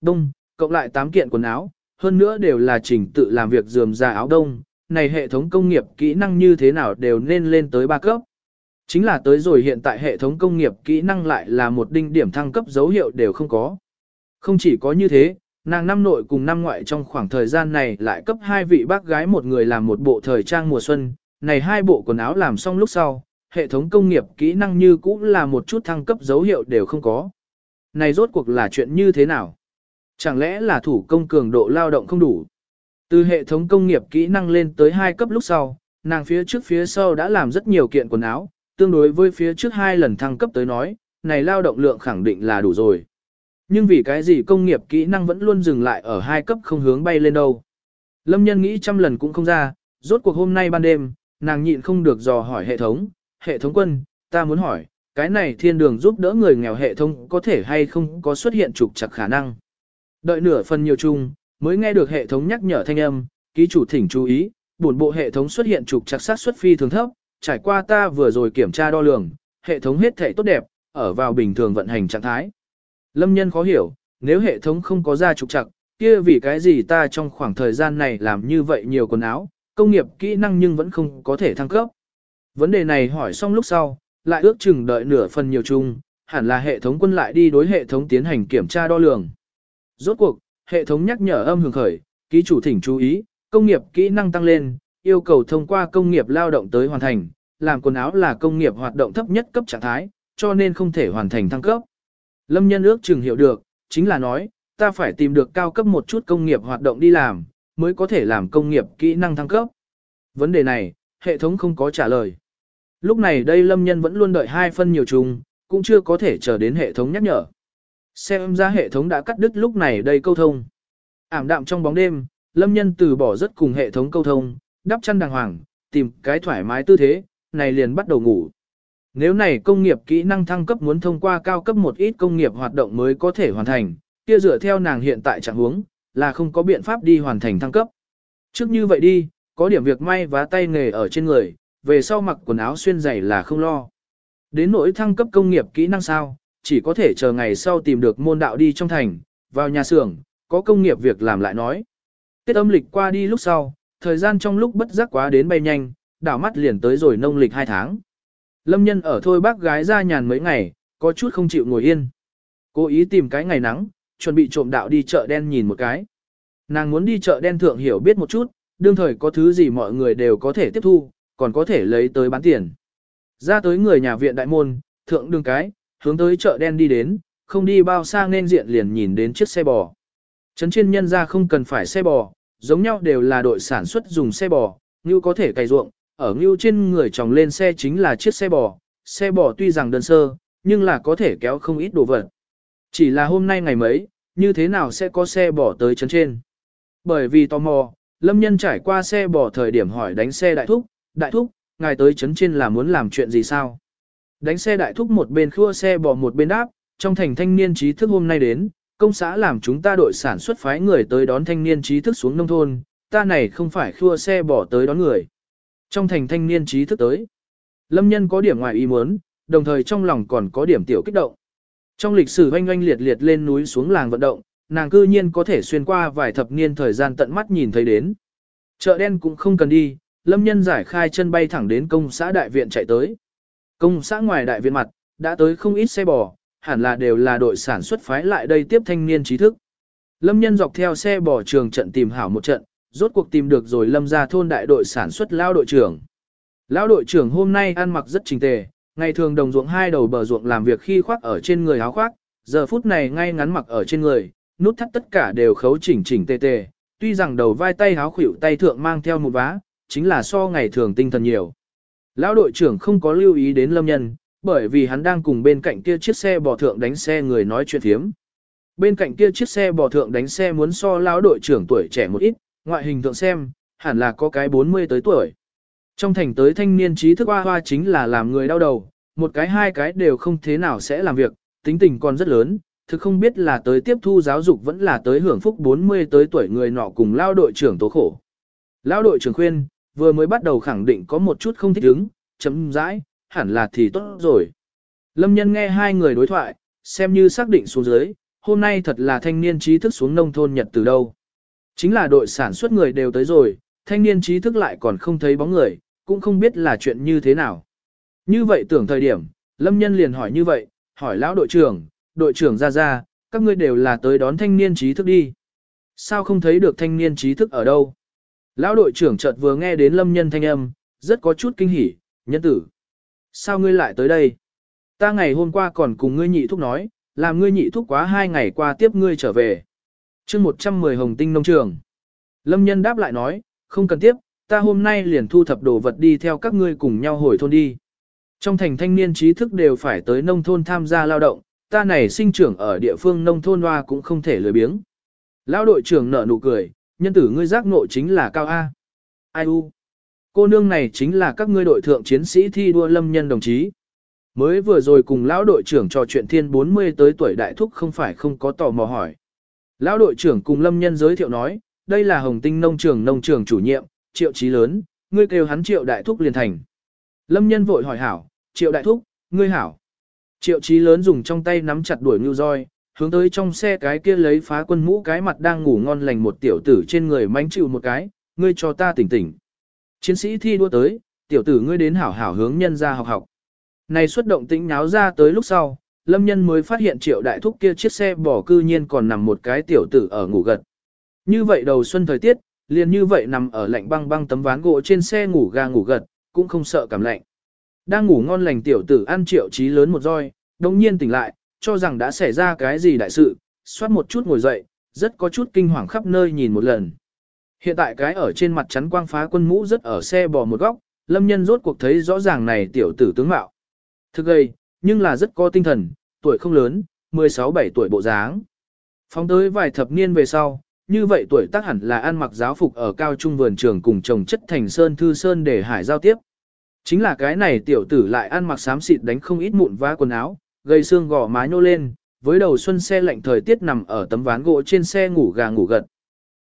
đông, cộng lại 8 kiện quần áo, hơn nữa đều là trình tự làm việc dườm ra áo đông, này hệ thống công nghiệp kỹ năng như thế nào đều nên lên tới 3 cấp. Chính là tới rồi hiện tại hệ thống công nghiệp kỹ năng lại là một đinh điểm thăng cấp dấu hiệu đều không có. Không chỉ có như thế, nàng năm nội cùng năm ngoại trong khoảng thời gian này lại cấp hai vị bác gái một người làm một bộ thời trang mùa xuân, này hai bộ quần áo làm xong lúc sau, hệ thống công nghiệp kỹ năng như cũ là một chút thăng cấp dấu hiệu đều không có. Này rốt cuộc là chuyện như thế nào? Chẳng lẽ là thủ công cường độ lao động không đủ? Từ hệ thống công nghiệp kỹ năng lên tới hai cấp lúc sau, nàng phía trước phía sau đã làm rất nhiều kiện quần áo, tương đối với phía trước hai lần thăng cấp tới nói, này lao động lượng khẳng định là đủ rồi. Nhưng vì cái gì công nghiệp kỹ năng vẫn luôn dừng lại ở hai cấp không hướng bay lên đâu. Lâm nhân nghĩ trăm lần cũng không ra, rốt cuộc hôm nay ban đêm, nàng nhịn không được dò hỏi hệ thống, hệ thống quân, ta muốn hỏi, cái này thiên đường giúp đỡ người nghèo hệ thống có thể hay không có xuất hiện trục chặt khả năng. Đợi nửa phần nhiều chung, mới nghe được hệ thống nhắc nhở thanh âm, ký chủ thỉnh chú ý, buồn bộ hệ thống xuất hiện trục chặt sát xuất phi thường thấp, trải qua ta vừa rồi kiểm tra đo lường, hệ thống hết thể tốt đẹp, ở vào bình thường vận hành trạng thái. Lâm nhân khó hiểu, nếu hệ thống không có ra trục chặt, kia vì cái gì ta trong khoảng thời gian này làm như vậy nhiều quần áo, công nghiệp kỹ năng nhưng vẫn không có thể thăng cấp. Vấn đề này hỏi xong lúc sau, lại ước chừng đợi nửa phần nhiều chung, hẳn là hệ thống quân lại đi đối hệ thống tiến hành kiểm tra đo lường. Rốt cuộc, hệ thống nhắc nhở âm hưởng khởi, ký chủ thỉnh chú ý, công nghiệp kỹ năng tăng lên, yêu cầu thông qua công nghiệp lao động tới hoàn thành, làm quần áo là công nghiệp hoạt động thấp nhất cấp trạng thái, cho nên không thể hoàn thành thăng cấp. Lâm nhân ước chừng hiểu được, chính là nói, ta phải tìm được cao cấp một chút công nghiệp hoạt động đi làm, mới có thể làm công nghiệp kỹ năng thăng cấp. Vấn đề này, hệ thống không có trả lời. Lúc này đây lâm nhân vẫn luôn đợi hai phân nhiều trùng, cũng chưa có thể chờ đến hệ thống nhắc nhở. Xem ra hệ thống đã cắt đứt lúc này đây câu thông. Ảm đạm trong bóng đêm, lâm nhân từ bỏ rất cùng hệ thống câu thông, đắp chăn đàng hoàng, tìm cái thoải mái tư thế, này liền bắt đầu ngủ. Nếu này công nghiệp kỹ năng thăng cấp muốn thông qua cao cấp một ít công nghiệp hoạt động mới có thể hoàn thành, kia dựa theo nàng hiện tại trạng huống, là không có biện pháp đi hoàn thành thăng cấp. Trước như vậy đi, có điểm việc may vá tay nghề ở trên người, về sau mặc quần áo xuyên giày là không lo. Đến nỗi thăng cấp công nghiệp kỹ năng sao, chỉ có thể chờ ngày sau tìm được môn đạo đi trong thành, vào nhà xưởng, có công nghiệp việc làm lại nói. Tết âm lịch qua đi lúc sau, thời gian trong lúc bất giác quá đến bay nhanh, đảo mắt liền tới rồi nông lịch 2 tháng. Lâm nhân ở thôi bác gái ra nhàn mấy ngày, có chút không chịu ngồi yên. Cố ý tìm cái ngày nắng, chuẩn bị trộm đạo đi chợ đen nhìn một cái. Nàng muốn đi chợ đen thượng hiểu biết một chút, đương thời có thứ gì mọi người đều có thể tiếp thu, còn có thể lấy tới bán tiền. Ra tới người nhà viện đại môn, thượng đường cái, hướng tới chợ đen đi đến, không đi bao xa nên diện liền nhìn đến chiếc xe bò. Trấn trên nhân ra không cần phải xe bò, giống nhau đều là đội sản xuất dùng xe bò, như có thể cày ruộng, ở ngưu trên người chồng lên xe chính là chiếc xe bò, xe bò tuy rằng đơn sơ, nhưng là có thể kéo không ít đồ vật. Chỉ là hôm nay ngày mấy, như thế nào sẽ có xe bò tới trấn trên. Bởi vì tò mò, Lâm Nhân trải qua xe bò thời điểm hỏi đánh xe đại thúc, đại thúc, ngài tới trấn trên là muốn làm chuyện gì sao? Đánh xe đại thúc một bên khua xe bò một bên đáp, trong thành thanh niên trí thức hôm nay đến, công xã làm chúng ta đội sản xuất phái người tới đón thanh niên trí thức xuống nông thôn, ta này không phải khua xe bò tới đón người. Trong thành thanh niên trí thức tới, lâm nhân có điểm ngoài ý muốn, đồng thời trong lòng còn có điểm tiểu kích động. Trong lịch sử oanh oanh liệt liệt lên núi xuống làng vận động, nàng cư nhiên có thể xuyên qua vài thập niên thời gian tận mắt nhìn thấy đến. Chợ đen cũng không cần đi, lâm nhân giải khai chân bay thẳng đến công xã đại viện chạy tới. Công xã ngoài đại viện mặt, đã tới không ít xe bò, hẳn là đều là đội sản xuất phái lại đây tiếp thanh niên trí thức. Lâm nhân dọc theo xe bò trường trận tìm hảo một trận, rốt cuộc tìm được rồi lâm ra thôn đại đội sản xuất lao đội trưởng. Lao đội trưởng hôm nay ăn mặc rất trình tề, ngày thường đồng ruộng hai đầu bờ ruộng làm việc khi khoác ở trên người áo khoác, giờ phút này ngay ngắn mặc ở trên người, nút thắt tất cả đều khấu chỉnh chỉnh tề tề, tuy rằng đầu vai tay áo khuỷu tay thượng mang theo một vá, chính là so ngày thường tinh thần nhiều. Lão đội trưởng không có lưu ý đến lâm nhân, bởi vì hắn đang cùng bên cạnh kia chiếc xe bò thượng đánh xe người nói chuyện thiếm. Bên cạnh kia chiếc xe bò thượng đánh xe muốn so lão đội trưởng tuổi trẻ một ít, ngoại hình thượng xem, hẳn là có cái 40 tới tuổi. Trong thành tới thanh niên trí thức hoa hoa chính là làm người đau đầu, một cái hai cái đều không thế nào sẽ làm việc, tính tình còn rất lớn, thực không biết là tới tiếp thu giáo dục vẫn là tới hưởng phúc 40 tới tuổi người nọ cùng lao đội trưởng tố khổ. Lao đội trưởng khuyên, vừa mới bắt đầu khẳng định có một chút không thích ứng, chấm dãi, hẳn là thì tốt rồi. Lâm nhân nghe hai người đối thoại, xem như xác định xuống dưới, hôm nay thật là thanh niên trí thức xuống nông thôn nhật từ đâu. Chính là đội sản xuất người đều tới rồi, thanh niên trí thức lại còn không thấy bóng người, cũng không biết là chuyện như thế nào. Như vậy tưởng thời điểm, Lâm Nhân liền hỏi như vậy, hỏi lão đội trưởng, đội trưởng ra ra, các ngươi đều là tới đón thanh niên trí thức đi. Sao không thấy được thanh niên trí thức ở đâu? Lão đội trưởng chợt vừa nghe đến Lâm Nhân thanh âm, rất có chút kinh hỉ, nhân tử. Sao ngươi lại tới đây? Ta ngày hôm qua còn cùng ngươi nhị thúc nói, làm ngươi nhị thúc quá hai ngày qua tiếp ngươi trở về. chương 110 Hồng Tinh Nông Trường. Lâm Nhân đáp lại nói, không cần tiếp, ta hôm nay liền thu thập đồ vật đi theo các ngươi cùng nhau hồi thôn đi. Trong thành thanh niên trí thức đều phải tới nông thôn tham gia lao động, ta này sinh trưởng ở địa phương nông thôn hoa cũng không thể lười biếng. Lão đội trưởng nở nụ cười, nhân tử ngươi giác ngộ chính là cao A. Ai u? Cô nương này chính là các ngươi đội thượng chiến sĩ thi đua lâm nhân đồng chí. Mới vừa rồi cùng lão đội trưởng trò chuyện thiên 40 tới tuổi đại thúc không phải không có tò mò hỏi. Lão đội trưởng cùng lâm nhân giới thiệu nói, đây là hồng tinh nông trường nông trường chủ nhiệm, triệu trí lớn, ngươi kêu hắn triệu đại thúc liền thành. Lâm nhân vội hỏi hảo, triệu đại thúc, ngươi hảo. Triệu trí lớn dùng trong tay nắm chặt đuổi ngưu roi, hướng tới trong xe cái kia lấy phá quân mũ cái mặt đang ngủ ngon lành một tiểu tử trên người mánh chịu một cái, ngươi cho ta tỉnh tỉnh. Chiến sĩ thi đua tới, tiểu tử ngươi đến hảo hảo hướng nhân ra học học. Này xuất động tĩnh náo ra tới lúc sau, lâm nhân mới phát hiện triệu đại thúc kia chiếc xe bỏ cư nhiên còn nằm một cái tiểu tử ở ngủ gật. Như vậy đầu xuân thời tiết, liền như vậy nằm ở lạnh băng băng tấm ván gỗ trên xe ngủ ga ngủ gật, cũng không sợ cảm lạnh. Đang ngủ ngon lành tiểu tử ăn triệu chí lớn một roi, đồng nhiên tỉnh lại, cho rằng đã xảy ra cái gì đại sự, xoát một chút ngồi dậy, rất có chút kinh hoàng khắp nơi nhìn một lần. Hiện tại cái ở trên mặt chắn quang phá quân mũ rất ở xe bò một góc, lâm nhân rốt cuộc thấy rõ ràng này tiểu tử tướng mạo. Thực gây, nhưng là rất có tinh thần, tuổi không lớn, 16-17 tuổi bộ dáng. Phóng tới vài thập niên về sau, như vậy tuổi tác hẳn là ăn mặc giáo phục ở cao trung vườn trường cùng chồng chất thành sơn thư sơn để hải giao tiếp. Chính là cái này tiểu tử lại ăn mặc xám xịt đánh không ít mụn vá quần áo, gây xương gò má nhô lên, với đầu xuân xe lạnh thời tiết nằm ở tấm ván gỗ trên xe ngủ gà ngủ gật.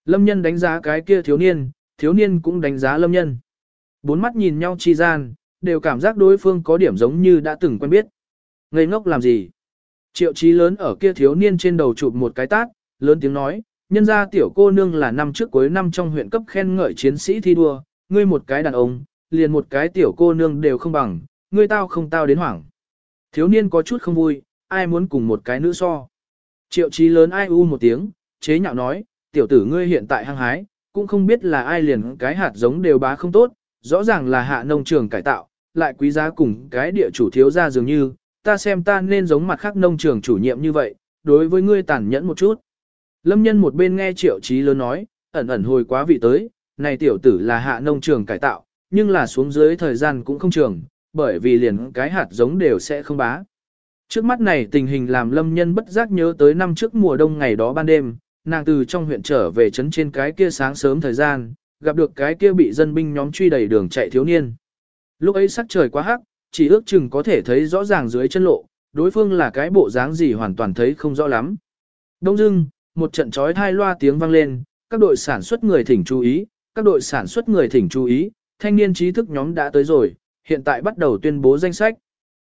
Lâm nhân đánh giá cái kia thiếu niên, thiếu niên cũng đánh giá lâm nhân. Bốn mắt nhìn nhau chi gian, đều cảm giác đối phương có điểm giống như đã từng quen biết. Ngây ngốc làm gì? Triệu trí lớn ở kia thiếu niên trên đầu chụp một cái tát, lớn tiếng nói, nhân ra tiểu cô nương là năm trước cuối năm trong huyện cấp khen ngợi chiến sĩ thi đua, ngươi một cái đàn ông, liền một cái tiểu cô nương đều không bằng, ngươi tao không tao đến hoảng. Thiếu niên có chút không vui, ai muốn cùng một cái nữ so. Triệu trí lớn ai u một tiếng, chế nhạo nói, tiểu tử ngươi hiện tại hăng hái, cũng không biết là ai liền cái hạt giống đều bá không tốt, rõ ràng là hạ nông trường cải tạo, lại quý giá cùng cái địa chủ thiếu ra dường như, ta xem ta nên giống mặt khác nông trường chủ nhiệm như vậy, đối với ngươi tàn nhẫn một chút. Lâm nhân một bên nghe triệu trí lớn nói, ẩn ẩn hồi quá vị tới, này tiểu tử là hạ nông trường cải tạo, nhưng là xuống dưới thời gian cũng không trường, bởi vì liền cái hạt giống đều sẽ không bá. Trước mắt này tình hình làm lâm nhân bất giác nhớ tới năm trước mùa đông ngày đó ban đêm, nàng từ trong huyện trở về trấn trên cái kia sáng sớm thời gian, gặp được cái kia bị dân binh nhóm truy đầy đường chạy thiếu niên. Lúc ấy sắc trời quá hắc, chỉ ước chừng có thể thấy rõ ràng dưới chân lộ, đối phương là cái bộ dáng gì hoàn toàn thấy không rõ lắm. Đông dưng, một trận trói thai loa tiếng vang lên, các đội sản xuất người thỉnh chú ý, các đội sản xuất người thỉnh chú ý, thanh niên trí thức nhóm đã tới rồi, hiện tại bắt đầu tuyên bố danh sách.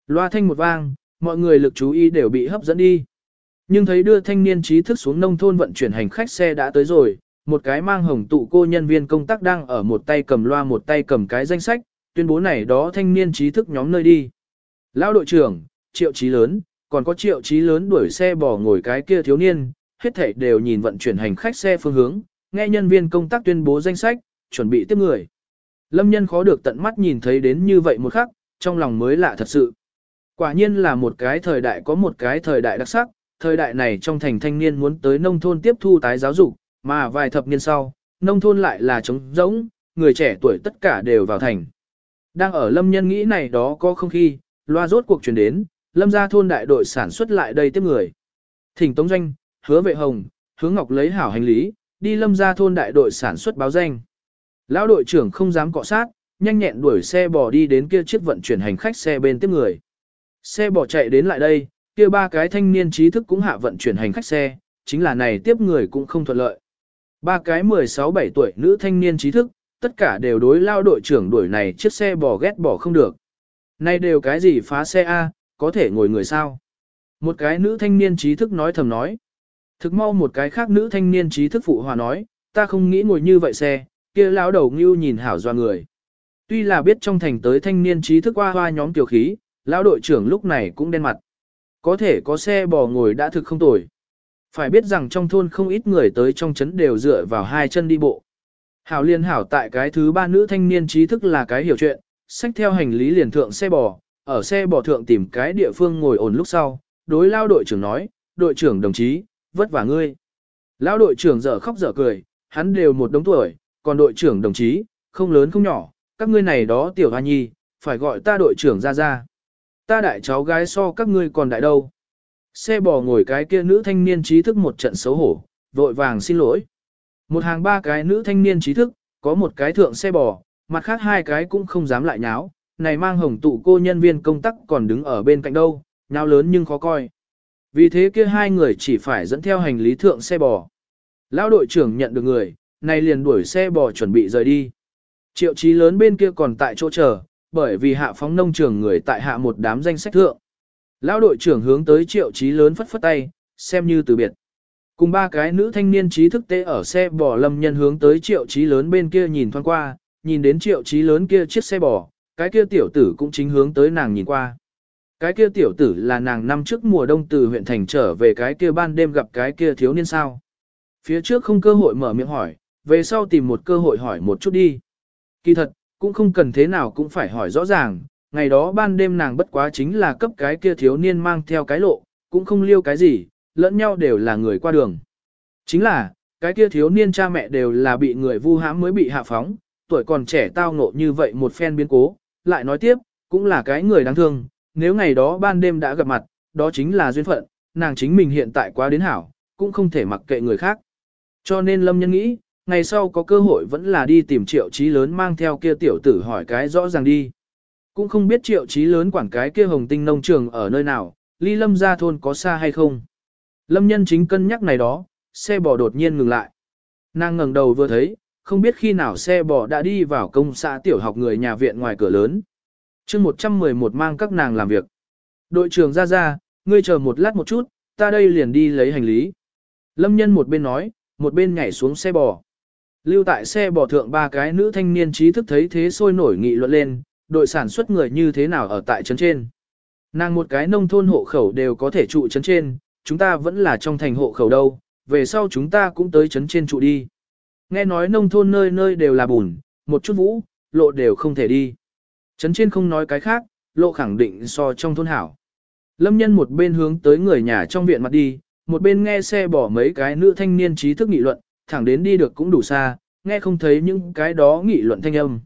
Loa thanh một vang, mọi người lực chú ý đều bị hấp dẫn đi. Nhưng thấy đưa thanh niên trí thức xuống nông thôn vận chuyển hành khách xe đã tới rồi, một cái mang hồng tụ cô nhân viên công tác đang ở một tay cầm loa một tay cầm cái danh sách, tuyên bố này đó thanh niên trí thức nhóm nơi đi. Lão đội trưởng, triệu trí lớn, còn có triệu trí lớn đuổi xe bỏ ngồi cái kia thiếu niên, hết thảy đều nhìn vận chuyển hành khách xe phương hướng, nghe nhân viên công tác tuyên bố danh sách, chuẩn bị tiếp người. Lâm nhân khó được tận mắt nhìn thấy đến như vậy một khắc, trong lòng mới lạ thật sự. Quả nhiên là một cái thời đại có một cái thời đại đặc sắc, thời đại này trong thành thanh niên muốn tới nông thôn tiếp thu tái giáo dục, mà vài thập niên sau, nông thôn lại là trống rỗng, người trẻ tuổi tất cả đều vào thành. Đang ở lâm nhân nghĩ này đó có không khí, loa rốt cuộc chuyển đến, lâm ra thôn đại đội sản xuất lại đây tiếp người. Thỉnh Tống Doanh, hứa vệ hồng, Hứa ngọc lấy hảo hành lý, đi lâm ra thôn đại đội sản xuất báo danh. Lão đội trưởng không dám cọ sát, nhanh nhẹn đuổi xe bò đi đến kia chiếc vận chuyển hành khách xe bên tiếp người. Xe bò chạy đến lại đây, kia ba cái thanh niên trí thức cũng hạ vận chuyển hành khách xe, chính là này tiếp người cũng không thuận lợi. Ba cái 16-17 tuổi nữ thanh niên trí thức, tất cả đều đối lao đội trưởng đuổi này chiếc xe bò ghét bỏ không được. Này đều cái gì phá xe A, có thể ngồi người sao? Một cái nữ thanh niên trí thức nói thầm nói, Thực mau một cái khác nữ thanh niên trí thức phụ hòa nói, ta không nghĩ ngồi như vậy xe, kia lão đầu ngưu nhìn hảo doa người. Tuy là biết trong thành tới thanh niên trí thức hoa hoa nhóm tiểu khí, lão đội trưởng lúc này cũng đen mặt. Có thể có xe bò ngồi đã thực không tồi. Phải biết rằng trong thôn không ít người tới trong trấn đều dựa vào hai chân đi bộ. Hảo liên hảo tại cái thứ ba nữ thanh niên trí thức là cái hiểu chuyện, xách theo hành lý liền thượng xe bò, ở xe bò thượng tìm cái địa phương ngồi ổn lúc sau, đối lao đội trưởng nói, đội trưởng đồng chí, vất vả ngươi. Lão đội trưởng dở khóc dở cười, hắn đều một đống tuổi, còn đội trưởng đồng chí, không lớn không nhỏ, các ngươi này đó tiểu hoa nhi, phải gọi ta đội trưởng ra ra. Ta đại cháu gái so các ngươi còn đại đâu. Xe bò ngồi cái kia nữ thanh niên trí thức một trận xấu hổ, vội vàng xin lỗi. Một hàng ba cái nữ thanh niên trí thức, có một cái thượng xe bò, mặt khác hai cái cũng không dám lại nháo, này mang hồng tụ cô nhân viên công tác còn đứng ở bên cạnh đâu, nháo lớn nhưng khó coi. Vì thế kia hai người chỉ phải dẫn theo hành lý thượng xe bò. Lão đội trưởng nhận được người, này liền đuổi xe bò chuẩn bị rời đi. Triệu chí lớn bên kia còn tại chỗ chờ, bởi vì hạ phóng nông trường người tại hạ một đám danh sách thượng. Lão đội trưởng hướng tới triệu chí lớn phất phất tay, xem như từ biệt. Cùng ba cái nữ thanh niên trí thức tế ở xe bò lâm nhân hướng tới triệu chí lớn bên kia nhìn thoáng qua, nhìn đến triệu chí lớn kia chiếc xe bò, cái kia tiểu tử cũng chính hướng tới nàng nhìn qua. Cái kia tiểu tử là nàng năm trước mùa đông từ huyện thành trở về cái kia ban đêm gặp cái kia thiếu niên sao. Phía trước không cơ hội mở miệng hỏi, về sau tìm một cơ hội hỏi một chút đi. Kỳ thật, cũng không cần thế nào cũng phải hỏi rõ ràng, ngày đó ban đêm nàng bất quá chính là cấp cái kia thiếu niên mang theo cái lộ, cũng không liêu cái gì, lẫn nhau đều là người qua đường. Chính là, cái kia thiếu niên cha mẹ đều là bị người vu hãm mới bị hạ phóng, tuổi còn trẻ tao ngộ như vậy một phen biến cố, lại nói tiếp, cũng là cái người đáng thương, nếu ngày đó ban đêm đã gặp mặt, đó chính là duyên phận, nàng chính mình hiện tại quá đến hảo, cũng không thể mặc kệ người khác. Cho nên Lâm Nhân nghĩ, ngày sau có cơ hội vẫn là đi tìm triệu trí lớn mang theo kia tiểu tử hỏi cái rõ ràng đi. Cũng không biết triệu trí lớn quản cái kia hồng tinh nông trường ở nơi nào, ly lâm ra thôn có xa hay không. Lâm nhân chính cân nhắc này đó, xe bò đột nhiên ngừng lại. Nàng ngẩng đầu vừa thấy, không biết khi nào xe bò đã đi vào công xã tiểu học người nhà viện ngoài cửa lớn. chương 111 mang các nàng làm việc. Đội trưởng ra ra, ngươi chờ một lát một chút, ta đây liền đi lấy hành lý. Lâm nhân một bên nói, một bên nhảy xuống xe bò. Lưu tại xe bỏ thượng ba cái nữ thanh niên trí thức thấy thế sôi nổi nghị luận lên, đội sản xuất người như thế nào ở tại trấn trên. Nàng một cái nông thôn hộ khẩu đều có thể trụ trấn trên, chúng ta vẫn là trong thành hộ khẩu đâu, về sau chúng ta cũng tới trấn trên trụ đi. Nghe nói nông thôn nơi nơi đều là bùn, một chút vũ, lộ đều không thể đi. Trấn trên không nói cái khác, lộ khẳng định so trong thôn hảo. Lâm nhân một bên hướng tới người nhà trong viện mặt đi, một bên nghe xe bỏ mấy cái nữ thanh niên trí thức nghị luận, thẳng đến đi được cũng đủ xa, nghe không thấy những cái đó nghị luận thanh âm.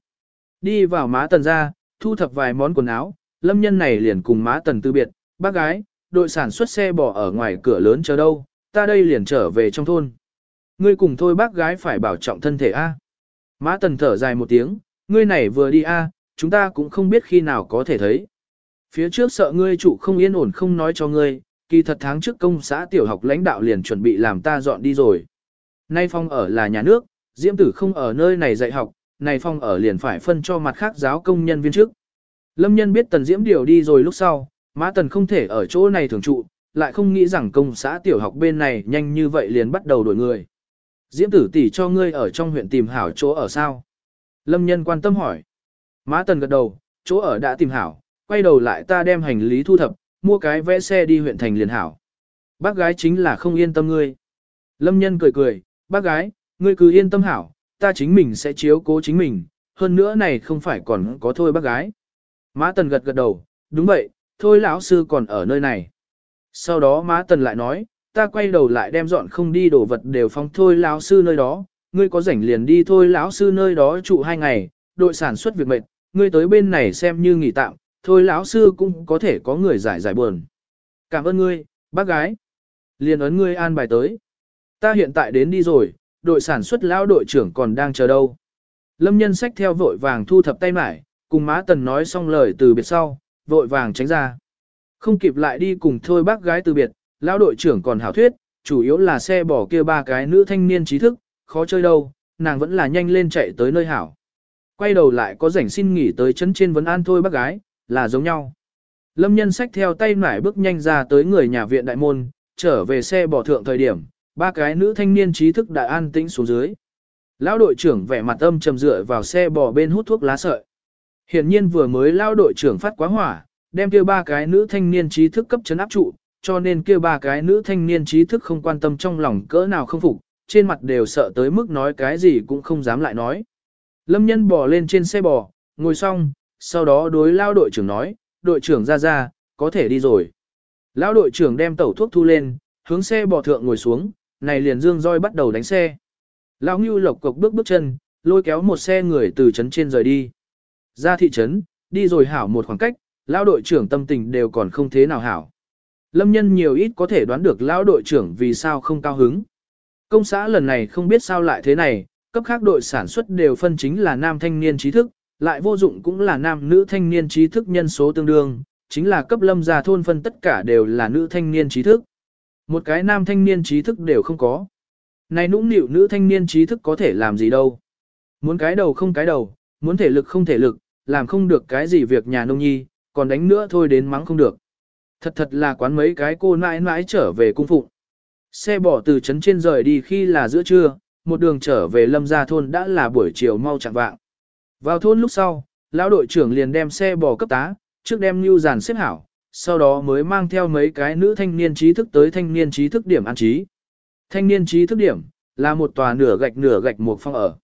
Đi vào má tần ra, thu thập vài món quần áo, lâm nhân này liền cùng má tần tư biệt, bác gái, đội sản xuất xe bỏ ở ngoài cửa lớn chờ đâu, ta đây liền trở về trong thôn. Ngươi cùng thôi bác gái phải bảo trọng thân thể A. Má tần thở dài một tiếng, ngươi này vừa đi A, chúng ta cũng không biết khi nào có thể thấy. Phía trước sợ ngươi chủ không yên ổn không nói cho ngươi, kỳ thật tháng trước công xã tiểu học lãnh đạo liền chuẩn bị làm ta dọn đi rồi. Nay phong ở là nhà nước, diễm tử không ở nơi này dạy học, này phong ở liền phải phân cho mặt khác giáo công nhân viên trước. Lâm nhân biết tần diễm điều đi rồi lúc sau, Mã tần không thể ở chỗ này thường trụ, lại không nghĩ rằng công xã tiểu học bên này nhanh như vậy liền bắt đầu đổi người. Diễm tử tỷ cho ngươi ở trong huyện tìm hảo chỗ ở sao? Lâm nhân quan tâm hỏi. Mã tần gật đầu, chỗ ở đã tìm hảo, quay đầu lại ta đem hành lý thu thập, mua cái vẽ xe đi huyện thành liền hảo. Bác gái chính là không yên tâm ngươi. Lâm nhân cười cười, bác gái, ngươi cứ yên tâm hảo, ta chính mình sẽ chiếu cố chính mình, hơn nữa này không phải còn có thôi bác gái. Mã tần gật gật đầu, đúng vậy, thôi lão sư còn ở nơi này. Sau đó Mã tần lại nói, ta quay đầu lại đem dọn không đi đồ vật đều phóng thôi lão sư nơi đó, ngươi có rảnh liền đi thôi lão sư nơi đó trụ hai ngày, đội sản xuất việc mệt, ngươi tới bên này xem như nghỉ tạm, thôi lão sư cũng có thể có người giải giải buồn. Cảm ơn ngươi, bác gái. Liền ấn ngươi an bài tới. Ta hiện tại đến đi rồi, đội sản xuất lão đội trưởng còn đang chờ đâu. Lâm nhân sách theo vội vàng thu thập tay mải, cùng má tần nói xong lời từ biệt sau, vội vàng tránh ra. Không kịp lại đi cùng thôi bác gái từ biệt, lão đội trưởng còn hảo thuyết, chủ yếu là xe bỏ kia ba cái nữ thanh niên trí thức, khó chơi đâu, nàng vẫn là nhanh lên chạy tới nơi hảo. Quay đầu lại có rảnh xin nghỉ tới chân trên vấn an thôi bác gái, là giống nhau. Lâm nhân sách theo tay nải bước nhanh ra tới người nhà viện đại môn, trở về xe bỏ thượng thời điểm, ba cái nữ thanh niên trí thức đã an tĩnh xuống dưới. Lão đội trưởng vẻ mặt âm trầm dựa vào xe bò bên hút thuốc lá sợi. Hiển nhiên vừa mới lão đội trưởng phát quá hỏa, đem kia ba cái nữ thanh niên trí thức cấp chấn áp trụ, cho nên kia ba cái nữ thanh niên trí thức không quan tâm trong lòng cỡ nào không phục, trên mặt đều sợ tới mức nói cái gì cũng không dám lại nói. Lâm nhân bò lên trên xe bò, ngồi xong, sau đó đối lao đội trưởng nói, đội trưởng ra ra, có thể đi rồi. Lão đội trưởng đem tẩu thuốc thu lên, hướng xe bò thượng ngồi xuống, này liền dương roi bắt đầu đánh xe. Lão Ngưu lộc cộc bước bước chân, lôi kéo một xe người từ trấn trên rời đi. Ra thị trấn, đi rồi hảo một khoảng cách, lão đội trưởng tâm tình đều còn không thế nào hảo. Lâm nhân nhiều ít có thể đoán được lão đội trưởng vì sao không cao hứng. Công xã lần này không biết sao lại thế này, cấp khác đội sản xuất đều phân chính là nam thanh niên trí thức, lại vô dụng cũng là nam nữ thanh niên trí thức nhân số tương đương, chính là cấp lâm gia thôn phân tất cả đều là nữ thanh niên trí thức. Một cái nam thanh niên trí thức đều không có. Này nũng nịu nữ thanh niên trí thức có thể làm gì đâu. Muốn cái đầu không cái đầu, muốn thể lực không thể lực, làm không được cái gì việc nhà nông nhi, còn đánh nữa thôi đến mắng không được. Thật thật là quán mấy cái cô nãi nãi trở về cung phụng. Xe bỏ từ trấn trên rời đi khi là giữa trưa, một đường trở về lâm gia thôn đã là buổi chiều mau chẳng vạng. Vào thôn lúc sau, lão đội trưởng liền đem xe bò cấp tá, trước đem lưu giàn xếp hảo, sau đó mới mang theo mấy cái nữ thanh niên trí thức tới thanh niên trí thức điểm an trí. Thanh niên trí thức điểm, là một tòa nửa gạch nửa gạch một phòng ở.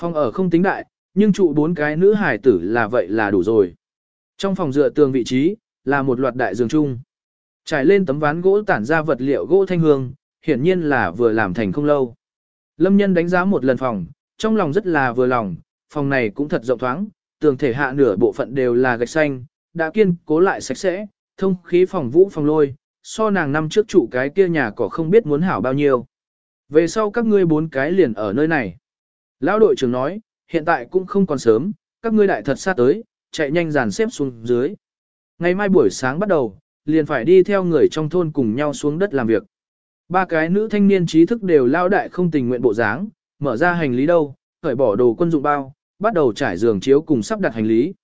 Phòng ở không tính đại, nhưng trụ bốn cái nữ hải tử là vậy là đủ rồi. Trong phòng dựa tường vị trí, là một loạt đại giường chung. Trải lên tấm ván gỗ tản ra vật liệu gỗ thanh hương, hiển nhiên là vừa làm thành không lâu. Lâm nhân đánh giá một lần phòng, trong lòng rất là vừa lòng, phòng này cũng thật rộng thoáng, tường thể hạ nửa bộ phận đều là gạch xanh, đã kiên cố lại sạch sẽ, thông khí phòng vũ phòng lôi, so nàng năm trước trụ cái kia nhà cỏ không biết muốn hảo bao nhiêu. Về sau các ngươi bốn cái liền ở nơi này. Lão đội trưởng nói, hiện tại cũng không còn sớm, các ngươi đại thật xa tới, chạy nhanh dàn xếp xuống dưới. Ngày mai buổi sáng bắt đầu, liền phải đi theo người trong thôn cùng nhau xuống đất làm việc. Ba cái nữ thanh niên trí thức đều lao đại không tình nguyện bộ dáng, mở ra hành lý đâu, khởi bỏ đồ quân dụng bao, bắt đầu trải giường chiếu cùng sắp đặt hành lý.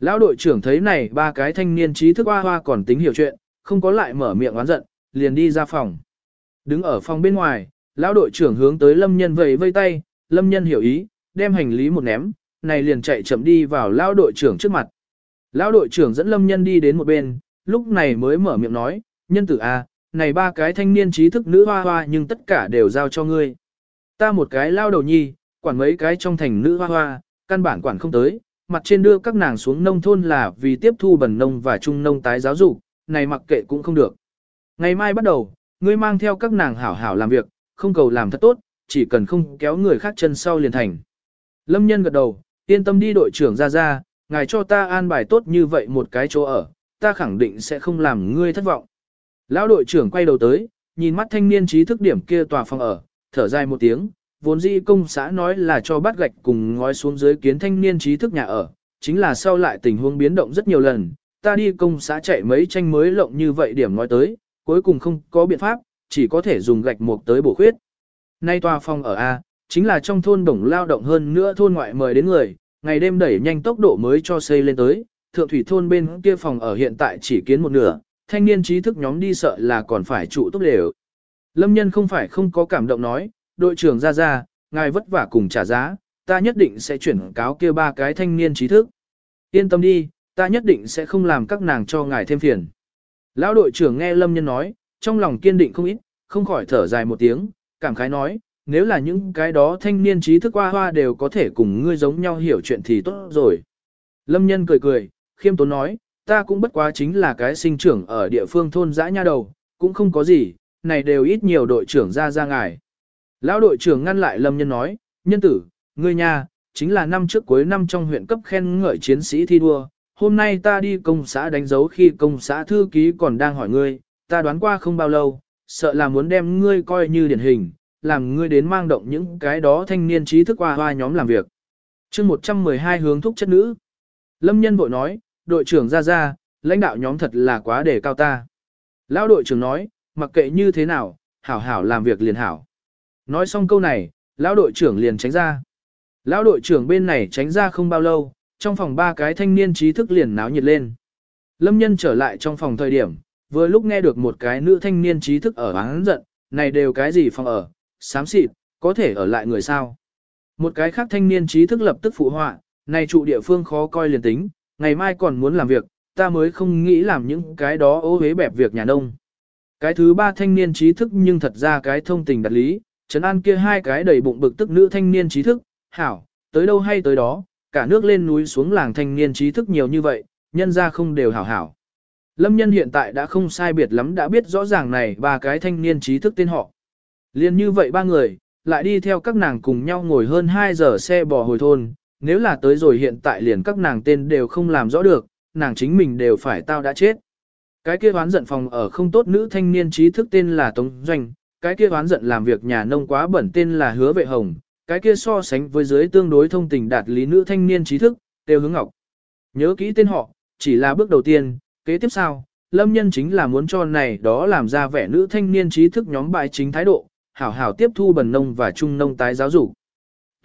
Lão đội trưởng thấy này ba cái thanh niên trí thức hoa hoa còn tính hiểu chuyện, không có lại mở miệng oán giận, liền đi ra phòng. Đứng ở phòng bên ngoài, lão đội trưởng hướng tới lâm nhân vẫy vây tay, lâm nhân hiểu ý, đem hành lý một ném, này liền chạy chậm đi vào lão đội trưởng trước mặt. Lão đội trưởng dẫn lâm nhân đi đến một bên, lúc này mới mở miệng nói, nhân tử a, à, này ba cái thanh niên trí thức nữ hoa hoa nhưng tất cả đều giao cho ngươi. Ta một cái lao đầu nhi, quản mấy cái trong thành nữ hoa hoa, căn bản quản không tới, mặt trên đưa các nàng xuống nông thôn là vì tiếp thu bần nông và trung nông tái giáo dục, này mặc kệ cũng không được. Ngày mai bắt đầu, ngươi mang theo các nàng hảo hảo làm việc, không cầu làm thật tốt, chỉ cần không kéo người khác chân sau liền thành. Lâm nhân gật đầu, yên tâm đi đội trưởng ra ra, ngài cho ta an bài tốt như vậy một cái chỗ ở, ta khẳng định sẽ không làm ngươi thất vọng. Lão đội trưởng quay đầu tới, nhìn mắt thanh niên trí thức điểm kia tòa phòng ở, thở dài một tiếng, vốn dĩ công xã nói là cho bắt gạch cùng ngói xuống dưới kiến thanh niên trí thức nhà ở, chính là sau lại tình huống biến động rất nhiều lần, ta đi công xã chạy mấy tranh mới lộng như vậy điểm nói tới, cuối cùng không có biện pháp, chỉ có thể dùng gạch mục tới bổ khuyết. Nay tòa phòng ở A, chính là trong thôn đồng lao động hơn nữa thôn ngoại mời đến người, ngày đêm đẩy nhanh tốc độ mới cho xây lên tới, thượng thủy thôn bên kia phòng ở hiện tại chỉ kiến một nửa, thanh niên trí thức nhóm đi sợ là còn phải trụ tốt đều. Lâm nhân không phải không có cảm động nói, đội trưởng ra ra, ngài vất vả cùng trả giá, ta nhất định sẽ chuyển cáo kia ba cái thanh niên trí thức. Yên tâm đi, ta nhất định sẽ không làm các nàng cho ngài thêm phiền. Lão đội trưởng nghe Lâm Nhân nói, trong lòng kiên định không ít, không khỏi thở dài một tiếng, cảm khái nói, nếu là những cái đó thanh niên trí thức hoa hoa đều có thể cùng ngươi giống nhau hiểu chuyện thì tốt rồi. Lâm Nhân cười cười, khiêm tốn nói, ta cũng bất quá chính là cái sinh trưởng ở địa phương thôn dã nha đầu, cũng không có gì, này đều ít nhiều đội trưởng ra ra ngài. Lão đội trưởng ngăn lại Lâm Nhân nói, nhân tử, ngươi nhà chính là năm trước cuối năm trong huyện cấp khen ngợi chiến sĩ thi đua. Hôm nay ta đi công xã đánh dấu khi công xã thư ký còn đang hỏi ngươi, ta đoán qua không bao lâu, sợ là muốn đem ngươi coi như điển hình, làm ngươi đến mang động những cái đó thanh niên trí thức qua hoa nhóm làm việc. chương 112 hướng thúc chất nữ. Lâm nhân bội nói, đội trưởng ra ra, lãnh đạo nhóm thật là quá để cao ta. Lão đội trưởng nói, mặc kệ như thế nào, hảo hảo làm việc liền hảo. Nói xong câu này, lão đội trưởng liền tránh ra. Lão đội trưởng bên này tránh ra không bao lâu, trong phòng ba cái thanh niên trí thức liền náo nhiệt lên. Lâm nhân trở lại trong phòng thời điểm, vừa lúc nghe được một cái nữ thanh niên trí thức ở án giận, này đều cái gì phòng ở, xám xịt, có thể ở lại người sao. Một cái khác thanh niên trí thức lập tức phụ họa, này trụ địa phương khó coi liền tính, ngày mai còn muốn làm việc, ta mới không nghĩ làm những cái đó ô hế bẹp việc nhà nông. Cái thứ ba thanh niên trí thức nhưng thật ra cái thông tình đặt lý, Trấn An kia hai cái đầy bụng bực tức nữ thanh niên trí thức, hảo, tới đâu hay tới đó, cả nước lên núi xuống làng thanh niên trí thức nhiều như vậy, nhân ra không đều hảo hảo. Lâm nhân hiện tại đã không sai biệt lắm đã biết rõ ràng này ba cái thanh niên trí thức tên họ. Liên như vậy ba người, lại đi theo các nàng cùng nhau ngồi hơn 2 giờ xe bò hồi thôn, nếu là tới rồi hiện tại liền các nàng tên đều không làm rõ được, nàng chính mình đều phải tao đã chết. Cái kia oán giận phòng ở không tốt nữ thanh niên trí thức tên là Tống Doanh, cái kia oán giận làm việc nhà nông quá bẩn tên là Hứa Vệ Hồng, cái kia so sánh với dưới tương đối thông tình đạt lý nữ thanh niên trí thức, đều hướng ngọc. Nhớ kỹ tên họ, chỉ là bước đầu tiên, kế tiếp sao, lâm nhân chính là muốn cho này đó làm ra vẻ nữ thanh niên trí thức nhóm bài chính thái độ, hảo hảo tiếp thu bần nông và trung nông tái giáo dục.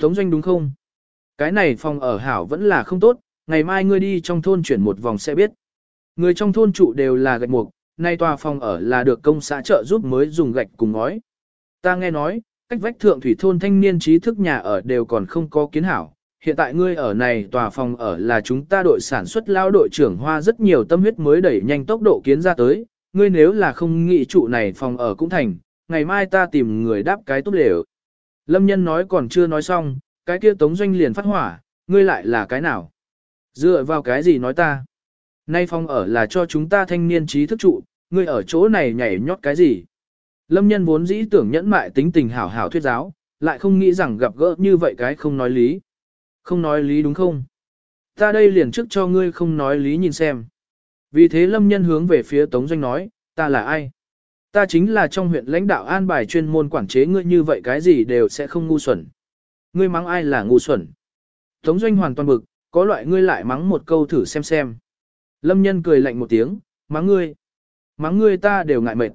Tống doanh đúng không? Cái này phòng ở hảo vẫn là không tốt, ngày mai ngươi đi trong thôn chuyển một vòng sẽ biết. Người trong thôn trụ đều là gạch mục, nay tòa phòng ở là được công xã trợ giúp mới dùng gạch cùng ngói. Ta nghe nói, cách vách thượng thủy thôn thanh niên trí thức nhà ở đều còn không có kiến hảo. Hiện tại ngươi ở này tòa phòng ở là chúng ta đội sản xuất lao đội trưởng hoa rất nhiều tâm huyết mới đẩy nhanh tốc độ kiến ra tới. Ngươi nếu là không nghĩ trụ này phòng ở cũng thành, ngày mai ta tìm người đáp cái tốt đều. Lâm nhân nói còn chưa nói xong, cái kia tống doanh liền phát hỏa, ngươi lại là cái nào? Dựa vào cái gì nói ta? Nay phòng ở là cho chúng ta thanh niên trí thức trụ, ngươi ở chỗ này nhảy nhót cái gì? Lâm nhân vốn dĩ tưởng nhẫn mại tính tình hảo hảo thuyết giáo, lại không nghĩ rằng gặp gỡ như vậy cái không nói lý. Không nói lý đúng không? Ta đây liền trước cho ngươi không nói lý nhìn xem. Vì thế lâm nhân hướng về phía Tống Doanh nói, ta là ai? Ta chính là trong huyện lãnh đạo an bài chuyên môn quản chế ngươi như vậy cái gì đều sẽ không ngu xuẩn. Ngươi mắng ai là ngu xuẩn? Tống Doanh hoàn toàn bực, có loại ngươi lại mắng một câu thử xem xem. Lâm nhân cười lạnh một tiếng, mắng ngươi. Mắng ngươi ta đều ngại mệt.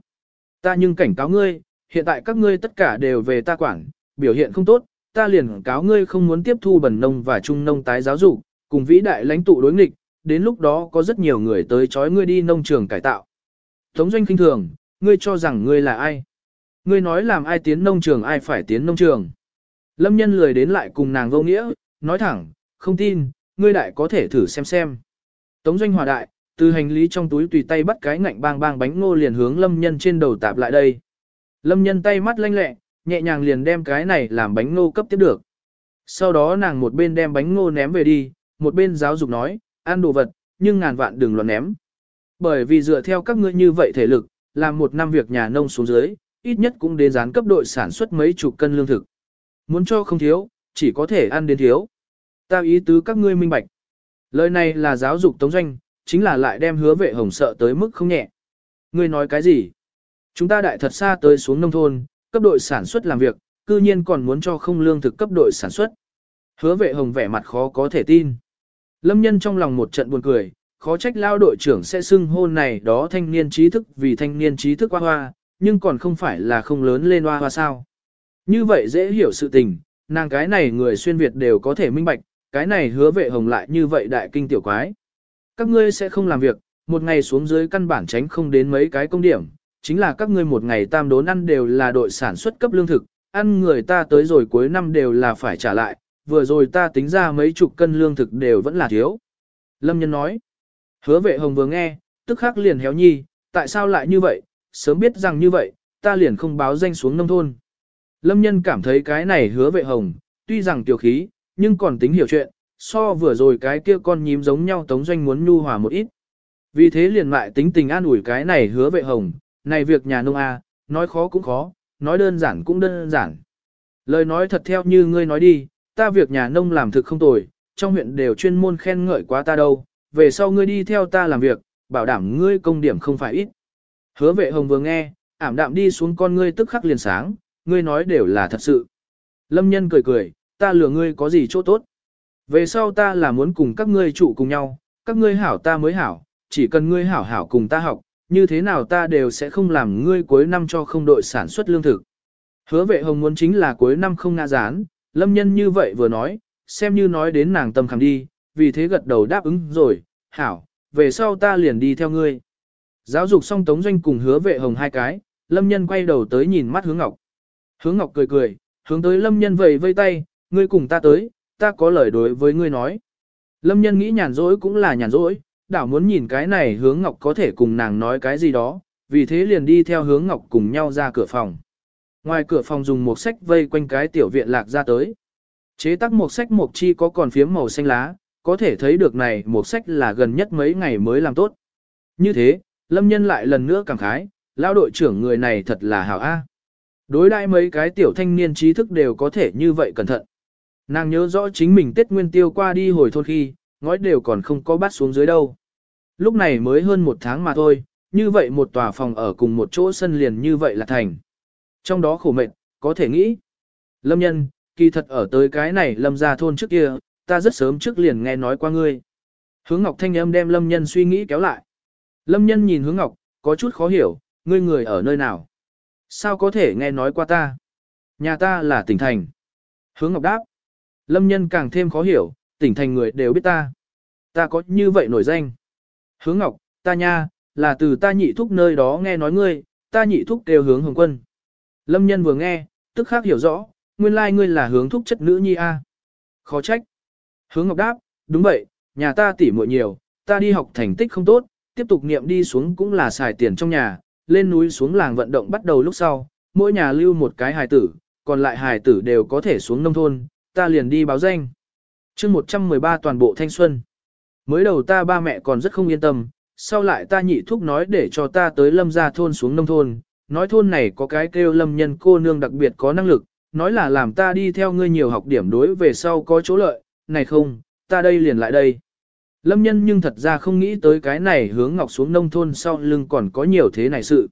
Ta nhưng cảnh cáo ngươi, hiện tại các ngươi tất cả đều về ta quản, biểu hiện không tốt, ta liền cáo ngươi không muốn tiếp thu bẩn nông và trung nông tái giáo dục, cùng vĩ đại lãnh tụ đối nghịch, đến lúc đó có rất nhiều người tới chói ngươi đi nông trường cải tạo. Tống doanh kinh thường, ngươi cho rằng ngươi là ai? Ngươi nói làm ai tiến nông trường ai phải tiến nông trường. Lâm nhân lười đến lại cùng nàng vô nghĩa, nói thẳng, không tin, ngươi đại có thể thử xem xem. Tống doanh hòa đại, từ hành lý trong túi tùy tay bắt cái ngạnh bang bang bánh ngô liền hướng lâm nhân trên đầu tạp lại đây. Lâm nhân tay mắt lanh lẹ, nhẹ nhàng liền đem cái này làm bánh ngô cấp tiếp được. Sau đó nàng một bên đem bánh ngô ném về đi, một bên giáo dục nói, ăn đồ vật, nhưng ngàn vạn đừng loạn ném. Bởi vì dựa theo các ngươi như vậy thể lực, làm một năm việc nhà nông xuống dưới, ít nhất cũng đến dán cấp đội sản xuất mấy chục cân lương thực. Muốn cho không thiếu, chỉ có thể ăn đến thiếu. Ta ý tứ các ngươi minh bạch. Lời này là giáo dục tống doanh, chính là lại đem hứa vệ hồng sợ tới mức không nhẹ. Ngươi nói cái gì? Chúng ta đại thật xa tới xuống nông thôn, cấp đội sản xuất làm việc, cư nhiên còn muốn cho không lương thực cấp đội sản xuất. Hứa vệ hồng vẻ mặt khó có thể tin. Lâm nhân trong lòng một trận buồn cười, khó trách lao đội trưởng sẽ xưng hôn này đó thanh niên trí thức vì thanh niên trí thức hoa hoa, nhưng còn không phải là không lớn lên hoa hoa sao. Như vậy dễ hiểu sự tình, nàng cái này người xuyên Việt đều có thể minh bạch, cái này hứa vệ hồng lại như vậy đại kinh tiểu quái. Các ngươi sẽ không làm việc, một ngày xuống dưới căn bản tránh không đến mấy cái công điểm, chính là các ngươi một ngày tam đốn ăn đều là đội sản xuất cấp lương thực, ăn người ta tới rồi cuối năm đều là phải trả lại, vừa rồi ta tính ra mấy chục cân lương thực đều vẫn là thiếu. Lâm Nhân nói, hứa vệ hồng vừa nghe, tức khắc liền héo nhi, tại sao lại như vậy, sớm biết rằng như vậy, ta liền không báo danh xuống nông thôn. Lâm Nhân cảm thấy cái này hứa vệ hồng, tuy rằng tiểu khí, nhưng còn tính hiểu chuyện, so vừa rồi cái kia con nhím giống nhau tống doanh muốn nhu hòa một ít. Vì thế liền lại tính tình an ủi cái này hứa vệ hồng, này việc nhà nông a, nói khó cũng khó, nói đơn giản cũng đơn giản. Lời nói thật theo như ngươi nói đi, ta việc nhà nông làm thực không tồi, trong huyện đều chuyên môn khen ngợi quá ta đâu, về sau ngươi đi theo ta làm việc, bảo đảm ngươi công điểm không phải ít. Hứa vệ hồng vừa nghe, ảm đạm đi xuống con ngươi tức khắc liền sáng, ngươi nói đều là thật sự. Lâm nhân cười cười, ta lừa ngươi có gì chỗ tốt. Về sau ta là muốn cùng các ngươi trụ cùng nhau, các ngươi hảo ta mới hảo, chỉ cần ngươi hảo hảo cùng ta học, như thế nào ta đều sẽ không làm ngươi cuối năm cho không đội sản xuất lương thực. Hứa vệ hồng muốn chính là cuối năm không ngã rán, lâm nhân như vậy vừa nói, xem như nói đến nàng tâm khẳng đi, vì thế gật đầu đáp ứng rồi, hảo, về sau ta liền đi theo ngươi. Giáo dục xong tống doanh cùng hứa vệ hồng hai cái, Lâm Nhân quay đầu tới nhìn mắt hướng ngọc. Hướng ngọc cười cười, hướng tới Lâm Nhân vầy vây tay, ngươi cùng ta tới, ta có lời đối với ngươi nói. Lâm Nhân nghĩ nhàn rỗi cũng là nhàn rỗi, đảo muốn nhìn cái này hướng ngọc có thể cùng nàng nói cái gì đó, vì thế liền đi theo hướng ngọc cùng nhau ra cửa phòng. Ngoài cửa phòng dùng một sách vây quanh cái tiểu viện lạc ra tới. Chế tác một sách một chi có còn phiếm màu xanh lá, có thể thấy được này một sách là gần nhất mấy ngày mới làm tốt. Như thế, Lâm Nhân lại lần nữa cảm khái, lao đội trưởng người này thật là hảo A. Đối đại mấy cái tiểu thanh niên trí thức đều có thể như vậy cẩn thận. Nàng nhớ rõ chính mình Tết Nguyên Tiêu qua đi hồi thôn khi, ngói đều còn không có bắt xuống dưới đâu. Lúc này mới hơn một tháng mà thôi, như vậy một tòa phòng ở cùng một chỗ sân liền như vậy là thành. Trong đó khổ mệnh, có thể nghĩ. Lâm nhân, kỳ thật ở tới cái này lâm ra thôn trước kia, ta rất sớm trước liền nghe nói qua ngươi. Hướng Ngọc Thanh âm đem Lâm nhân suy nghĩ kéo lại. Lâm nhân nhìn hướng Ngọc, có chút khó hiểu, ngươi người ở nơi nào? Sao có thể nghe nói qua ta? Nhà ta là tỉnh thành. Hướng Ngọc đáp. Lâm nhân càng thêm khó hiểu, tỉnh thành người đều biết ta. Ta có như vậy nổi danh. Hướng Ngọc, ta nha, là từ ta nhị thúc nơi đó nghe nói ngươi, ta nhị thúc đều hướng hồng quân. Lâm nhân vừa nghe, tức khác hiểu rõ, nguyên lai ngươi là hướng thúc chất nữ nhi a. Khó trách. Hướng Ngọc đáp, đúng vậy, nhà ta tỉ muội nhiều, ta đi học thành tích không tốt, tiếp tục niệm đi xuống cũng là xài tiền trong nhà, lên núi xuống làng vận động bắt đầu lúc sau, mỗi nhà lưu một cái hài tử, còn lại hài tử đều có thể xuống nông thôn, ta liền đi báo danh. chương 113 toàn bộ thanh xuân. Mới đầu ta ba mẹ còn rất không yên tâm, sau lại ta nhị thúc nói để cho ta tới lâm gia thôn xuống nông thôn, nói thôn này có cái kêu lâm nhân cô nương đặc biệt có năng lực, nói là làm ta đi theo ngươi nhiều học điểm đối về sau có chỗ lợi, này không, ta đây liền lại đây. Lâm nhân nhưng thật ra không nghĩ tới cái này hướng ngọc xuống nông thôn sau lưng còn có nhiều thế này sự.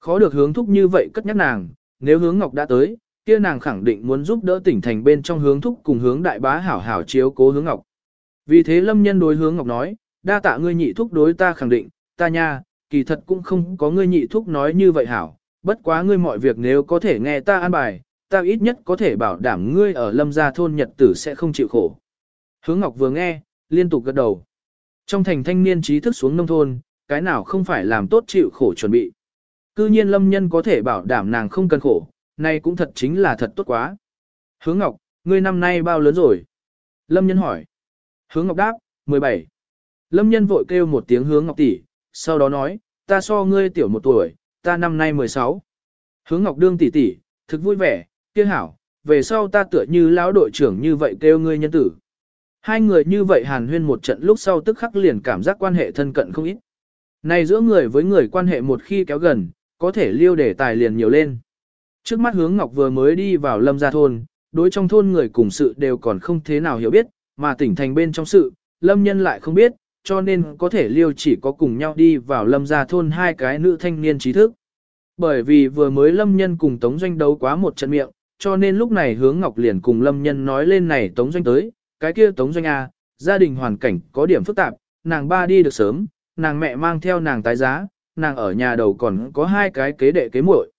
Khó được hướng thúc như vậy cất nhắc nàng, nếu hướng ngọc đã tới, kia nàng khẳng định muốn giúp đỡ tỉnh thành bên trong hướng thúc cùng hướng đại bá hảo hảo chiếu cố hướng ngọc. Vì thế lâm nhân đối hướng ngọc nói, đa tạ ngươi nhị thúc đối ta khẳng định, ta nha, kỳ thật cũng không có ngươi nhị thúc nói như vậy hảo, bất quá ngươi mọi việc nếu có thể nghe ta an bài, ta ít nhất có thể bảo đảm ngươi ở lâm gia thôn nhật tử sẽ không chịu khổ. Hướng Ngọc vừa nghe, liên tục gật đầu. Trong thành thanh niên trí thức xuống nông thôn, cái nào không phải làm tốt chịu khổ chuẩn bị. Cư nhiên lâm nhân có thể bảo đảm nàng không cần khổ, này cũng thật chính là thật tốt quá. Hướng Ngọc, ngươi năm nay bao lớn rồi? Lâm nhân hỏi. Hướng Ngọc đáp, 17. Lâm nhân vội kêu một tiếng hướng Ngọc tỷ, sau đó nói, ta so ngươi tiểu một tuổi, ta năm nay 16. Hướng Ngọc đương tỷ tỷ, thực vui vẻ, kia hảo, về sau ta tựa như lão đội trưởng như vậy kêu ngươi nhân tử. Hai người như vậy hàn huyên một trận lúc sau tức khắc liền cảm giác quan hệ thân cận không ít. Này giữa người với người quan hệ một khi kéo gần, có thể liêu để tài liền nhiều lên. Trước mắt hướng Ngọc vừa mới đi vào lâm gia thôn, đối trong thôn người cùng sự đều còn không thế nào hiểu biết, mà tỉnh thành bên trong sự, lâm nhân lại không biết, cho nên có thể liêu chỉ có cùng nhau đi vào lâm gia thôn hai cái nữ thanh niên trí thức. Bởi vì vừa mới lâm nhân cùng Tống Doanh đấu quá một trận miệng, cho nên lúc này hướng Ngọc liền cùng lâm nhân nói lên này Tống Doanh tới, cái kia Tống Doanh A, gia đình hoàn cảnh có điểm phức tạp, nàng ba đi được sớm, nàng mẹ mang theo nàng tái giá, nàng ở nhà đầu còn có hai cái kế đệ kế muội.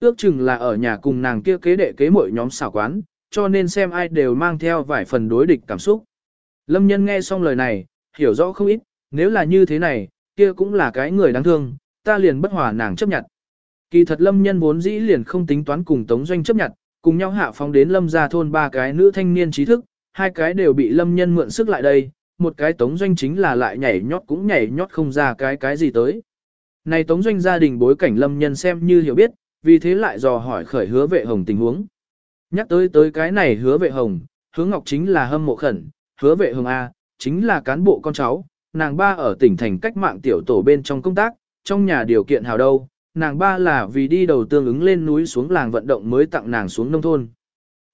Ước chừng là ở nhà cùng nàng kia kế đệ kế muội nhóm xảo quán, cho nên xem ai đều mang theo vài phần đối địch cảm xúc. Lâm nhân nghe xong lời này, hiểu rõ không ít, nếu là như thế này, kia cũng là cái người đáng thương, ta liền bất hòa nàng chấp nhận. Kỳ thật lâm nhân vốn dĩ liền không tính toán cùng Tống Doanh chấp nhận, cùng nhau hạ phóng đến lâm gia thôn ba cái nữ thanh niên trí thức, hai cái đều bị lâm nhân mượn sức lại đây, một cái Tống Doanh chính là lại nhảy nhót cũng nhảy nhót không ra cái cái gì tới. Này Tống Doanh gia đình bối cảnh lâm nhân xem như hiểu biết, vì thế lại dò hỏi khởi hứa vệ hồng tình huống. Nhắc tới tới cái này hứa vệ hồng, hứa ngọc chính là hâm mộ khẩn, hứa vệ hồng A, chính là cán bộ con cháu, nàng ba ở tỉnh thành cách mạng tiểu tổ bên trong công tác, trong nhà điều kiện hào đâu, nàng ba là vì đi đầu tương ứng lên núi xuống làng vận động mới tặng nàng xuống nông thôn.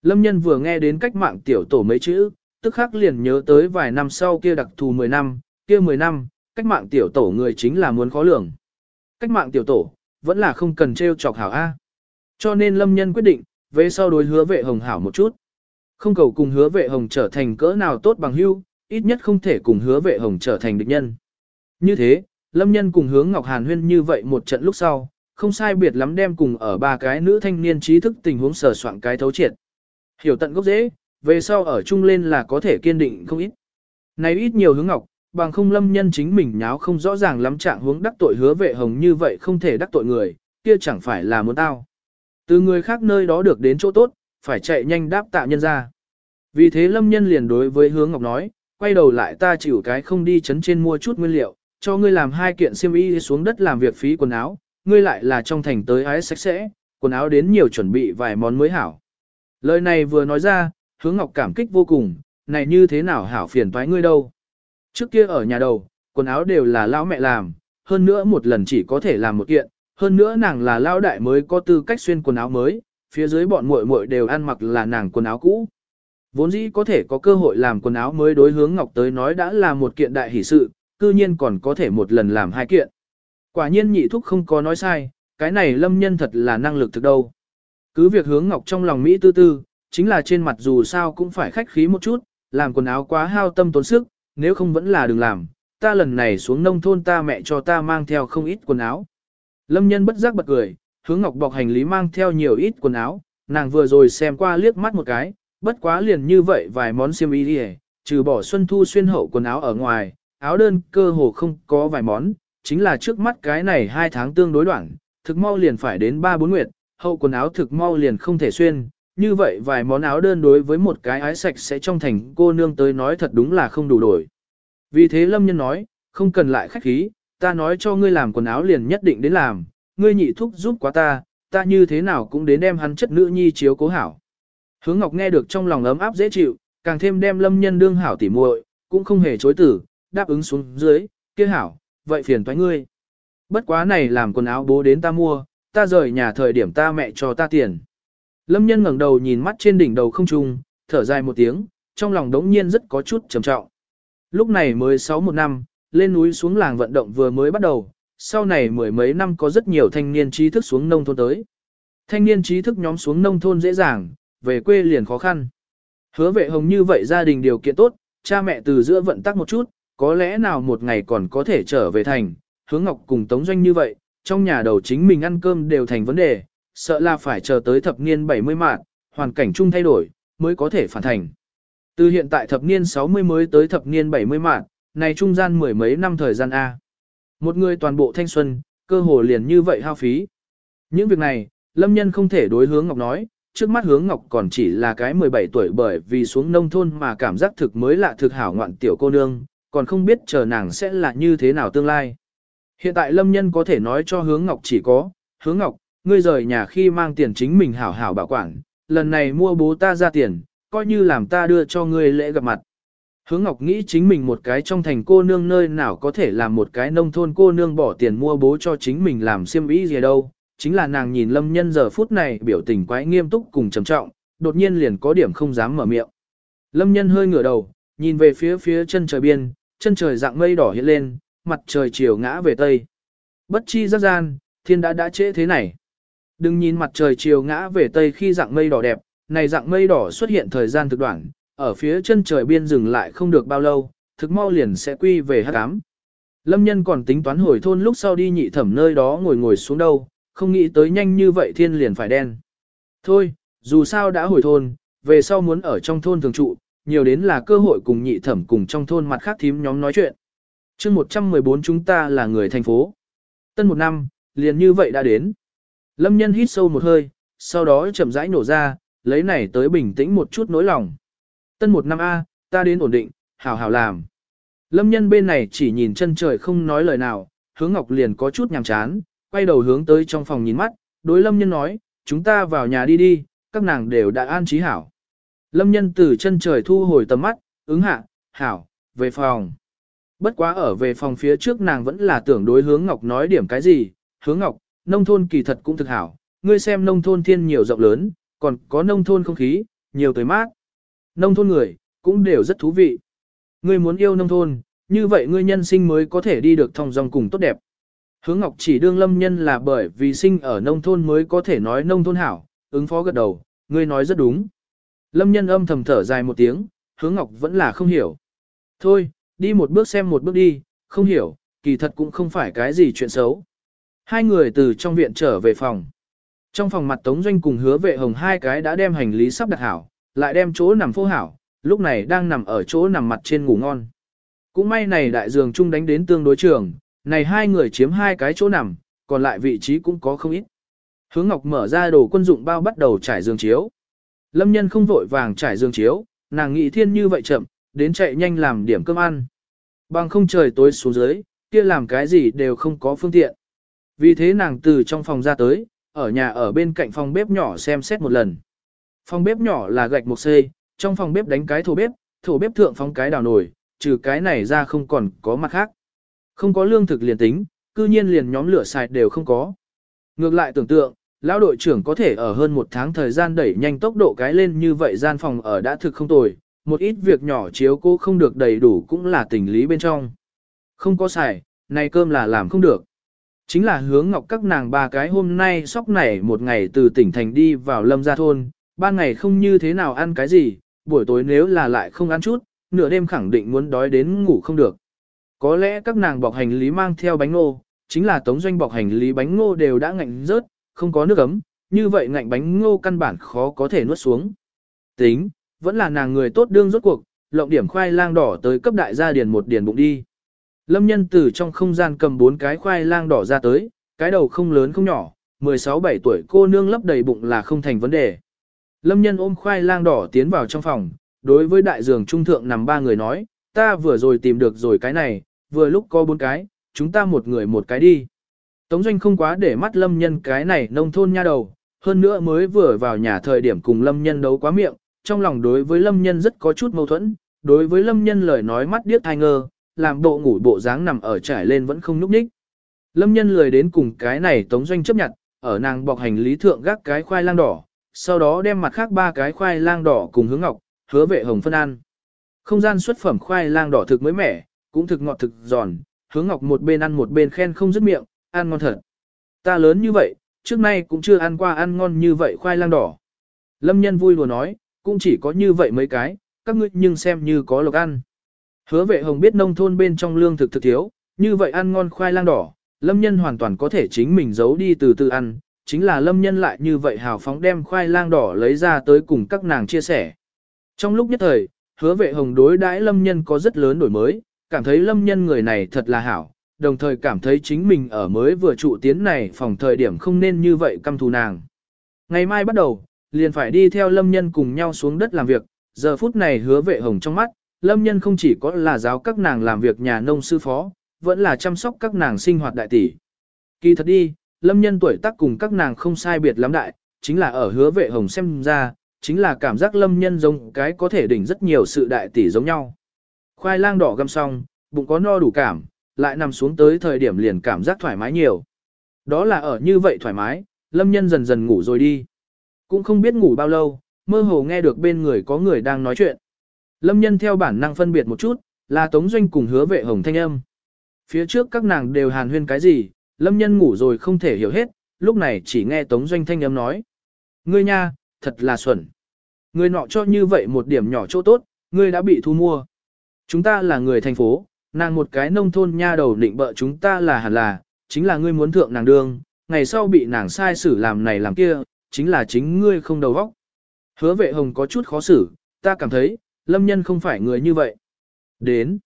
Lâm nhân vừa nghe đến cách mạng tiểu tổ mấy chữ, tức khắc liền nhớ tới vài năm sau kia đặc thù 10 năm, kia 10 năm, cách mạng tiểu tổ người chính là muốn khó lường. Cách mạng tiểu tổ, vẫn là không cần treo chọc hảo A. Cho nên lâm nhân quyết định, về sau đối hứa vệ hồng hảo một chút. Không cầu cùng hứa vệ hồng trở thành cỡ nào tốt bằng hưu, ít nhất không thể cùng hứa vệ hồng trở thành địch nhân. Như thế, Lâm Nhân cùng hướng Ngọc Hàn huyên như vậy một trận lúc sau, không sai biệt lắm đem cùng ở ba cái nữ thanh niên trí thức tình huống sở soạn cái thấu triệt. Hiểu tận gốc dễ, về sau ở chung lên là có thể kiên định không ít. Này ít nhiều hướng Ngọc, bằng không Lâm Nhân chính mình nháo không rõ ràng lắm trạng hướng đắc tội hứa vệ hồng như vậy không thể đắc tội người, kia chẳng phải là muốn tao. Từ người khác nơi đó được đến chỗ tốt, phải chạy nhanh đáp tạ nhân ra. Vì thế lâm nhân liền đối với hướng ngọc nói, quay đầu lại ta chịu cái không đi chấn trên mua chút nguyên liệu, cho ngươi làm hai kiện xiêm y xuống đất làm việc phí quần áo, ngươi lại là trong thành tới ái sạch sẽ, quần áo đến nhiều chuẩn bị vài món mới hảo. Lời này vừa nói ra, hướng ngọc cảm kích vô cùng, này như thế nào hảo phiền toái ngươi đâu. Trước kia ở nhà đầu, quần áo đều là lão mẹ làm, hơn nữa một lần chỉ có thể làm một kiện, hơn nữa nàng là lão đại mới có tư cách xuyên quần áo mới, phía dưới bọn muội muội đều ăn mặc là nàng quần áo cũ. Vốn dĩ có thể có cơ hội làm quần áo mới đối hướng Ngọc tới nói đã là một kiện đại hỷ sự, cư nhiên còn có thể một lần làm hai kiện. Quả nhiên nhị thúc không có nói sai, cái này lâm nhân thật là năng lực thực đâu. Cứ việc hướng Ngọc trong lòng Mỹ tư tư, chính là trên mặt dù sao cũng phải khách khí một chút, làm quần áo quá hao tâm tốn sức, nếu không vẫn là đừng làm, ta lần này xuống nông thôn ta mẹ cho ta mang theo không ít quần áo. Lâm nhân bất giác bật cười, hướng ngọc bọc hành lý mang theo nhiều ít quần áo, nàng vừa rồi xem qua liếc mắt một cái, bất quá liền như vậy vài món xiêm y đi trừ bỏ xuân thu xuyên hậu quần áo ở ngoài, áo đơn cơ hồ không có vài món, chính là trước mắt cái này hai tháng tương đối đoạn, thực mau liền phải đến ba bốn nguyệt, hậu quần áo thực mau liền không thể xuyên, như vậy vài món áo đơn đối với một cái ái sạch sẽ trong thành cô nương tới nói thật đúng là không đủ đổi. Vì thế lâm nhân nói, không cần lại khách khí, ta nói cho ngươi làm quần áo liền nhất định đến làm, ngươi nhị thúc giúp quá ta, ta như thế nào cũng đến đem hắn chất nữ nhi chiếu cố hảo. Hướng Ngọc nghe được trong lòng ấm áp dễ chịu, càng thêm đem lâm nhân đương hảo tỉ muội, cũng không hề chối tử, đáp ứng xuống dưới, kia hảo, vậy phiền toái ngươi. Bất quá này làm quần áo bố đến ta mua, ta rời nhà thời điểm ta mẹ cho ta tiền. Lâm nhân ngẩng đầu nhìn mắt trên đỉnh đầu không trung, thở dài một tiếng, trong lòng đống nhiên rất có chút trầm trọng. Lúc này mới 6 một năm, lên núi xuống làng vận động vừa mới bắt đầu, sau này mười mấy năm có rất nhiều thanh niên trí thức xuống nông thôn tới. Thanh niên trí thức nhóm xuống nông thôn dễ dàng, về quê liền khó khăn. Hứa vệ hồng như vậy gia đình điều kiện tốt, cha mẹ từ giữa vận tắc một chút, có lẽ nào một ngày còn có thể trở về thành, hướng ngọc cùng tống doanh như vậy, trong nhà đầu chính mình ăn cơm đều thành vấn đề, sợ là phải chờ tới thập niên 70 mạng, hoàn cảnh chung thay đổi, mới có thể phản thành. Từ hiện tại thập niên 60 mới tới thập niên 70 mạng, này trung gian mười mấy năm thời gian A. Một người toàn bộ thanh xuân, cơ hồ liền như vậy hao phí. Những việc này, Lâm Nhân không thể đối hướng Ngọc nói, trước mắt hướng Ngọc còn chỉ là cái 17 tuổi bởi vì xuống nông thôn mà cảm giác thực mới lạ thực hảo ngoạn tiểu cô nương, còn không biết chờ nàng sẽ là như thế nào tương lai. Hiện tại Lâm Nhân có thể nói cho hướng Ngọc chỉ có, hướng Ngọc, ngươi rời nhà khi mang tiền chính mình hảo hảo bảo quản, lần này mua bố ta ra tiền, coi như làm ta đưa cho ngươi lễ gặp mặt. Hướng Ngọc nghĩ chính mình một cái trong thành cô nương nơi nào có thể làm một cái nông thôn cô nương bỏ tiền mua bố cho chính mình làm xiêm y gì đâu, chính là nàng nhìn lâm nhân giờ phút này biểu tình quái nghiêm túc cùng trầm trọng, đột nhiên liền có điểm không dám mở miệng. Lâm nhân hơi ngửa đầu, nhìn về phía phía chân trời biên, chân trời dạng mây đỏ hiện lên, mặt trời chiều ngã về tây. Bất chi giác gian, thiên đã đã trễ thế này. Đừng nhìn mặt trời chiều ngã về tây khi dạng mây đỏ đẹp, này dạng mây đỏ xuất hiện thời gian thực đoạn, ở phía chân trời biên dừng lại không được bao lâu, thực mau liền sẽ quy về hắc ám. Lâm nhân còn tính toán hồi thôn lúc sau đi nhị thẩm nơi đó ngồi ngồi xuống đâu, không nghĩ tới nhanh như vậy thiên liền phải đen. Thôi, dù sao đã hồi thôn, về sau muốn ở trong thôn thường trụ, nhiều đến là cơ hội cùng nhị thẩm cùng trong thôn mặt khác thím nhóm nói chuyện. chương 114 chúng ta là người thành phố. Tân một năm, liền như vậy đã đến. Lâm nhân hít sâu một hơi, sau đó chậm rãi nổ ra, lấy này tới bình tĩnh một chút nỗi lòng. Tân một năm A, ta đến ổn định, hảo hảo làm. Lâm nhân bên này chỉ nhìn chân trời không nói lời nào, hướng ngọc liền có chút nhàm chán, quay đầu hướng tới trong phòng nhìn mắt, đối lâm nhân nói, chúng ta vào nhà đi đi, các nàng đều đã an trí hảo. Lâm nhân từ chân trời thu hồi tầm mắt, ứng hạ, hảo, về phòng. Bất quá ở về phòng phía trước nàng vẫn là tưởng đối hướng ngọc nói điểm cái gì, hướng ngọc, nông thôn kỳ thật cũng thực hảo, ngươi xem nông thôn thiên nhiều rộng lớn, còn có nông thôn không khí, nhiều tới mát. Nông thôn người, cũng đều rất thú vị. Ngươi muốn yêu nông thôn, như vậy ngươi nhân sinh mới có thể đi được thong dong cùng tốt đẹp. Hướng Ngọc chỉ đương lâm nhân là bởi vì sinh ở nông thôn mới có thể nói nông thôn hảo, ứng phó gật đầu, ngươi nói rất đúng. Lâm nhân âm thầm thở dài một tiếng, hướng Ngọc vẫn là không hiểu. Thôi, đi một bước xem một bước đi, không hiểu, kỳ thật cũng không phải cái gì chuyện xấu. Hai người từ trong viện trở về phòng. Trong phòng mặt Tống Doanh cùng hứa vệ hồng hai cái đã đem hành lý sắp đặt hảo, lại đem chỗ nằm phô hảo, lúc này đang nằm ở chỗ nằm mặt trên ngủ ngon. Cũng may này đại giường chung đánh đến tương đối trường, này hai người chiếm hai cái chỗ nằm, còn lại vị trí cũng có không ít. Hướng Ngọc mở ra đồ quân dụng bao bắt đầu trải giường chiếu. Lâm nhân không vội vàng trải giường chiếu, nàng nghĩ thiên như vậy chậm, đến chạy nhanh làm điểm cơm ăn. Bằng không trời tối xuống dưới, kia làm cái gì đều không có phương tiện. Vì thế nàng từ trong phòng ra tới, ở nhà ở bên cạnh phòng bếp nhỏ xem xét một lần. Phòng bếp nhỏ là gạch một xê, trong phòng bếp đánh cái thổ bếp, thổ bếp thượng phóng cái đào nồi, trừ cái này ra không còn có mặt khác. Không có lương thực liền tính, cư nhiên liền nhóm lửa xài đều không có. Ngược lại tưởng tượng, lão đội trưởng có thể ở hơn một tháng thời gian đẩy nhanh tốc độ cái lên như vậy gian phòng ở đã thực không tồi, một ít việc nhỏ chiếu cô không được đầy đủ cũng là tình lý bên trong. Không có xài, này cơm là làm không được. Chính là hướng ngọc các nàng ba cái hôm nay sóc nảy một ngày từ tỉnh thành đi vào lâm gia thôn, ban ngày không như thế nào ăn cái gì, buổi tối nếu là lại không ăn chút, nửa đêm khẳng định muốn đói đến ngủ không được. Có lẽ các nàng bọc hành lý mang theo bánh ngô, chính là tống doanh bọc hành lý bánh ngô đều đã ngạnh rớt, không có nước ấm, như vậy ngạnh bánh ngô căn bản khó có thể nuốt xuống. Tính, vẫn là nàng người tốt đương rốt cuộc, lộng điểm khoai lang đỏ tới cấp đại gia điền một điền bụng đi. Lâm nhân từ trong không gian cầm bốn cái khoai lang đỏ ra tới, cái đầu không lớn không nhỏ, 16-17 tuổi cô nương lấp đầy bụng là không thành vấn đề. Lâm nhân ôm khoai lang đỏ tiến vào trong phòng, đối với đại dường trung thượng nằm ba người nói, ta vừa rồi tìm được rồi cái này, vừa lúc có bốn cái, chúng ta một người một cái đi. Tống doanh không quá để mắt lâm nhân cái này nông thôn nha đầu, hơn nữa mới vừa vào nhà thời điểm cùng lâm nhân đấu quá miệng, trong lòng đối với lâm nhân rất có chút mâu thuẫn, đối với lâm nhân lời nói mắt điếc thai ngơ, làm bộ ngủ bộ dáng nằm ở trải lên vẫn không nhúc nhích. Lâm nhân lười đến cùng cái này tống doanh chấp nhận, ở nàng bọc hành lý thượng gác cái khoai lang đỏ, sau đó đem mặt khác ba cái khoai lang đỏ cùng hướng ngọc, hứa vệ hồng phân ăn. Không gian xuất phẩm khoai lang đỏ thực mới mẻ, cũng thực ngọt thực giòn, hướng ngọc một bên ăn một bên khen không dứt miệng, ăn ngon thật. Ta lớn như vậy, trước nay cũng chưa ăn qua ăn ngon như vậy khoai lang đỏ. Lâm nhân vui đùa nói, cũng chỉ có như vậy mấy cái, các ngươi nhưng xem như có lộc ăn. Hứa vệ hồng biết nông thôn bên trong lương thực thực thiếu, như vậy ăn ngon khoai lang đỏ, lâm nhân hoàn toàn có thể chính mình giấu đi từ từ ăn, chính là lâm nhân lại như vậy hào phóng đem khoai lang đỏ lấy ra tới cùng các nàng chia sẻ. Trong lúc nhất thời, hứa vệ hồng đối đãi lâm nhân có rất lớn đổi mới, cảm thấy lâm nhân người này thật là hảo, đồng thời cảm thấy chính mình ở mới vừa trụ tiến này phòng thời điểm không nên như vậy căm thù nàng. Ngày mai bắt đầu, liền phải đi theo lâm nhân cùng nhau xuống đất làm việc, giờ phút này hứa vệ hồng trong mắt, lâm nhân không chỉ có là giáo các nàng làm việc nhà nông sư phó, vẫn là chăm sóc các nàng sinh hoạt đại tỷ. Kỳ thật đi, lâm nhân tuổi tác cùng các nàng không sai biệt lắm đại, chính là ở hứa vệ hồng xem ra, chính là cảm giác lâm nhân giống cái có thể đỉnh rất nhiều sự đại tỷ giống nhau. Khoai lang đỏ găm xong, bụng có no đủ cảm, lại nằm xuống tới thời điểm liền cảm giác thoải mái nhiều. Đó là ở như vậy thoải mái, lâm nhân dần dần ngủ rồi đi. Cũng không biết ngủ bao lâu, mơ hồ nghe được bên người có người đang nói chuyện. Lâm nhân theo bản năng phân biệt một chút, là Tống Doanh cùng hứa vệ hồng thanh âm. Phía trước các nàng đều hàn huyên cái gì, lâm nhân ngủ rồi không thể hiểu hết, lúc này chỉ nghe Tống Doanh thanh âm nói. Ngươi nha, thật là xuẩn. Ngươi nọ cho như vậy một điểm nhỏ chỗ tốt, ngươi đã bị thu mua. Chúng ta là người thành phố, nàng một cái nông thôn nha đầu định bợ chúng ta là hẳn là, chính là ngươi muốn thượng nàng đương, ngày sau bị nàng sai xử làm này làm kia, chính là chính ngươi không đầu óc. Hứa vệ hồng có chút khó xử, ta cảm thấy, lâm nhân không phải người như vậy. Đến.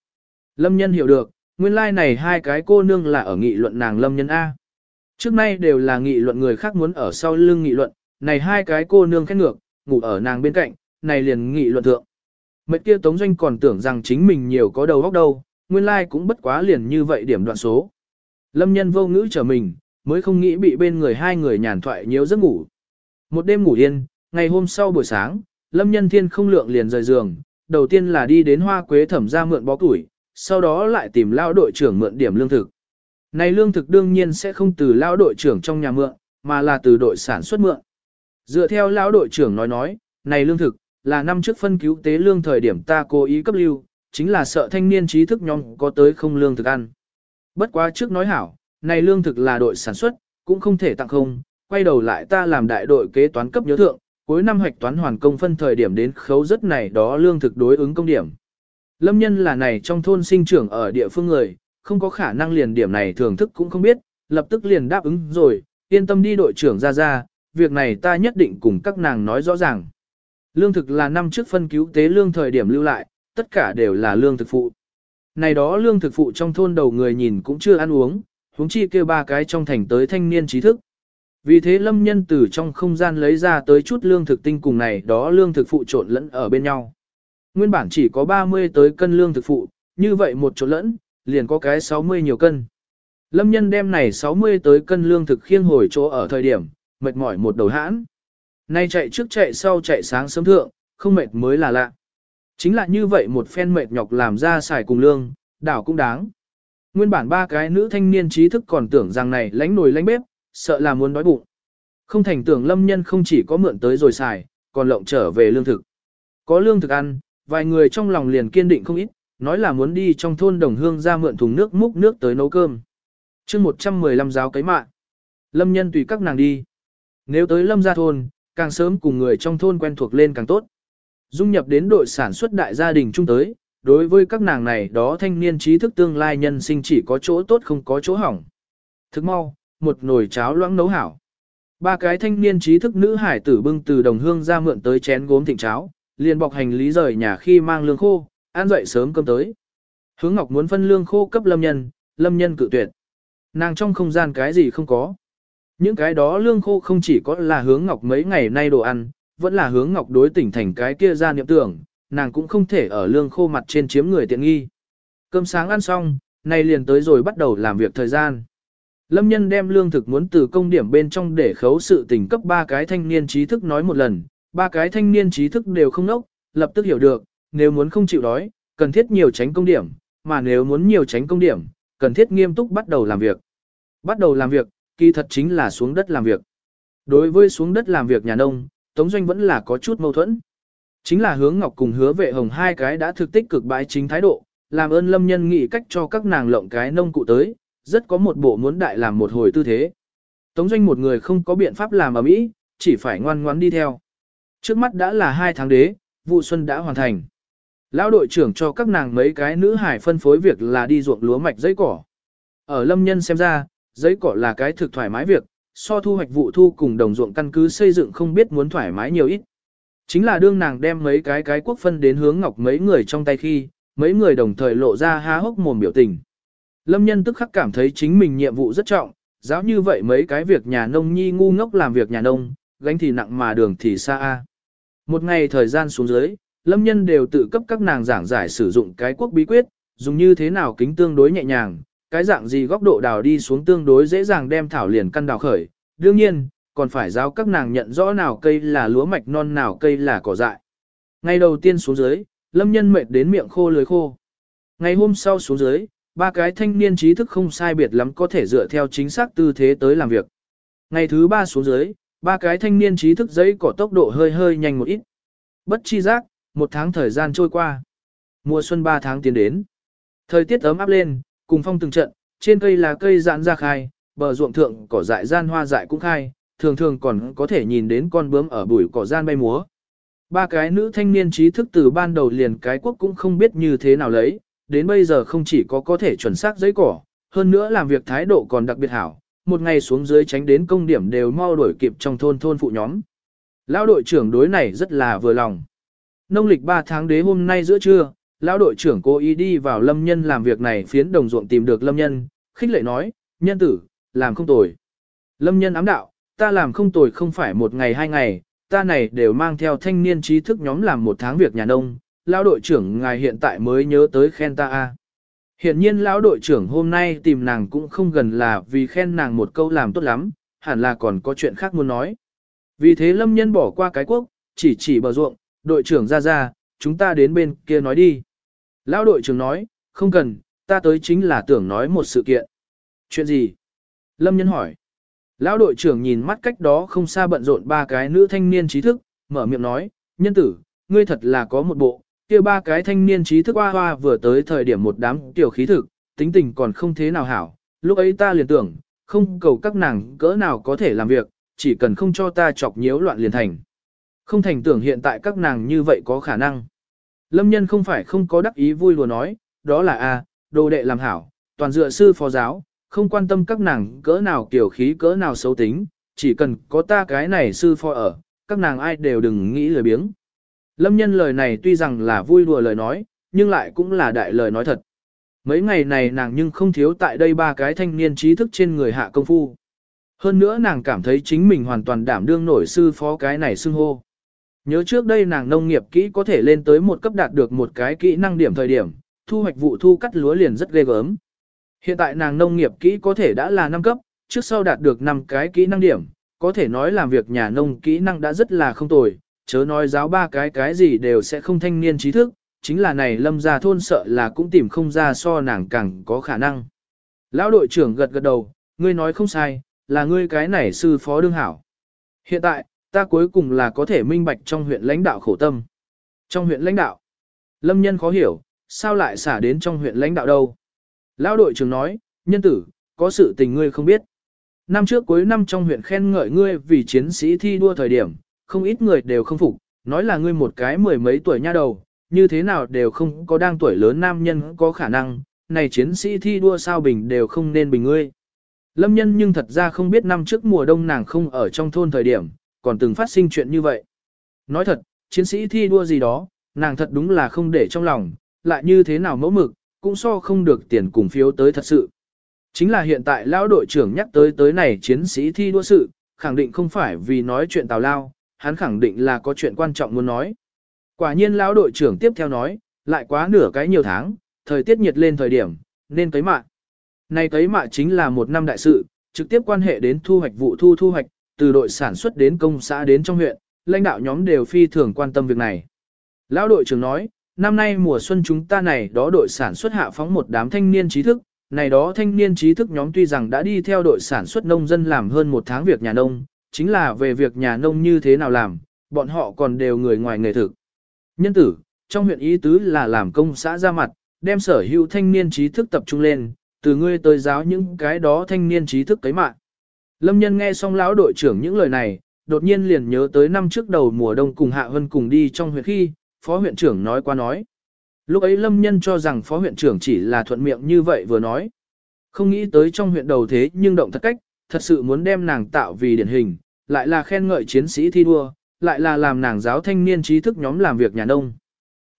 Lâm nhân hiểu được, nguyên lai like này hai cái cô nương là ở nghị luận nàng lâm nhân A. Trước nay đều là nghị luận người khác muốn ở sau lưng nghị luận, này hai cái cô nương khét ngược, ngủ ở nàng bên cạnh, này liền nghị luận thượng. Mệnh kia Tống Doanh còn tưởng rằng chính mình nhiều có đầu óc đâu, nguyên lai like cũng bất quá liền như vậy điểm đoạn số. Lâm nhân vô ngữ trở mình, mới không nghĩ bị bên người hai người nhàn thoại nhiều giấc ngủ. Một đêm ngủ yên, ngày hôm sau buổi sáng, Lâm nhân thiên không lượng liền rời giường, đầu tiên là đi đến hoa quế thẩm ra mượn bó củi, sau đó lại tìm lao đội trưởng mượn điểm lương thực. Này lương thực đương nhiên sẽ không từ lao đội trưởng trong nhà mượn, mà là từ đội sản xuất mượn. Dựa theo lão đội trưởng nói nói, này lương thực, là năm trước phân cứu tế lương thời điểm ta cố ý cấp lưu, chính là sợ thanh niên trí thức nhóm có tới không lương thực ăn. Bất quá trước nói hảo, này lương thực là đội sản xuất, cũng không thể tặng không, quay đầu lại ta làm đại đội kế toán cấp nhớ thượng, cuối năm hoạch toán hoàn công phân thời điểm đến khấu rất này đó lương thực đối ứng công điểm. Lâm nhân là này trong thôn sinh trưởng ở địa phương người, không có khả năng liền điểm này thưởng thức cũng không biết, lập tức liền đáp ứng rồi, yên tâm đi đội trưởng ra ra, việc này ta nhất định cùng các nàng nói rõ ràng. Lương thực là năm trước phân cứu tế lương thời điểm lưu lại, tất cả đều là lương thực phụ. Này đó lương thực phụ trong thôn đầu người nhìn cũng chưa ăn uống, huống chi kêu ba cái trong thành tới thanh niên trí thức. Vì thế lâm nhân từ trong không gian lấy ra tới chút lương thực tinh cùng này đó lương thực phụ trộn lẫn ở bên nhau. Nguyên bản chỉ có 30 tới cân lương thực phụ, như vậy một trộn lẫn, liền có cái 60 nhiều cân. Lâm nhân đem này 60 tới cân lương thực khiêng hồi chỗ ở thời điểm, mệt mỏi một đầu hãn. Nay chạy trước chạy sau chạy sáng sớm thượng, không mệt mới là lạ. Chính là như vậy một phen mệt nhọc làm ra xài cùng lương, đảo cũng đáng. Nguyên bản ba cái nữ thanh niên trí thức còn tưởng rằng này lánh nồi lánh bếp, sợ là muốn đói bụng. Không thành tưởng lâm nhân không chỉ có mượn tới rồi xài, còn lộng trở về lương thực. Có lương thực ăn, vài người trong lòng liền kiên định không ít, nói là muốn đi trong thôn đồng hương ra mượn thùng nước múc nước tới nấu cơm. chương 115 giáo cấy mạng. Lâm nhân tùy các nàng đi. Nếu tới lâm gia thôn, càng sớm cùng người trong thôn quen thuộc lên càng tốt. Dung nhập đến đội sản xuất đại gia đình chung tới, đối với các nàng này đó thanh niên trí thức tương lai nhân sinh chỉ có chỗ tốt không có chỗ hỏng. Thức mau, một nồi cháo loãng nấu hảo. Ba cái thanh niên trí thức nữ hải tử bưng từ đồng hương ra mượn tới chén gốm thịnh cháo, liền bọc hành lý rời nhà khi mang lương khô, ăn dậy sớm cơm tới. Hướng Ngọc muốn phân lương khô cấp lâm nhân, lâm nhân cự tuyệt. Nàng trong không gian cái gì không có. Những cái đó lương khô không chỉ có là hướng Ngọc mấy ngày nay đồ ăn, vẫn là hướng Ngọc đối tỉnh thành cái kia ra niệm tưởng, nàng cũng không thể ở lương khô mặt trên chiếm người tiện nghi. Cơm sáng ăn xong, nay liền tới rồi bắt đầu làm việc thời gian. Lâm nhân đem lương thực muốn từ công điểm bên trong để khấu sự tình cấp ba cái thanh niên trí thức nói một lần, ba cái thanh niên trí thức đều không nốc, lập tức hiểu được, nếu muốn không chịu đói, cần thiết nhiều tránh công điểm, mà nếu muốn nhiều tránh công điểm, cần thiết nghiêm túc bắt đầu làm việc. Bắt đầu làm việc, kỳ thật chính là xuống đất làm việc. Đối với xuống đất làm việc nhà nông, Tống Doanh vẫn là có chút mâu thuẫn. Chính là hướng ngọc cùng hứa vệ hồng hai cái đã thực tích cực bái chính thái độ, làm ơn lâm nhân nghĩ cách cho các nàng lộng cái nông cụ tới, rất có một bộ muốn đại làm một hồi tư thế. Tống Doanh một người không có biện pháp làm ở mỹ, chỉ phải ngoan ngoãn đi theo. Trước mắt đã là hai tháng đế, vụ xuân đã hoàn thành. Lão đội trưởng cho các nàng mấy cái nữ hải phân phối việc là đi ruộng lúa mạch giấy cỏ. Ở lâm nhân xem ra, giấy cỏ là cái thực thoải mái việc, so thu hoạch vụ thu cùng đồng ruộng căn cứ xây dựng không biết muốn thoải mái nhiều ít. Chính là đương nàng đem mấy cái cái quốc phân đến hướng ngọc mấy người trong tay khi, mấy người đồng thời lộ ra há hốc mồm biểu tình. Lâm nhân tức khắc cảm thấy chính mình nhiệm vụ rất trọng, giáo như vậy mấy cái việc nhà nông nhi ngu ngốc làm việc nhà nông, gánh thì nặng mà đường thì xa. a. Một ngày thời gian xuống dưới, lâm nhân đều tự cấp các nàng giảng giải sử dụng cái quốc bí quyết, dùng như thế nào kính tương đối nhẹ nhàng, cái dạng gì góc độ đào đi xuống tương đối dễ dàng đem thảo liền căn đào khởi. Đương nhiên, còn phải giáo các nàng nhận rõ nào cây là lúa mạch non nào cây là cỏ dại. Ngày đầu tiên xuống dưới, lâm nhân mệt đến miệng khô lưới khô. Ngày hôm sau xuống dưới, ba cái thanh niên trí thức không sai biệt lắm có thể dựa theo chính xác tư thế tới làm việc. Ngày thứ ba xuống dưới, ba cái thanh niên trí thức giấy cỏ tốc độ hơi hơi nhanh một ít. Bất chi giác, một tháng thời gian trôi qua. Mùa xuân ba tháng tiến đến. Thời tiết ấm áp lên, cùng phong từng trận, trên cây là cây giãn ra khai, bờ ruộng thượng cỏ dại gian hoa dại cũng khai, thường thường còn có thể nhìn đến con bướm ở bụi cỏ gian bay múa. Ba cái nữ thanh niên trí thức từ ban đầu liền cái quốc cũng không biết như thế nào lấy, đến bây giờ không chỉ có có thể chuẩn xác giấy cỏ, hơn nữa làm việc thái độ còn đặc biệt hảo, một ngày xuống dưới tránh đến công điểm đều mau đuổi kịp trong thôn thôn phụ nhóm. Lão đội trưởng đối này rất là vừa lòng. Nông lịch 3 tháng đế hôm nay giữa trưa, lão đội trưởng cố ý đi vào lâm nhân làm việc này phiến đồng ruộng tìm được lâm nhân, khích lệ nói, nhân tử, làm không tồi. Lâm nhân ám đạo, ta làm không tồi không phải một ngày hai ngày, ta này đều mang theo thanh niên trí thức nhóm làm một tháng việc nhà nông, lão đội trưởng ngài hiện tại mới nhớ tới khen ta à? a. Hiện nhiên lão đội trưởng hôm nay tìm nàng cũng không gần là vì khen nàng một câu làm tốt lắm, hẳn là còn có chuyện khác muốn nói. Vì thế lâm nhân bỏ qua cái quốc, chỉ chỉ bờ ruộng, đội trưởng ra ra, chúng ta đến bên kia nói đi. Lão đội trưởng nói, không cần, ta tới chính là tưởng nói một sự kiện. Chuyện gì? Lâm nhân hỏi. Lão đội trưởng nhìn mắt cách đó không xa bận rộn ba cái nữ thanh niên trí thức, mở miệng nói, nhân tử, ngươi thật là có một bộ, kia ba cái thanh niên trí thức hoa hoa vừa tới thời điểm một đám tiểu khí thực, tính tình còn không thế nào hảo, lúc ấy ta liền tưởng, không cầu các nàng cỡ nào có thể làm việc, chỉ cần không cho ta chọc nhiễu loạn liền thành. Không thành tưởng hiện tại các nàng như vậy có khả năng. Lâm nhân không phải không có đắc ý vui lùa nói, đó là a đồ đệ làm hảo, toàn dựa sư phó giáo, không quan tâm các nàng cỡ nào kiểu khí cỡ nào xấu tính, chỉ cần có ta cái này sư phó ở, các nàng ai đều đừng nghĩ lười biếng. Lâm nhân lời này tuy rằng là vui đùa lời nói, nhưng lại cũng là đại lời nói thật. Mấy ngày này nàng nhưng không thiếu tại đây ba cái thanh niên trí thức trên người hạ công phu. Hơn nữa nàng cảm thấy chính mình hoàn toàn đảm đương nổi sư phó cái này xưng hô. Nhớ trước đây nàng nông nghiệp kỹ có thể lên tới một cấp đạt được một cái kỹ năng điểm thời điểm, thu hoạch vụ thu cắt lúa liền rất ghê gớm. Hiện tại nàng nông nghiệp kỹ có thể đã là 5 cấp, trước sau đạt được 5 cái kỹ năng điểm, có thể nói làm việc nhà nông kỹ năng đã rất là không tồi, chớ nói giáo ba cái cái gì đều sẽ không thanh niên trí thức, chính là này lâm gia thôn sợ là cũng tìm không ra so nàng càng có khả năng. Lão đội trưởng gật gật đầu, ngươi nói không sai, là ngươi cái này sư phó đương hảo. Hiện tại, ta cuối cùng là có thể minh bạch trong huyện lãnh đạo khổ tâm. Trong huyện lãnh đạo, lâm nhân khó hiểu, sao lại xả đến trong huyện lãnh đạo đâu? Lão đội trưởng nói, nhân tử, có sự tình ngươi không biết. Năm trước cuối năm trong huyện khen ngợi ngươi vì chiến sĩ thi đua thời điểm, không ít người đều không phục, nói là ngươi một cái mười mấy tuổi nha đầu, như thế nào đều không có đang tuổi lớn nam nhân có khả năng, này chiến sĩ thi đua sao bình đều không nên bình ngươi. Lâm nhân nhưng thật ra không biết năm trước mùa đông nàng không ở trong thôn thời điểm, còn từng phát sinh chuyện như vậy. Nói thật, chiến sĩ thi đua gì đó, nàng thật đúng là không để trong lòng, lại như thế nào mẫu mực, cũng so không được tiền cùng phiếu tới thật sự. Chính là hiện tại lão đội trưởng nhắc tới tới này chiến sĩ thi đua sự, khẳng định không phải vì nói chuyện tào lao, hắn khẳng định là có chuyện quan trọng muốn nói. Quả nhiên lão đội trưởng tiếp theo nói, lại quá nửa cái nhiều tháng, thời tiết nhiệt lên thời điểm, nên cấy mạ. Này cấy mạ chính là một năm đại sự, trực tiếp quan hệ đến thu hoạch vụ thu thu hoạch, từ đội sản xuất đến công xã đến trong huyện, lãnh đạo nhóm đều phi thường quan tâm việc này. Lão đội trưởng nói, năm nay mùa xuân chúng ta này đó đội sản xuất hạ phóng một đám thanh niên trí thức, này đó thanh niên trí thức nhóm tuy rằng đã đi theo đội sản xuất nông dân làm hơn một tháng việc nhà nông, chính là về việc nhà nông như thế nào làm, bọn họ còn đều người ngoài nghề thực. Nhân tử, trong huyện ý tứ là làm công xã ra mặt, đem sở hữu thanh niên trí thức tập trung lên, từ ngươi tới giáo những cái đó thanh niên trí thức cấy mạng. Lâm nhân nghe xong lão đội trưởng những lời này, đột nhiên liền nhớ tới năm trước đầu mùa đông cùng Hạ Hân cùng đi trong huyện khi, phó huyện trưởng nói qua nói. Lúc ấy Lâm nhân cho rằng phó huyện trưởng chỉ là thuận miệng như vậy vừa nói. Không nghĩ tới trong huyện đầu thế nhưng động thật cách, thật sự muốn đem nàng tạo vì điển hình, lại là khen ngợi chiến sĩ thi đua, lại là làm nàng giáo thanh niên trí thức nhóm làm việc nhà nông.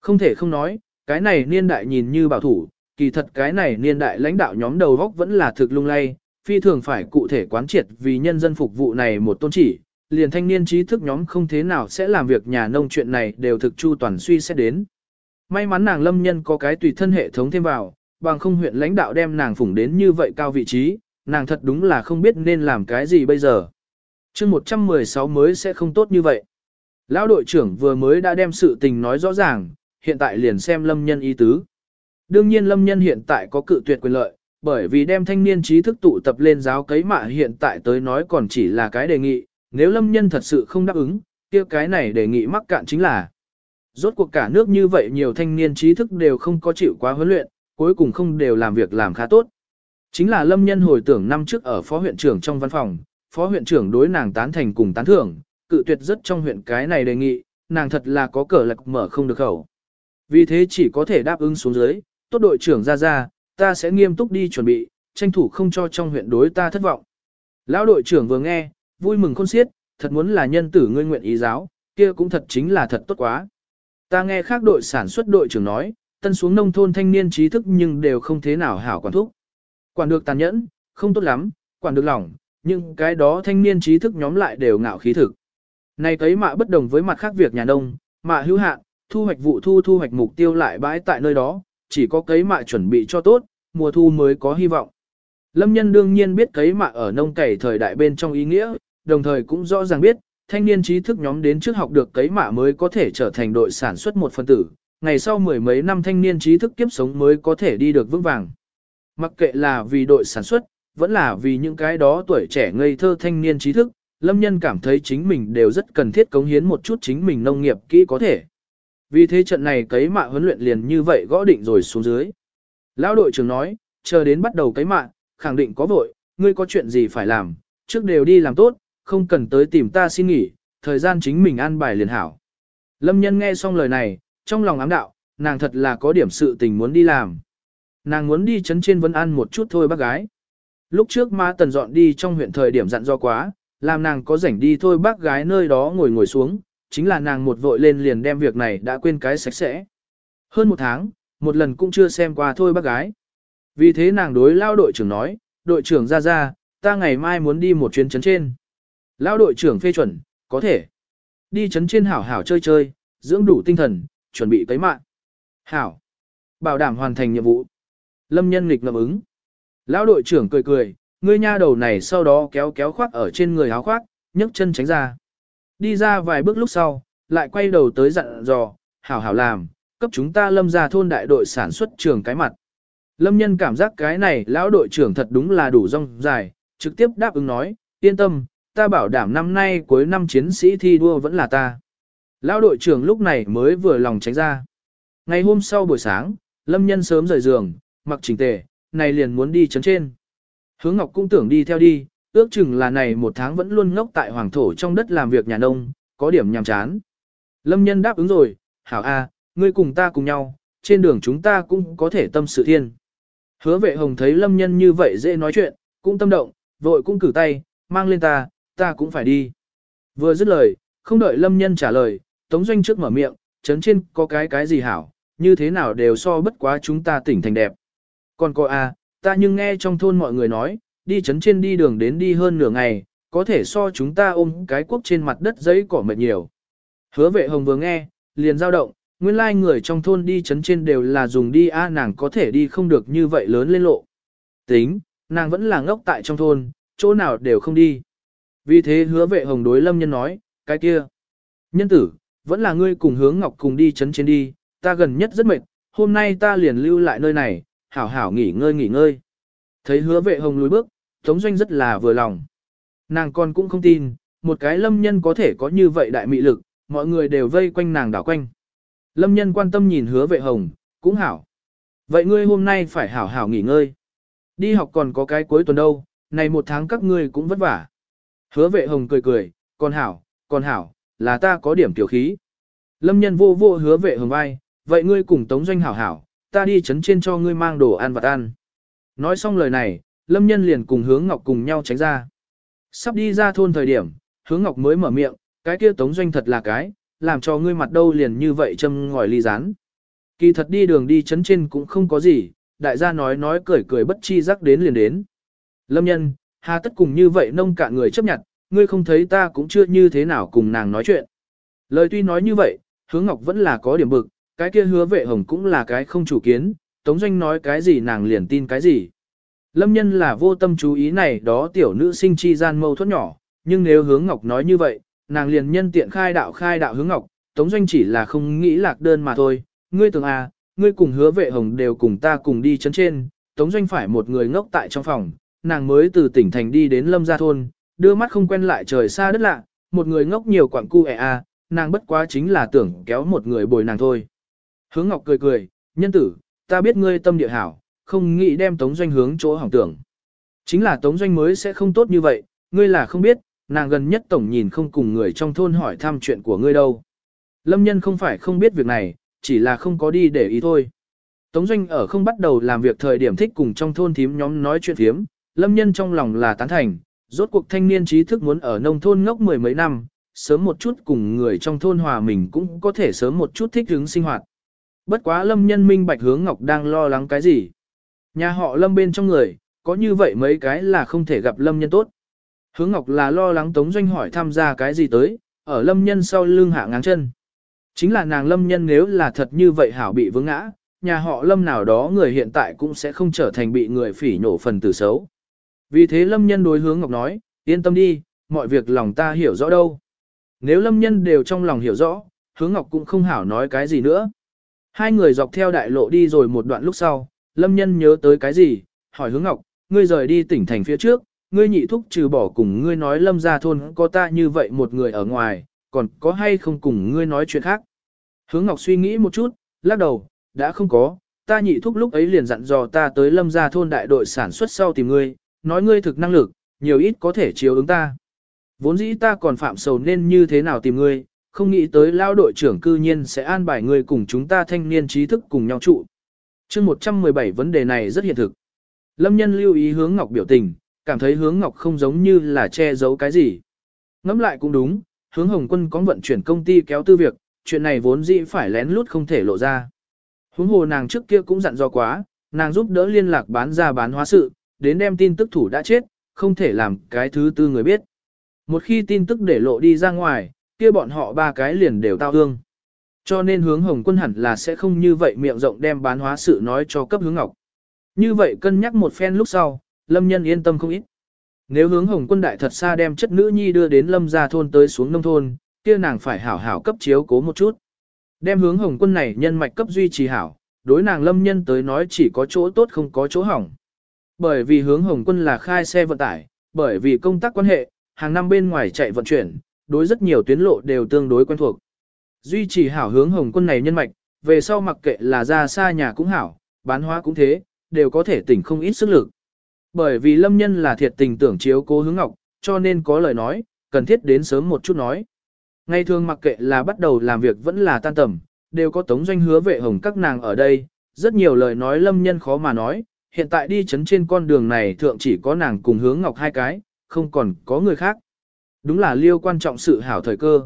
Không thể không nói, cái này niên đại nhìn như bảo thủ, kỳ thật cái này niên đại lãnh đạo nhóm đầu góc vẫn là thực lung lay, phi thường phải cụ thể quán triệt vì nhân dân phục vụ này một tôn chỉ, liền thanh niên trí thức nhóm không thế nào sẽ làm việc nhà nông chuyện này đều thực chu toàn suy xét đến. May mắn nàng lâm nhân có cái tùy thân hệ thống thêm vào, bằng không huyện lãnh đạo đem nàng phủng đến như vậy cao vị trí, nàng thật đúng là không biết nên làm cái gì bây giờ. chương 116 mới sẽ không tốt như vậy. Lão đội trưởng vừa mới đã đem sự tình nói rõ ràng, hiện tại liền xem lâm nhân ý tứ. Đương nhiên lâm nhân hiện tại có cự tuyệt quyền lợi, bởi vì đem thanh niên trí thức tụ tập lên giáo cấy mạ hiện tại tới nói còn chỉ là cái đề nghị, nếu lâm nhân thật sự không đáp ứng, kia cái này đề nghị mắc cạn chính là. Rốt cuộc cả nước như vậy nhiều thanh niên trí thức đều không có chịu quá huấn luyện, cuối cùng không đều làm việc làm khá tốt. Chính là lâm nhân hồi tưởng năm trước ở phó huyện trưởng trong văn phòng, phó huyện trưởng đối nàng tán thành cùng tán thưởng, cự tuyệt rất trong huyện cái này đề nghị, nàng thật là có cờ lạc mở không được khẩu. Vì thế chỉ có thể đáp ứng xuống dưới, tốt đội trưởng ra ra, ta sẽ nghiêm túc đi chuẩn bị, tranh thủ không cho trong huyện đối ta thất vọng. Lão đội trưởng vừa nghe, vui mừng khôn xiết, thật muốn là nhân tử ngươi nguyện ý giáo, kia cũng thật chính là thật tốt quá. Ta nghe khác đội sản xuất đội trưởng nói, tân xuống nông thôn thanh niên trí thức nhưng đều không thế nào hảo quản thúc. Quản được tàn nhẫn, không tốt lắm, quản được lỏng, nhưng cái đó thanh niên trí thức nhóm lại đều ngạo khí thực. Này thấy mạ bất đồng với mặt khác việc nhà nông, mạ hữu hạn, thu hoạch vụ thu thu hoạch mục tiêu lại bãi tại nơi đó, chỉ có cấy mạ chuẩn bị cho tốt, mùa thu mới có hy vọng. Lâm nhân đương nhiên biết cấy mạ ở nông cày thời đại bên trong ý nghĩa, đồng thời cũng rõ ràng biết, thanh niên trí thức nhóm đến trước học được cấy mạ mới có thể trở thành đội sản xuất một phân tử, ngày sau mười mấy năm thanh niên trí thức kiếp sống mới có thể đi được vững vàng. Mặc kệ là vì đội sản xuất, vẫn là vì những cái đó tuổi trẻ ngây thơ thanh niên trí thức, Lâm Nhân cảm thấy chính mình đều rất cần thiết cống hiến một chút chính mình nông nghiệp kỹ có thể. Vì thế trận này cấy mạ huấn luyện liền như vậy gõ định rồi xuống dưới. Lão đội trưởng nói, chờ đến bắt đầu cấy mạ, khẳng định có vội, ngươi có chuyện gì phải làm, trước đều đi làm tốt, không cần tới tìm ta xin nghỉ, thời gian chính mình an bài liền hảo. Lâm nhân nghe xong lời này, trong lòng ám đạo, nàng thật là có điểm sự tình muốn đi làm. Nàng muốn đi chấn trên vân ăn một chút thôi bác gái. Lúc trước ma tần dọn đi trong huyện thời điểm dặn do quá, làm nàng có rảnh đi thôi bác gái nơi đó ngồi ngồi xuống, chính là nàng một vội lên liền đem việc này đã quên cái sạch sẽ. Hơn một tháng, một lần cũng chưa xem qua thôi bác gái. Vì thế nàng đối lao đội trưởng nói, đội trưởng ra ra, ta ngày mai muốn đi một chuyến chấn trên. Lao đội trưởng phê chuẩn, có thể. Đi chấn trên hảo hảo chơi chơi, dưỡng đủ tinh thần, chuẩn bị tới mạng. Hảo. Bảo đảm hoàn thành nhiệm vụ. Lâm nhân nghịch ngầm ứng. Lão đội trưởng cười cười, ngươi nha đầu này sau đó kéo kéo khoác ở trên người áo khoác, nhấc chân tránh ra. Đi ra vài bước lúc sau, lại quay đầu tới dặn dò, hảo hảo làm, cấp chúng ta lâm ra thôn đại đội sản xuất trường cái mặt. Lâm nhân cảm giác cái này lão đội trưởng thật đúng là đủ rong dài, trực tiếp đáp ứng nói, yên tâm, ta bảo đảm năm nay cuối năm chiến sĩ thi đua vẫn là ta. Lão đội trưởng lúc này mới vừa lòng tránh ra. Ngày hôm sau buổi sáng, Lâm nhân sớm rời giường, mặc chỉnh tề, này liền muốn đi chấn trên. Hướng Ngọc cũng tưởng đi theo đi, ước chừng là này một tháng vẫn luôn ngốc tại hoàng thổ trong đất làm việc nhà nông, có điểm nhàm chán. Lâm nhân đáp ứng rồi, hảo a, ngươi cùng ta cùng nhau, trên đường chúng ta cũng có thể tâm sự thiên. Hứa vệ hồng thấy lâm nhân như vậy dễ nói chuyện, cũng tâm động, vội cũng cử tay, mang lên ta, ta cũng phải đi. Vừa dứt lời, không đợi lâm nhân trả lời, tống doanh trước mở miệng, chấn trên có cái cái gì hảo, như thế nào đều so bất quá chúng ta tỉnh thành đẹp. Còn có a, ta nhưng nghe trong thôn mọi người nói, đi chấn trên đi đường đến đi hơn nửa ngày, có thể so chúng ta ôm cái quốc trên mặt đất giấy cỏ mệt nhiều. Hứa vệ hồng vừa nghe, liền dao động, nguyên lai người trong thôn đi chấn trên đều là dùng đi a nàng có thể đi không được như vậy lớn lên lộ. Tính, nàng vẫn là ngốc tại trong thôn, chỗ nào đều không đi. Vì thế hứa vệ hồng đối lâm nhân nói, cái kia. Nhân tử, vẫn là ngươi cùng hướng ngọc cùng đi chấn trên đi, ta gần nhất rất mệt, hôm nay ta liền lưu lại nơi này, hảo hảo nghỉ ngơi nghỉ ngơi. Thấy hứa vệ hồng lùi bước, Tống Doanh rất là vừa lòng. Nàng con cũng không tin, một cái lâm nhân có thể có như vậy đại mị lực, mọi người đều vây quanh nàng đảo quanh. Lâm nhân quan tâm nhìn hứa vệ hồng, cũng hảo. Vậy ngươi hôm nay phải hảo hảo nghỉ ngơi. Đi học còn có cái cuối tuần đâu, này một tháng các ngươi cũng vất vả. Hứa vệ hồng cười cười, còn hảo, còn hảo, là ta có điểm tiểu khí. Lâm nhân vô vô hứa vệ hồng vai, vậy ngươi cùng tống doanh hảo hảo, ta đi chấn trên cho ngươi mang đồ ăn vặt ăn. Nói xong lời này, Lâm nhân liền cùng hướng ngọc cùng nhau tránh ra. Sắp đi ra thôn thời điểm, hướng ngọc mới mở miệng, cái kia tống doanh thật là cái, làm cho ngươi mặt đâu liền như vậy châm ngòi ly rán. Kỳ thật đi đường đi chấn trên cũng không có gì, đại gia nói nói cười cười bất chi rắc đến liền đến. Lâm nhân, hà tất cùng như vậy nông cạn người chấp nhận, ngươi không thấy ta cũng chưa như thế nào cùng nàng nói chuyện. Lời tuy nói như vậy, Hướng ngọc vẫn là có điểm bực, cái kia hứa vệ hồng cũng là cái không chủ kiến, tống doanh nói cái gì nàng liền tin cái gì. Lâm nhân là vô tâm chú ý này đó tiểu nữ sinh chi gian mâu thuẫn nhỏ, nhưng nếu hướng ngọc nói như vậy, nàng liền nhân tiện khai đạo khai đạo hướng ngọc, Tống Doanh chỉ là không nghĩ lạc đơn mà thôi, ngươi tưởng à, ngươi cùng hứa vệ hồng đều cùng ta cùng đi chấn trên, Tống Doanh phải một người ngốc tại trong phòng, nàng mới từ tỉnh thành đi đến lâm gia thôn, đưa mắt không quen lại trời xa đất lạ, một người ngốc nhiều quặng cu ẻ à, nàng bất quá chính là tưởng kéo một người bồi nàng thôi. Hướng Ngọc cười cười, nhân tử, ta biết ngươi tâm địa hảo, không nghĩ đem Tống Doanh hướng chỗ hỏng tưởng. Chính là Tống Doanh mới sẽ không tốt như vậy, ngươi là không biết, nàng gần nhất tổng nhìn không cùng người trong thôn hỏi thăm chuyện của ngươi đâu. Lâm nhân không phải không biết việc này, chỉ là không có đi để ý thôi. Tống Doanh ở không bắt đầu làm việc thời điểm thích cùng trong thôn thím nhóm nói chuyện thiếm, Lâm nhân trong lòng là tán thành, rốt cuộc thanh niên trí thức muốn ở nông thôn ngốc mười mấy năm, sớm một chút cùng người trong thôn hòa mình cũng có thể sớm một chút thích ứng sinh hoạt. Bất quá Lâm nhân minh bạch hướng Ngọc đang lo lắng cái gì. Nhà họ Lâm bên trong người, có như vậy mấy cái là không thể gặp Lâm nhân tốt. Hướng Ngọc là lo lắng Tống Doanh hỏi tham gia cái gì tới, ở lâm nhân sau lưng hạ ngáng chân. Chính là nàng lâm nhân nếu là thật như vậy hảo bị vướng ngã, nhà họ lâm nào đó người hiện tại cũng sẽ không trở thành bị người phỉ nhổ phần tử xấu. Vì thế lâm nhân đối hướng Ngọc nói, yên tâm đi, mọi việc lòng ta hiểu rõ đâu. Nếu lâm nhân đều trong lòng hiểu rõ, hướng Ngọc cũng không hảo nói cái gì nữa. Hai người dọc theo đại lộ đi rồi một đoạn lúc sau, lâm nhân nhớ tới cái gì, hỏi hướng Ngọc, ngươi rời đi tỉnh thành phía trước, ngươi nhị thúc trừ bỏ cùng ngươi nói lâm ra thôn có ta như vậy một người ở ngoài, còn có hay không cùng ngươi nói chuyện khác. Hướng Ngọc suy nghĩ một chút, lắc đầu, đã không có, ta nhị thúc lúc ấy liền dặn dò ta tới lâm ra thôn đại đội sản xuất sau tìm ngươi, nói ngươi thực năng lực, nhiều ít có thể chiếu ứng ta. Vốn dĩ ta còn phạm sầu nên như thế nào tìm ngươi, không nghĩ tới lao đội trưởng cư nhiên sẽ an bài người cùng chúng ta thanh niên trí thức cùng nhau trụ. chương 117 vấn đề này rất hiện thực. Lâm nhân lưu ý hướng Ngọc biểu tình, cảm thấy hướng ngọc không giống như là che giấu cái gì. Ngẫm lại cũng đúng, hướng hồng quân có vận chuyển công ty kéo tư việc, chuyện này vốn dĩ phải lén lút không thể lộ ra. Huống hồ nàng trước kia cũng dặn do quá, nàng giúp đỡ liên lạc bán ra bán hóa sự, đến đem tin tức thủ đã chết, không thể làm cái thứ tư người biết. Một khi tin tức để lộ đi ra ngoài, kia bọn họ ba cái liền đều tao hương. Cho nên hướng hồng quân hẳn là sẽ không như vậy miệng rộng đem bán hóa sự nói cho cấp hướng ngọc. Như vậy cân nhắc một phen lúc sau, lâm nhân yên tâm không ít. Nếu hướng hồng quân đại thật xa đem chất nữ nhi đưa đến lâm gia thôn tới xuống nông thôn, kia nàng phải hảo hảo cấp chiếu cố một chút. Đem hướng hồng quân này nhân mạch cấp duy trì hảo, đối nàng lâm nhân tới nói chỉ có chỗ tốt không có chỗ hỏng. Bởi vì hướng hồng quân là khai xe vận tải, bởi vì công tác quan hệ, hàng năm bên ngoài chạy vận chuyển, đối rất nhiều tuyến lộ đều tương đối quen thuộc. Duy trì hảo hướng hồng quân này nhân mạch, về sau mặc kệ là ra xa nhà cũng hảo, bán hóa cũng thế, đều có thể tỉnh không ít sức lực. Bởi vì lâm nhân là thiệt tình tưởng chiếu cố hướng ngọc, cho nên có lời nói, cần thiết đến sớm một chút nói. Ngày thường mặc kệ là bắt đầu làm việc vẫn là tan tầm, đều có tống doanh hứa vệ hồng các nàng ở đây, rất nhiều lời nói lâm nhân khó mà nói, hiện tại đi chấn trên con đường này thượng chỉ có nàng cùng hướng ngọc hai cái, không còn có người khác. Đúng là liêu quan trọng sự hảo thời cơ.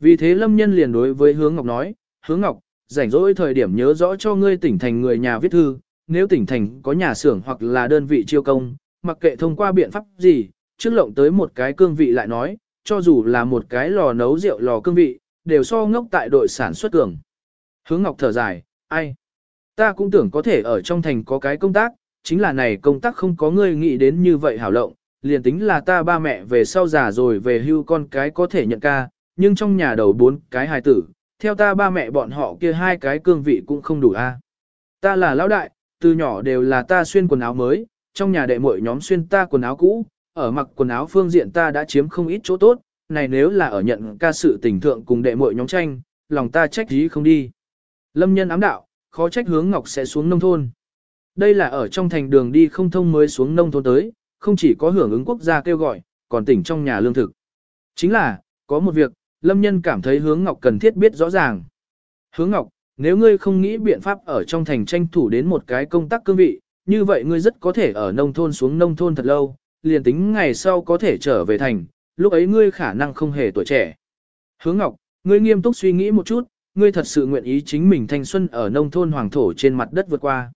Vì thế lâm nhân liền đối với hướng ngọc nói, hướng ngọc, rảnh rỗi thời điểm nhớ rõ cho ngươi tỉnh thành người nhà viết thư, nếu tỉnh thành có nhà xưởng hoặc là đơn vị chiêu công, mặc kệ thông qua biện pháp gì, trước lộng tới một cái cương vị lại nói, cho dù là một cái lò nấu rượu lò cương vị, đều so ngốc tại đội sản xuất cường. Hướng Ngọc thở dài, ai? Ta cũng tưởng có thể ở trong thành có cái công tác, chính là này công tác không có người nghĩ đến như vậy hảo lộng, liền tính là ta ba mẹ về sau già rồi về hưu con cái có thể nhận ca, nhưng trong nhà đầu bốn cái hài tử, theo ta ba mẹ bọn họ kia hai cái cương vị cũng không đủ a. Ta là lão đại, từ nhỏ đều là ta xuyên quần áo mới, trong nhà đệ muội nhóm xuyên ta quần áo cũ, ở mặc quần áo phương diện ta đã chiếm không ít chỗ tốt, này nếu là ở nhận ca sự tình thượng cùng đệ muội nhóm tranh, lòng ta trách gì không đi. Lâm nhân ám đạo, khó trách hướng ngọc sẽ xuống nông thôn. Đây là ở trong thành đường đi không thông mới xuống nông thôn tới, không chỉ có hưởng ứng quốc gia kêu gọi, còn tỉnh trong nhà lương thực. Chính là, có một việc, Lâm nhân cảm thấy hướng ngọc cần thiết biết rõ ràng. Hướng ngọc, nếu ngươi không nghĩ biện pháp ở trong thành tranh thủ đến một cái công tác cương vị, như vậy ngươi rất có thể ở nông thôn xuống nông thôn thật lâu, liền tính ngày sau có thể trở về thành, lúc ấy ngươi khả năng không hề tuổi trẻ. Hướng Ngọc, ngươi nghiêm túc suy nghĩ một chút, ngươi thật sự nguyện ý chính mình thanh xuân ở nông thôn hoàng thổ trên mặt đất vượt qua.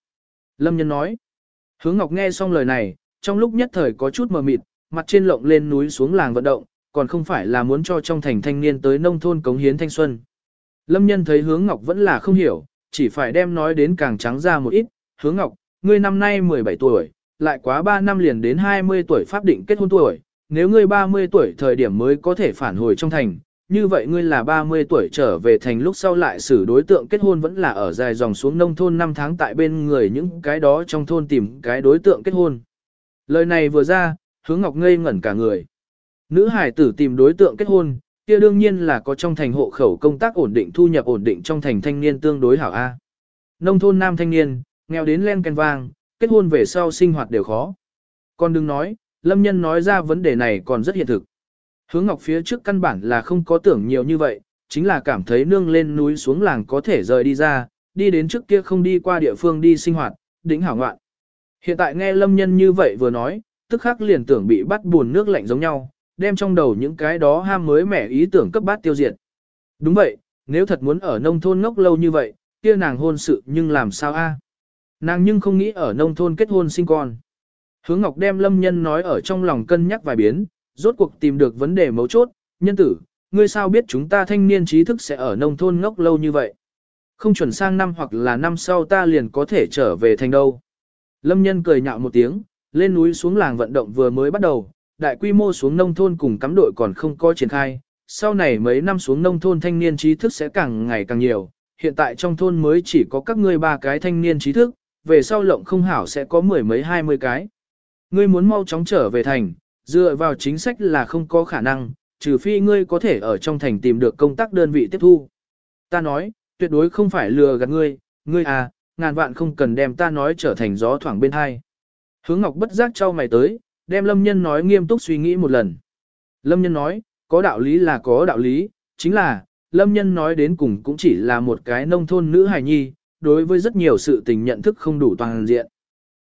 Lâm Nhân nói. Hướng Ngọc nghe xong lời này, trong lúc nhất thời có chút mờ mịt, mặt trên lộng lên núi xuống làng vận động, còn không phải là muốn cho trong thành thanh niên tới nông thôn cống hiến thanh xuân. Lâm nhân thấy hướng ngọc vẫn là không hiểu, chỉ phải đem nói đến càng trắng ra một ít. Hướng ngọc, ngươi năm nay 17 tuổi, lại quá 3 năm liền đến 20 tuổi pháp định kết hôn tuổi. Nếu ngươi 30 tuổi thời điểm mới có thể phản hồi trong thành, như vậy ngươi là 30 tuổi trở về thành lúc sau lại xử đối tượng kết hôn vẫn là ở dài dòng xuống nông thôn 5 tháng tại bên người những cái đó trong thôn tìm cái đối tượng kết hôn. Lời này vừa ra, hướng ngọc ngây ngẩn cả người. Nữ hải tử tìm đối tượng kết hôn, kia đương nhiên là có trong thành hộ khẩu công tác ổn định thu nhập ổn định trong thành thanh niên tương đối hảo A. Nông thôn nam thanh niên, nghèo đến len ken vang, kết hôn về sau sinh hoạt đều khó. Còn đừng nói, lâm nhân nói ra vấn đề này còn rất hiện thực. Hướng ngọc phía trước căn bản là không có tưởng nhiều như vậy, chính là cảm thấy nương lên núi xuống làng có thể rời đi ra, đi đến trước kia không đi qua địa phương đi sinh hoạt, đỉnh hảo ngoạn. Hiện tại nghe lâm nhân như vậy vừa nói, tức khắc liền tưởng bị bắt buồn nước lạnh giống nhau, đem trong đầu những cái đó ham mới mẻ ý tưởng cấp bát tiêu diệt. Đúng vậy, nếu thật muốn ở nông thôn ngốc lâu như vậy, kia nàng hôn sự nhưng làm sao a? Nàng nhưng không nghĩ ở nông thôn kết hôn sinh con. Hướng Ngọc đem Lâm Nhân nói ở trong lòng cân nhắc vài biến, rốt cuộc tìm được vấn đề mấu chốt, nhân tử, ngươi sao biết chúng ta thanh niên trí thức sẽ ở nông thôn ngốc lâu như vậy? Không chuẩn sang năm hoặc là năm sau ta liền có thể trở về thành đâu. Lâm Nhân cười nhạo một tiếng, lên núi xuống làng vận động vừa mới bắt đầu, đại quy mô xuống nông thôn cùng cắm đội còn không có triển khai, sau này mấy năm xuống nông thôn thanh niên trí thức sẽ càng ngày càng nhiều, hiện tại trong thôn mới chỉ có các ngươi ba cái thanh niên trí thức, về sau lộng không hảo sẽ có mười mấy hai mươi cái. Ngươi muốn mau chóng trở về thành, dựa vào chính sách là không có khả năng, trừ phi ngươi có thể ở trong thành tìm được công tác đơn vị tiếp thu. Ta nói, tuyệt đối không phải lừa gạt ngươi, ngươi à, ngàn vạn không cần đem ta nói trở thành gió thoảng bên hai. Hướng Ngọc bất giác trao mày tới, đem Lâm Nhân nói nghiêm túc suy nghĩ một lần. Lâm Nhân nói, có đạo lý là có đạo lý, chính là, Lâm Nhân nói đến cùng cũng chỉ là một cái nông thôn nữ hài nhi, đối với rất nhiều sự tình nhận thức không đủ toàn diện.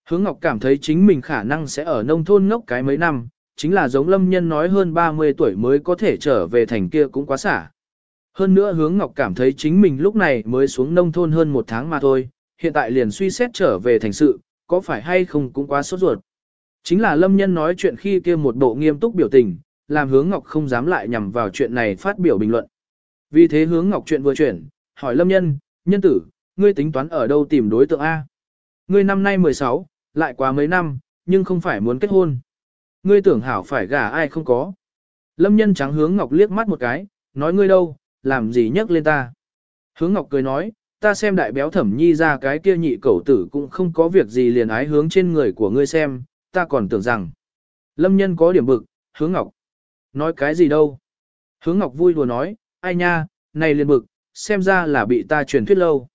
Hướng Ngọc cảm thấy chính mình khả năng sẽ ở nông thôn ngốc cái mấy năm, chính là giống Lâm Nhân nói hơn 30 tuổi mới có thể trở về thành kia cũng quá xả. Hơn nữa hướng Ngọc cảm thấy chính mình lúc này mới xuống nông thôn hơn một tháng mà thôi, hiện tại liền suy xét trở về thành sự, có phải hay không cũng quá sốt ruột. Chính là lâm nhân nói chuyện khi kia một bộ nghiêm túc biểu tình, làm hướng ngọc không dám lại nhằm vào chuyện này phát biểu bình luận. Vì thế hướng ngọc chuyện vừa chuyển, hỏi lâm nhân, nhân tử, ngươi tính toán ở đâu tìm đối tượng A? Ngươi năm nay 16, lại quá mấy năm, nhưng không phải muốn kết hôn. Ngươi tưởng hảo phải gả ai không có. Lâm nhân trắng hướng ngọc liếc mắt một cái, nói ngươi đâu, làm gì nhắc lên ta. Hướng ngọc cười nói, ta xem đại béo thẩm nhi ra cái kia nhị cẩu tử cũng không có việc gì liền ái hướng trên người của ngươi xem, ta còn tưởng rằng. Lâm nhân có điểm bực, hướng ngọc. Nói cái gì đâu. Hướng ngọc vui đùa nói, ai nha, này liền bực, xem ra là bị ta truyền thuyết lâu.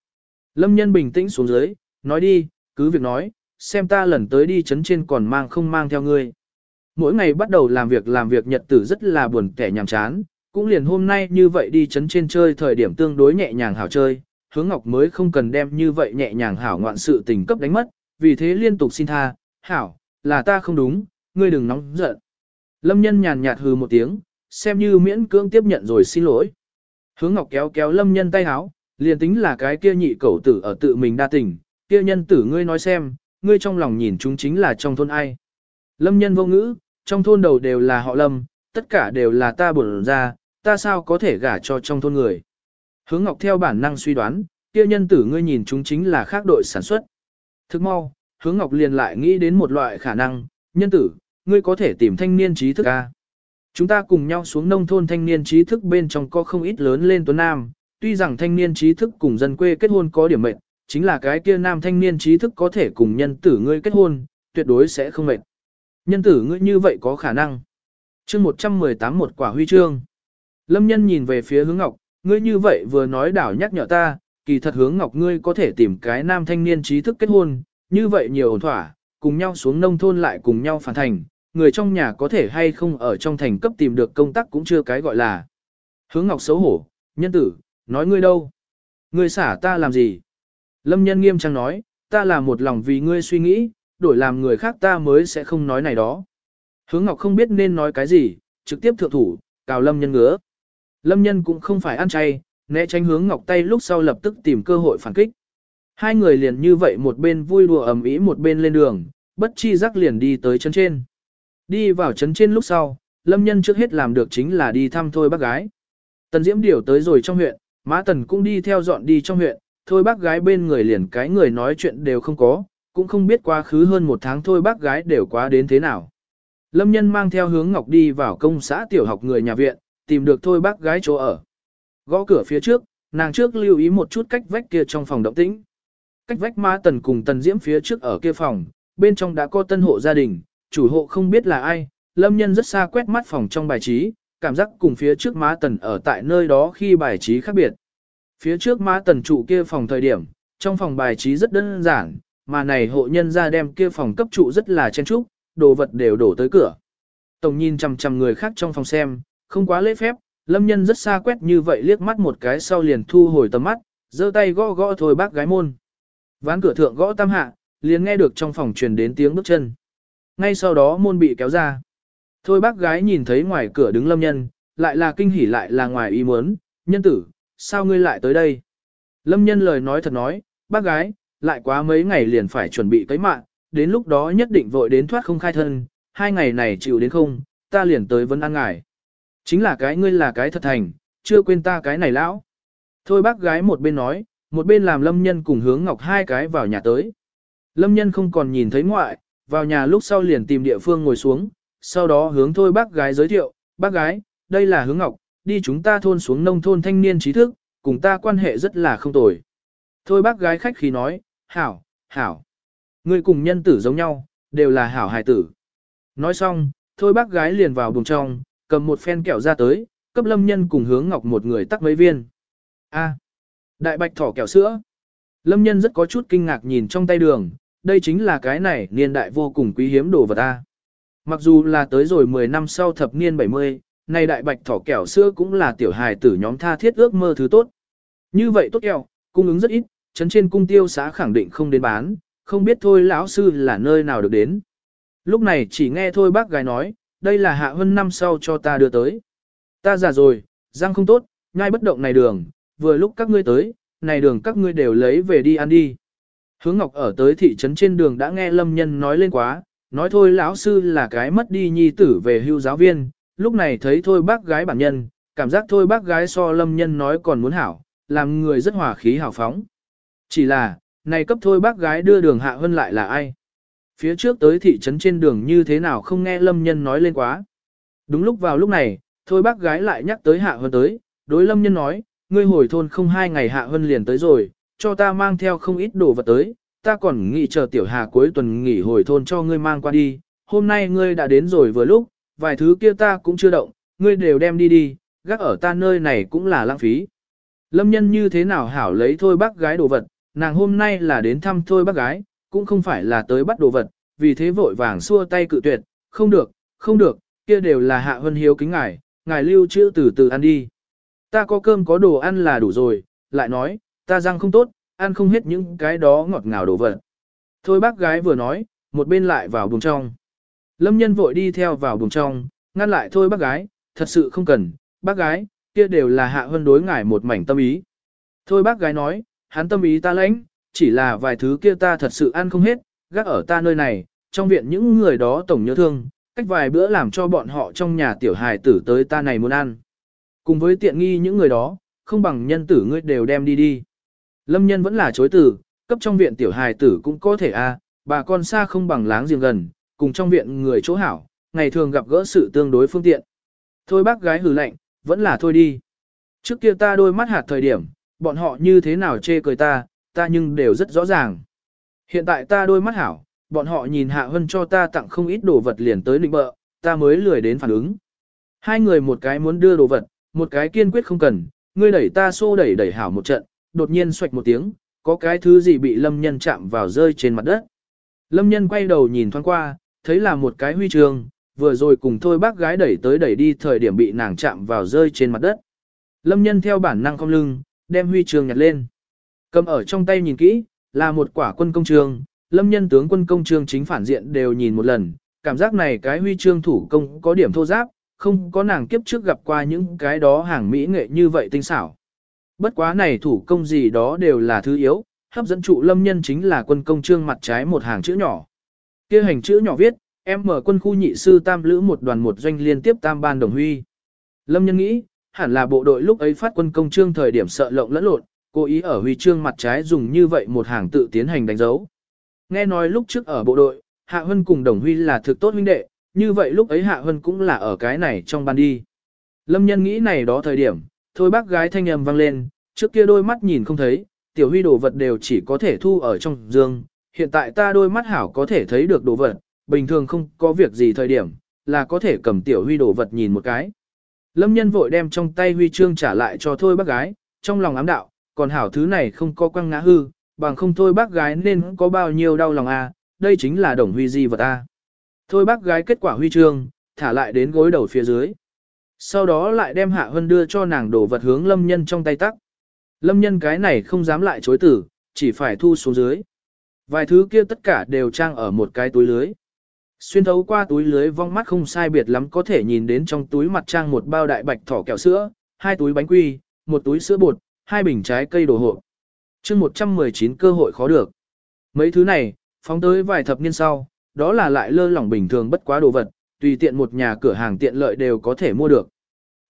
Lâm nhân bình tĩnh xuống dưới, nói đi, cứ việc nói, xem ta lần tới đi chấn trên còn mang không mang theo ngươi. Mỗi ngày bắt đầu làm việc làm việc nhật tử rất là buồn kẻ nhàm chán, cũng liền hôm nay như vậy đi chấn trên chơi thời điểm tương đối nhẹ nhàng hảo chơi, hướng ngọc mới không cần đem như vậy nhẹ nhàng hảo ngoạn sự tình cấp đánh mất, vì thế liên tục xin tha, hảo, là ta không đúng, ngươi đừng nóng giận. Lâm nhân nhàn nhạt hừ một tiếng, xem như miễn cưỡng tiếp nhận rồi xin lỗi. Hướng ngọc kéo kéo lâm nhân tay háo, liền tính là cái kia nhị cẩu tử ở tự mình đa tình, kia nhân tử ngươi nói xem, ngươi trong lòng nhìn chúng chính là trong thôn ai. Lâm nhân vô ngữ, trong thôn đầu đều là họ lâm, tất cả đều là ta bổn ra, ta sao có thể gả cho trong thôn người. Hướng Ngọc theo bản năng suy đoán, kia nhân tử ngươi nhìn chúng chính là khác đội sản xuất. Thức mau, Hướng Ngọc liền lại nghĩ đến một loại khả năng, nhân tử, ngươi có thể tìm thanh niên trí thức A. Chúng ta cùng nhau xuống nông thôn thanh niên trí thức bên trong có không ít lớn lên tuấn nam, tuy rằng thanh niên trí thức cùng dân quê kết hôn có điểm mệnh, chính là cái kia nam thanh niên trí thức có thể cùng nhân tử ngươi kết hôn, tuyệt đối sẽ không mệt. Nhân tử ngươi như vậy có khả năng. chương 118 một quả huy chương. Lâm nhân nhìn về phía hướng ngọc, ngươi như vậy vừa nói đảo nhắc nhở ta, kỳ thật hướng ngọc ngươi có thể tìm cái nam thanh niên trí thức kết hôn, như vậy nhiều ổn thỏa, cùng nhau xuống nông thôn lại cùng nhau phản thành, người trong nhà có thể hay không ở trong thành cấp tìm được công tác cũng chưa cái gọi là. Hướng ngọc xấu hổ, nhân tử, nói ngươi đâu? Ngươi xả ta làm gì? Lâm nhân nghiêm trang nói, ta là một lòng vì ngươi suy nghĩ, đổi làm người khác ta mới sẽ không nói này đó. Hướng Ngọc không biết nên nói cái gì, trực tiếp thượng thủ, cào Lâm nhân ngứa. Lâm nhân cũng không phải ăn chay, né tránh hướng Ngọc tay lúc sau lập tức tìm cơ hội phản kích. Hai người liền như vậy một bên vui đùa ầm ĩ một bên lên đường, bất chi giác liền đi tới chân trên. Đi vào chân trên lúc sau, Lâm nhân trước hết làm được chính là đi thăm thôi bác gái. Tần Diễm điều tới rồi trong huyện, Mã Tần cũng đi theo dọn đi trong huyện, thôi bác gái bên người liền cái người nói chuyện đều không có, cũng không biết quá khứ hơn một tháng thôi bác gái đều quá đến thế nào. Lâm nhân mang theo hướng ngọc đi vào công xã tiểu học người nhà viện, tìm được thôi bác gái chỗ ở. Gõ cửa phía trước, nàng trước lưu ý một chút cách vách kia trong phòng động tĩnh. Cách vách ma tần cùng tần diễm phía trước ở kia phòng, bên trong đã có tân hộ gia đình, chủ hộ không biết là ai, lâm nhân rất xa quét mắt phòng trong bài trí, cảm giác cùng phía trước ma tần ở tại nơi đó khi bài trí khác biệt. Phía trước ma tần trụ kia phòng thời điểm, trong phòng bài trí rất đơn giản, mà này hộ nhân ra đem kia phòng cấp trụ rất là chen trúc, đồ vật đều đổ tới cửa. Tổng nhìn chằm chằm người khác trong phòng xem, không quá lễ phép, lâm nhân rất xa quét như vậy liếc mắt một cái sau liền thu hồi tầm mắt, giơ tay gõ gõ thôi bác gái môn. Ván cửa thượng gõ tam hạ, liền nghe được trong phòng truyền đến tiếng bước chân. Ngay sau đó môn bị kéo ra. Thôi bác gái nhìn thấy ngoài cửa đứng lâm nhân, lại là kinh hỉ lại là ngoài ý muốn, nhân tử, sao ngươi lại tới đây? Lâm nhân lời nói thật nói, bác gái, lại quá mấy ngày liền phải chuẩn bị cấy mạng, đến lúc đó nhất định vội đến thoát không khai thân, hai ngày này chịu đến không, ta liền tới vấn ăn ngài. Chính là cái ngươi là cái thật thành, chưa quên ta cái này lão. Thôi bác gái một bên nói, một bên làm lâm nhân cùng hướng ngọc hai cái vào nhà tới. Lâm nhân không còn nhìn thấy ngoại, vào nhà lúc sau liền tìm địa phương ngồi xuống, sau đó hướng thôi bác gái giới thiệu, bác gái, đây là hướng ngọc, đi chúng ta thôn xuống nông thôn thanh niên trí thức, cùng ta quan hệ rất là không tồi. Thôi bác gái khách khí nói, hảo, hảo. Người cùng nhân tử giống nhau, đều là hảo hài tử. Nói xong, thôi bác gái liền vào buồng trong, cầm một phen kẹo ra tới, cấp lâm nhân cùng hướng ngọc một người tắc mấy viên. A, đại bạch thỏ kẹo sữa. Lâm nhân rất có chút kinh ngạc nhìn trong tay đường, đây chính là cái này niên đại vô cùng quý hiếm đồ vật ta. Mặc dù là tới rồi 10 năm sau thập niên 70, nay đại bạch thỏ kẹo sữa cũng là tiểu hài tử nhóm tha thiết ước mơ thứ tốt. Như vậy tốt kẹo, cung ứng rất ít, chấn trên cung tiêu xã khẳng định không đến bán, không biết thôi lão sư là nơi nào được đến. Lúc này chỉ nghe thôi bác gái nói, đây là hạ hơn năm sau cho ta đưa tới. Ta già rồi, răng không tốt, ngay bất động này đường, vừa lúc các ngươi tới, này đường các ngươi đều lấy về đi ăn đi. Hướng Ngọc ở tới thị trấn trên đường đã nghe Lâm Nhân nói lên quá, nói thôi lão sư là cái mất đi nhi tử về hưu giáo viên, lúc này thấy thôi bác gái bản nhân, cảm giác thôi bác gái so lâm nhân nói còn muốn hảo, làm người rất hòa khí hào phóng. Chỉ là, này cấp thôi bác gái đưa đường hạ hơn lại là ai? Phía trước tới thị trấn trên đường như thế nào không nghe lâm nhân nói lên quá. Đúng lúc vào lúc này, thôi bác gái lại nhắc tới hạ hơn tới, đối lâm nhân nói, ngươi hồi thôn không hai ngày hạ hơn liền tới rồi, cho ta mang theo không ít đồ vật tới, ta còn nghĩ chờ tiểu hà cuối tuần nghỉ hồi thôn cho ngươi mang qua đi, hôm nay ngươi đã đến rồi vừa lúc, vài thứ kia ta cũng chưa động, ngươi đều đem đi đi, gác ở ta nơi này cũng là lãng phí. Lâm nhân như thế nào hảo lấy thôi bác gái đồ vật, nàng hôm nay là đến thăm thôi bác gái, cũng không phải là tới bắt đồ vật, vì thế vội vàng xua tay cự tuyệt, không được, không được, kia đều là hạ hân hiếu kính ngài, ngài lưu trữ từ từ ăn đi. Ta có cơm có đồ ăn là đủ rồi, lại nói, ta răng không tốt, ăn không hết những cái đó ngọt ngào đồ vật. Thôi bác gái vừa nói, một bên lại vào buồng trong. Lâm nhân vội đi theo vào buồng trong, ngăn lại thôi bác gái, thật sự không cần, bác gái, kia đều là hạ hơn đối ngài một mảnh tâm ý. Thôi bác gái nói, hắn tâm ý ta lãnh, chỉ là vài thứ kia ta thật sự ăn không hết, gác ở ta nơi này, trong viện những người đó tổng nhớ thương, cách vài bữa làm cho bọn họ trong nhà tiểu hài tử tới ta này muốn ăn. Cùng với tiện nghi những người đó, không bằng nhân tử ngươi đều đem đi đi. Lâm nhân vẫn là chối từ, cấp trong viện tiểu hài tử cũng có thể a, bà con xa không bằng láng giềng gần, cùng trong viện người chỗ hảo, ngày thường gặp gỡ sự tương đối phương tiện. Thôi bác gái hừ lạnh, vẫn là thôi đi. Trước kia ta đôi mắt hạt thời điểm, bọn họ như thế nào chê cười ta, ta nhưng đều rất rõ ràng. Hiện tại ta đôi mắt hảo, bọn họ nhìn Hạ Hân cho ta tặng không ít đồ vật liền tới định bợ, ta mới lười đến phản ứng. Hai người một cái muốn đưa đồ vật, một cái kiên quyết không cần, ngươi đẩy ta xô đẩy đẩy hảo một trận, đột nhiên xoạch một tiếng, có cái thứ gì bị lâm nhân chạm vào rơi trên mặt đất. Lâm nhân quay đầu nhìn thoáng qua, thấy là một cái huy chương, vừa rồi cùng thôi bác gái đẩy tới đẩy đi thời điểm bị nàng chạm vào rơi trên mặt đất. Lâm nhân theo bản năng không lưng, đem huy chương nhặt lên. Cầm ở trong tay nhìn kỹ, là một quả quân công trường, lâm nhân tướng quân công trường chính phản diện đều nhìn một lần, cảm giác này cái huy chương thủ công có điểm thô giáp, không có nàng kiếp trước gặp qua những cái đó hàng mỹ nghệ như vậy tinh xảo. Bất quá này thủ công gì đó đều là thứ yếu, hấp dẫn trụ lâm nhân chính là quân công trương mặt trái một hàng chữ nhỏ. kia hành chữ nhỏ viết, em mở quân khu nhị sư tam lữ một đoàn một doanh liên tiếp tam ban đồng huy. Lâm nhân nghĩ, hẳn là bộ đội lúc ấy phát quân công trương thời điểm sợ lộng lẫn lộn, cố ý ở huy chương mặt trái dùng như vậy một hàng tự tiến hành đánh dấu. Nghe nói lúc trước ở bộ đội, Hạ Hân cùng Đồng Huy là thực tốt huynh đệ, như vậy lúc ấy Hạ Hân cũng là ở cái này trong ban đi. Lâm nhân nghĩ này đó thời điểm, thôi bác gái thanh âm vang lên, trước kia đôi mắt nhìn không thấy, tiểu huy đồ vật đều chỉ có thể thu ở trong dương, hiện tại ta đôi mắt hảo có thể thấy được đồ vật, bình thường không có việc gì thời điểm, là có thể cầm tiểu huy đồ vật nhìn một cái. Lâm nhân vội đem trong tay huy chương trả lại cho thôi bác gái, trong lòng ám đạo, còn hảo thứ này không có quăng ngã hư, bằng không thôi bác gái nên có bao nhiêu đau lòng a, à, đây chính là đồng huy di vật a. Thôi bác gái kết quả huy chương, thả lại đến gối đầu phía dưới. Sau đó lại đem Hạ Hân đưa cho nàng đổ vật hướng lâm nhân trong tay tắc. Lâm nhân cái này không dám lại chối tử, chỉ phải thu xuống dưới. Vài thứ kia tất cả đều trang ở một cái túi lưới. Xuyên thấu qua túi lưới vong mắt không sai biệt lắm có thể nhìn đến trong túi mặt trang một bao đại bạch thỏ kẹo sữa, hai túi bánh quy, một túi sữa bột, hai bình trái cây đồ hộp. chương 119 cơ hội khó được. Mấy thứ này, phóng tới vài thập niên sau, đó là lại lơ lỏng bình thường bất quá đồ vật, tùy tiện một nhà cửa hàng tiện lợi đều có thể mua được.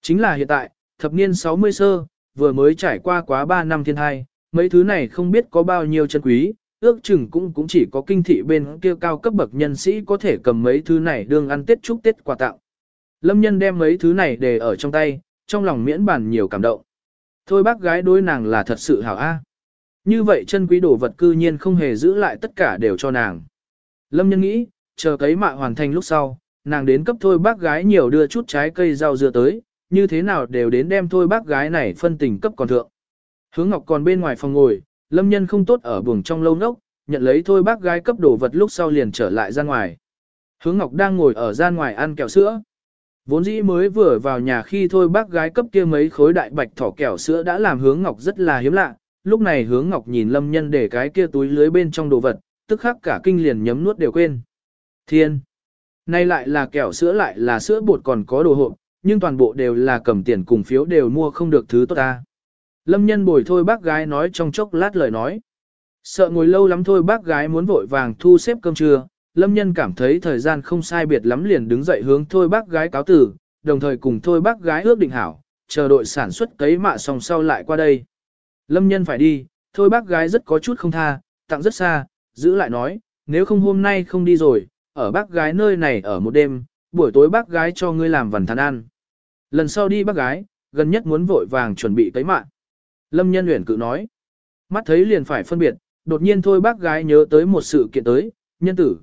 Chính là hiện tại, thập niên 60 sơ, vừa mới trải qua quá 3 năm thiên thai, mấy thứ này không biết có bao nhiêu chân quý, ước chừng cũng cũng chỉ có kinh thị bên kia cao cấp bậc nhân sĩ có thể cầm mấy thứ này đương ăn tết chúc tết quà tặng. Lâm nhân đem mấy thứ này để ở trong tay, trong lòng miễn bàn nhiều cảm động. Thôi bác gái đối nàng là thật sự hảo a. Như vậy chân quý đồ vật cư nhiên không hề giữ lại tất cả đều cho nàng. Lâm nhân nghĩ, chờ cấy mạ hoàn thành lúc sau, nàng đến cấp thôi bác gái nhiều đưa chút trái cây rau dưa tới, như thế nào đều đến đem thôi bác gái này phân tình cấp còn thượng. Hướng Ngọc còn bên ngoài phòng ngồi, lâm nhân không tốt ở buồng trong lâu nốc, nhận lấy thôi bác gái cấp đồ vật lúc sau liền trở lại ra ngoài. Hướng Ngọc đang ngồi ở gian ngoài ăn kẹo sữa. Vốn dĩ mới vừa vào nhà khi thôi bác gái cấp kia mấy khối đại bạch thỏ kẹo sữa đã làm hướng Ngọc rất là hiếm lạ. Lúc này hướng Ngọc nhìn lâm nhân để cái kia túi lưới bên trong đồ vật, tức khắc cả kinh liền nhấm nuốt đều quên. Thiên! Nay lại là kẹo sữa lại là sữa bột còn có đồ hộp, nhưng toàn bộ đều là cầm tiền cùng phiếu đều mua không được thứ tốt ta. Lâm nhân bồi thôi bác gái nói trong chốc lát lời nói. Sợ ngồi lâu lắm thôi bác gái muốn vội vàng thu xếp cơm trưa, Lâm nhân cảm thấy thời gian không sai biệt lắm liền đứng dậy hướng thôi bác gái cáo tử, đồng thời cùng thôi bác gái ước định hảo, chờ đội sản xuất cấy mạ xong sau lại qua đây. Lâm nhân phải đi, thôi bác gái rất có chút không tha, tặng rất xa, giữ lại nói, nếu không hôm nay không đi rồi, ở bác gái nơi này ở một đêm, buổi tối bác gái cho ngươi làm vần thàn ăn. Lần sau đi bác gái, gần nhất muốn vội vàng chuẩn bị cấy mạ. Lâm nhân Uyển cự nói, mắt thấy liền phải phân biệt, đột nhiên thôi bác gái nhớ tới một sự kiện tới, nhân tử.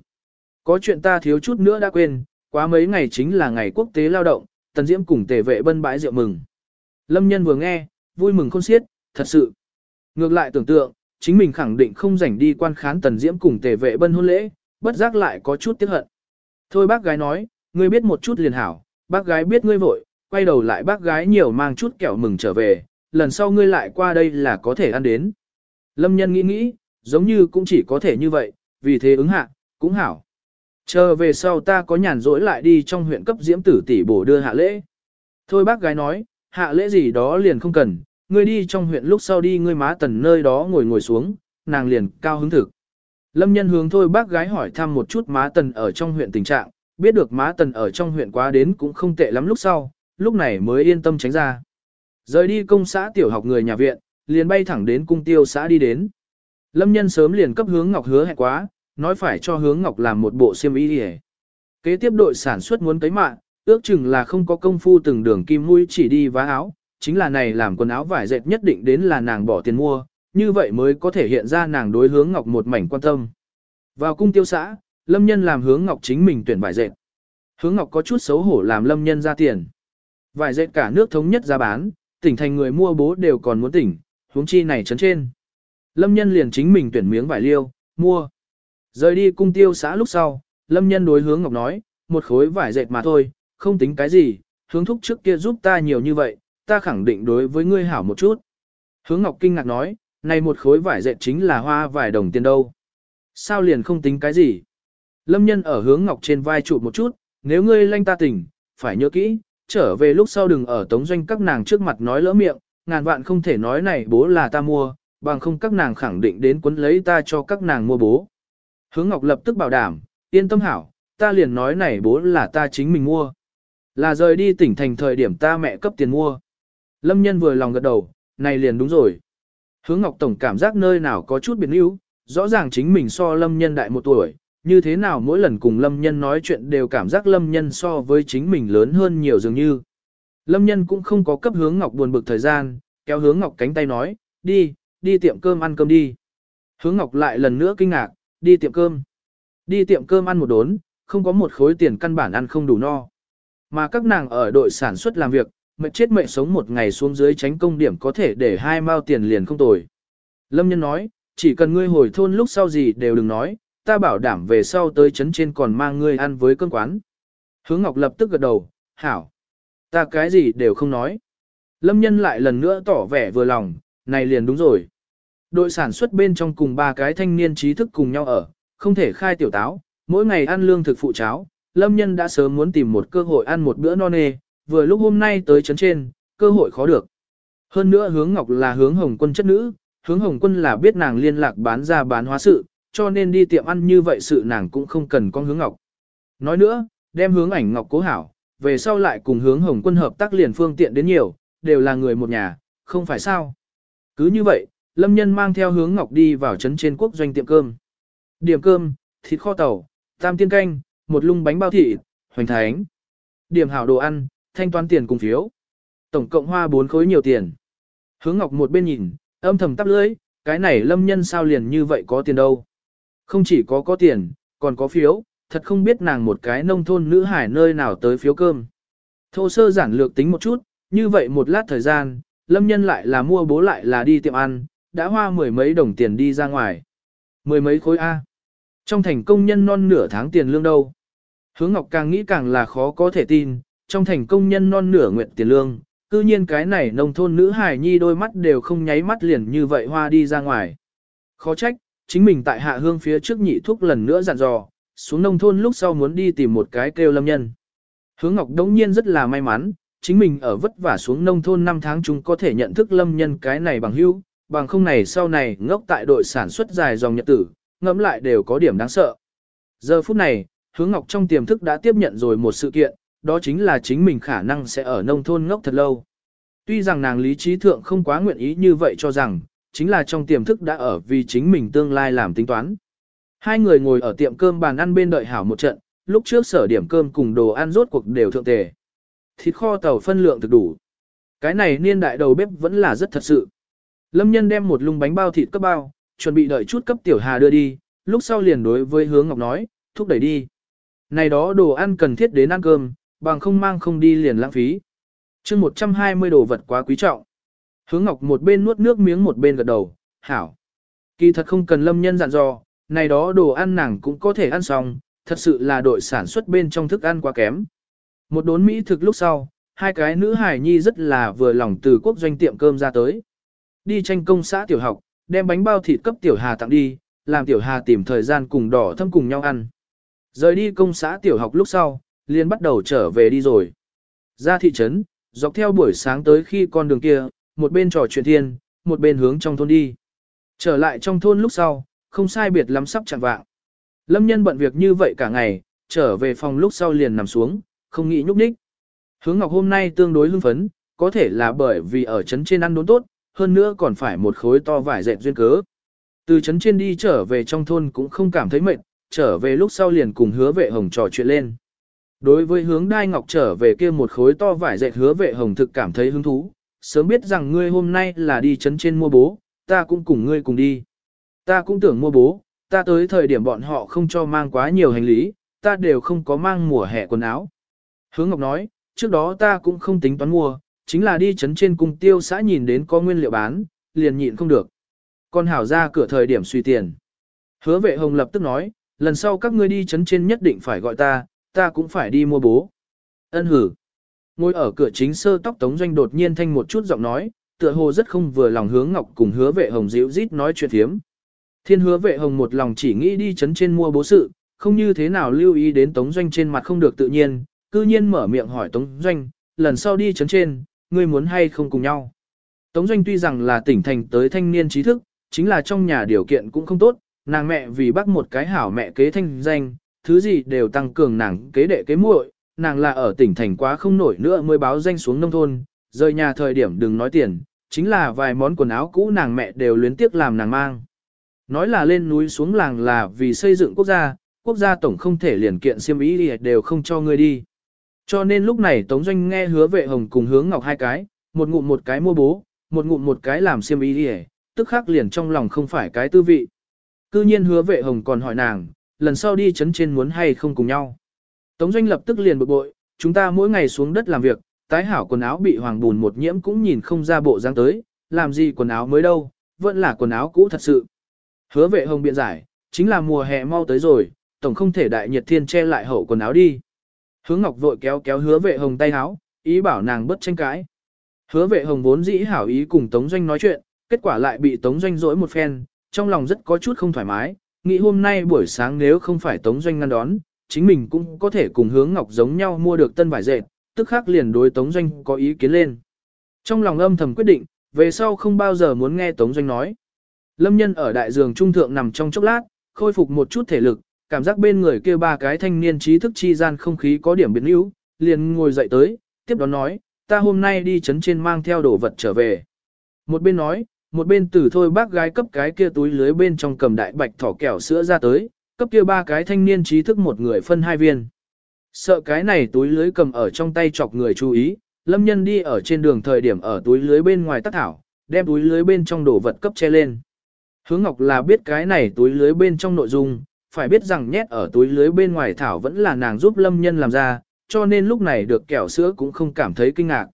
Có chuyện ta thiếu chút nữa đã quên, quá mấy ngày chính là ngày quốc tế lao động, tần diễm cùng tề vệ bân bãi rượu mừng. Lâm nhân vừa nghe, vui mừng khôn xiết, thật sự. Ngược lại tưởng tượng, chính mình khẳng định không rảnh đi quan khán tần diễm cùng tề vệ bân hôn lễ, bất giác lại có chút tiếc hận. Thôi bác gái nói, ngươi biết một chút liền hảo, bác gái biết ngươi vội, quay đầu lại bác gái nhiều mang chút kẹo mừng trở về, lần sau ngươi lại qua đây là có thể ăn đến. Lâm nhân nghĩ nghĩ, giống như cũng chỉ có thể như vậy, vì thế ứng hạ, cũng hảo. Chờ về sau ta có nhàn rỗi lại đi trong huyện cấp diễm tử tỷ bổ đưa hạ lễ. Thôi bác gái nói, hạ lễ gì đó liền không cần, ngươi đi trong huyện lúc sau đi ngươi má tần nơi đó ngồi ngồi xuống, nàng liền cao hứng thực. Lâm nhân hướng thôi bác gái hỏi thăm một chút má tần ở trong huyện tình trạng, biết được má tần ở trong huyện quá đến cũng không tệ lắm lúc sau, lúc này mới yên tâm tránh ra. Rời đi công xã tiểu học người nhà viện, liền bay thẳng đến cung tiêu xã đi đến. Lâm nhân sớm liền cấp hướng ngọc hứa hẹn quá, nói phải cho hướng ngọc làm một bộ xiêm y đi Kế tiếp đội sản xuất muốn cấy mạng, ước chừng là không có công phu từng đường kim mũi chỉ đi vá áo, chính là này làm quần áo vải dệt nhất định đến là nàng bỏ tiền mua, như vậy mới có thể hiện ra nàng đối hướng ngọc một mảnh quan tâm. Vào cung tiêu xã, lâm nhân làm hướng ngọc chính mình tuyển vải dệt. Hướng ngọc có chút xấu hổ làm lâm nhân ra tiền. Vải dệt cả nước thống nhất ra bán, tỉnh thành người mua bố đều còn muốn tỉnh, huống chi này trấn trên. Lâm nhân liền chính mình tuyển miếng vải liêu, mua. Rời đi cung tiêu xã lúc sau, lâm nhân đối hướng ngọc nói, một khối vải dệt mà thôi, không tính cái gì, hướng thúc trước kia giúp ta nhiều như vậy, ta khẳng định đối với ngươi hảo một chút. Hướng ngọc kinh ngạc nói, này một khối vải dệt chính là hoa vài đồng tiền đâu. Sao liền không tính cái gì? Lâm nhân ở hướng ngọc trên vai trụ một chút, nếu ngươi lanh ta tỉnh, phải nhớ kỹ, trở về lúc sau đừng ở tống doanh các nàng trước mặt nói lỡ miệng, ngàn vạn không thể nói này bố là ta mua, bằng không các nàng khẳng định đến quấn lấy ta cho các nàng mua bố. Hướng Ngọc lập tức bảo đảm, yên tâm hảo, ta liền nói này bố là ta chính mình mua. Là rời đi tỉnh thành thời điểm ta mẹ cấp tiền mua. Lâm nhân vừa lòng gật đầu, này liền đúng rồi. Hướng Ngọc Tổng cảm giác nơi nào có chút biến yếu, rõ ràng chính mình so Lâm nhân đại một tuổi, như thế nào mỗi lần cùng Lâm nhân nói chuyện đều cảm giác Lâm nhân so với chính mình lớn hơn nhiều dường như. Lâm nhân cũng không có cấp hướng Ngọc buồn bực thời gian, kéo hướng Ngọc cánh tay nói, đi, đi tiệm cơm ăn cơm đi. Hướng Ngọc lại lần nữa kinh ngạc, đi tiệm cơm. Đi tiệm cơm ăn một đốn, không có một khối tiền căn bản ăn không đủ no. Mà các nàng ở đội sản xuất làm việc, mệt chết mệt sống một ngày xuống dưới tránh công điểm có thể để hai mao tiền liền không tồi. Lâm nhân nói, chỉ cần ngươi hồi thôn lúc sau gì đều đừng nói, ta bảo đảm về sau tới chấn trên còn mang ngươi ăn với cơm quán. Hướng Ngọc lập tức gật đầu, hảo. Ta cái gì đều không nói. Lâm nhân lại lần nữa tỏ vẻ vừa lòng, này liền đúng rồi. Đội sản xuất bên trong cùng ba cái thanh niên trí thức cùng nhau ở, không thể khai tiểu táo, mỗi ngày ăn lương thực phụ cháo. Lâm nhân đã sớm muốn tìm một cơ hội ăn một bữa no nê, vừa lúc hôm nay tới chấn trên, cơ hội khó được. Hơn nữa hướng ngọc là hướng hồng quân chất nữ, hướng hồng quân là biết nàng liên lạc bán ra bán hóa sự, cho nên đi tiệm ăn như vậy sự nàng cũng không cần con hướng ngọc. Nói nữa, đem hướng ảnh ngọc cố hảo, về sau lại cùng hướng hồng quân hợp tác liền phương tiện đến nhiều, đều là người một nhà, không phải sao. Cứ như vậy, Lâm Nhân mang theo hướng ngọc đi vào trấn trên quốc doanh tiệm cơm. Điểm cơm, thịt kho tàu, tam tiên canh, một lung bánh bao thịt, hoành thánh. Điểm hảo đồ ăn, thanh toán tiền cùng phiếu. Tổng cộng hoa bốn khối nhiều tiền. Hướng ngọc một bên nhìn, âm thầm tắp lưỡi, cái này lâm nhân sao liền như vậy có tiền đâu. Không chỉ có có tiền, còn có phiếu, thật không biết nàng một cái nông thôn nữ hải nơi nào tới phiếu cơm. Thô sơ giản lược tính một chút, như vậy một lát thời gian, lâm nhân lại là mua bố lại là đi tiệm ăn, đã hoa mười mấy đồng tiền đi ra ngoài. Mười mấy khối A. Trong thành công nhân non nửa tháng tiền lương đâu. Hướng Ngọc càng nghĩ càng là khó có thể tin, trong thành công nhân non nửa nguyện tiền lương, cư nhiên cái này nông thôn nữ hài nhi đôi mắt đều không nháy mắt liền như vậy hoa đi ra ngoài. Khó trách, chính mình tại hạ hương phía trước nhị thuốc lần nữa dặn dò, xuống nông thôn lúc sau muốn đi tìm một cái kêu lâm nhân. Hướng Ngọc đống nhiên rất là may mắn, chính mình ở vất vả xuống nông thôn 5 tháng chúng có thể nhận thức lâm nhân cái này bằng hữu, bằng không này sau này ngốc tại đội sản xuất dài dòng nhật tử, ngẫm lại đều có điểm đáng sợ. Giờ phút này, hướng ngọc trong tiềm thức đã tiếp nhận rồi một sự kiện, đó chính là chính mình khả năng sẽ ở nông thôn ngốc thật lâu. Tuy rằng nàng lý trí thượng không quá nguyện ý như vậy cho rằng, chính là trong tiềm thức đã ở vì chính mình tương lai làm tính toán. Hai người ngồi ở tiệm cơm bàn ăn bên đợi hảo một trận, lúc trước sở điểm cơm cùng đồ ăn rốt cuộc đều thượng tề. Thịt kho tàu phân lượng thực đủ. Cái này niên đại đầu bếp vẫn là rất thật sự. Lâm nhân đem một lung bánh bao thịt cấp bao, chuẩn bị đợi chút cấp tiểu hà đưa đi, lúc sau liền đối với hướng ngọc nói, thúc đẩy đi. Này đó đồ ăn cần thiết đến ăn cơm, bằng không mang không đi liền lãng phí. chương 120 đồ vật quá quý trọng. Hướng ngọc một bên nuốt nước miếng một bên gật đầu, hảo. Kỳ thật không cần lâm nhân dặn dò, này đó đồ ăn nàng cũng có thể ăn xong, thật sự là đội sản xuất bên trong thức ăn quá kém. Một đốn Mỹ thực lúc sau, hai cái nữ hải nhi rất là vừa lòng từ quốc doanh tiệm cơm ra tới. Đi tranh công xã tiểu học, đem bánh bao thịt cấp tiểu hà tặng đi, làm tiểu hà tìm thời gian cùng đỏ thâm cùng nhau ăn. Rời đi công xã tiểu học lúc sau, liền bắt đầu trở về đi rồi. Ra thị trấn, dọc theo buổi sáng tới khi con đường kia, một bên trò chuyện thiên, một bên hướng trong thôn đi. Trở lại trong thôn lúc sau, không sai biệt lắm sắp chặn vạng. Lâm nhân bận việc như vậy cả ngày, trở về phòng lúc sau liền nằm xuống, không nghĩ nhúc nhích. Hướng Ngọc hôm nay tương đối hưng phấn, có thể là bởi vì ở trấn trên ăn đốn tốt, hơn nữa còn phải một khối to vải dệt duyên cớ. Từ trấn trên đi trở về trong thôn cũng không cảm thấy mệt, trở về lúc sau liền cùng hứa vệ hồng trò chuyện lên. Đối với hướng đai ngọc trở về kia một khối to vải dệt hứa vệ hồng thực cảm thấy hứng thú, sớm biết rằng ngươi hôm nay là đi trấn trên mua bố, ta cũng cùng ngươi cùng đi. Ta cũng tưởng mua bố, ta tới thời điểm bọn họ không cho mang quá nhiều hành lý, ta đều không có mang mùa hè quần áo. Hướng Ngọc nói, trước đó ta cũng không tính toán mua, chính là đi chấn trên cung tiêu xã nhìn đến có nguyên liệu bán, liền nhịn không được. Con hảo ra cửa thời điểm suy tiền. Hứa vệ hồng lập tức nói, lần sau các ngươi đi chấn trên nhất định phải gọi ta, ta cũng phải đi mua bố. Ân hử. Ngồi ở cửa chính sơ tóc tống doanh đột nhiên thanh một chút giọng nói, tựa hồ rất không vừa lòng hướng ngọc cùng hứa vệ hồng dịu rít nói chuyện thiếm. Thiên hứa vệ hồng một lòng chỉ nghĩ đi chấn trên mua bố sự, không như thế nào lưu ý đến tống doanh trên mặt không được tự nhiên, cư nhiên mở miệng hỏi tống doanh, lần sau đi chấn trên, ngươi muốn hay không cùng nhau. Tống doanh tuy rằng là tỉnh thành tới thanh niên trí thức, chính là trong nhà điều kiện cũng không tốt, nàng mẹ vì bắt một cái hảo mẹ kế thanh danh, thứ gì đều tăng cường nàng kế đệ kế muội, nàng là ở tỉnh thành quá không nổi nữa mới báo danh xuống nông thôn, rời nhà thời điểm đừng nói tiền, chính là vài món quần áo cũ nàng mẹ đều luyến tiếc làm nàng mang. Nói là lên núi xuống làng là vì xây dựng quốc gia, quốc gia tổng không thể liền kiện siêm ý đều không cho ngươi đi. Cho nên lúc này Tống Doanh nghe hứa vệ hồng cùng hướng ngọc hai cái, một ngụm một cái mua bố, một ngụm một cái làm siêm y đi tức khắc liền trong lòng không phải cái tư vị. Cư nhiên hứa vệ hồng còn hỏi nàng, lần sau đi chấn trên muốn hay không cùng nhau. Tống Doanh lập tức liền bực bội, chúng ta mỗi ngày xuống đất làm việc, tái hảo quần áo bị hoàng bùn một nhiễm cũng nhìn không ra bộ dáng tới, làm gì quần áo mới đâu, vẫn là quần áo cũ thật sự. Hứa vệ hồng biện giải, chính là mùa hè mau tới rồi, tổng không thể đại nhiệt thiên che lại hậu quần áo đi. Hứa Ngọc vội kéo kéo hứa vệ hồng tay háo, ý bảo nàng bất tranh cãi. Hứa vệ hồng vốn dĩ hảo ý cùng Tống Doanh nói chuyện, kết quả lại bị Tống Doanh dỗi một phen, trong lòng rất có chút không thoải mái, nghĩ hôm nay buổi sáng nếu không phải Tống Doanh ngăn đón, chính mình cũng có thể cùng hướng Ngọc giống nhau mua được tân vải dệt, tức khắc liền đối Tống Doanh có ý kiến lên. Trong lòng âm thầm quyết định, về sau không bao giờ muốn nghe Tống Doanh nói. Lâm nhân ở đại giường trung thượng nằm trong chốc lát, khôi phục một chút thể lực, cảm giác bên người kia ba cái thanh niên trí thức chi gian không khí có điểm biến yếu, liền ngồi dậy tới, tiếp đó nói, ta hôm nay đi chấn trên mang theo đồ vật trở về. Một bên nói, một bên từ thôi bác gái cấp cái kia túi lưới bên trong cầm đại bạch thỏ kẹo sữa ra tới, cấp kia ba cái thanh niên trí thức một người phân hai viên. Sợ cái này túi lưới cầm ở trong tay chọc người chú ý, lâm nhân đi ở trên đường thời điểm ở túi lưới bên ngoài tắc thảo, đem túi lưới bên trong đồ vật cấp che lên. Hướng Ngọc là biết cái này túi lưới bên trong nội dung, phải biết rằng nhét ở túi lưới bên ngoài thảo vẫn là nàng giúp lâm nhân làm ra, cho nên lúc này được kẹo sữa cũng không cảm thấy kinh ngạc.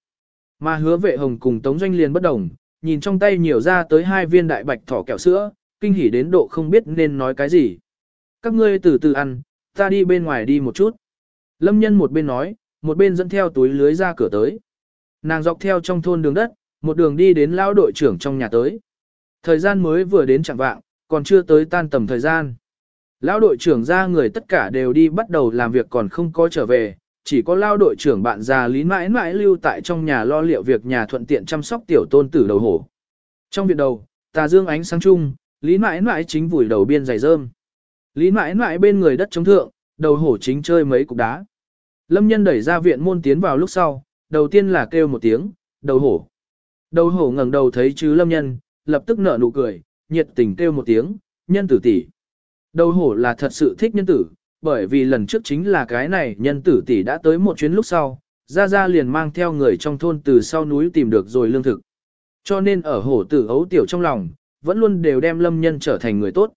Mà hứa vệ hồng cùng tống doanh liền bất đồng, nhìn trong tay nhiều ra tới hai viên đại bạch thỏ kẹo sữa, kinh hỉ đến độ không biết nên nói cái gì. Các ngươi từ từ ăn, ta đi bên ngoài đi một chút. Lâm nhân một bên nói, một bên dẫn theo túi lưới ra cửa tới. Nàng dọc theo trong thôn đường đất, một đường đi đến lão đội trưởng trong nhà tới. Thời gian mới vừa đến chẳng vạng, còn chưa tới tan tầm thời gian. Lão đội trưởng ra người tất cả đều đi bắt đầu làm việc còn không có trở về, chỉ có lao đội trưởng bạn già lý mãi mãi lưu tại trong nhà lo liệu việc nhà thuận tiện chăm sóc tiểu tôn tử đầu hổ. Trong viện đầu, tà dương ánh sáng chung, lý mãi mãi chính vùi đầu biên giày rơm. Lý mãi mãi bên người đất chống thượng, đầu hổ chính chơi mấy cục đá. Lâm nhân đẩy ra viện môn tiến vào lúc sau, đầu tiên là kêu một tiếng, đầu hổ. Đầu hổ ngẩng đầu thấy chứ lâm nhân, lập tức nở nụ cười, nhiệt tình kêu một tiếng, nhân tử tỷ. Đầu hổ là thật sự thích nhân tử, bởi vì lần trước chính là cái này nhân tử tỷ đã tới một chuyến lúc sau, ra ra liền mang theo người trong thôn từ sau núi tìm được rồi lương thực. Cho nên ở hổ tử ấu tiểu trong lòng, vẫn luôn đều đem lâm nhân trở thành người tốt.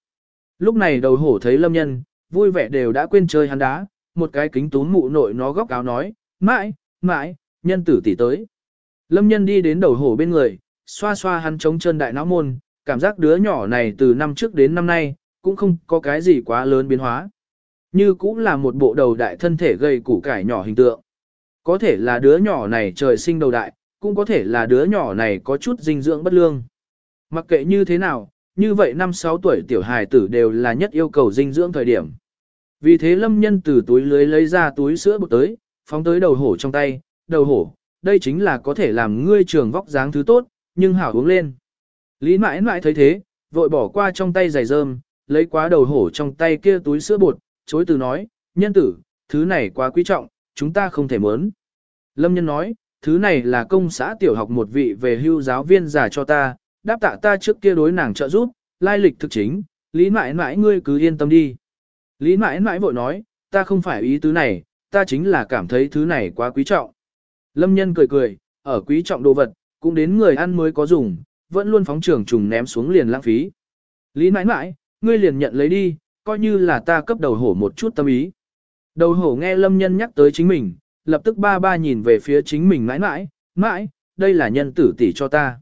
Lúc này đầu hổ thấy lâm nhân, vui vẻ đều đã quên chơi hắn đá, một cái kính tún mụ nội nó góc áo nói, mãi, mãi, nhân tử tỷ tới. Lâm nhân đi đến đầu hổ bên người, xoa xoa hắn chống chân đại não môn, cảm giác đứa nhỏ này từ năm trước đến năm nay, cũng không có cái gì quá lớn biến hóa. Như cũng là một bộ đầu đại thân thể gây củ cải nhỏ hình tượng. Có thể là đứa nhỏ này trời sinh đầu đại, cũng có thể là đứa nhỏ này có chút dinh dưỡng bất lương. Mặc kệ như thế nào, như vậy năm sáu tuổi tiểu hài tử đều là nhất yêu cầu dinh dưỡng thời điểm. Vì thế lâm nhân từ túi lưới lấy ra túi sữa bột tới, phóng tới đầu hổ trong tay, đầu hổ, đây chính là có thể làm ngươi trường vóc dáng thứ tốt, nhưng hảo uống lên. Lý mãi mãi thấy thế, vội bỏ qua trong tay giày rơm, lấy quá đầu hổ trong tay kia túi sữa bột, chối từ nói, nhân tử, thứ này quá quý trọng, chúng ta không thể mớn. Lâm nhân nói, thứ này là công xã tiểu học một vị về hưu giáo viên giả cho ta, đáp tạ ta trước kia đối nàng trợ giúp, lai lịch thực chính, lý mãi mãi ngươi cứ yên tâm đi. Lý mãi mãi vội nói, ta không phải ý tứ này, ta chính là cảm thấy thứ này quá quý trọng. Lâm nhân cười cười, ở quý trọng đồ vật, cũng đến người ăn mới có dùng, vẫn luôn phóng trường trùng ném xuống liền lãng phí. Lý mãi mãi, ngươi liền nhận lấy đi, coi như là ta cấp đầu hổ một chút tâm ý. Đầu hổ nghe lâm nhân nhắc tới chính mình, lập tức ba ba nhìn về phía chính mình mãi mãi, mãi, đây là nhân tử tỷ cho ta.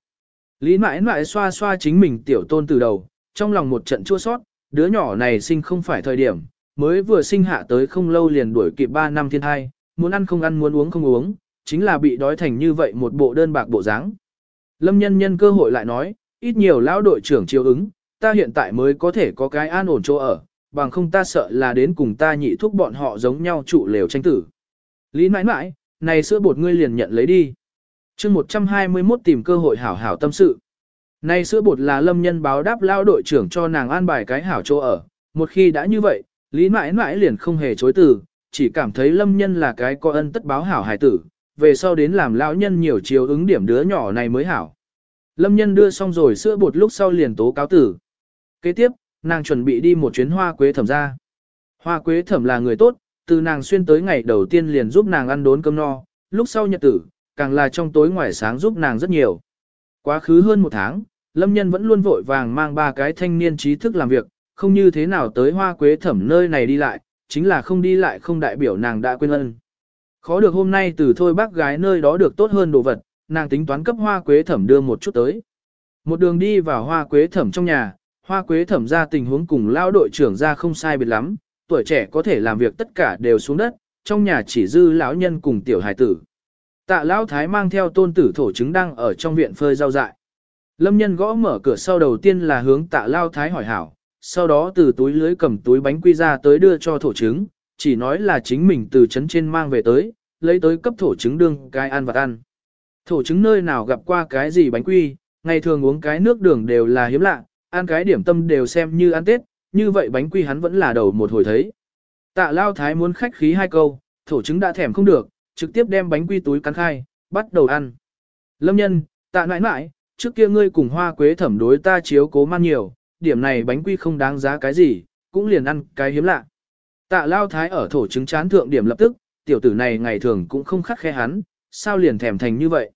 Lý mãi mãi xoa xoa chính mình tiểu tôn từ đầu, trong lòng một trận chua sót, đứa nhỏ này sinh không phải thời điểm, mới vừa sinh hạ tới không lâu liền đuổi kịp 3 năm thiên thai, muốn ăn không ăn muốn uống không uống, chính là bị đói thành như vậy một bộ đơn bạc bộ dáng. Lâm nhân nhân cơ hội lại nói, ít nhiều lão đội trưởng chiều ứng, ta hiện tại mới có thể có cái an ổn chỗ ở, bằng không ta sợ là đến cùng ta nhị thúc bọn họ giống nhau trụ lều tranh tử. Lý mãi mãi, này sữa bột ngươi liền nhận lấy đi. chương 121 tìm cơ hội hảo hảo tâm sự. Này sữa bột là lâm nhân báo đáp lao đội trưởng cho nàng an bài cái hảo chỗ ở. Một khi đã như vậy, Lý mãi mãi liền không hề chối từ, chỉ cảm thấy lâm nhân là cái có ân tất báo hảo hài tử, về sau đến làm lão nhân nhiều chiều ứng điểm đứa nhỏ này mới hảo. Lâm nhân đưa xong rồi sữa bột lúc sau liền tố cáo tử. Kế tiếp, nàng chuẩn bị đi một chuyến hoa quế thẩm ra. Hoa quế thẩm là người tốt, từ nàng xuyên tới ngày đầu tiên liền giúp nàng ăn đốn cơm no, lúc sau nhật tử, càng là trong tối ngoài sáng giúp nàng rất nhiều. Quá khứ hơn một tháng, Lâm Nhân vẫn luôn vội vàng mang ba cái thanh niên trí thức làm việc, không như thế nào tới hoa quế thẩm nơi này đi lại, chính là không đi lại không đại biểu nàng đã quên ân. Khó được hôm nay từ thôi bác gái nơi đó được tốt hơn đồ vật, nàng tính toán cấp hoa quế thẩm đưa một chút tới. Một đường đi vào hoa quế thẩm trong nhà, hoa quế thẩm ra tình huống cùng lao đội trưởng ra không sai biệt lắm, tuổi trẻ có thể làm việc tất cả đều xuống đất, trong nhà chỉ dư lão nhân cùng tiểu hài tử. Tạ lão thái mang theo tôn tử thổ chứng đang ở trong viện phơi rau dại. Lâm nhân gõ mở cửa sau đầu tiên là hướng tạ lao thái hỏi hảo, sau đó từ túi lưới cầm túi bánh quy ra tới đưa cho thổ trứng, chỉ nói là chính mình từ trấn trên mang về tới, lấy tới cấp thổ trứng đương cái ăn vật ăn. Thổ trứng nơi nào gặp qua cái gì bánh quy, ngày thường uống cái nước đường đều là hiếm lạ, ăn cái điểm tâm đều xem như ăn tết, như vậy bánh quy hắn vẫn là đầu một hồi thấy. Tạ lao thái muốn khách khí hai câu, thổ chứng đã thèm không được, trực tiếp đem bánh quy túi cắn khai, bắt đầu ăn. Lâm nhân, tạ nãi nãi, trước kia ngươi cùng hoa quế thẩm đối ta chiếu cố man nhiều, điểm này bánh quy không đáng giá cái gì, cũng liền ăn cái hiếm lạ. Tạ lao thái ở thổ chứng chán thượng điểm lập tức, tiểu tử này ngày thường cũng không khắc khe hắn, sao liền thèm thành như vậy.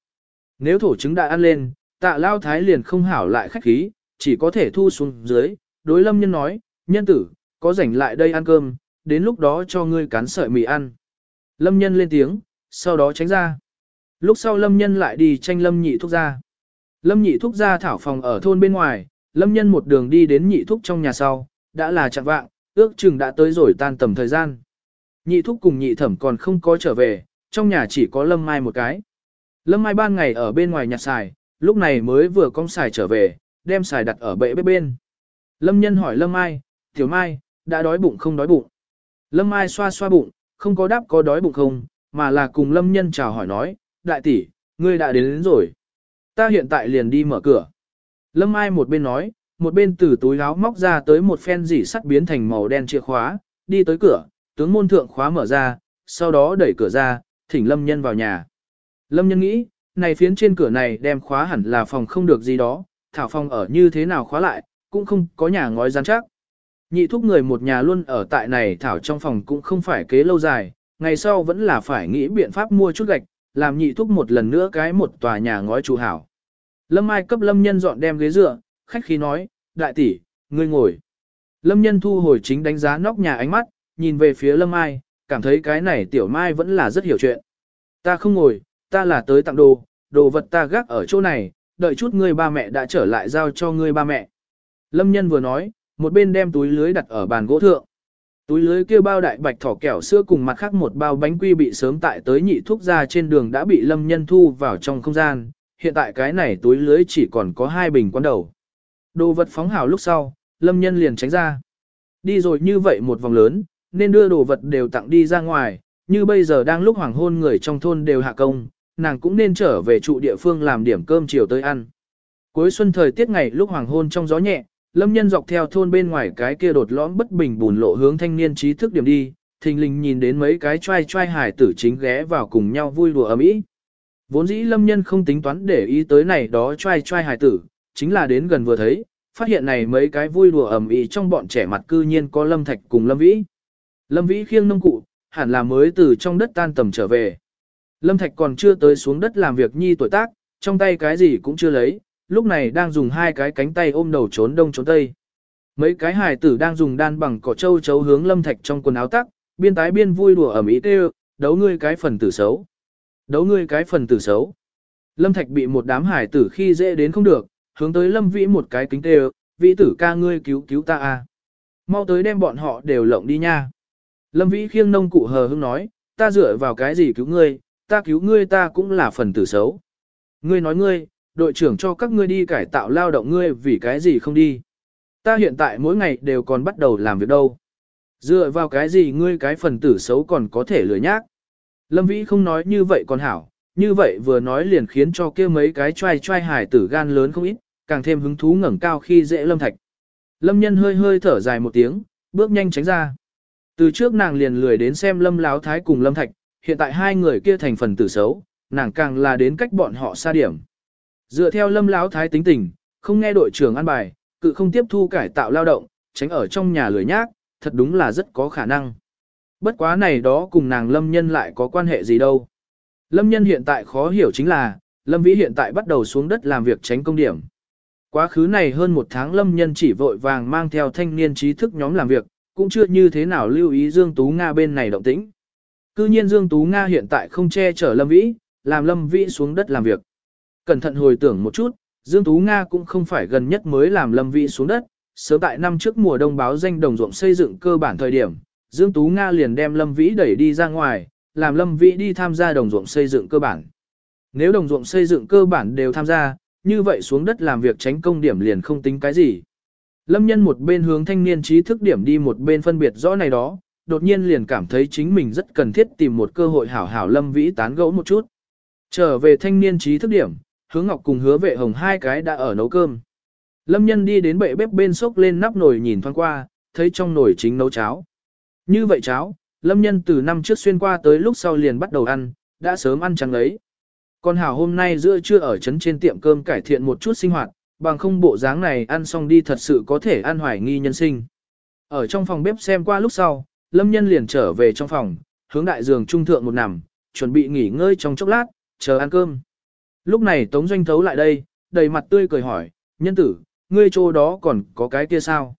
Nếu thổ chứng đã ăn lên, tạ lao thái liền không hảo lại khách khí, chỉ có thể thu xuống dưới, đối lâm nhân nói, nhân tử, có rảnh lại đây ăn cơm, đến lúc đó cho ngươi cán sợi mì ăn. Lâm nhân lên tiếng, sau đó tránh ra. Lúc sau lâm nhân lại đi tranh lâm nhị thúc ra. Lâm nhị thúc ra thảo phòng ở thôn bên ngoài, lâm nhân một đường đi đến nhị thúc trong nhà sau, đã là chặn vạng, ước chừng đã tới rồi tan tầm thời gian. Nhị thúc cùng nhị thẩm còn không có trở về, trong nhà chỉ có lâm mai một cái. Lâm mai ban ngày ở bên ngoài nhặt xài, lúc này mới vừa cong xài trở về, đem xài đặt ở bệ bếp bên. Lâm nhân hỏi lâm mai, tiểu mai, đã đói bụng không đói bụng. Lâm mai xoa xoa bụng, không có đáp có đói bụng không, mà là cùng lâm nhân chào hỏi nói, đại tỷ, ngươi đã đến, đến rồi. Ta hiện tại liền đi mở cửa. Lâm mai một bên nói, một bên từ túi áo móc ra tới một phen dỉ sắt biến thành màu đen chìa khóa, đi tới cửa, tướng môn thượng khóa mở ra, sau đó đẩy cửa ra, thỉnh Lâm Nhân vào nhà. Lâm Nhân nghĩ, này phiến trên cửa này đem khóa hẳn là phòng không được gì đó, thảo phòng ở như thế nào khóa lại, cũng không có nhà ngói rắn chắc. Nhị thúc người một nhà luôn ở tại này thảo trong phòng cũng không phải kế lâu dài, ngày sau vẫn là phải nghĩ biện pháp mua chút gạch, làm nhị thúc một lần nữa cái một tòa nhà ngói chủ hảo. Lâm Mai cấp Lâm Nhân dọn đem ghế dựa, khách khí nói, đại tỷ, ngươi ngồi. Lâm Nhân thu hồi chính đánh giá nóc nhà ánh mắt, nhìn về phía Lâm Mai, cảm thấy cái này tiểu Mai vẫn là rất hiểu chuyện. Ta không ngồi, ta là tới tặng đồ, đồ vật ta gác ở chỗ này, đợi chút ngươi ba mẹ đã trở lại giao cho ngươi ba mẹ. Lâm Nhân vừa nói, một bên đem túi lưới đặt ở bàn gỗ thượng. Túi lưới kia bao đại bạch thỏ kẹo sữa cùng mặt khác một bao bánh quy bị sớm tại tới nhị thuốc ra trên đường đã bị Lâm Nhân thu vào trong không gian, hiện tại cái này túi lưới chỉ còn có hai bình quán đầu. Đồ vật phóng hào lúc sau, Lâm Nhân liền tránh ra. Đi rồi như vậy một vòng lớn, nên đưa đồ vật đều tặng đi ra ngoài, như bây giờ đang lúc hoàng hôn người trong thôn đều hạ công, nàng cũng nên trở về trụ địa phương làm điểm cơm chiều tới ăn. Cuối xuân thời tiết ngày lúc hoàng hôn trong gió nhẹ, Lâm Nhân dọc theo thôn bên ngoài cái kia đột lõm bất bình bùn lộ hướng thanh niên trí thức điểm đi, thình lình nhìn đến mấy cái trai trai hải tử chính ghé vào cùng nhau vui đùa ấm ý. Vốn dĩ Lâm Nhân không tính toán để ý tới này đó trai trai hải tử, chính là đến gần vừa thấy, phát hiện này mấy cái vui đùa ầm ĩ trong bọn trẻ mặt cư nhiên có Lâm Thạch cùng Lâm Vĩ. Lâm Vĩ khiêng nông cụ, hẳn là mới từ trong đất tan tầm trở về. Lâm Thạch còn chưa tới xuống đất làm việc nhi tuổi tác, trong tay cái gì cũng chưa lấy, lúc này đang dùng hai cái cánh tay ôm đầu trốn đông trốn tây. Mấy cái hài tử đang dùng đan bằng cỏ châu chấu hướng Lâm Thạch trong quần áo tắc, biên tái biên vui đùa ở mỹ tê đấu ngươi cái phần tử xấu. Đấu ngươi cái phần tử xấu. Lâm Thạch bị một đám hải tử khi dễ đến không được, hướng tới Lâm Vĩ một cái kính tê vĩ tử ca ngươi cứu cứu ta a Mau tới đem bọn họ đều lộng đi nha. Lâm Vĩ khiêng nông cụ hờ hững nói, ta dựa vào cái gì cứu ngươi, ta cứu ngươi ta cũng là phần tử xấu. Ngươi nói ngươi, đội trưởng cho các ngươi đi cải tạo lao động ngươi vì cái gì không đi. Ta hiện tại mỗi ngày đều còn bắt đầu làm việc đâu. Dựa vào cái gì ngươi cái phần tử xấu còn có thể lừa nhác. Lâm Vĩ không nói như vậy còn hảo, như vậy vừa nói liền khiến cho kia mấy cái trai trai hải tử gan lớn không ít, càng thêm hứng thú ngẩng cao khi dễ Lâm Thạch. Lâm Nhân hơi hơi thở dài một tiếng, bước nhanh tránh ra. Từ trước nàng liền lười đến xem Lâm Láo Thái cùng Lâm Thạch, hiện tại hai người kia thành phần tử xấu, nàng càng là đến cách bọn họ xa điểm. Dựa theo Lâm Láo Thái tính tình, không nghe đội trưởng an bài, cự không tiếp thu cải tạo lao động, tránh ở trong nhà lười nhác, thật đúng là rất có khả năng. Bất quá này đó cùng nàng Lâm Nhân lại có quan hệ gì đâu. Lâm Nhân hiện tại khó hiểu chính là, Lâm Vĩ hiện tại bắt đầu xuống đất làm việc tránh công điểm. Quá khứ này hơn một tháng Lâm Nhân chỉ vội vàng mang theo thanh niên trí thức nhóm làm việc, cũng chưa như thế nào lưu ý Dương Tú Nga bên này động tĩnh. Cư nhiên Dương Tú Nga hiện tại không che chở Lâm Vĩ, làm Lâm Vĩ xuống đất làm việc. Cẩn thận hồi tưởng một chút, Dương Tú Nga cũng không phải gần nhất mới làm Lâm Vĩ xuống đất, sớm tại năm trước mùa đông báo danh đồng ruộng xây dựng cơ bản thời điểm, Dương Tú Nga liền đem Lâm Vĩ đẩy đi ra ngoài, làm Lâm Vĩ đi tham gia đồng ruộng xây dựng cơ bản. Nếu đồng ruộng xây dựng cơ bản đều tham gia, như vậy xuống đất làm việc tránh công điểm liền không tính cái gì. Lâm nhân một bên hướng thanh niên trí thức điểm đi một bên phân biệt rõ này đó, đột nhiên liền cảm thấy chính mình rất cần thiết tìm một cơ hội hảo hảo Lâm Vĩ tán gẫu một chút. Trở về thanh niên trí thức điểm, hướng ngọc cùng hứa vệ hồng hai cái đã ở nấu cơm. Lâm nhân đi đến bệ bếp bên sốc lên nắp nồi nhìn thoáng qua, thấy trong nồi chính nấu cháo. Như vậy cháo, Lâm nhân từ năm trước xuyên qua tới lúc sau liền bắt đầu ăn, đã sớm ăn chẳng lấy. Còn hảo hôm nay giữa trưa ở trấn trên tiệm cơm cải thiện một chút sinh hoạt, bằng không bộ dáng này ăn xong đi thật sự có thể ăn hoài nghi nhân sinh. Ở trong phòng bếp xem qua lúc sau, Lâm Nhân liền trở về trong phòng, hướng đại giường trung thượng một nằm, chuẩn bị nghỉ ngơi trong chốc lát, chờ ăn cơm. Lúc này Tống Doanh thấu lại đây, đầy mặt tươi cười hỏi, nhân tử, ngươi chỗ đó còn có cái kia sao?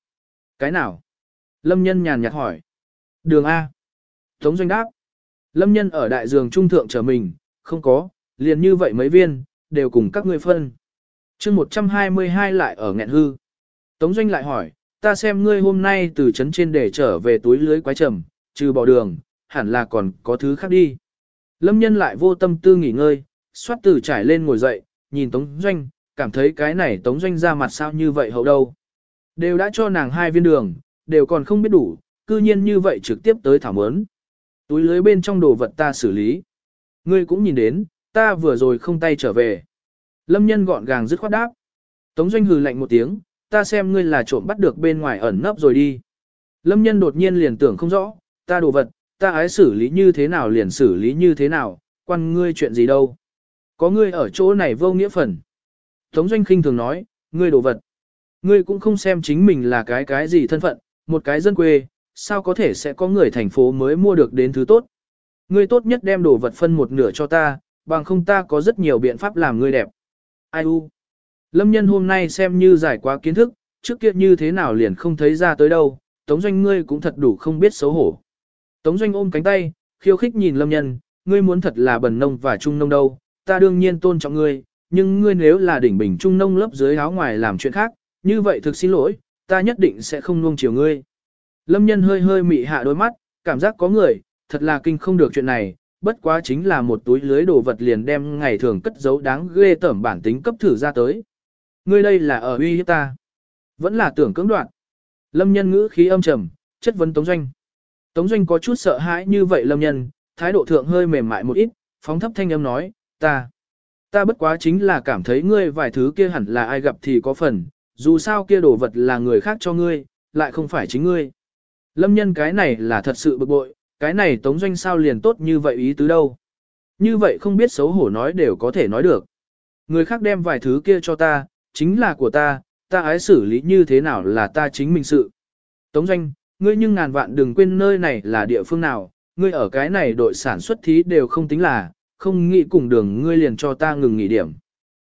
Cái nào? Lâm Nhân nhàn nhạt hỏi. Đường A. Tống Doanh đáp. Lâm Nhân ở đại giường trung thượng chờ mình, không có, liền như vậy mấy viên, đều cùng các ngươi phân. mươi 122 lại ở nghẹn hư. Tống Doanh lại hỏi, ta xem ngươi hôm nay từ trấn trên để trở về túi lưới quái trầm, trừ bỏ đường, hẳn là còn có thứ khác đi. Lâm nhân lại vô tâm tư nghỉ ngơi, xoát từ trải lên ngồi dậy, nhìn Tống Doanh, cảm thấy cái này Tống Doanh ra mặt sao như vậy hậu đâu. Đều đã cho nàng hai viên đường, đều còn không biết đủ, cư nhiên như vậy trực tiếp tới thảo mớn. Túi lưới bên trong đồ vật ta xử lý. Ngươi cũng nhìn đến, ta vừa rồi không tay trở về. Lâm nhân gọn gàng dứt khoát đáp. Tống Doanh hừ lạnh một tiếng, ta xem ngươi là trộm bắt được bên ngoài ẩn nấp rồi đi. Lâm nhân đột nhiên liền tưởng không rõ, ta đồ vật, ta ái xử lý như thế nào liền xử lý như thế nào, quan ngươi chuyện gì đâu. Có ngươi ở chỗ này vô nghĩa phần. Tống Doanh khinh thường nói, ngươi đồ vật. Ngươi cũng không xem chính mình là cái cái gì thân phận, một cái dân quê, sao có thể sẽ có người thành phố mới mua được đến thứ tốt. Ngươi tốt nhất đem đồ vật phân một nửa cho ta, bằng không ta có rất nhiều biện pháp làm ngươi đẹp. Ai u? Lâm nhân hôm nay xem như giải quá kiến thức, trước kia như thế nào liền không thấy ra tới đâu, Tống Doanh ngươi cũng thật đủ không biết xấu hổ. Tống Doanh ôm cánh tay, khiêu khích nhìn Lâm nhân, ngươi muốn thật là bần nông và trung nông đâu, ta đương nhiên tôn trọng ngươi, nhưng ngươi nếu là đỉnh bình trung nông lớp dưới áo ngoài làm chuyện khác, như vậy thực xin lỗi, ta nhất định sẽ không nuông chiều ngươi. Lâm nhân hơi hơi mị hạ đôi mắt, cảm giác có người, thật là kinh không được chuyện này, bất quá chính là một túi lưới đồ vật liền đem ngày thường cất giấu đáng ghê tởm bản tính cấp thử ra tới. Ngươi đây là ở uy hiếp ta. Vẫn là tưởng cưỡng đoạn. Lâm nhân ngữ khí âm trầm, chất vấn Tống Doanh. Tống Doanh có chút sợ hãi như vậy Lâm nhân, thái độ thượng hơi mềm mại một ít, phóng thấp thanh âm nói, ta. Ta bất quá chính là cảm thấy ngươi vài thứ kia hẳn là ai gặp thì có phần, dù sao kia đồ vật là người khác cho ngươi, lại không phải chính ngươi. Lâm nhân cái này là thật sự bực bội, cái này tống doanh sao liền tốt như vậy ý tứ đâu. Như vậy không biết xấu hổ nói đều có thể nói được. Người khác đem vài thứ kia cho ta, chính là của ta, ta ái xử lý như thế nào là ta chính mình sự. Tống doanh, ngươi nhưng ngàn vạn đừng quên nơi này là địa phương nào, ngươi ở cái này đội sản xuất thí đều không tính là, không nghĩ cùng đường ngươi liền cho ta ngừng nghỉ điểm.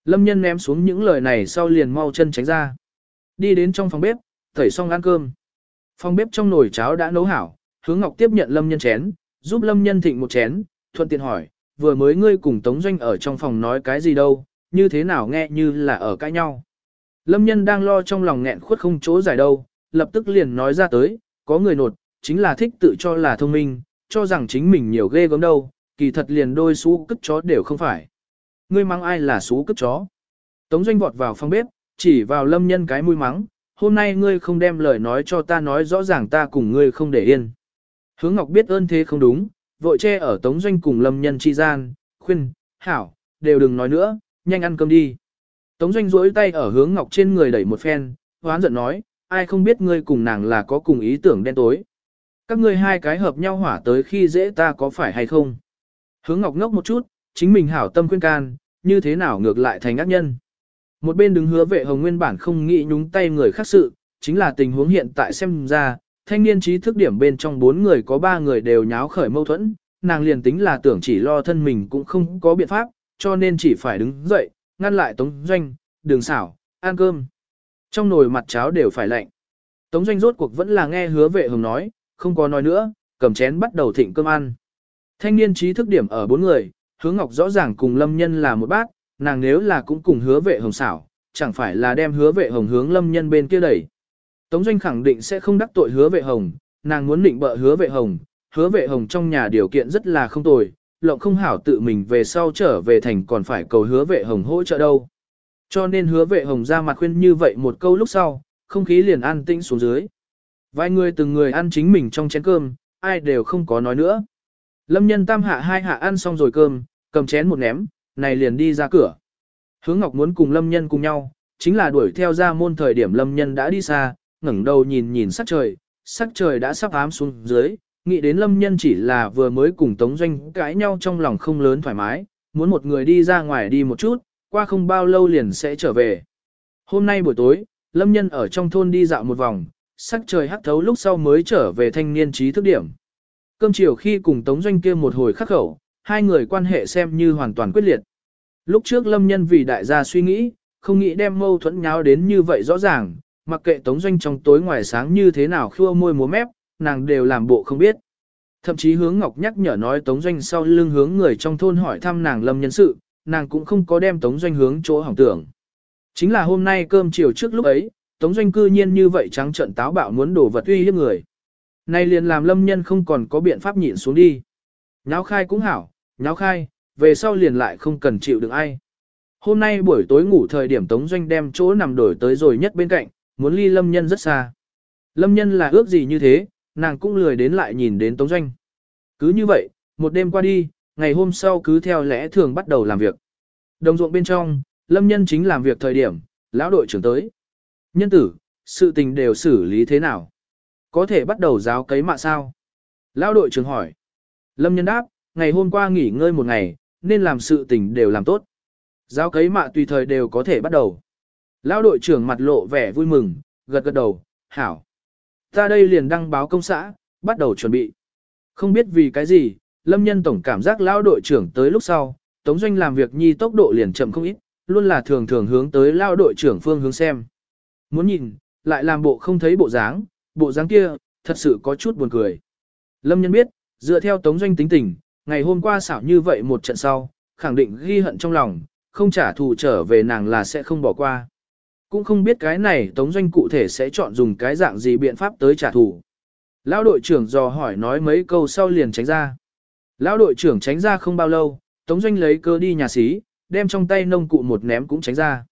Lâm nhân ném xuống những lời này sau liền mau chân tránh ra. Đi đến trong phòng bếp, thẩy xong ăn cơm. Phòng bếp trong nồi cháo đã nấu hảo, hướng ngọc tiếp nhận lâm nhân chén, giúp lâm nhân thịnh một chén, thuận tiện hỏi, vừa mới ngươi cùng Tống Doanh ở trong phòng nói cái gì đâu, như thế nào nghe như là ở cãi nhau. Lâm nhân đang lo trong lòng nghẹn khuất không chỗ giải đâu, lập tức liền nói ra tới, có người nột, chính là thích tự cho là thông minh, cho rằng chính mình nhiều ghê gớm đâu, kỳ thật liền đôi xú cất chó đều không phải. Ngươi mắng ai là xú cất chó? Tống Doanh vọt vào phòng bếp, chỉ vào lâm nhân cái mũi mắng, hôm nay ngươi không đem lời nói cho ta nói rõ ràng ta cùng ngươi không để yên. Hướng Ngọc biết ơn thế không đúng, vội che ở Tống Doanh cùng lâm nhân chi gian, khuyên, hảo, đều đừng nói nữa, nhanh ăn cơm đi. Tống Doanh duỗi tay ở hướng Ngọc trên người đẩy một phen, hoán giận nói, ai không biết ngươi cùng nàng là có cùng ý tưởng đen tối. Các ngươi hai cái hợp nhau hỏa tới khi dễ ta có phải hay không? Hướng Ngọc ngốc một chút, chính mình hảo tâm khuyên can, như thế nào ngược lại thành ác nhân. Một bên đứng hứa vệ hồng nguyên bản không nghĩ nhúng tay người khác sự, chính là tình huống hiện tại xem ra, thanh niên trí thức điểm bên trong bốn người có ba người đều nháo khởi mâu thuẫn, nàng liền tính là tưởng chỉ lo thân mình cũng không có biện pháp, cho nên chỉ phải đứng dậy, ngăn lại Tống Doanh, đường xảo, ăn cơm. Trong nồi mặt cháo đều phải lạnh. Tống Doanh rốt cuộc vẫn là nghe hứa vệ hồng nói, không có nói nữa, cầm chén bắt đầu thịnh cơm ăn. Thanh niên trí thức điểm ở bốn người, hứa ngọc rõ ràng cùng lâm nhân là một bát, nàng nếu là cũng cùng hứa vệ hồng xảo, chẳng phải là đem hứa vệ hồng hướng lâm nhân bên kia đẩy. Tống Doanh khẳng định sẽ không đắc tội hứa vệ hồng, nàng muốn định bợ hứa vệ hồng, hứa vệ hồng trong nhà điều kiện rất là không tồi, lộng không hảo tự mình về sau trở về thành còn phải cầu hứa vệ hồng hỗ trợ đâu. Cho nên hứa vệ hồng ra mặt khuyên như vậy một câu lúc sau, không khí liền an tĩnh xuống dưới. Vài người từng người ăn chính mình trong chén cơm, ai đều không có nói nữa. Lâm nhân tam hạ hai hạ ăn xong rồi cơm, cầm chén một ném, này liền đi ra cửa. Hướng Ngọc muốn cùng Lâm nhân cùng nhau, chính là đuổi theo ra môn thời điểm Lâm nhân đã đi xa, ngẩng đầu nhìn nhìn sắc trời, sắc trời đã sắp ám xuống dưới, nghĩ đến Lâm nhân chỉ là vừa mới cùng Tống Doanh cãi nhau trong lòng không lớn thoải mái, muốn một người đi ra ngoài đi một chút, qua không bao lâu liền sẽ trở về. Hôm nay buổi tối, Lâm nhân ở trong thôn đi dạo một vòng, sắc trời hắt thấu lúc sau mới trở về thanh niên trí thức điểm. Cơm chiều khi cùng Tống Doanh kia một hồi khắc khẩu, hai người quan hệ xem như hoàn toàn quyết liệt. Lúc trước Lâm Nhân vì đại gia suy nghĩ, không nghĩ đem mâu thuẫn nháo đến như vậy rõ ràng, mặc kệ Tống Doanh trong tối ngoài sáng như thế nào khua môi múa mép, nàng đều làm bộ không biết. Thậm chí hướng Ngọc nhắc nhở nói Tống Doanh sau lưng hướng người trong thôn hỏi thăm nàng Lâm Nhân sự, nàng cũng không có đem Tống Doanh hướng chỗ hỏng tưởng. Chính là hôm nay cơm chiều trước lúc ấy, Tống Doanh cư nhiên như vậy trắng trận táo bạo muốn đổ vật uy hiếp người. Nay liền làm lâm nhân không còn có biện pháp nhịn xuống đi. Nháo khai cũng hảo, nháo khai, về sau liền lại không cần chịu được ai. Hôm nay buổi tối ngủ thời điểm Tống Doanh đem chỗ nằm đổi tới rồi nhất bên cạnh, muốn ly lâm nhân rất xa. Lâm nhân là ước gì như thế, nàng cũng lười đến lại nhìn đến Tống Doanh. Cứ như vậy, một đêm qua đi, ngày hôm sau cứ theo lẽ thường bắt đầu làm việc. Đồng ruộng bên trong, lâm nhân chính làm việc thời điểm, lão đội trưởng tới. Nhân tử, sự tình đều xử lý thế nào? Có thể bắt đầu giáo cấy mạ sao? Lão đội trưởng hỏi. Lâm nhân đáp, ngày hôm qua nghỉ ngơi một ngày, nên làm sự tình đều làm tốt. Giáo cấy mạ tùy thời đều có thể bắt đầu. Lão đội trưởng mặt lộ vẻ vui mừng, gật gật đầu, hảo. Ta đây liền đăng báo công xã, bắt đầu chuẩn bị. Không biết vì cái gì, lâm nhân tổng cảm giác lão đội trưởng tới lúc sau, tống doanh làm việc nhi tốc độ liền chậm không ít, luôn là thường thường hướng tới lão đội trưởng phương hướng xem. Muốn nhìn, lại làm bộ không thấy bộ dáng, bộ dáng kia, thật sự có chút buồn cười. Lâm nhân biết, dựa theo tống doanh tính tình, ngày hôm qua xảo như vậy một trận sau, khẳng định ghi hận trong lòng, không trả thù trở về nàng là sẽ không bỏ qua. Cũng không biết cái này tống doanh cụ thể sẽ chọn dùng cái dạng gì biện pháp tới trả thù. Lão đội trưởng dò hỏi nói mấy câu sau liền tránh ra. Lão đội trưởng tránh ra không bao lâu, tống doanh lấy cơ đi nhà xí, đem trong tay nông cụ một ném cũng tránh ra.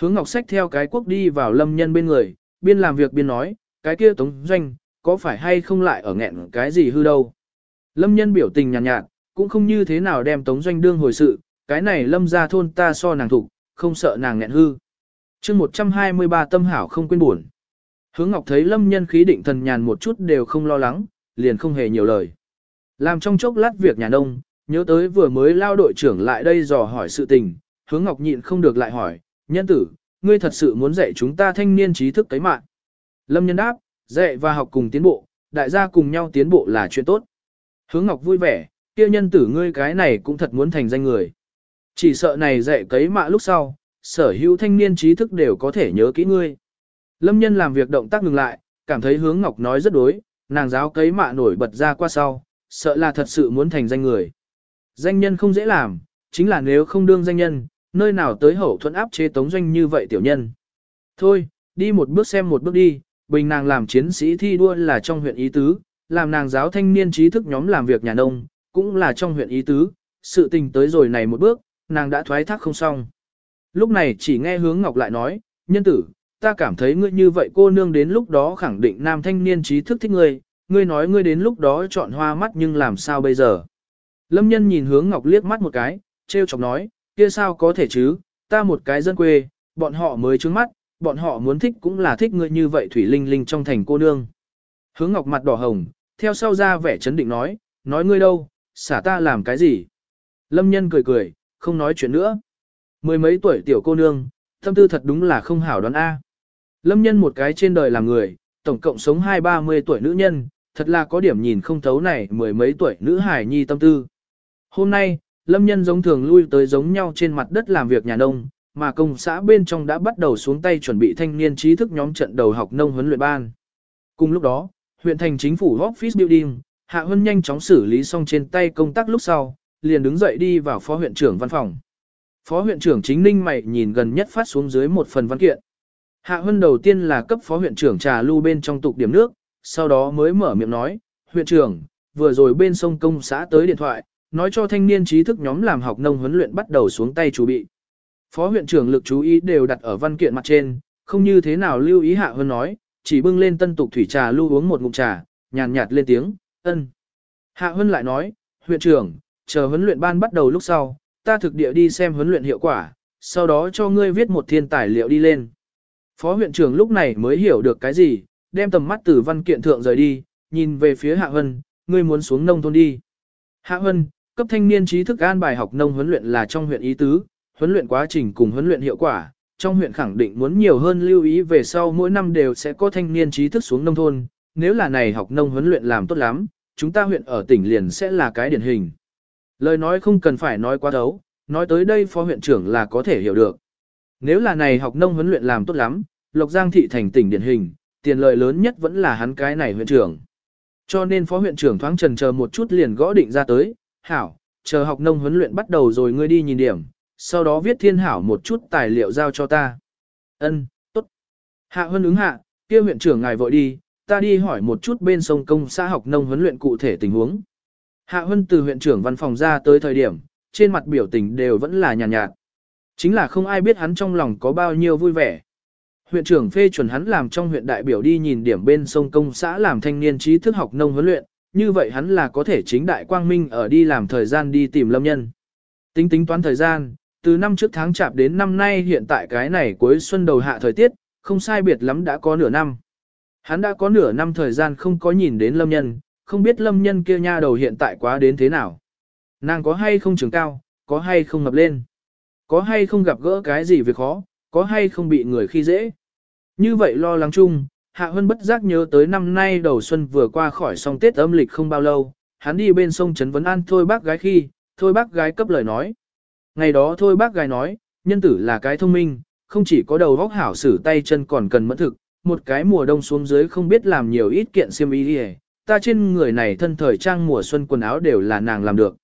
Hướng ngọc sách theo cái quốc đi vào lâm nhân bên người, biên làm việc biên nói, cái kia tống doanh, có phải hay không lại ở nghẹn cái gì hư đâu. Lâm nhân biểu tình nhàn nhạt, nhạt, cũng không như thế nào đem tống doanh đương hồi sự, cái này lâm ra thôn ta so nàng thục, không sợ nàng nghẹn hư chương 123 tâm hảo không quên buồn. Hướng Ngọc thấy lâm nhân khí định thần nhàn một chút đều không lo lắng, liền không hề nhiều lời. Làm trong chốc lát việc nhà nông, nhớ tới vừa mới lao đội trưởng lại đây dò hỏi sự tình, hướng Ngọc nhịn không được lại hỏi, nhân tử, ngươi thật sự muốn dạy chúng ta thanh niên trí thức cấy mạng. Lâm nhân đáp, dạy và học cùng tiến bộ, đại gia cùng nhau tiến bộ là chuyện tốt. Hướng Ngọc vui vẻ, kia nhân tử ngươi cái này cũng thật muốn thành danh người. Chỉ sợ này dạy cấy mạ lúc sau, sở hữu thanh niên trí thức đều có thể nhớ kỹ ngươi. Lâm nhân làm việc động tác ngừng lại, cảm thấy hướng Ngọc nói rất đối, nàng giáo cấy mạ nổi bật ra qua sau, sợ là thật sự muốn thành danh người. Danh nhân không dễ làm, chính là nếu không đương danh nhân, nơi nào tới hậu thuẫn áp chế tống doanh như vậy tiểu nhân. Thôi, đi một bước xem một bước đi, bình nàng làm chiến sĩ thi đua là trong huyện ý tứ, làm nàng giáo thanh niên trí thức nhóm làm việc nhà nông, cũng là trong huyện ý tứ, sự tình tới rồi này một bước, nàng đã thoái thác không xong. Lúc này chỉ nghe hướng ngọc lại nói, nhân tử, ta cảm thấy ngươi như vậy cô nương đến lúc đó khẳng định nam thanh niên trí thức thích ngươi, ngươi nói ngươi đến lúc đó chọn hoa mắt nhưng làm sao bây giờ. Lâm nhân nhìn hướng ngọc liếc mắt một cái, trêu chọc nói, kia sao có thể chứ, ta một cái dân quê, bọn họ mới trướng mắt, bọn họ muốn thích cũng là thích ngươi như vậy thủy linh linh trong thành cô nương. Hướng ngọc mặt đỏ hồng, theo sau ra vẻ chấn định nói, nói ngươi đâu, xả ta làm cái gì. Lâm nhân cười cười, không nói chuyện nữa. Mười mấy tuổi tiểu cô nương, tâm tư thật đúng là không hảo đoán A. Lâm nhân một cái trên đời làm người, tổng cộng sống hai ba mươi tuổi nữ nhân, thật là có điểm nhìn không thấu này mười mấy tuổi nữ hải nhi tâm tư. Hôm nay, Lâm nhân giống thường lui tới giống nhau trên mặt đất làm việc nhà nông, mà công xã bên trong đã bắt đầu xuống tay chuẩn bị thanh niên trí thức nhóm trận đầu học nông huấn luyện ban. Cùng lúc đó, huyện thành chính phủ office building, Hạ Hân nhanh chóng xử lý xong trên tay công tác lúc sau, liền đứng dậy đi vào phó huyện trưởng văn phòng. Phó huyện trưởng chính ninh mày nhìn gần nhất phát xuống dưới một phần văn kiện. Hạ Hân đầu tiên là cấp phó huyện trưởng trà lưu bên trong tục điểm nước, sau đó mới mở miệng nói, huyện trưởng, vừa rồi bên sông công xã tới điện thoại, nói cho thanh niên trí thức nhóm làm học nông huấn luyện bắt đầu xuống tay chuẩn bị. Phó huyện trưởng lực chú ý đều đặt ở văn kiện mặt trên, không như thế nào lưu ý Hạ Hân nói, chỉ bưng lên tân tục thủy trà lưu uống một ngụm trà, nhàn nhạt lên tiếng, ân. Hạ Hân lại nói, huyện trưởng, chờ huấn luyện ban bắt đầu lúc sau, ta thực địa đi xem huấn luyện hiệu quả, sau đó cho ngươi viết một thiên tài liệu đi lên. Phó huyện trưởng lúc này mới hiểu được cái gì, đem tầm mắt từ văn kiện thượng rời đi, nhìn về phía Hạ Hân, ngươi muốn xuống nông thôn đi. Hạ Hân, cấp thanh niên trí thức an bài học nông huấn luyện là trong huyện ý tứ, huấn luyện quá trình cùng huấn luyện hiệu quả, trong huyện khẳng định muốn nhiều hơn lưu ý về sau mỗi năm đều sẽ có thanh niên trí thức xuống nông thôn, nếu là này học nông huấn luyện làm tốt lắm, chúng ta huyện ở tỉnh liền sẽ là cái điển hình. Lời nói không cần phải nói quá thấu, nói tới đây phó huyện trưởng là có thể hiểu được. Nếu là này học nông huấn luyện làm tốt lắm, Lộc Giang thị thành tỉnh điển hình, tiền lợi lớn nhất vẫn là hắn cái này huyện trưởng. Cho nên phó huyện trưởng thoáng trần chờ một chút liền gõ định ra tới, hảo, chờ học nông huấn luyện bắt đầu rồi ngươi đi nhìn điểm, sau đó viết thiên hảo một chút tài liệu giao cho ta. Ân, tốt. Hạ huân ứng hạ, kia huyện trưởng ngài vội đi, ta đi hỏi một chút bên sông công xã học nông huấn luyện cụ thể tình huống. Hạ Hân từ huyện trưởng văn phòng ra tới thời điểm, trên mặt biểu tình đều vẫn là nhàn nhạt, nhạt. Chính là không ai biết hắn trong lòng có bao nhiêu vui vẻ. Huyện trưởng phê chuẩn hắn làm trong huyện đại biểu đi nhìn điểm bên sông công xã làm thanh niên trí thức học nông huấn luyện, như vậy hắn là có thể chính đại quang minh ở đi làm thời gian đi tìm lâm nhân. Tính tính toán thời gian, từ năm trước tháng chạp đến năm nay hiện tại cái này cuối xuân đầu hạ thời tiết, không sai biệt lắm đã có nửa năm. Hắn đã có nửa năm thời gian không có nhìn đến lâm nhân, không biết lâm nhân kia nha đầu hiện tại quá đến thế nào. Nàng có hay không trưởng cao, có hay không ngập lên, có hay không gặp gỡ cái gì việc khó, có hay không bị người khi dễ. Như vậy lo lắng chung, Hạ Hân bất giác nhớ tới năm nay đầu xuân vừa qua khỏi xong Tết âm lịch không bao lâu, hắn đi bên sông Trấn Vấn An thôi bác gái khi, thôi bác gái cấp lời nói. Ngày đó thôi bác gái nói, nhân tử là cái thông minh, không chỉ có đầu góc hảo sử tay chân còn cần mẫn thực, một cái mùa đông xuống dưới không biết làm nhiều ít kiện xiêm y đi ta trên người này thân thời trang mùa xuân quần áo đều là nàng làm được.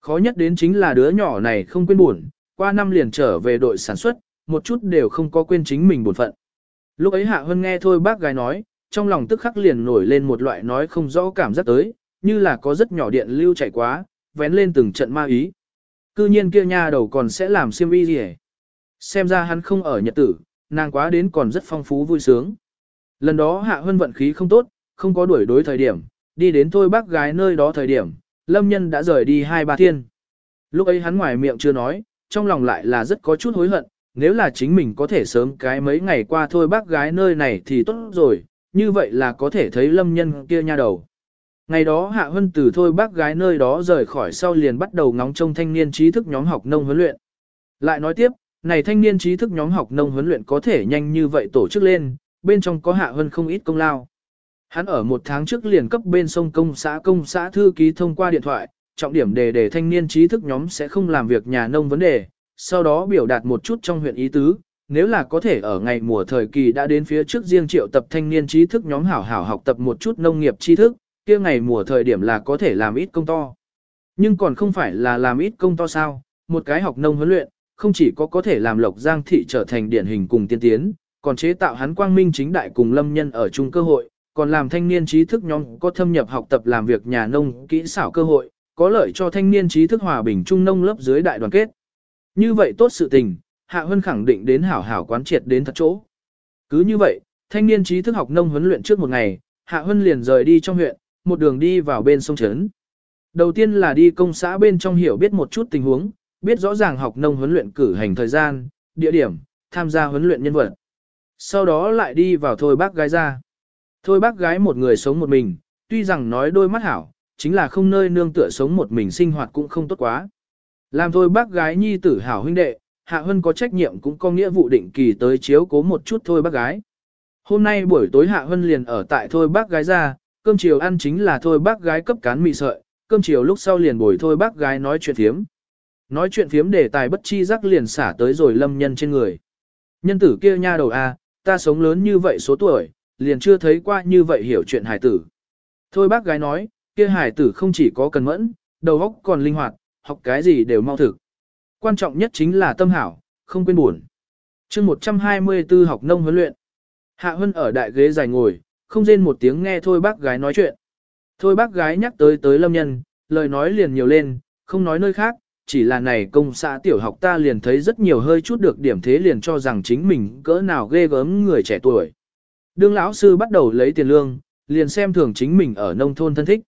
Khó nhất đến chính là đứa nhỏ này không quên buồn, qua năm liền trở về đội sản xuất, một chút đều không có quên chính mình buồn phận. Lúc ấy Hạ Hân nghe thôi bác gái nói, trong lòng tức khắc liền nổi lên một loại nói không rõ cảm giác tới, như là có rất nhỏ điện lưu chạy quá, vén lên từng trận ma ý. Cư nhiên kia nha đầu còn sẽ làm xiêm y gì hết. Xem ra hắn không ở nhật tử, nàng quá đến còn rất phong phú vui sướng. Lần đó Hạ Hân vận khí không tốt, không có đuổi đối thời điểm, đi đến thôi bác gái nơi đó thời điểm, lâm nhân đã rời đi hai ba thiên. Lúc ấy hắn ngoài miệng chưa nói, trong lòng lại là rất có chút hối hận, nếu là chính mình có thể sớm cái mấy ngày qua thôi bác gái nơi này thì tốt rồi, như vậy là có thể thấy lâm nhân kia nha đầu. Ngày đó Hạ Hân từ thôi bác gái nơi đó rời khỏi sau liền bắt đầu ngóng trông thanh niên trí thức nhóm học nông huấn luyện. Lại nói tiếp, này thanh niên trí thức nhóm học nông huấn luyện có thể nhanh như vậy tổ chức lên, bên trong có Hạ Hân không ít công lao. Hắn ở một tháng trước liền cấp bên sông công xã công xã thư ký thông qua điện thoại, trọng điểm đề để thanh niên trí thức nhóm sẽ không làm việc nhà nông vấn đề, sau đó biểu đạt một chút trong huyện ý tứ, nếu là có thể ở ngày mùa thời kỳ đã đến phía trước riêng triệu tập thanh niên trí thức nhóm hảo hảo học tập một chút nông nghiệp tri thức, kia ngày mùa thời điểm là có thể làm ít công to. Nhưng còn không phải là làm ít công to sao, một cái học nông huấn luyện, không chỉ có có thể làm Lộc Giang thị trở thành điển hình cùng tiên tiến, còn chế tạo hắn quang minh chính đại cùng lâm nhân ở chung cơ hội, còn làm thanh niên trí thức nhóm có thâm nhập học tập làm việc nhà nông kỹ xảo cơ hội, có lợi cho thanh niên trí thức hòa bình trung nông lớp dưới đại đoàn kết. Như vậy tốt sự tình, Hạ Hân khẳng định đến hảo hảo quán triệt đến thật chỗ. Cứ như vậy, thanh niên trí thức học nông huấn luyện trước một ngày, Hạ Hân liền rời đi trong huyện, một đường đi vào bên sông Trấn. Đầu tiên là đi công xã bên trong hiểu biết một chút tình huống, biết rõ ràng học nông huấn luyện cử hành thời gian, địa điểm, tham gia huấn luyện nhân vật. Sau đó lại đi vào thôi bác gái ra. Thôi bác gái một người sống một mình, tuy rằng nói đôi mắt hảo, chính là không nơi nương tựa sống một mình sinh hoạt cũng không tốt quá. Làm thôi bác gái nhi tử hảo huynh đệ, Hạ Hân có trách nhiệm cũng có nghĩa vụ định kỳ tới chiếu cố một chút thôi bác gái. Hôm nay buổi tối Hạ Hân liền ở tại thôi bác gái ra, cơm chiều ăn chính là thôi bác gái cấp cán mì sợi, cơm chiều lúc sau liền bồi thôi bác gái nói chuyện thiếm. Nói chuyện phiếm để tài bất chi giác liền xả tới rồi lâm nhân trên người. Nhân tử kia nha đầu a, ta sống lớn như vậy số tuổi, liền chưa thấy qua như vậy hiểu chuyện hải tử. Thôi bác gái nói, kia hải tử không chỉ có cần mẫn, đầu óc còn linh hoạt, học cái gì đều mau thực. Quan trọng nhất chính là tâm hảo, không quên buồn. chương 124 học nông huấn luyện. Hạ Hân ở đại ghế dài ngồi, không rên một tiếng nghe thôi bác gái nói chuyện. Thôi bác gái nhắc tới tới lâm nhân, lời nói liền nhiều lên, không nói nơi khác, chỉ là này công xã tiểu học ta liền thấy rất nhiều hơi chút được điểm thế liền cho rằng chính mình cỡ nào ghê gớm người trẻ tuổi. Đương lão sư bắt đầu lấy tiền lương, liền xem thường chính mình ở nông thôn thân thích.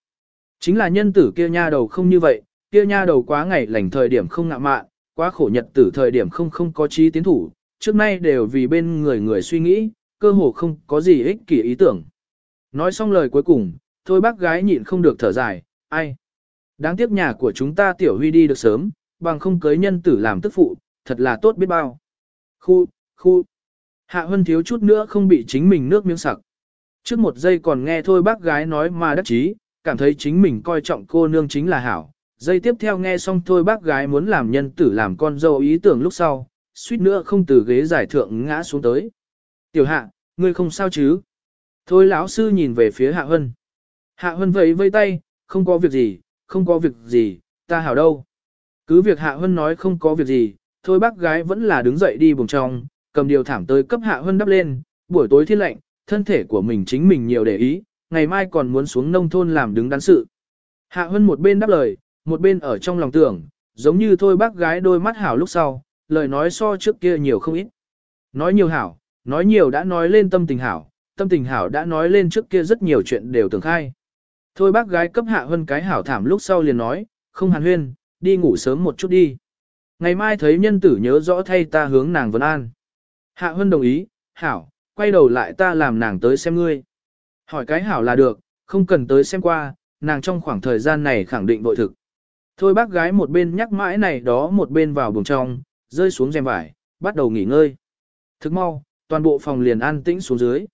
Chính là nhân tử kia nha đầu không như vậy, kia nha đầu quá ngày lành thời điểm không ngạ mạn, quá khổ nhật tử thời điểm không không có trí tiến thủ, trước nay đều vì bên người người suy nghĩ, cơ hồ không có gì ích kỷ ý tưởng. Nói xong lời cuối cùng, thôi bác gái nhịn không được thở dài, ai. Đáng tiếc nhà của chúng ta tiểu huy đi được sớm, bằng không cưới nhân tử làm tức phụ, thật là tốt biết bao. Khu, khu. Hạ Hân thiếu chút nữa không bị chính mình nước miếng sặc. Trước một giây còn nghe thôi bác gái nói mà đắc chí, cảm thấy chính mình coi trọng cô nương chính là hảo. Giây tiếp theo nghe xong thôi bác gái muốn làm nhân tử làm con dâu ý tưởng lúc sau, suýt nữa không từ ghế giải thượng ngã xuống tới. Tiểu hạ, ngươi không sao chứ? Thôi lão sư nhìn về phía Hạ Hân. Hạ Hân vẫy vây tay, không có việc gì, không có việc gì, ta hảo đâu. Cứ việc Hạ Hân nói không có việc gì, thôi bác gái vẫn là đứng dậy đi bùng trong, cầm điều thảm tới cấp Hạ hơn đắp lên, buổi tối thiên lạnh, thân thể của mình chính mình nhiều để ý, ngày mai còn muốn xuống nông thôn làm đứng đắn sự. Hạ hơn một bên đáp lời, một bên ở trong lòng tưởng, giống như thôi bác gái đôi mắt hảo lúc sau, lời nói so trước kia nhiều không ít. Nói nhiều hảo, nói nhiều đã nói lên tâm tình hảo, tâm tình hảo đã nói lên trước kia rất nhiều chuyện đều tưởng khai. Thôi bác gái cấp hạ hơn cái hảo thảm lúc sau liền nói, không hàn huyên, đi ngủ sớm một chút đi. Ngày mai thấy nhân tử nhớ rõ thay ta hướng nàng vấn an. Hạ Hân đồng ý, hảo, quay đầu lại ta làm nàng tới xem ngươi. Hỏi cái hảo là được, không cần tới xem qua, nàng trong khoảng thời gian này khẳng định bội thực. Thôi bác gái một bên nhắc mãi này đó một bên vào buồng trong, rơi xuống rèm vải, bắt đầu nghỉ ngơi. Thức mau, toàn bộ phòng liền an tĩnh xuống dưới.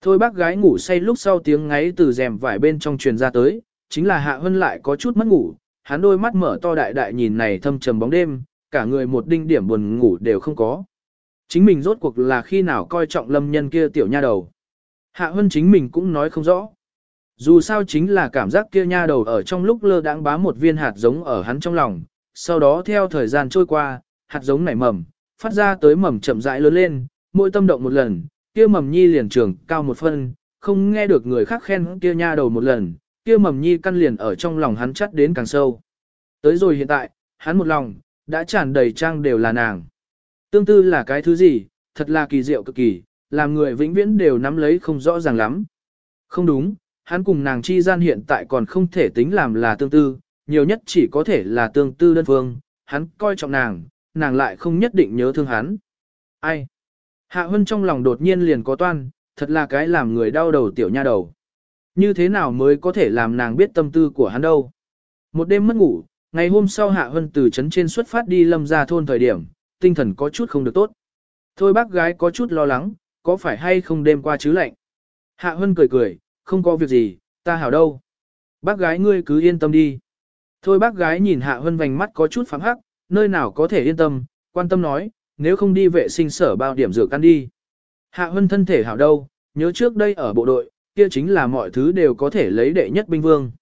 Thôi bác gái ngủ say lúc sau tiếng ngáy từ rèm vải bên trong truyền ra tới, chính là Hạ Hân lại có chút mất ngủ, hắn đôi mắt mở to đại đại nhìn này thâm trầm bóng đêm, cả người một đinh điểm buồn ngủ đều không có. Chính mình rốt cuộc là khi nào coi trọng lâm nhân kia tiểu nha đầu. Hạ Hân chính mình cũng nói không rõ. Dù sao chính là cảm giác kia nha đầu ở trong lúc lơ đãng bá một viên hạt giống ở hắn trong lòng, sau đó theo thời gian trôi qua, hạt giống nảy mầm, phát ra tới mầm chậm rãi lớn lên, mỗi tâm động một lần, kia mầm nhi liền trường cao một phân, không nghe được người khác khen kia nha đầu một lần, kia mầm nhi căn liền ở trong lòng hắn chắt đến càng sâu. Tới rồi hiện tại, hắn một lòng, đã tràn đầy trang đều là nàng. Tương tư là cái thứ gì, thật là kỳ diệu cực kỳ, làm người vĩnh viễn đều nắm lấy không rõ ràng lắm. Không đúng, hắn cùng nàng chi gian hiện tại còn không thể tính làm là tương tư, nhiều nhất chỉ có thể là tương tư đơn phương, hắn coi trọng nàng, nàng lại không nhất định nhớ thương hắn. Ai? Hạ Hân trong lòng đột nhiên liền có toan, thật là cái làm người đau đầu tiểu nha đầu. Như thế nào mới có thể làm nàng biết tâm tư của hắn đâu? Một đêm mất ngủ, ngày hôm sau Hạ Hân từ trấn trên xuất phát đi lâm ra thôn thời điểm, tinh thần có chút không được tốt. Thôi bác gái có chút lo lắng, có phải hay không đêm qua chứ lạnh? Hạ Hân cười cười, không có việc gì, ta hảo đâu. Bác gái ngươi cứ yên tâm đi. Thôi bác gái nhìn Hạ Hân vành mắt có chút phẳng hắc, nơi nào có thể yên tâm, quan tâm nói, nếu không đi vệ sinh sở bao điểm rửa căn đi. Hạ Hân thân thể hảo đâu, nhớ trước đây ở bộ đội, kia chính là mọi thứ đều có thể lấy đệ nhất binh vương.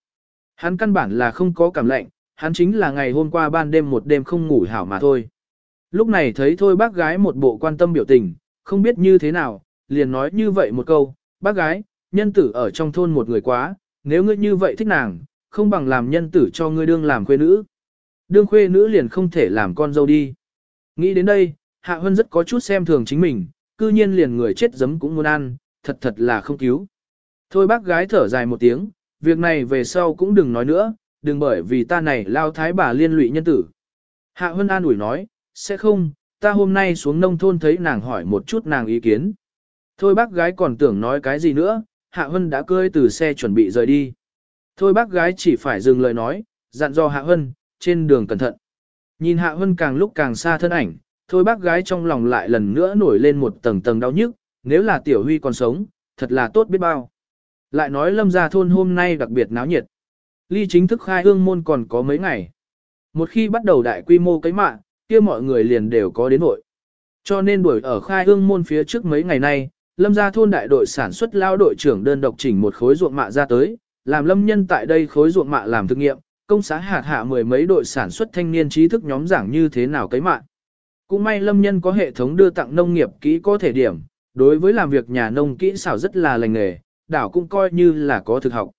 Hắn căn bản là không có cảm lạnh, hắn chính là ngày hôm qua ban đêm một đêm không ngủ hảo mà thôi. Lúc này thấy thôi bác gái một bộ quan tâm biểu tình, không biết như thế nào, liền nói như vậy một câu, bác gái, nhân tử ở trong thôn một người quá, nếu ngươi như vậy thích nàng, không bằng làm nhân tử cho ngươi đương làm khuê nữ. Đương khuê nữ liền không thể làm con dâu đi. Nghĩ đến đây, Hạ Hân rất có chút xem thường chính mình, cư nhiên liền người chết giấm cũng muốn ăn, thật thật là không cứu. Thôi bác gái thở dài một tiếng, việc này về sau cũng đừng nói nữa, đừng bởi vì ta này lao thái bà liên lụy nhân tử. Hạ Hân an ủi nói, sẽ không, ta hôm nay xuống nông thôn thấy nàng hỏi một chút nàng ý kiến. Thôi bác gái còn tưởng nói cái gì nữa, Hạ Hân đã cơi từ xe chuẩn bị rời đi. Thôi bác gái chỉ phải dừng lời nói, dặn dò Hạ Hân, trên đường cẩn thận. Nhìn Hạ Hân càng lúc càng xa thân ảnh, thôi bác gái trong lòng lại lần nữa nổi lên một tầng tầng đau nhức, nếu là Tiểu Huy còn sống, thật là tốt biết bao. Lại nói lâm gia thôn hôm nay đặc biệt náo nhiệt. Ly chính thức khai hương môn còn có mấy ngày. Một khi bắt đầu đại quy mô cấy mạng, kia mọi người liền đều có đến hội. Cho nên đuổi ở khai hương môn phía trước mấy ngày nay, lâm gia thôn đại đội sản xuất lao đội trưởng đơn độc chỉnh một khối ruộng mạ ra tới, làm lâm nhân tại đây khối ruộng mạ làm thực nghiệm, công xã hạt hạ mười mấy đội sản xuất thanh niên trí thức nhóm giảng như thế nào cấy mạ. Cũng may lâm nhân có hệ thống đưa tặng nông nghiệp kỹ có thể điểm, đối với làm việc nhà nông kỹ xảo rất là lành nghề, đảo cũng coi như là có thực học.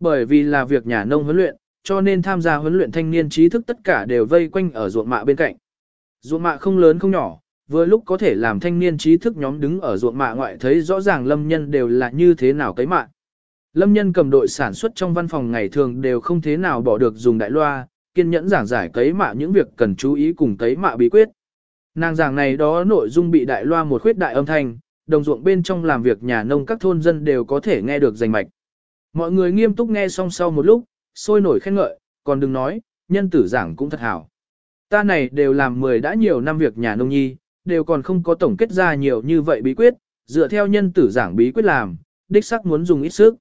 Bởi vì là việc nhà nông huấn luyện, cho nên tham gia huấn luyện thanh niên trí thức tất cả đều vây quanh ở ruộng mạ bên cạnh. Ruộng mạ không lớn không nhỏ, vừa lúc có thể làm thanh niên trí thức nhóm đứng ở ruộng mạ ngoại thấy rõ ràng lâm nhân đều là như thế nào cấy mạ. Lâm nhân cầm đội sản xuất trong văn phòng ngày thường đều không thế nào bỏ được dùng đại loa, kiên nhẫn giảng giải cấy mạ những việc cần chú ý cùng cấy mạ bí quyết. Nàng giảng này đó nội dung bị đại loa một khuyết đại âm thanh, đồng ruộng bên trong làm việc nhà nông các thôn dân đều có thể nghe được rành mạch. Mọi người nghiêm túc nghe xong sau một lúc, sôi nổi khen ngợi, còn đừng nói, nhân tử giảng cũng thật hảo. Ta này đều làm mười đã nhiều năm việc nhà nông nhi, đều còn không có tổng kết ra nhiều như vậy bí quyết, dựa theo nhân tử giảng bí quyết làm, đích sắc muốn dùng ít sức.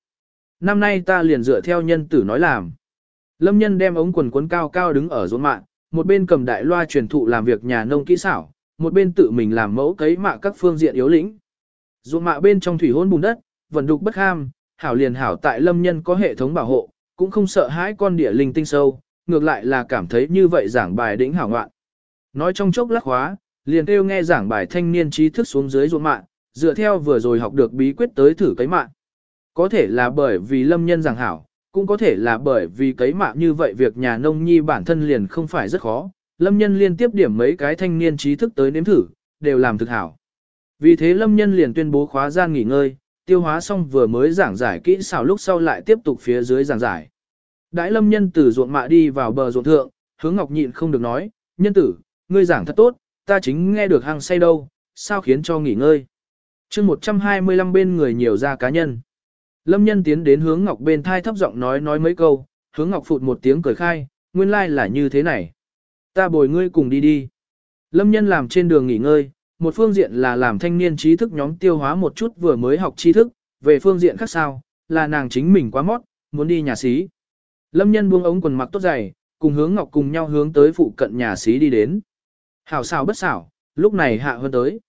Năm nay ta liền dựa theo nhân tử nói làm. Lâm nhân đem ống quần cuốn cao cao đứng ở ruộng mạng, một bên cầm đại loa truyền thụ làm việc nhà nông kỹ xảo, một bên tự mình làm mẫu cấy mạ các phương diện yếu lĩnh. Ruộng mạ bên trong thủy hôn bùn đất, vận đục bất ham, hảo liền hảo tại lâm nhân có hệ thống bảo hộ, cũng không sợ hãi con địa linh tinh sâu, ngược lại là cảm thấy như vậy giảng bài đỉnh hảo ngoạn. Nói trong chốc lắc hóa, liền kêu nghe giảng bài thanh niên trí thức xuống dưới ruộng mạng, dựa theo vừa rồi học được bí quyết tới thử cấy mạ. Có thể là bởi vì lâm nhân giảng hảo, cũng có thể là bởi vì cấy mạ như vậy việc nhà nông nhi bản thân liền không phải rất khó, lâm nhân liên tiếp điểm mấy cái thanh niên trí thức tới nếm thử, đều làm thực hảo. Vì thế lâm nhân liền tuyên bố khóa gian nghỉ ngơi, tiêu hóa xong vừa mới giảng giải kỹ xảo lúc sau lại tiếp tục phía dưới giảng giải. Đãi lâm nhân từ ruộng mạ đi vào bờ ruộng thượng, hướng ngọc nhịn không được nói, nhân tử, ngươi giảng thật tốt, ta chính nghe được hăng say đâu, sao khiến cho nghỉ ngơi. chương 125 bên người nhiều ra cá nhân. Lâm nhân tiến đến hướng Ngọc bên thai thấp giọng nói nói mấy câu, hướng Ngọc phụt một tiếng cười khai, nguyên lai like là như thế này. Ta bồi ngươi cùng đi đi. Lâm nhân làm trên đường nghỉ ngơi, một phương diện là làm thanh niên trí thức nhóm tiêu hóa một chút vừa mới học tri thức, về phương diện khác sao, là nàng chính mình quá mót, muốn đi nhà xí. Lâm nhân buông ống quần mặc tốt dày, cùng hướng Ngọc cùng nhau hướng tới phụ cận nhà xí đi đến. Hảo xảo bất xảo, lúc này Hạ Hơn tới.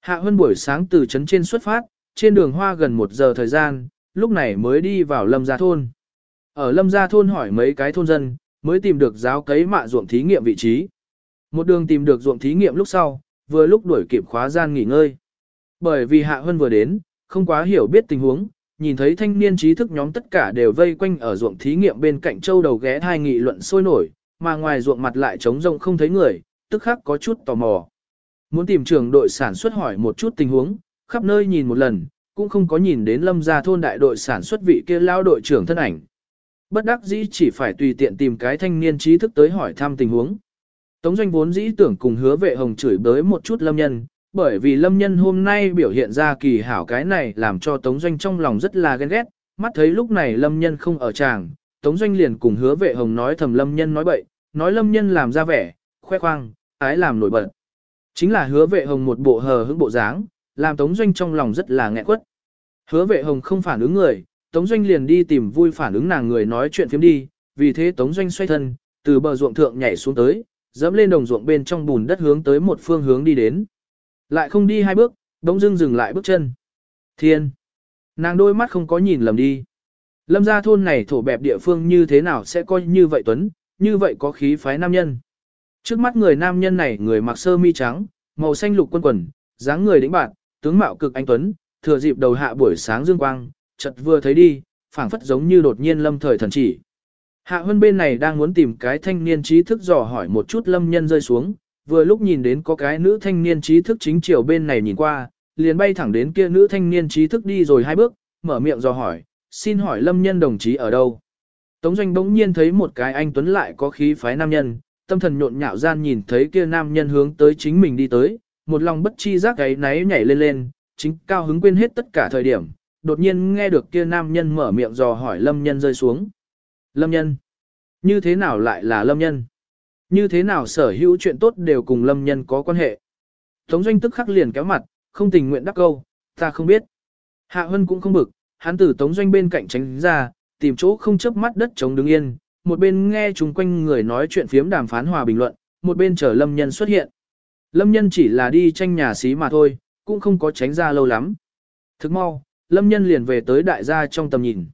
Hạ Hơn buổi sáng từ trấn trên xuất phát, trên đường hoa gần một giờ thời gian, lúc này mới đi vào Lâm Gia Thôn. Ở Lâm Gia Thôn hỏi mấy cái thôn dân, mới tìm được giáo cấy mạ ruộng thí nghiệm vị trí. Một đường tìm được ruộng thí nghiệm lúc sau, vừa lúc đuổi kịp khóa gian nghỉ ngơi. Bởi vì Hạ Hân vừa đến, không quá hiểu biết tình huống, nhìn thấy thanh niên trí thức nhóm tất cả đều vây quanh ở ruộng thí nghiệm bên cạnh châu đầu ghé thai nghị luận sôi nổi, mà ngoài ruộng mặt lại trống rông không thấy người, tức khắc có chút tò mò. Muốn tìm trưởng đội sản xuất hỏi một chút tình huống, khắp nơi nhìn một lần, cũng không có nhìn đến lâm gia thôn đại đội sản xuất vị kia lao đội trưởng thân ảnh. Bất đắc dĩ chỉ phải tùy tiện tìm cái thanh niên trí thức tới hỏi thăm tình huống. Tống doanh vốn dĩ tưởng cùng hứa vệ hồng chửi bới một chút lâm nhân, bởi vì lâm nhân hôm nay biểu hiện ra kỳ hảo cái này làm cho tống doanh trong lòng rất là ghen ghét, mắt thấy lúc này lâm nhân không ở tràng, tống doanh liền cùng hứa vệ hồng nói thầm lâm nhân nói bậy, nói lâm nhân làm ra vẻ, khoe khoang, ái làm nổi bật. Chính là hứa vệ hồng một bộ hờ hững bộ dáng, làm tống doanh trong lòng rất là nghẹn quất. Hứa vệ hồng không phản ứng người, tống doanh liền đi tìm vui phản ứng nàng người nói chuyện phiếm đi, vì thế tống doanh xoay thân, từ bờ ruộng thượng nhảy xuống tới, dẫm lên đồng ruộng bên trong bùn đất hướng tới một phương hướng đi đến. Lại không đi hai bước, đống dưng dừng lại bước chân. Thiên! Nàng đôi mắt không có nhìn lầm đi. Lâm gia thôn này thổ bẹp địa phương như thế nào sẽ coi như vậy Tuấn, như vậy có khí phái nam nhân. Trước mắt người nam nhân này người mặc sơ mi trắng, màu xanh lục quân quần, dáng người đĩnh bạn, tướng mạo cực anh Tuấn, thừa dịp đầu hạ buổi sáng dương quang, chợt vừa thấy đi, phảng phất giống như đột nhiên lâm thời thần chỉ. Hạ Hân bên này đang muốn tìm cái thanh niên trí thức dò hỏi một chút lâm nhân rơi xuống, vừa lúc nhìn đến có cái nữ thanh niên trí thức chính chiều bên này nhìn qua, liền bay thẳng đến kia nữ thanh niên trí thức đi rồi hai bước, mở miệng dò hỏi, xin hỏi lâm nhân đồng chí ở đâu. Tống doanh bỗng nhiên thấy một cái anh tuấn lại có khí phái nam nhân, tâm thần nhộn nhạo gian nhìn thấy kia nam nhân hướng tới chính mình đi tới, một lòng bất chi giác gáy náy nhảy lên lên, chính cao hứng quên hết tất cả thời điểm, đột nhiên nghe được kia nam nhân mở miệng dò hỏi lâm nhân rơi xuống. Lâm nhân. Như thế nào lại là lâm nhân? Như thế nào sở hữu chuyện tốt đều cùng lâm nhân có quan hệ? Tống doanh tức khắc liền kéo mặt, không tình nguyện đắc câu, ta không biết. Hạ Hân cũng không bực, hắn từ tống doanh bên cạnh tránh ra, tìm chỗ không chớp mắt đất chống đứng yên, một bên nghe chung quanh người nói chuyện phiếm đàm phán hòa bình luận, một bên chờ lâm nhân xuất hiện. Lâm nhân chỉ là đi tranh nhà xí mà thôi, cũng không có tránh ra lâu lắm. Thức mau, lâm nhân liền về tới đại gia trong tầm nhìn.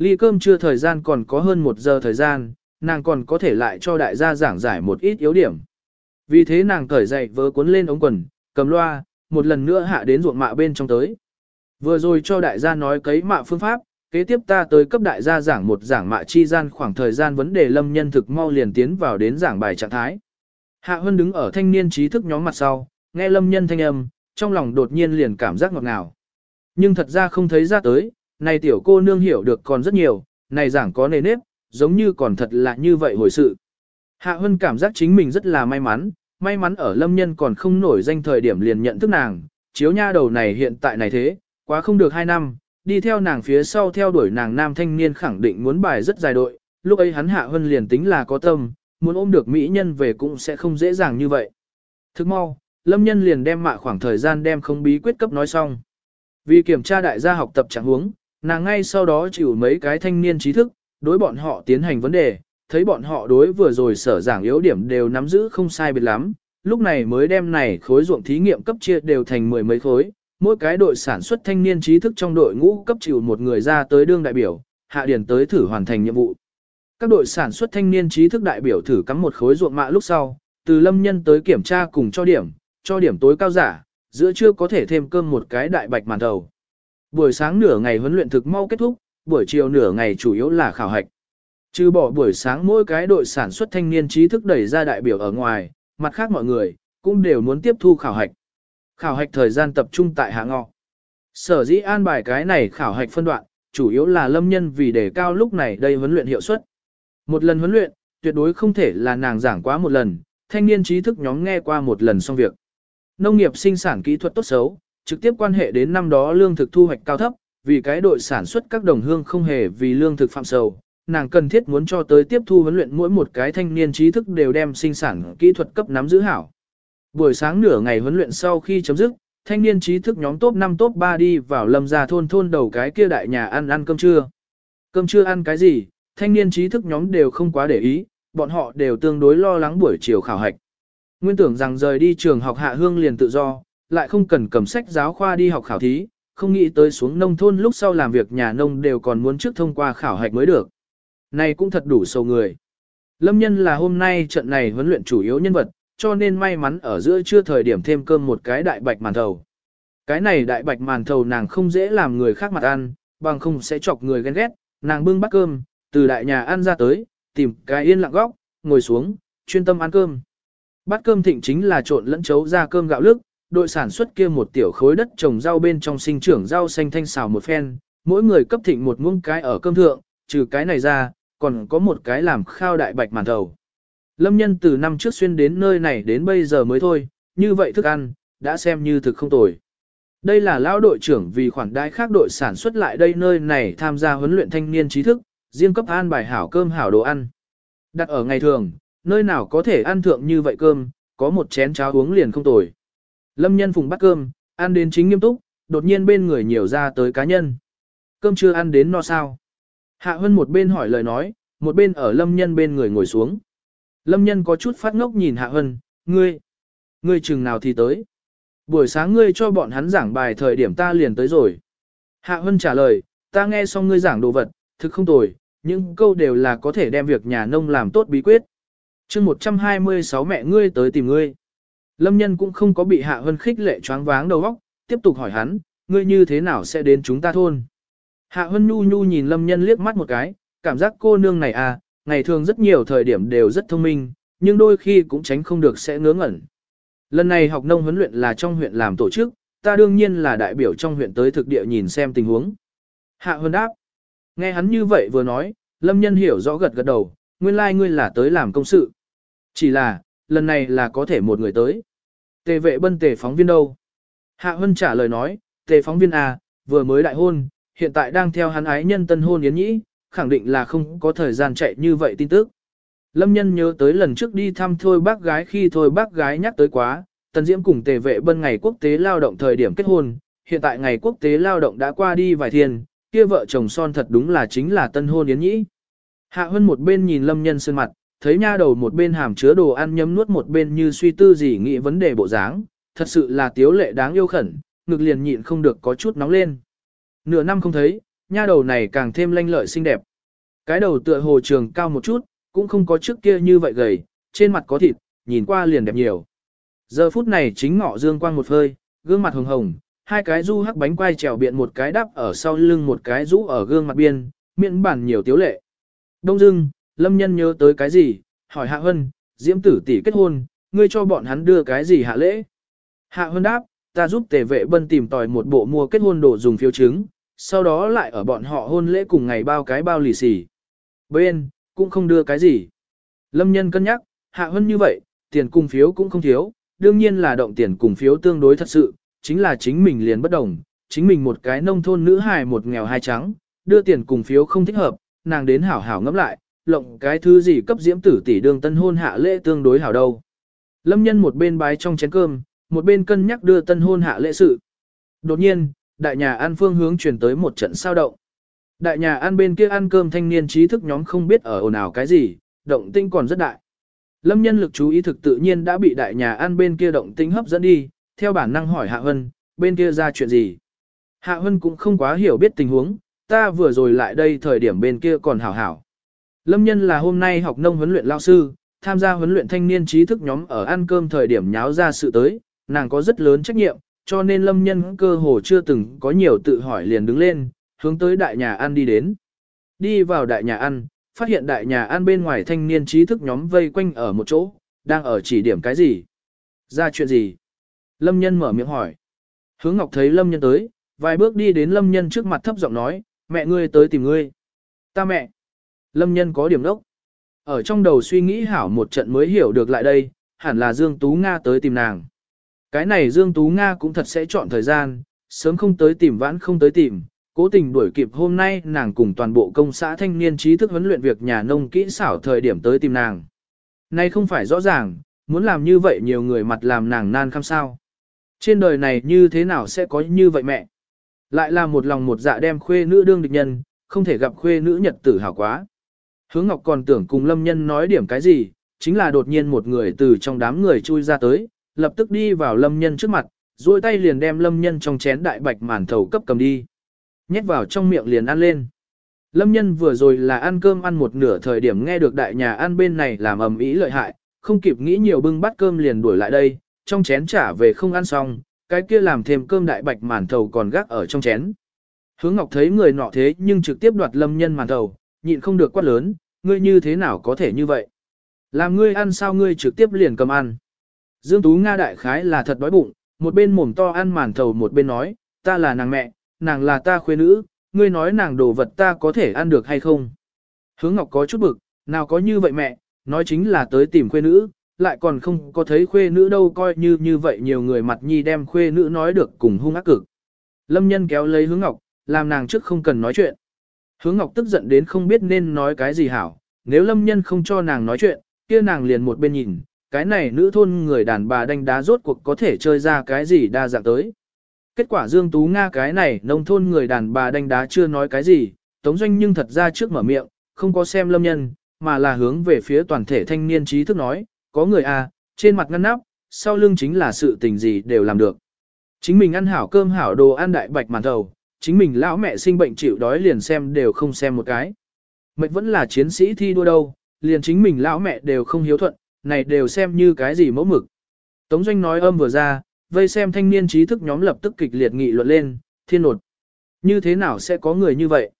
Ly cơm chưa thời gian còn có hơn một giờ thời gian, nàng còn có thể lại cho đại gia giảng giải một ít yếu điểm. Vì thế nàng cởi dậy vớ cuốn lên ống quần, cầm loa, một lần nữa hạ đến ruộng mạ bên trong tới. Vừa rồi cho đại gia nói cấy mạ phương pháp, kế tiếp ta tới cấp đại gia giảng một giảng mạ chi gian khoảng thời gian vấn đề lâm nhân thực mau liền tiến vào đến giảng bài trạng thái. Hạ Hân đứng ở thanh niên trí thức nhóm mặt sau, nghe lâm nhân thanh âm, trong lòng đột nhiên liền cảm giác ngọt ngào. Nhưng thật ra không thấy ra tới, này tiểu cô nương hiểu được còn rất nhiều, này giảng có nề nếp, giống như còn thật là như vậy hồi sự. Hạ Hân cảm giác chính mình rất là may mắn, may mắn ở lâm nhân còn không nổi danh thời điểm liền nhận thức nàng, chiếu nha đầu này hiện tại này thế, quá không được 2 năm, đi theo nàng phía sau theo đuổi nàng nam thanh niên khẳng định muốn bài rất dài đội, lúc ấy hắn Hạ Hân liền tính là có tâm, muốn ôm được mỹ nhân về cũng sẽ không dễ dàng như vậy. Thức mau, lâm nhân liền đem mạ khoảng thời gian đem không bí quyết cấp nói xong. Vì kiểm tra đại gia học tập trạng huống, nàng ngay sau đó chịu mấy cái thanh niên trí thức, đối bọn họ tiến hành vấn đề, thấy bọn họ đối vừa rồi sở giảng yếu điểm đều nắm giữ không sai biệt lắm, lúc này mới đem này khối ruộng thí nghiệm cấp chia đều thành mười mấy khối, mỗi cái đội sản xuất thanh niên trí thức trong đội ngũ cấp chịu một người ra tới đương đại biểu, hạ điển tới thử hoàn thành nhiệm vụ. Các đội sản xuất thanh niên trí thức đại biểu thử cắm một khối ruộng mạ lúc sau, từ lâm nhân tới kiểm tra cùng cho điểm, cho điểm tối cao giả, giữa trưa có thể thêm cơm một cái đại bạch màn đầu. Buổi sáng nửa ngày huấn luyện thực mau kết thúc, buổi chiều nửa ngày chủ yếu là khảo hạch. Trừ bỏ buổi sáng mỗi cái đội sản xuất thanh niên trí thức đẩy ra đại biểu ở ngoài, mặt khác mọi người, cũng đều muốn tiếp thu khảo hạch. Khảo hạch thời gian tập trung tại hạ ngọ. Sở dĩ an bài cái này khảo hạch phân đoạn, chủ yếu là lâm nhân vì đề cao lúc này đây huấn luyện hiệu suất. Một lần huấn luyện, tuyệt đối không thể là nàng giảng quá một lần, thanh niên trí thức nhóm nghe qua một lần xong việc. Nông nghiệp sinh sản kỹ thuật tốt xấu, trực tiếp quan hệ đến năm đó lương thực thu hoạch cao thấp, vì cái đội sản xuất các đồng hương không hề vì lương thực phạm sầu, nàng cần thiết muốn cho tới tiếp thu huấn luyện mỗi một cái thanh niên trí thức đều đem sinh sản kỹ thuật cấp nắm giữ hảo. Buổi sáng nửa ngày huấn luyện sau khi chấm dứt, thanh niên trí thức nhóm top 5 top 3 đi vào lâm gia thôn thôn đầu cái kia đại nhà ăn ăn cơm trưa. Cơm trưa ăn cái gì, thanh niên trí thức nhóm đều không quá để ý, bọn họ đều tương đối lo lắng buổi chiều khảo hạch. Nguyên tưởng rằng rời đi trường học hạ hương liền tự do, lại không cần cầm sách giáo khoa đi học khảo thí, không nghĩ tới xuống nông thôn lúc sau làm việc nhà nông đều còn muốn trước thông qua khảo hạch mới được. Này cũng thật đủ sâu người. Lâm nhân là hôm nay trận này huấn luyện chủ yếu nhân vật, cho nên may mắn ở giữa chưa thời điểm thêm cơm một cái đại bạch màn thầu. Cái này đại bạch màn thầu nàng không dễ làm người khác mặt ăn, bằng không sẽ chọc người ghen ghét, nàng bưng bát cơm, từ đại nhà ăn ra tới, tìm cái yên lặng góc, ngồi xuống, chuyên tâm ăn cơm. Bát cơm thịnh chính là trộn lẫn chấu ra cơm gạo lức, đội sản xuất kia một tiểu khối đất trồng rau bên trong sinh trưởng rau xanh thanh xào một phen, mỗi người cấp thịnh một muỗng cái ở cơm thượng, trừ cái này ra, còn có một cái làm khao đại bạch màn thầu. Lâm nhân từ năm trước xuyên đến nơi này đến bây giờ mới thôi, như vậy thức ăn, đã xem như thực không tồi. Đây là lão đội trưởng vì khoản đãi khác đội sản xuất lại đây nơi này tham gia huấn luyện thanh niên trí thức, riêng cấp an bài hảo cơm hảo đồ ăn. Đặt ở ngày thường, nơi nào có thể ăn thượng như vậy cơm, có một chén cháo uống liền không tồi. Lâm nhân phùng bắt cơm, ăn đến chính nghiêm túc, đột nhiên bên người nhiều ra tới cá nhân. Cơm chưa ăn đến no sao. Hạ Hân một bên hỏi lời nói, một bên ở lâm nhân bên người ngồi xuống. Lâm nhân có chút phát ngốc nhìn Hạ Hân, ngươi, ngươi chừng nào thì tới. Buổi sáng ngươi cho bọn hắn giảng bài thời điểm ta liền tới rồi. Hạ Hân trả lời, ta nghe xong ngươi giảng đồ vật, thực không tồi, những câu đều là có thể đem việc nhà nông làm tốt bí quyết. chương 126 mẹ ngươi tới tìm ngươi. Lâm nhân cũng không có bị Hạ Hân khích lệ choáng váng đầu óc, tiếp tục hỏi hắn, ngươi như thế nào sẽ đến chúng ta thôn. Hạ Hân nhu nhu nhìn Lâm nhân liếc mắt một cái, cảm giác cô nương này à, ngày thường rất nhiều thời điểm đều rất thông minh, nhưng đôi khi cũng tránh không được sẽ ngớ ngẩn. Lần này học nông huấn luyện là trong huyện làm tổ chức, ta đương nhiên là đại biểu trong huyện tới thực địa nhìn xem tình huống. Hạ Hân đáp. Nghe hắn như vậy vừa nói, Lâm Nhân hiểu rõ gật gật đầu, nguyên lai like ngươi là tới làm công sự. Chỉ là, lần này là có thể một người tới. Tề vệ bân tề phóng viên đâu? Hạ Hân trả lời nói, tề phóng viên à, vừa mới đại hôn, hiện tại đang theo hắn ái nhân tân hôn yến nhĩ, khẳng định là không có thời gian chạy như vậy tin tức. Lâm nhân nhớ tới lần trước đi thăm thôi bác gái khi thôi bác gái nhắc tới quá, tần diễm cùng tề vệ bân ngày quốc tế lao động thời điểm kết hôn, hiện tại ngày quốc tế lao động đã qua đi vài thiên, kia vợ chồng son thật đúng là chính là tân hôn yến nhĩ. Hạ Hân một bên nhìn lâm nhân sơn mặt, thấy nha đầu một bên hàm chứa đồ ăn nhấm nuốt một bên như suy tư gì nghĩ vấn đề bộ dáng, thật sự là tiếu lệ đáng yêu khẩn, ngực liền nhịn không được có chút nóng lên. Nửa năm không thấy, nha đầu này càng thêm lanh lợi xinh đẹp. Cái đầu tựa hồ trường cao một chút, cũng không có trước kia như vậy gầy, trên mặt có thịt, nhìn qua liền đẹp nhiều. Giờ phút này chính ngọ dương quang một hơi, gương mặt hồng hồng, hai cái du hắc bánh quai trèo biện một cái đắp ở sau lưng một cái rũ ở gương mặt biên, miệng bản nhiều tiếu lệ. Đông dưng, lâm nhân nhớ tới cái gì, hỏi Hạ Hân, diễm tử tỷ kết hôn, ngươi cho bọn hắn đưa cái gì hạ lễ? Hạ Hân đáp, ta giúp tề vệ bân tìm tòi một bộ mua kết hôn đồ dùng phiếu chứng, sau đó lại ở bọn họ hôn lễ cùng ngày bao cái bao lì xì. Bên, cũng không đưa cái gì. Lâm nhân cân nhắc, Hạ Hân như vậy, tiền cùng phiếu cũng không thiếu, đương nhiên là động tiền cùng phiếu tương đối thật sự, chính là chính mình liền bất đồng, chính mình một cái nông thôn nữ hài một nghèo hai trắng, đưa tiền cùng phiếu không thích hợp, nàng đến hảo hảo ngẫm lại, lộng cái thứ gì cấp diễm tử tỷ đường tân hôn hạ lễ tương đối hảo đâu. Lâm nhân một bên bái trong chén cơm, một bên cân nhắc đưa tân hôn hạ lễ sự. Đột nhiên, đại nhà ăn phương hướng chuyển tới một trận sao động. Đại nhà ăn bên kia ăn cơm thanh niên trí thức nhóm không biết ở ồn ào cái gì, động tinh còn rất đại. Lâm nhân lực chú ý thực tự nhiên đã bị đại nhà ăn bên kia động tinh hấp dẫn đi, theo bản năng hỏi Hạ Hân, bên kia ra chuyện gì. Hạ Hân cũng không quá hiểu biết tình huống, ta vừa rồi lại đây thời điểm bên kia còn hảo hảo. Lâm nhân là hôm nay học nông huấn luyện lao sư, tham gia huấn luyện thanh niên trí thức nhóm ở ăn cơm thời điểm nháo ra sự tới, nàng có rất lớn trách nhiệm, cho nên lâm nhân cơ hồ chưa từng có nhiều tự hỏi liền đứng lên, hướng tới đại nhà ăn đi đến. Đi vào đại nhà ăn, phát hiện đại nhà ăn bên ngoài thanh niên trí thức nhóm vây quanh ở một chỗ, đang ở chỉ điểm cái gì? Ra chuyện gì? Lâm nhân mở miệng hỏi. Hướng Ngọc thấy Lâm nhân tới, vài bước đi đến Lâm nhân trước mặt thấp giọng nói, mẹ ngươi tới tìm ngươi. Ta mẹ. Lâm nhân có điểm đốc. Ở trong đầu suy nghĩ hảo một trận mới hiểu được lại đây, hẳn là Dương Tú Nga tới tìm nàng. Cái này Dương Tú Nga cũng thật sẽ chọn thời gian, sớm không tới tìm vãn không tới tìm, cố tình đuổi kịp hôm nay nàng cùng toàn bộ công xã thanh niên trí thức huấn luyện việc nhà nông kỹ xảo thời điểm tới tìm nàng. Nay không phải rõ ràng, muốn làm như vậy nhiều người mặt làm nàng nan khăm sao. Trên đời này như thế nào sẽ có như vậy mẹ? Lại là một lòng một dạ đem khuê nữ đương địch nhân, không thể gặp khuê nữ nhật tử hảo quá. Hướng Ngọc còn tưởng cùng Lâm Nhân nói điểm cái gì, chính là đột nhiên một người từ trong đám người chui ra tới, lập tức đi vào Lâm Nhân trước mặt, duỗi tay liền đem Lâm Nhân trong chén đại bạch màn thầu cấp cầm đi. Nhét vào trong miệng liền ăn lên. Lâm Nhân vừa rồi là ăn cơm ăn một nửa thời điểm nghe được đại nhà ăn bên này làm ầm ĩ lợi hại, không kịp nghĩ nhiều bưng bát cơm liền đuổi lại đây, trong chén trả về không ăn xong, cái kia làm thêm cơm đại bạch màn thầu còn gác ở trong chén. Hướng Ngọc thấy người nọ thế nhưng trực tiếp đoạt lâm nhân màn thầu, nhịn không được quát lớn, ngươi như thế nào có thể như vậy? Làm ngươi ăn sao ngươi trực tiếp liền cầm ăn. Dương Tú Nga đại khái là thật đói bụng, một bên mồm to ăn màn thầu một bên nói, ta là nàng mẹ, nàng là ta khuê nữ, ngươi nói nàng đồ vật ta có thể ăn được hay không? Hướng Ngọc có chút bực, nào có như vậy mẹ, nói chính là tới tìm khuê nữ, lại còn không có thấy khuê nữ đâu coi như như vậy nhiều người mặt nhi đem khuê nữ nói được cùng hung ác cực. Lâm nhân kéo lấy hướng ngọc, làm nàng trước không cần nói chuyện. Hướng ngọc tức giận đến không biết nên nói cái gì hảo, nếu lâm nhân không cho nàng nói chuyện, kia nàng liền một bên nhìn, cái này nữ thôn người đàn bà đánh đá rốt cuộc có thể chơi ra cái gì đa dạng tới. Kết quả Dương Tú Nga cái này nông thôn người đàn bà đánh đá chưa nói cái gì, Tống Doanh nhưng thật ra trước mở miệng, không có xem lâm nhân, mà là hướng về phía toàn thể thanh niên trí thức nói, có người à, trên mặt ngăn nắp, sau lưng chính là sự tình gì đều làm được. Chính mình ăn hảo cơm hảo đồ ăn đại bạch màn thầu, chính mình lão mẹ sinh bệnh chịu đói liền xem đều không xem một cái. Mệnh vẫn là chiến sĩ thi đua đâu, liền chính mình lão mẹ đều không hiếu thuận, này đều xem như cái gì mẫu mực. Tống Doanh nói âm vừa ra, vây xem thanh niên trí thức nhóm lập tức kịch liệt nghị luận lên, thiên nột. Như thế nào sẽ có người như vậy?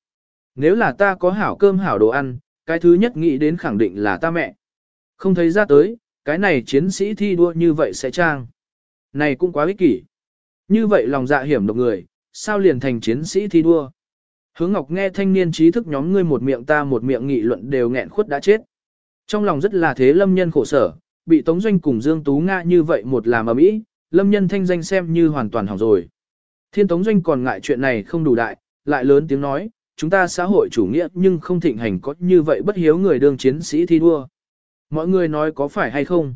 Nếu là ta có hảo cơm hảo đồ ăn, cái thứ nhất nghĩ đến khẳng định là ta mẹ. Không thấy ra tới, cái này chiến sĩ thi đua như vậy sẽ trang. Này cũng quá ích kỷ. Như vậy lòng dạ hiểm độc người, sao liền thành chiến sĩ thi đua? Hướng Ngọc nghe thanh niên trí thức nhóm ngươi một miệng ta một miệng nghị luận đều nghẹn khuất đã chết. Trong lòng rất là thế lâm nhân khổ sở, bị Tống Doanh cùng Dương Tú Nga như vậy một làm ở mỹ, lâm nhân thanh danh xem như hoàn toàn hỏng rồi. Thiên Tống Doanh còn ngại chuyện này không đủ đại, lại lớn tiếng nói, chúng ta xã hội chủ nghĩa nhưng không thịnh hành có như vậy bất hiếu người đương chiến sĩ thi đua. Mọi người nói có phải hay không?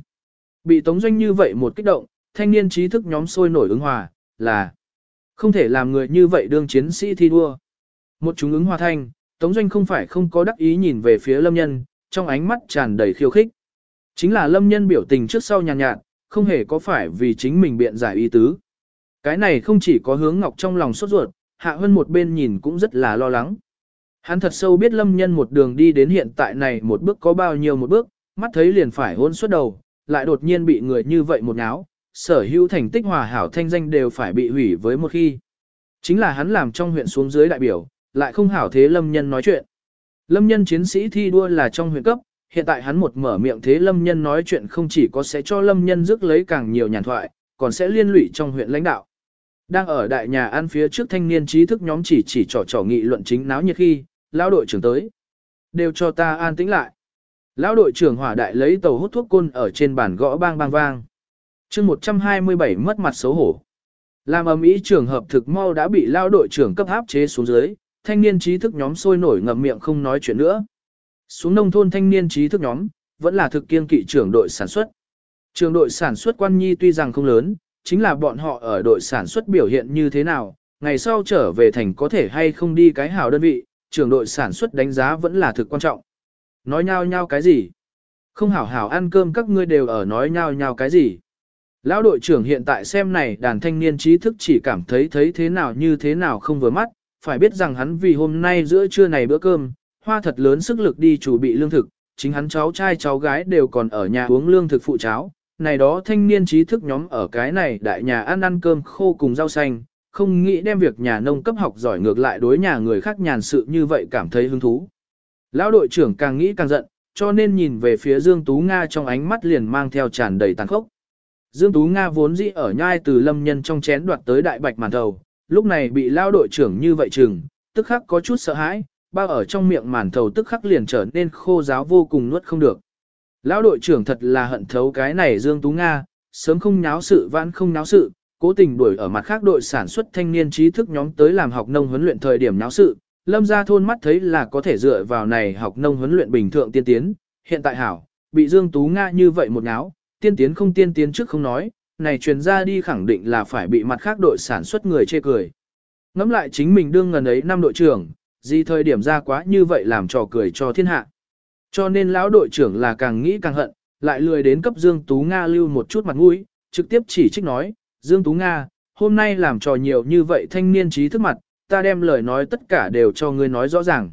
Bị Tống Doanh như vậy một kích động, thanh niên trí thức nhóm sôi nổi ứng hòa, là không thể làm người như vậy đương chiến sĩ thi đua. Một chúng ứng hòa thanh, Tống Doanh không phải không có đắc ý nhìn về phía lâm nhân, trong ánh mắt tràn đầy khiêu khích. Chính là lâm nhân biểu tình trước sau nhàn nhạt, nhạt, không hề có phải vì chính mình biện giải ý tứ. Cái này không chỉ có hướng ngọc trong lòng sốt ruột, hạ hơn một bên nhìn cũng rất là lo lắng. Hắn thật sâu biết lâm nhân một đường đi đến hiện tại này một bước có bao nhiêu một bước, mắt thấy liền phải hôn suốt đầu, lại đột nhiên bị người như vậy một náo, sở hữu thành tích hòa hảo thanh danh đều phải bị hủy với một khi. Chính là hắn làm trong huyện xuống dưới đại biểu, lại không hảo thế lâm nhân nói chuyện. Lâm nhân chiến sĩ thi đua là trong huyện cấp, hiện tại hắn một mở miệng thế lâm nhân nói chuyện không chỉ có sẽ cho lâm nhân rước lấy càng nhiều nhàn thoại, còn sẽ liên lụy trong huyện lãnh đạo. Đang ở đại nhà ăn phía trước thanh niên trí thức nhóm chỉ chỉ trò trò nghị luận chính náo nhiệt khi, lão đội trưởng tới. Đều cho ta an tĩnh lại. Lão đội trưởng hỏa đại lấy tàu hút thuốc côn ở trên bàn gõ bang bang vang chương 127 mất mặt xấu hổ. Làm ầm ý trường hợp thực mau đã bị lao đội trưởng cấp áp chế xuống dưới, thanh niên trí thức nhóm sôi nổi ngậm miệng không nói chuyện nữa. Xuống nông thôn thanh niên trí thức nhóm, vẫn là thực kiên kỵ trưởng đội sản xuất. Trường đội sản xuất quan nhi tuy rằng không lớn, chính là bọn họ ở đội sản xuất biểu hiện như thế nào, ngày sau trở về thành có thể hay không đi cái hào đơn vị, trường đội sản xuất đánh giá vẫn là thực quan trọng. Nói nhau nhau cái gì? Không hảo hảo ăn cơm các ngươi đều ở nói nhau nhau cái gì? Lão đội trưởng hiện tại xem này đàn thanh niên trí thức chỉ cảm thấy thấy thế nào như thế nào không vừa mắt, phải biết rằng hắn vì hôm nay giữa trưa này bữa cơm, hoa thật lớn sức lực đi chuẩn bị lương thực, chính hắn cháu trai cháu gái đều còn ở nhà uống lương thực phụ cháo. Này đó thanh niên trí thức nhóm ở cái này đại nhà ăn ăn cơm khô cùng rau xanh, không nghĩ đem việc nhà nông cấp học giỏi ngược lại đối nhà người khác nhàn sự như vậy cảm thấy hứng thú. Lão đội trưởng càng nghĩ càng giận, cho nên nhìn về phía Dương Tú Nga trong ánh mắt liền mang theo tràn đầy tàn khốc. Dương Tú Nga vốn dĩ ở nhai từ lâm nhân trong chén đoạt tới đại bạch màn thầu, lúc này bị lao đội trưởng như vậy chừng, tức khắc có chút sợ hãi, bao ở trong miệng màn thầu tức khắc liền trở nên khô giáo vô cùng nuốt không được. Lão đội trưởng thật là hận thấu cái này Dương Tú Nga, sớm không nháo sự vãn không nháo sự, cố tình đuổi ở mặt khác đội sản xuất thanh niên trí thức nhóm tới làm học nông huấn luyện thời điểm nháo sự, lâm gia thôn mắt thấy là có thể dựa vào này học nông huấn luyện bình thường tiên tiến, hiện tại hảo, bị Dương Tú Nga như vậy một nháo, tiên tiến không tiên tiến trước không nói, này truyền ra đi khẳng định là phải bị mặt khác đội sản xuất người chê cười. Ngắm lại chính mình đương ngần ấy năm đội trưởng, gì thời điểm ra quá như vậy làm trò cười cho thiên hạ. Cho nên lão đội trưởng là càng nghĩ càng hận, lại lười đến cấp Dương Tú Nga lưu một chút mặt mũi, trực tiếp chỉ trích nói, Dương Tú Nga, hôm nay làm trò nhiều như vậy thanh niên trí thức mặt, ta đem lời nói tất cả đều cho ngươi nói rõ ràng.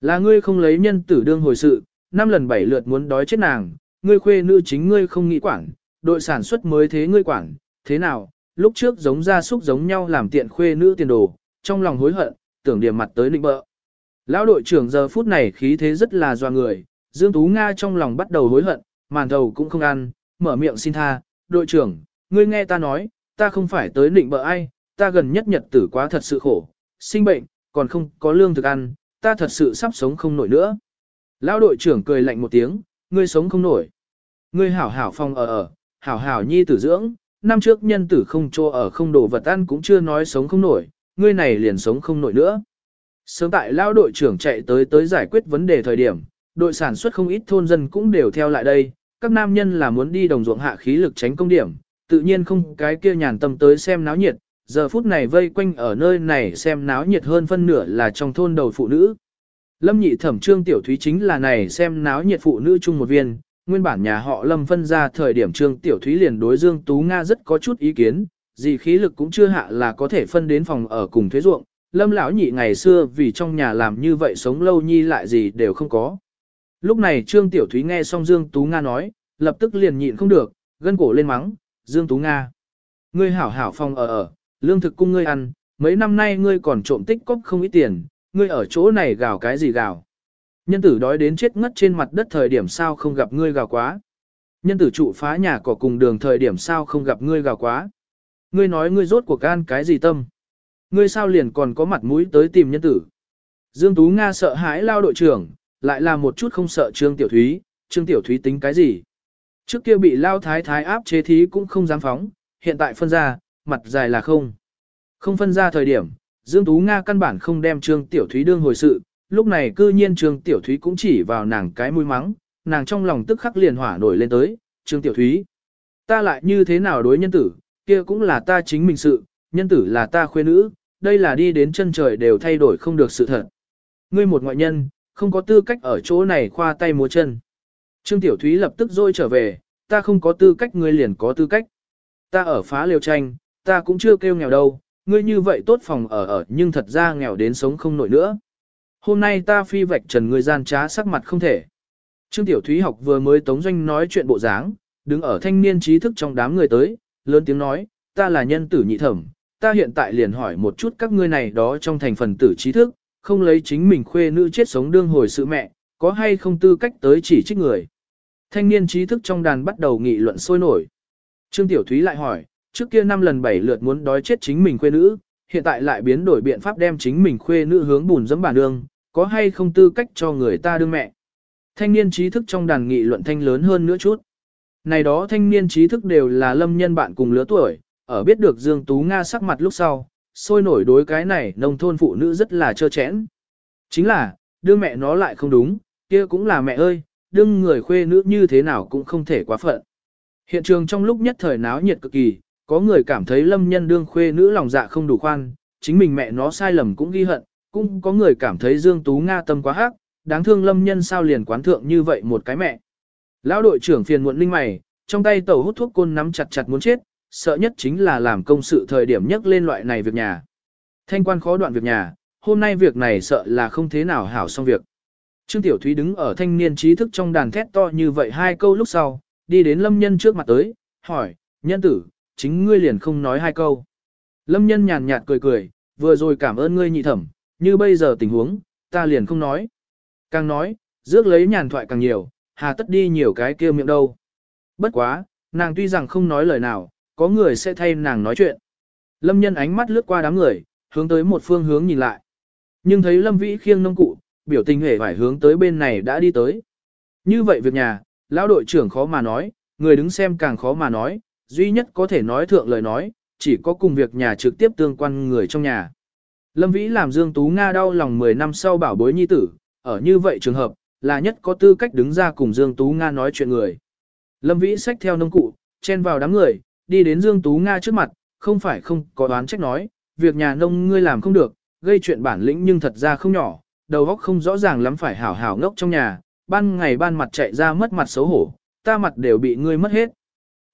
Là ngươi không lấy nhân tử đương hồi sự, năm lần bảy lượt muốn đói chết nàng, ngươi khuê nữ chính ngươi không nghĩ quản, đội sản xuất mới thế ngươi quản, thế nào, lúc trước giống ra súc giống nhau làm tiện khuê nữ tiền đồ, trong lòng hối hận, tưởng điểm mặt tới định bợ. Lão đội trưởng giờ phút này khí thế rất là doa người, Dương Tú Nga trong lòng bắt đầu hối hận, màn đầu cũng không ăn, mở miệng xin tha, đội trưởng, ngươi nghe ta nói, ta không phải tới định bợ ai, ta gần nhất nhật tử quá thật sự khổ, sinh bệnh, còn không có lương thực ăn, ta thật sự sắp sống không nổi nữa. Lão đội trưởng cười lạnh một tiếng, ngươi sống không nổi. Ngươi hảo hảo phong ở ở, hảo hảo nhi tử dưỡng, năm trước nhân tử không cho ở không đồ vật ăn cũng chưa nói sống không nổi, ngươi này liền sống không nổi nữa. Sớm tại lão đội trưởng chạy tới tới giải quyết vấn đề thời điểm, đội sản xuất không ít thôn dân cũng đều theo lại đây, các nam nhân là muốn đi đồng ruộng hạ khí lực tránh công điểm, tự nhiên không cái kia nhàn tâm tới xem náo nhiệt, giờ phút này vây quanh ở nơi này xem náo nhiệt hơn phân nửa là trong thôn đầu phụ nữ. Lâm nhị thẩm trương tiểu thúy chính là này xem náo nhiệt phụ nữ chung một viên, nguyên bản nhà họ Lâm phân ra thời điểm trương tiểu thúy liền đối Dương Tú Nga rất có chút ý kiến, gì khí lực cũng chưa hạ là có thể phân đến phòng ở cùng thuế ruộng, Lâm lão nhị ngày xưa vì trong nhà làm như vậy sống lâu nhi lại gì đều không có. Lúc này Trương Tiểu Thúy nghe xong Dương Tú Nga nói, lập tức liền nhịn không được, gân cổ lên mắng, Dương Tú Nga. Ngươi hảo hảo phòng ở ở, lương thực cung ngươi ăn, mấy năm nay ngươi còn trộm tích cóp không ít tiền, ngươi ở chỗ này gào cái gì gào. Nhân tử đói đến chết ngất trên mặt đất thời điểm sao không gặp ngươi gào quá. Nhân tử trụ phá nhà cỏ cùng đường thời điểm sao không gặp ngươi gào quá. Ngươi nói ngươi rốt cuộc gan cái gì tâm. Ngươi sao liền còn có mặt mũi tới tìm nhân tử. Dương Tú Nga sợ hãi lao đội trưởng, lại là một chút không sợ Trương Tiểu Thúy, Trương Tiểu Thúy tính cái gì. Trước kia bị lao thái thái áp chế thí cũng không dám phóng, hiện tại phân ra, mặt dài là không. Không phân ra thời điểm, Dương Tú Nga căn bản không đem Trương Tiểu Thúy đương hồi sự, lúc này cư nhiên Trương Tiểu Thúy cũng chỉ vào nàng cái mũi mắng, nàng trong lòng tức khắc liền hỏa nổi lên tới, Trương Tiểu Thúy. Ta lại như thế nào đối nhân tử, kia cũng là ta chính mình sự, nhân tử là ta khuê nữ, đây là đi đến chân trời đều thay đổi không được sự thật. Ngươi một ngoại nhân, không có tư cách ở chỗ này khoa tay múa chân. Trương Tiểu Thúy lập tức rôi trở về, ta không có tư cách ngươi liền có tư cách. Ta ở phá liều tranh, ta cũng chưa kêu nghèo đâu, ngươi như vậy tốt phòng ở ở nhưng thật ra nghèo đến sống không nổi nữa. Hôm nay ta phi vạch trần người gian trá sắc mặt không thể. Trương Tiểu Thúy học vừa mới tống doanh nói chuyện bộ dáng, đứng ở thanh niên trí thức trong đám người tới, lớn tiếng nói, ta là nhân tử nhị thẩm, ta hiện tại liền hỏi một chút các ngươi này đó trong thành phần tử trí thức, không lấy chính mình khuê nữ chết sống đương hồi sự mẹ, có hay không tư cách tới chỉ trích người. Thanh niên trí thức trong đàn bắt đầu nghị luận sôi nổi. Trương Tiểu Thúy lại hỏi, trước kia năm lần bảy lượt muốn đói chết chính mình khuê nữ, hiện tại lại biến đổi biện pháp đem chính mình khuê nữ hướng bùn dẫm bản đường, có hay không tư cách cho người ta đương mẹ. Thanh niên trí thức trong đàn nghị luận thanh lớn hơn nữa chút. Này đó thanh niên trí thức đều là lâm nhân bạn cùng lứa tuổi, ở biết được Dương Tú Nga sắc mặt lúc sau, sôi nổi đối cái này nông thôn phụ nữ rất là trơ chẽn. Chính là, đương mẹ nó lại không đúng, kia cũng là mẹ ơi, đương người khuê nữ như thế nào cũng không thể quá phận. Hiện trường trong lúc nhất thời náo nhiệt cực kỳ, có người cảm thấy lâm nhân đương khuê nữ lòng dạ không đủ khoan, chính mình mẹ nó sai lầm cũng ghi hận, cũng có người cảm thấy Dương Tú Nga tâm quá hắc, đáng thương lâm nhân sao liền quán thượng như vậy một cái mẹ. Lão đội trưởng phiền muộn linh mày, trong tay tàu hút thuốc côn nắm chặt chặt muốn chết, sợ nhất chính là làm công sự thời điểm nhất lên loại này việc nhà. Thanh quan khó đoạn việc nhà, hôm nay việc này sợ là không thế nào hảo xong việc. Trương Tiểu Thúy đứng ở thanh niên trí thức trong đàn thét to như vậy hai câu lúc sau, đi đến lâm nhân trước mặt tới, hỏi, nhân tử, chính ngươi liền không nói hai câu. Lâm nhân nhàn nhạt cười cười, vừa rồi cảm ơn ngươi nhị thẩm, như bây giờ tình huống, ta liền không nói. Càng nói, rước lấy nhàn thoại càng nhiều, hà tất đi nhiều cái kia miệng đâu. Bất quá, nàng tuy rằng không nói lời nào, có người sẽ thay nàng nói chuyện. Lâm nhân ánh mắt lướt qua đám người, hướng tới một phương hướng nhìn lại. Nhưng thấy Lâm Vĩ khiêng nông cụ, biểu tình hề phải hướng tới bên này đã đi tới. Như vậy việc nhà, lão đội trưởng khó mà nói, người đứng xem càng khó mà nói, duy nhất có thể nói thượng lời nói, chỉ có cùng việc nhà trực tiếp tương quan người trong nhà. Lâm Vĩ làm Dương Tú Nga đau lòng 10 năm sau bảo bối nhi tử, ở như vậy trường hợp, là nhất có tư cách đứng ra cùng Dương Tú Nga nói chuyện người. Lâm Vĩ xách theo nông cụ, chen vào đám người, đi đến Dương Tú Nga trước mặt, không phải không có đoán trách nói, việc nhà nông ngươi làm không được, gây chuyện bản lĩnh nhưng thật ra không nhỏ, đầu óc không rõ ràng lắm phải hảo hảo ngốc trong nhà, ban ngày ban mặt chạy ra mất mặt xấu hổ, ta mặt đều bị ngươi mất hết.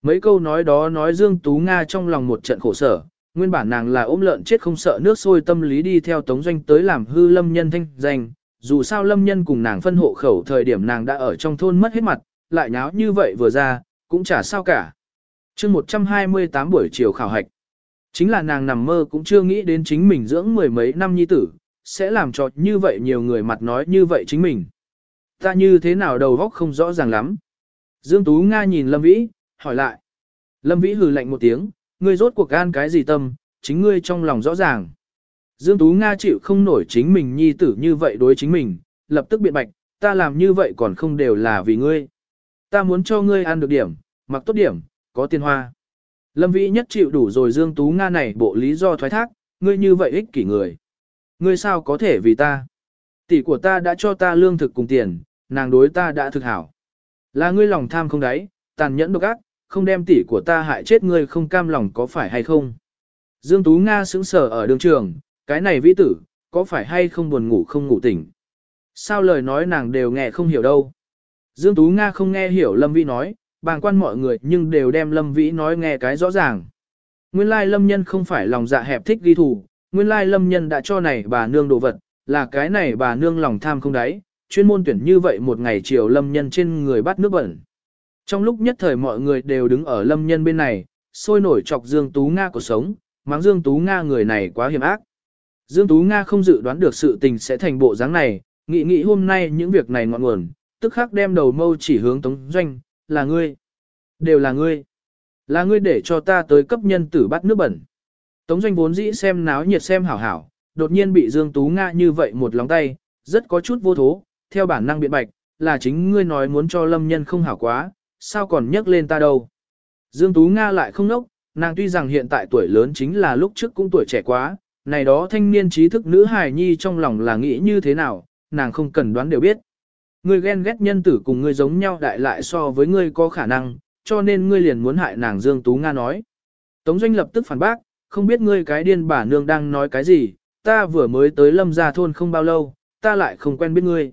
Mấy câu nói đó nói Dương Tú Nga trong lòng một trận khổ sở, nguyên bản nàng là ôm lợn chết không sợ nước sôi tâm lý đi theo Tống Doanh tới làm hư lâm nhân thanh danh, dù sao lâm nhân cùng nàng phân hộ khẩu thời điểm nàng đã ở trong thôn mất hết mặt, lại nháo như vậy vừa ra, cũng chả sao cả. chương 128 buổi chiều khảo hạch, chính là nàng nằm mơ cũng chưa nghĩ đến chính mình dưỡng mười mấy năm nhi tử, sẽ làm cho như vậy nhiều người mặt nói như vậy chính mình. Ta như thế nào đầu góc không rõ ràng lắm. Dương Tú Nga nhìn Lâm Vĩ, hỏi lại. Lâm Vĩ hừ lạnh một tiếng, ngươi rốt cuộc gan cái gì tâm, chính ngươi trong lòng rõ ràng. Dương Tú Nga chịu không nổi chính mình nhi tử như vậy đối chính mình, lập tức biện bạch, ta làm như vậy còn không đều là vì ngươi. Ta muốn cho ngươi ăn được điểm, mặc tốt điểm, có tiền hoa. Lâm Vĩ nhất chịu đủ rồi Dương Tú Nga này bộ lý do thoái thác, ngươi như vậy ích kỷ người. Ngươi sao có thể vì ta? Tỷ của ta đã cho ta lương thực cùng tiền, nàng đối ta đã thực hảo. Là ngươi lòng tham không đáy, tàn nhẫn độc ác, không đem tỷ của ta hại chết ngươi không cam lòng có phải hay không? Dương Tú Nga sững sờ ở đường trường, cái này vĩ tử, có phải hay không buồn ngủ không ngủ tỉnh? Sao lời nói nàng đều nghe không hiểu đâu? Dương Tú Nga không nghe hiểu Lâm Vĩ nói, bàng quan mọi người nhưng đều đem Lâm Vĩ nói nghe cái rõ ràng. Nguyên lai Lâm Nhân không phải lòng dạ hẹp thích ghi thủ, nguyên lai Lâm Nhân đã cho này bà nương đồ vật, là cái này bà nương lòng tham không đáy, chuyên môn tuyển như vậy một ngày chiều Lâm Nhân trên người bắt nước bẩn. Trong lúc nhất thời mọi người đều đứng ở Lâm Nhân bên này, sôi nổi chọc Dương Tú Nga của sống, mắng Dương Tú Nga người này quá hiểm ác. Dương Tú Nga không dự đoán được sự tình sẽ thành bộ dáng này, nghĩ nghĩ hôm nay những việc này ngọn nguồn, tức khắc đem đầu mâu chỉ hướng Tống Doanh, là ngươi. Đều là ngươi. Là ngươi để cho ta tới cấp nhân tử bắt nước bẩn. Tống Doanh vốn dĩ xem náo nhiệt xem hảo hảo, đột nhiên bị Dương Tú Nga như vậy một lòng tay, rất có chút vô thố, theo bản năng biện bạch, là chính ngươi nói muốn cho lâm nhân không hảo quá, sao còn nhắc lên ta đâu. Dương Tú Nga lại không nốc, nàng tuy rằng hiện tại tuổi lớn chính là lúc trước cũng tuổi trẻ quá, này đó thanh niên trí thức nữ hài nhi trong lòng là nghĩ như thế nào, nàng không cần đoán đều biết. Ngươi ghen ghét nhân tử cùng ngươi giống nhau đại lại so với ngươi có khả năng, cho nên ngươi liền muốn hại nàng Dương Tú Nga nói. Tống Doanh lập tức phản bác, không biết ngươi cái điên bà nương đang nói cái gì, ta vừa mới tới lâm gia thôn không bao lâu, ta lại không quen biết ngươi.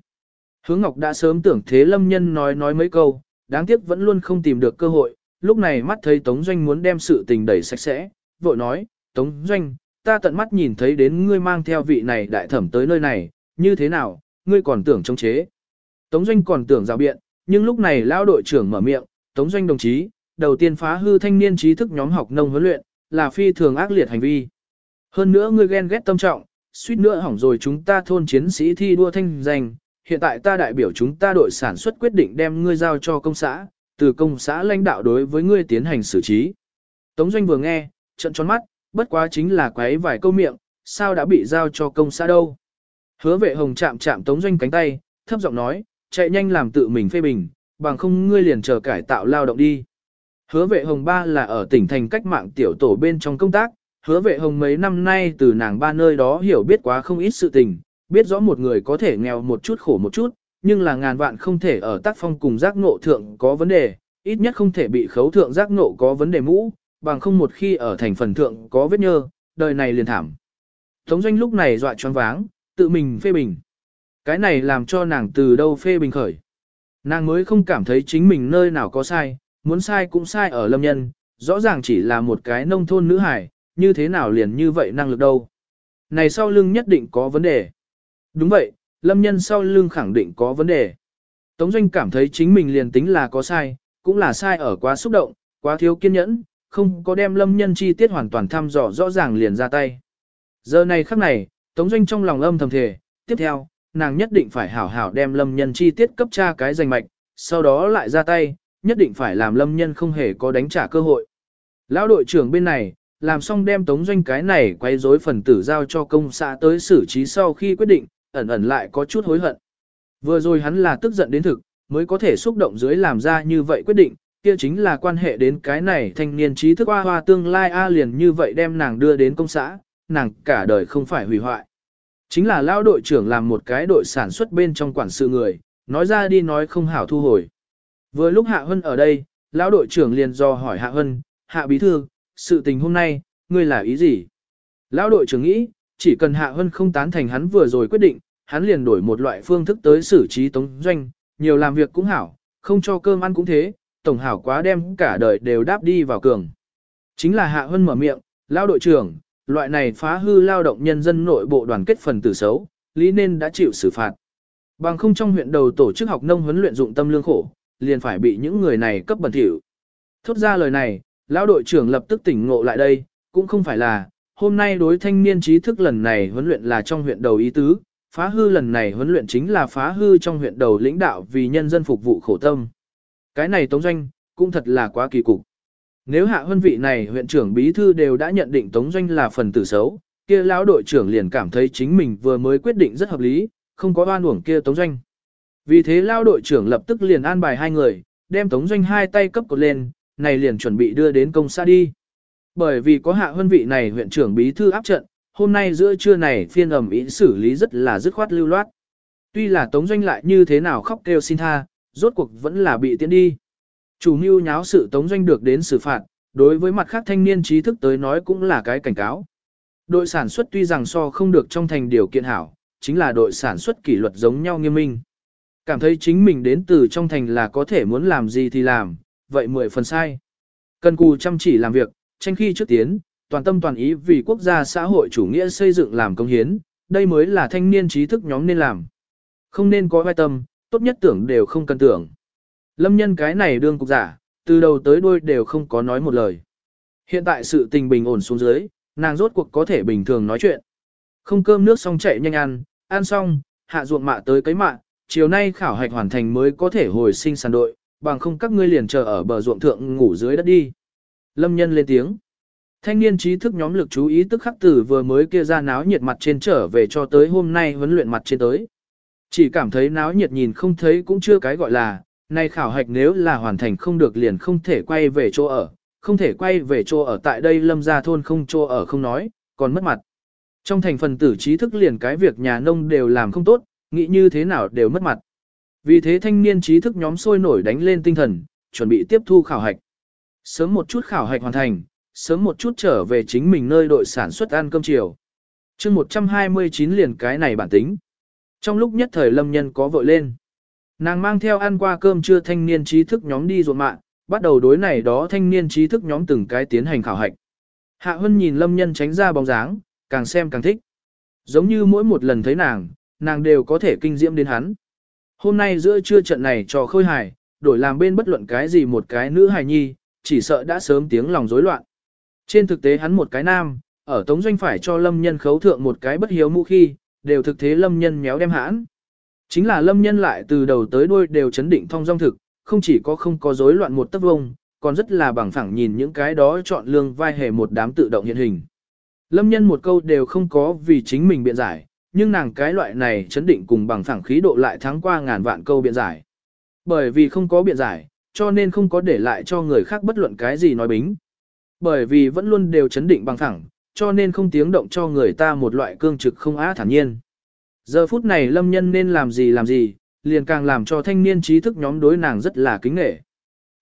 Hướng Ngọc đã sớm tưởng thế lâm nhân nói nói mấy câu, đáng tiếc vẫn luôn không tìm được cơ hội, lúc này mắt thấy Tống Doanh muốn đem sự tình đẩy sạch sẽ, vội nói, Tống Doanh, ta tận mắt nhìn thấy đến ngươi mang theo vị này đại thẩm tới nơi này, như thế nào, ngươi còn tưởng chống chế. Tống Doanh còn tưởng rào biện, nhưng lúc này lão đội trưởng mở miệng, Tống Doanh đồng chí, đầu tiên phá hư thanh niên trí thức nhóm học nông huấn luyện, là phi thường ác liệt hành vi. Hơn nữa ngươi ghen ghét tâm trọng, suýt nữa hỏng rồi chúng ta thôn chiến sĩ thi đua thanh danh, hiện tại ta đại biểu chúng ta đội sản xuất quyết định đem ngươi giao cho công xã, từ công xã lãnh đạo đối với ngươi tiến hành xử trí. Tống Doanh vừa nghe, trận tròn mắt, bất quá chính là quấy vài câu miệng, sao đã bị giao cho công xã đâu. Hứa vệ hồng chạm chạm Tống Doanh cánh tay, thấp giọng nói, chạy nhanh làm tự mình phê bình, bằng không ngươi liền chờ cải tạo lao động đi. Hứa vệ hồng ba là ở tỉnh thành cách mạng tiểu tổ bên trong công tác, hứa vệ hồng mấy năm nay từ nàng ba nơi đó hiểu biết quá không ít sự tình, biết rõ một người có thể nghèo một chút khổ một chút, nhưng là ngàn vạn không thể ở tác phong cùng giác ngộ thượng có vấn đề, ít nhất không thể bị khấu thượng giác ngộ có vấn đề mũ, bằng không một khi ở thành phần thượng có vết nhơ, đời này liền thảm. Tống doanh lúc này dọa choáng váng, tự mình phê bình. Cái này làm cho nàng từ đâu phê bình khởi. Nàng mới không cảm thấy chính mình nơi nào có sai, muốn sai cũng sai ở lâm nhân, rõ ràng chỉ là một cái nông thôn nữ hải, như thế nào liền như vậy năng lực đâu. Này sau lưng nhất định có vấn đề. Đúng vậy, lâm nhân sau lưng khẳng định có vấn đề. Tống Doanh cảm thấy chính mình liền tính là có sai, cũng là sai ở quá xúc động, quá thiếu kiên nhẫn, không có đem lâm nhân chi tiết hoàn toàn thăm dò rõ ràng liền ra tay. Giờ này khắc này, Tống Doanh trong lòng âm thầm thề, tiếp theo, nàng nhất định phải hảo hảo đem lâm nhân chi tiết cấp tra cái danh mạch, sau đó lại ra tay, nhất định phải làm lâm nhân không hề có đánh trả cơ hội. Lão đội trưởng bên này, làm xong đem tống doanh cái này quay rối phần tử giao cho công xã tới xử trí sau khi quyết định, ẩn ẩn lại có chút hối hận. Vừa rồi hắn là tức giận đến thực, mới có thể xúc động dưới làm ra như vậy quyết định, kia chính là quan hệ đến cái này thanh niên trí thức hoa hoa tương lai A liền như vậy đem nàng đưa đến công xã, nàng cả đời không phải hủy hoại. Chính là lao đội trưởng làm một cái đội sản xuất bên trong quản sự người, nói ra đi nói không hảo thu hồi. Vừa lúc Hạ Hân ở đây, lão đội trưởng liền do hỏi Hạ Hân, Hạ Bí Thư, sự tình hôm nay, ngươi là ý gì? Lão đội trưởng nghĩ, chỉ cần Hạ Hân không tán thành hắn vừa rồi quyết định, hắn liền đổi một loại phương thức tới xử trí tống doanh, nhiều làm việc cũng hảo, không cho cơm ăn cũng thế, tổng hảo quá đem cả đời đều đáp đi vào cường. Chính là Hạ Hân mở miệng, lão đội trưởng, loại này phá hư lao động nhân dân nội bộ đoàn kết phần tử xấu, lý nên đã chịu xử phạt. Bằng không trong huyện đầu tổ chức học nông huấn luyện dụng tâm lương khổ, liền phải bị những người này cấp bẩn thỉu. Thốt ra lời này, lão đội trưởng lập tức tỉnh ngộ lại đây, cũng không phải là, hôm nay đối thanh niên trí thức lần này huấn luyện là trong huyện đầu ý tứ, phá hư lần này huấn luyện chính là phá hư trong huyện đầu lãnh đạo vì nhân dân phục vụ khổ tâm. Cái này tống doanh, cũng thật là quá kỳ cục. Nếu hạ huân vị này huyện trưởng bí thư đều đã nhận định tống doanh là phần tử xấu, kia lão đội trưởng liền cảm thấy chính mình vừa mới quyết định rất hợp lý, không có oan uổng kia tống doanh. Vì thế lao đội trưởng lập tức liền an bài hai người, đem tống doanh hai tay cấp cột lên, này liền chuẩn bị đưa đến công xã đi. Bởi vì có hạ huân vị này huyện trưởng bí thư áp trận, hôm nay giữa trưa này phiên ẩm ý xử lý rất là dứt khoát lưu loát. Tuy là tống doanh lại như thế nào khóc kêu xin tha, rốt cuộc vẫn là bị tiễn đi. Chủ mưu nháo sự tống doanh được đến xử phạt, đối với mặt khác thanh niên trí thức tới nói cũng là cái cảnh cáo. Đội sản xuất tuy rằng so không được trong thành điều kiện hảo, chính là đội sản xuất kỷ luật giống nhau nghiêm minh. Cảm thấy chính mình đến từ trong thành là có thể muốn làm gì thì làm, vậy mười phần sai. Cần cù chăm chỉ làm việc, tranh khi trước tiến, toàn tâm toàn ý vì quốc gia xã hội chủ nghĩa xây dựng làm công hiến, đây mới là thanh niên trí thức nhóm nên làm. Không nên có vai tâm, tốt nhất tưởng đều không cần tưởng. Lâm nhân cái này đương cục giả, từ đầu tới đuôi đều không có nói một lời. Hiện tại sự tình bình ổn xuống dưới, nàng rốt cuộc có thể bình thường nói chuyện. Không cơm nước xong chạy nhanh ăn, ăn xong, hạ ruộng mạ tới cấy mạ, chiều nay khảo hạch hoàn thành mới có thể hồi sinh sản đội, bằng không các ngươi liền chờ ở bờ ruộng thượng ngủ dưới đất đi. Lâm nhân lên tiếng. Thanh niên trí thức nhóm lực chú ý tức khắc tử vừa mới kia ra náo nhiệt mặt trên trở về cho tới hôm nay huấn luyện mặt trên tới. Chỉ cảm thấy náo nhiệt nhìn không thấy cũng chưa cái gọi là, nay khảo hạch nếu là hoàn thành không được liền không thể quay về chỗ ở, không thể quay về chỗ ở tại đây lâm gia thôn không chỗ ở không nói, còn mất mặt. Trong thành phần tử trí thức liền cái việc nhà nông đều làm không tốt, nghĩ như thế nào đều mất mặt. Vì thế thanh niên trí thức nhóm sôi nổi đánh lên tinh thần, chuẩn bị tiếp thu khảo hạch. Sớm một chút khảo hạch hoàn thành, sớm một chút trở về chính mình nơi đội sản xuất ăn cơm chiều. chương 129 liền cái này bản tính. Trong lúc nhất thời lâm nhân có vội lên. Nàng mang theo ăn qua cơm trưa thanh niên trí thức nhóm đi ruộng mạng, bắt đầu đối này đó thanh niên trí thức nhóm từng cái tiến hành khảo hạch. Hạ Hân nhìn lâm nhân tránh ra bóng dáng, càng xem càng thích. Giống như mỗi một lần thấy nàng, nàng đều có thể kinh diễm đến hắn. Hôm nay giữa trưa trận này cho khôi hài, đổi làm bên bất luận cái gì một cái nữ hài nhi, chỉ sợ đã sớm tiếng lòng rối loạn. Trên thực tế hắn một cái nam, ở tống doanh phải cho lâm nhân khấu thượng một cái bất hiếu mũ khi, đều thực thế lâm nhân méo đem hãn. Chính là lâm nhân lại từ đầu tới đuôi đều chấn định thông dong thực, không chỉ có không có rối loạn một tấc vông, còn rất là bằng phẳng nhìn những cái đó chọn lương vai hề một đám tự động hiện hình. Lâm nhân một câu đều không có vì chính mình biện giải, nhưng nàng cái loại này chấn định cùng bằng phẳng khí độ lại thắng qua ngàn vạn câu biện giải. Bởi vì không có biện giải, cho nên không có để lại cho người khác bất luận cái gì nói bính. Bởi vì vẫn luôn đều chấn định bằng thẳng, cho nên không tiếng động cho người ta một loại cương trực không á thản nhiên. Giờ phút này lâm nhân nên làm gì làm gì, liền càng làm cho thanh niên trí thức nhóm đối nàng rất là kính nghệ.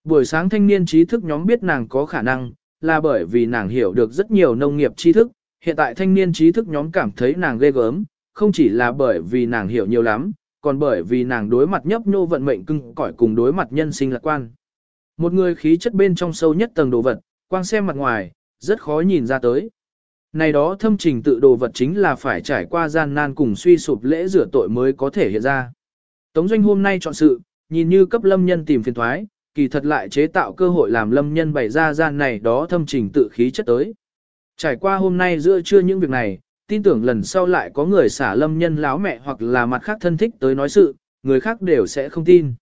Buổi sáng thanh niên trí thức nhóm biết nàng có khả năng, là bởi vì nàng hiểu được rất nhiều nông nghiệp tri thức, hiện tại thanh niên trí thức nhóm cảm thấy nàng ghê gớm, không chỉ là bởi vì nàng hiểu nhiều lắm, còn bởi vì nàng đối mặt nhấp nhô vận mệnh cưng cõi cùng đối mặt nhân sinh lạc quan. Một người khí chất bên trong sâu nhất tầng đồ vật, quang xem mặt ngoài, rất khó nhìn ra tới. Này đó thâm trình tự đồ vật chính là phải trải qua gian nan cùng suy sụp lễ rửa tội mới có thể hiện ra. Tống doanh hôm nay chọn sự, nhìn như cấp lâm nhân tìm phiền thoái, kỳ thật lại chế tạo cơ hội làm lâm nhân bày ra gian này đó thâm trình tự khí chất tới. Trải qua hôm nay giữa trưa những việc này, tin tưởng lần sau lại có người xả lâm nhân láo mẹ hoặc là mặt khác thân thích tới nói sự, người khác đều sẽ không tin.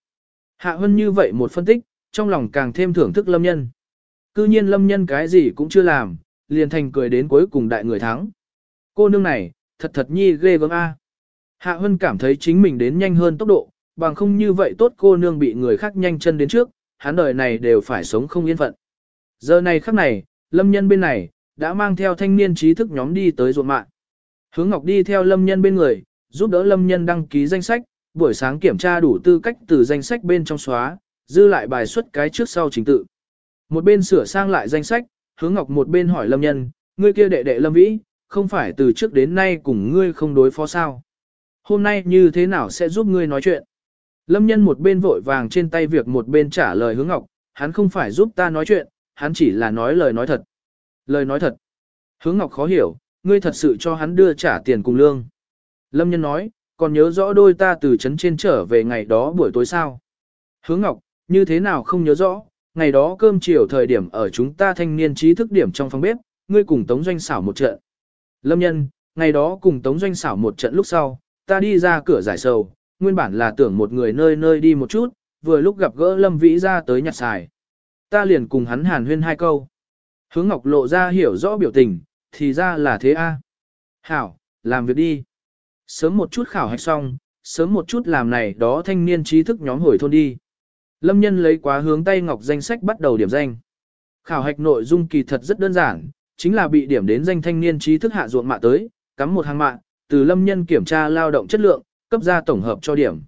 Hạ Hân như vậy một phân tích, trong lòng càng thêm thưởng thức lâm nhân. Cư nhiên lâm nhân cái gì cũng chưa làm, liền thành cười đến cuối cùng đại người thắng. Cô nương này, thật thật nhi ghê gớm a. Hạ Hân cảm thấy chính mình đến nhanh hơn tốc độ, bằng không như vậy tốt cô nương bị người khác nhanh chân đến trước, hắn đời này đều phải sống không yên phận. Giờ này khắc này, lâm nhân bên này, đã mang theo thanh niên trí thức nhóm đi tới ruộng mạng. Hướng Ngọc đi theo lâm nhân bên người, giúp đỡ lâm nhân đăng ký danh sách, buổi sáng kiểm tra đủ tư cách từ danh sách bên trong xóa, dư lại bài xuất cái trước sau trình tự. Một bên sửa sang lại danh sách, hướng Ngọc một bên hỏi lâm nhân, ngươi kia đệ đệ lâm vĩ, không phải từ trước đến nay cùng ngươi không đối phó sao. Hôm nay như thế nào sẽ giúp ngươi nói chuyện? Lâm nhân một bên vội vàng trên tay việc một bên trả lời hướng Ngọc, hắn không phải giúp ta nói chuyện, hắn chỉ là nói lời nói thật. Lời nói thật. Hướng Ngọc khó hiểu, ngươi thật sự cho hắn đưa trả tiền cùng lương. Lâm nhân nói, còn nhớ rõ đôi ta từ trấn trên trở về ngày đó buổi tối sao. Hướng Ngọc, như thế nào không nhớ rõ, ngày đó cơm chiều thời điểm ở chúng ta thanh niên trí thức điểm trong phòng bếp, ngươi cùng Tống Doanh xảo một trận. Lâm nhân, ngày đó cùng Tống Doanh xảo một trận lúc sau, ta đi ra cửa giải sầu, nguyên bản là tưởng một người nơi nơi đi một chút, vừa lúc gặp gỡ Lâm Vĩ ra tới nhặt xài. Ta liền cùng hắn hàn huyên hai câu. Hướng Ngọc lộ ra hiểu rõ biểu tình, thì ra là thế a. Hảo, làm việc đi. Sớm một chút khảo hạch xong, sớm một chút làm này đó thanh niên trí thức nhóm hồi thôn đi. Lâm nhân lấy quá hướng tay ngọc danh sách bắt đầu điểm danh. Khảo hạch nội dung kỳ thật rất đơn giản, chính là bị điểm đến danh thanh niên trí thức hạ ruộng mạ tới, cắm một hàng mạ, từ lâm nhân kiểm tra lao động chất lượng, cấp ra tổng hợp cho điểm.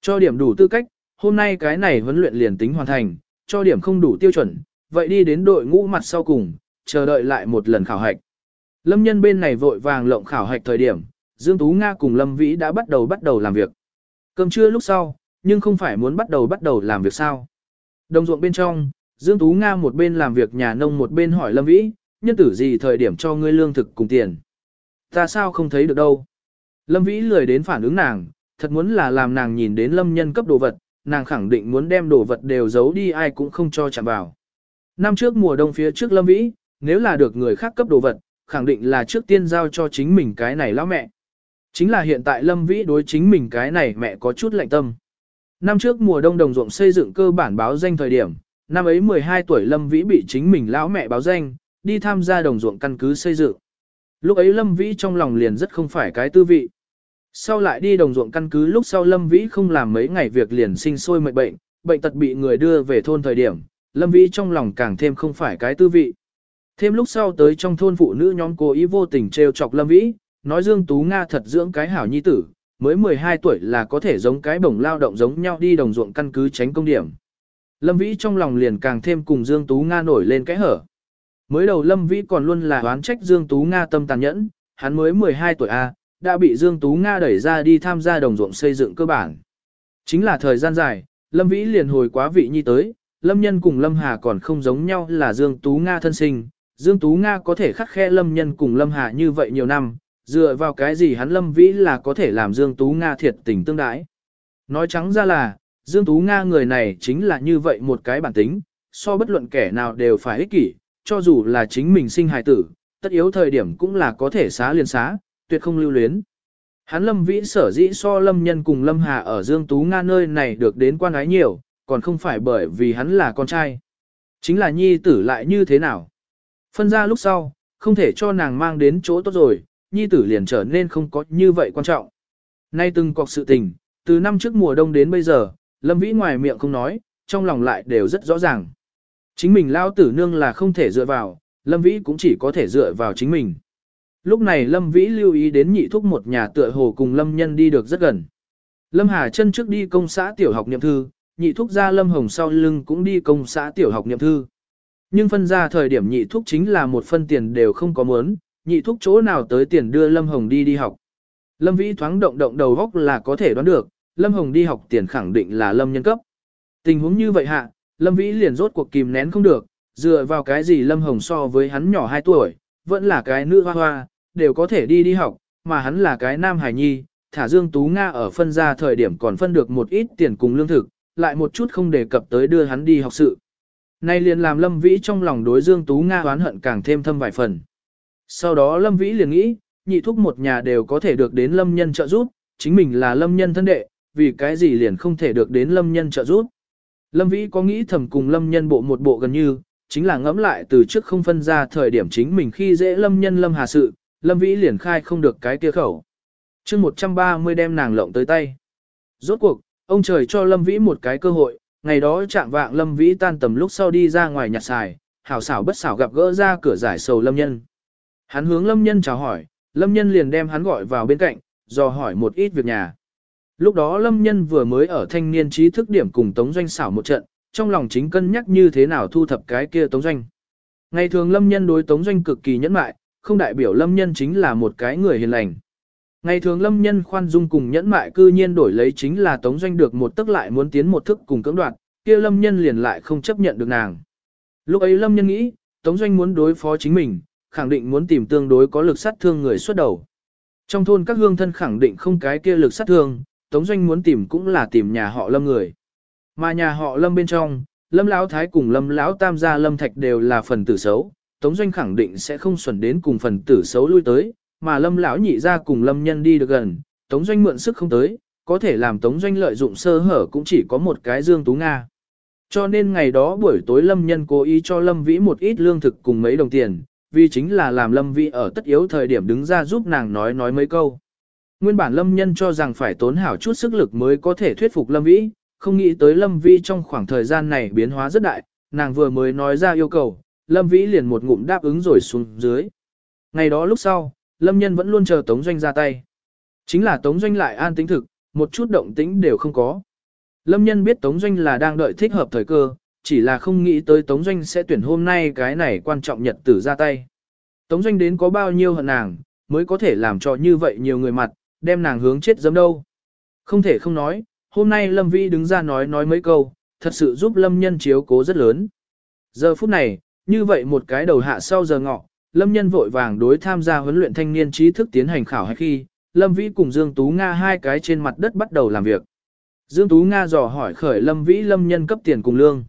Cho điểm đủ tư cách, hôm nay cái này huấn luyện liền tính hoàn thành, cho điểm không đủ tiêu chuẩn, vậy đi đến đội ngũ mặt sau cùng, chờ đợi lại một lần khảo hạch. Lâm nhân bên này vội vàng lộng khảo hạch thời điểm, Dương Tú Nga cùng Lâm Vĩ đã bắt đầu bắt đầu làm việc. Cơm trưa lúc sau, nhưng không phải muốn bắt đầu bắt đầu làm việc sao. Đồng ruộng bên trong, Dương Tú Nga một bên làm việc nhà nông một bên hỏi Lâm Vĩ, nhân tử gì thời điểm cho ngươi lương thực cùng tiền. Ta sao không thấy được đâu. Lâm Vĩ lười đến phản ứng nàng, thật muốn là làm nàng nhìn đến Lâm nhân cấp đồ vật, nàng khẳng định muốn đem đồ vật đều giấu đi ai cũng không cho chạm vào. Năm trước mùa đông phía trước Lâm Vĩ, nếu là được người khác cấp đồ vật, khẳng định là trước tiên giao cho chính mình cái này lão mẹ. Chính là hiện tại Lâm Vĩ đối chính mình cái này mẹ có chút lạnh tâm. Năm trước mùa đông đồng ruộng xây dựng cơ bản báo danh thời điểm, năm ấy 12 tuổi Lâm Vĩ bị chính mình lão mẹ báo danh, đi tham gia đồng ruộng căn cứ xây dựng. Lúc ấy Lâm Vĩ trong lòng liền rất không phải cái tư vị. Sau lại đi đồng ruộng căn cứ lúc sau Lâm Vĩ không làm mấy ngày việc liền sinh sôi mệnh bệnh, bệnh tật bị người đưa về thôn thời điểm, Lâm Vĩ trong lòng càng thêm không phải cái tư vị. Thêm lúc sau tới trong thôn phụ nữ nhóm cố ý vô tình trêu chọc Lâm Vĩ, nói Dương Tú Nga thật dưỡng cái hảo nhi tử, mới 12 tuổi là có thể giống cái bổng lao động giống nhau đi đồng ruộng căn cứ tránh công điểm. Lâm Vĩ trong lòng liền càng thêm cùng Dương Tú Nga nổi lên cái hở. Mới đầu Lâm Vĩ còn luôn là oán trách Dương Tú Nga tâm tàn nhẫn, hắn mới 12 tuổi A, đã bị Dương Tú Nga đẩy ra đi tham gia đồng ruộng xây dựng cơ bản. Chính là thời gian dài, Lâm Vĩ liền hồi quá vị nhi tới, Lâm Nhân cùng Lâm Hà còn không giống nhau là Dương Tú Nga thân sinh. Dương Tú Nga có thể khắc khe Lâm Nhân cùng Lâm Hà như vậy nhiều năm, dựa vào cái gì hắn Lâm Vĩ là có thể làm Dương Tú Nga thiệt tình tương đãi. Nói trắng ra là, Dương Tú Nga người này chính là như vậy một cái bản tính, so bất luận kẻ nào đều phải ích kỷ, cho dù là chính mình sinh hài tử, tất yếu thời điểm cũng là có thể xá liền xá, tuyệt không lưu luyến. Hắn Lâm Vĩ sở dĩ so Lâm Nhân cùng Lâm Hà ở Dương Tú Nga nơi này được đến quan ái nhiều, còn không phải bởi vì hắn là con trai. Chính là nhi tử lại như thế nào. Phân ra lúc sau, không thể cho nàng mang đến chỗ tốt rồi, nhi tử liền trở nên không có như vậy quan trọng. Nay từng cọc sự tình, từ năm trước mùa đông đến bây giờ, Lâm Vĩ ngoài miệng không nói, trong lòng lại đều rất rõ ràng. Chính mình lao tử nương là không thể dựa vào, Lâm Vĩ cũng chỉ có thể dựa vào chính mình. Lúc này Lâm Vĩ lưu ý đến nhị thúc một nhà tựa hồ cùng Lâm Nhân đi được rất gần. Lâm Hà chân trước đi công xã tiểu học niệm thư, nhị thúc ra Lâm Hồng sau lưng cũng đi công xã tiểu học niệm thư. Nhưng phân ra thời điểm nhị thúc chính là một phân tiền đều không có muốn, nhị thúc chỗ nào tới tiền đưa Lâm Hồng đi đi học. Lâm Vĩ thoáng động động đầu góc là có thể đoán được, Lâm Hồng đi học tiền khẳng định là Lâm nhân cấp. Tình huống như vậy hạ, Lâm Vĩ liền rốt cuộc kìm nén không được, dựa vào cái gì Lâm Hồng so với hắn nhỏ 2 tuổi, vẫn là cái nữ hoa hoa, đều có thể đi đi học, mà hắn là cái nam hải nhi, thả Dương Tú Nga ở phân ra thời điểm còn phân được một ít tiền cùng lương thực, lại một chút không đề cập tới đưa hắn đi học sự. Nay liền làm Lâm Vĩ trong lòng đối Dương Tú Nga oán hận càng thêm thâm vài phần. Sau đó Lâm Vĩ liền nghĩ, nhị thúc một nhà đều có thể được đến Lâm Nhân trợ giúp, chính mình là Lâm Nhân thân đệ, vì cái gì liền không thể được đến Lâm Nhân trợ giúp. Lâm Vĩ có nghĩ thầm cùng Lâm Nhân bộ một bộ gần như, chính là ngẫm lại từ trước không phân ra thời điểm chính mình khi dễ Lâm Nhân Lâm Hà sự, Lâm Vĩ liền khai không được cái kia khẩu. chương 130 đem nàng lộng tới tay. Rốt cuộc, ông trời cho Lâm Vĩ một cái cơ hội, ngày đó trạng vạng Lâm Vĩ tan tầm lúc sau đi ra ngoài nhặt xài, hảo xảo bất xảo gặp gỡ ra cửa giải sầu Lâm Nhân. Hắn hướng Lâm Nhân chào hỏi, Lâm Nhân liền đem hắn gọi vào bên cạnh, dò hỏi một ít việc nhà. Lúc đó Lâm Nhân vừa mới ở thanh niên trí thức điểm cùng Tống Doanh xảo một trận, trong lòng chính cân nhắc như thế nào thu thập cái kia Tống Doanh. Ngày thường Lâm Nhân đối Tống Doanh cực kỳ nhẫn mại, không đại biểu Lâm Nhân chính là một cái người hiền lành. Ngày thường Lâm Nhân khoan dung cùng nhẫn mại cư nhiên đổi lấy chính là Tống Doanh được một tức lại muốn tiến một thức cùng cưỡng đoạt, kia Lâm Nhân liền lại không chấp nhận được nàng. Lúc ấy Lâm Nhân nghĩ, Tống Doanh muốn đối phó chính mình, khẳng định muốn tìm tương đối có lực sát thương người xuất đầu. Trong thôn các hương thân khẳng định không cái kia lực sát thương, Tống Doanh muốn tìm cũng là tìm nhà họ Lâm người. Mà nhà họ Lâm bên trong, Lâm Lão Thái cùng Lâm Lão Tam gia Lâm Thạch đều là phần tử xấu, Tống Doanh khẳng định sẽ không xuẩn đến cùng phần tử xấu lui tới, mà Lâm Lão nhị ra cùng Lâm Nhân đi được gần, Tống Doanh mượn sức không tới, có thể làm Tống Doanh lợi dụng sơ hở cũng chỉ có một cái Dương Tú Nga. Cho nên ngày đó buổi tối Lâm Nhân cố ý cho Lâm Vĩ một ít lương thực cùng mấy đồng tiền, vì chính là làm Lâm Vĩ ở tất yếu thời điểm đứng ra giúp nàng nói nói mấy câu. Nguyên bản Lâm Nhân cho rằng phải tốn hảo chút sức lực mới có thể thuyết phục Lâm Vĩ, không nghĩ tới Lâm Vĩ trong khoảng thời gian này biến hóa rất đại, nàng vừa mới nói ra yêu cầu, Lâm Vĩ liền một ngụm đáp ứng rồi xuống dưới. Ngày đó lúc sau, Lâm Nhân vẫn luôn chờ Tống Doanh ra tay. Chính là Tống Doanh lại an tính thực, một chút động tĩnh đều không có. Lâm Nhân biết Tống Doanh là đang đợi thích hợp thời cơ, chỉ là không nghĩ tới Tống Doanh sẽ tuyển hôm nay cái này quan trọng nhật tử ra tay. Tống Doanh đến có bao nhiêu hận nàng, mới có thể làm cho như vậy nhiều người mặt, đem nàng hướng chết dấm đâu. Không thể không nói, hôm nay Lâm Vĩ đứng ra nói nói mấy câu, thật sự giúp Lâm Nhân chiếu cố rất lớn. Giờ phút này, như vậy một cái đầu hạ sau giờ ngọ, Lâm Nhân vội vàng đối tham gia huấn luyện thanh niên trí thức tiến hành khảo hay khi, Lâm Vĩ cùng Dương Tú Nga hai cái trên mặt đất bắt đầu làm việc. Dương Tú Nga dò hỏi khởi Lâm Vĩ Lâm Nhân cấp tiền cùng lương.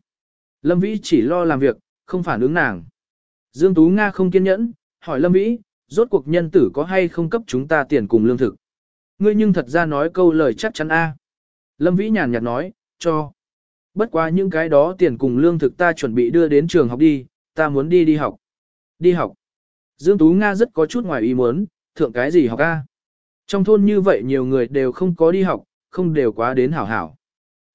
Lâm Vĩ chỉ lo làm việc, không phản ứng nàng. Dương Tú Nga không kiên nhẫn, hỏi Lâm Vĩ, rốt cuộc nhân tử có hay không cấp chúng ta tiền cùng lương thực. Ngươi nhưng thật ra nói câu lời chắc chắn a. Lâm Vĩ nhàn nhạt nói, cho. Bất quá những cái đó tiền cùng lương thực ta chuẩn bị đưa đến trường học đi, ta muốn đi đi học. Đi học. Dương Tú Nga rất có chút ngoài ý muốn, thượng cái gì học a? Trong thôn như vậy nhiều người đều không có đi học, không đều quá đến hảo hảo.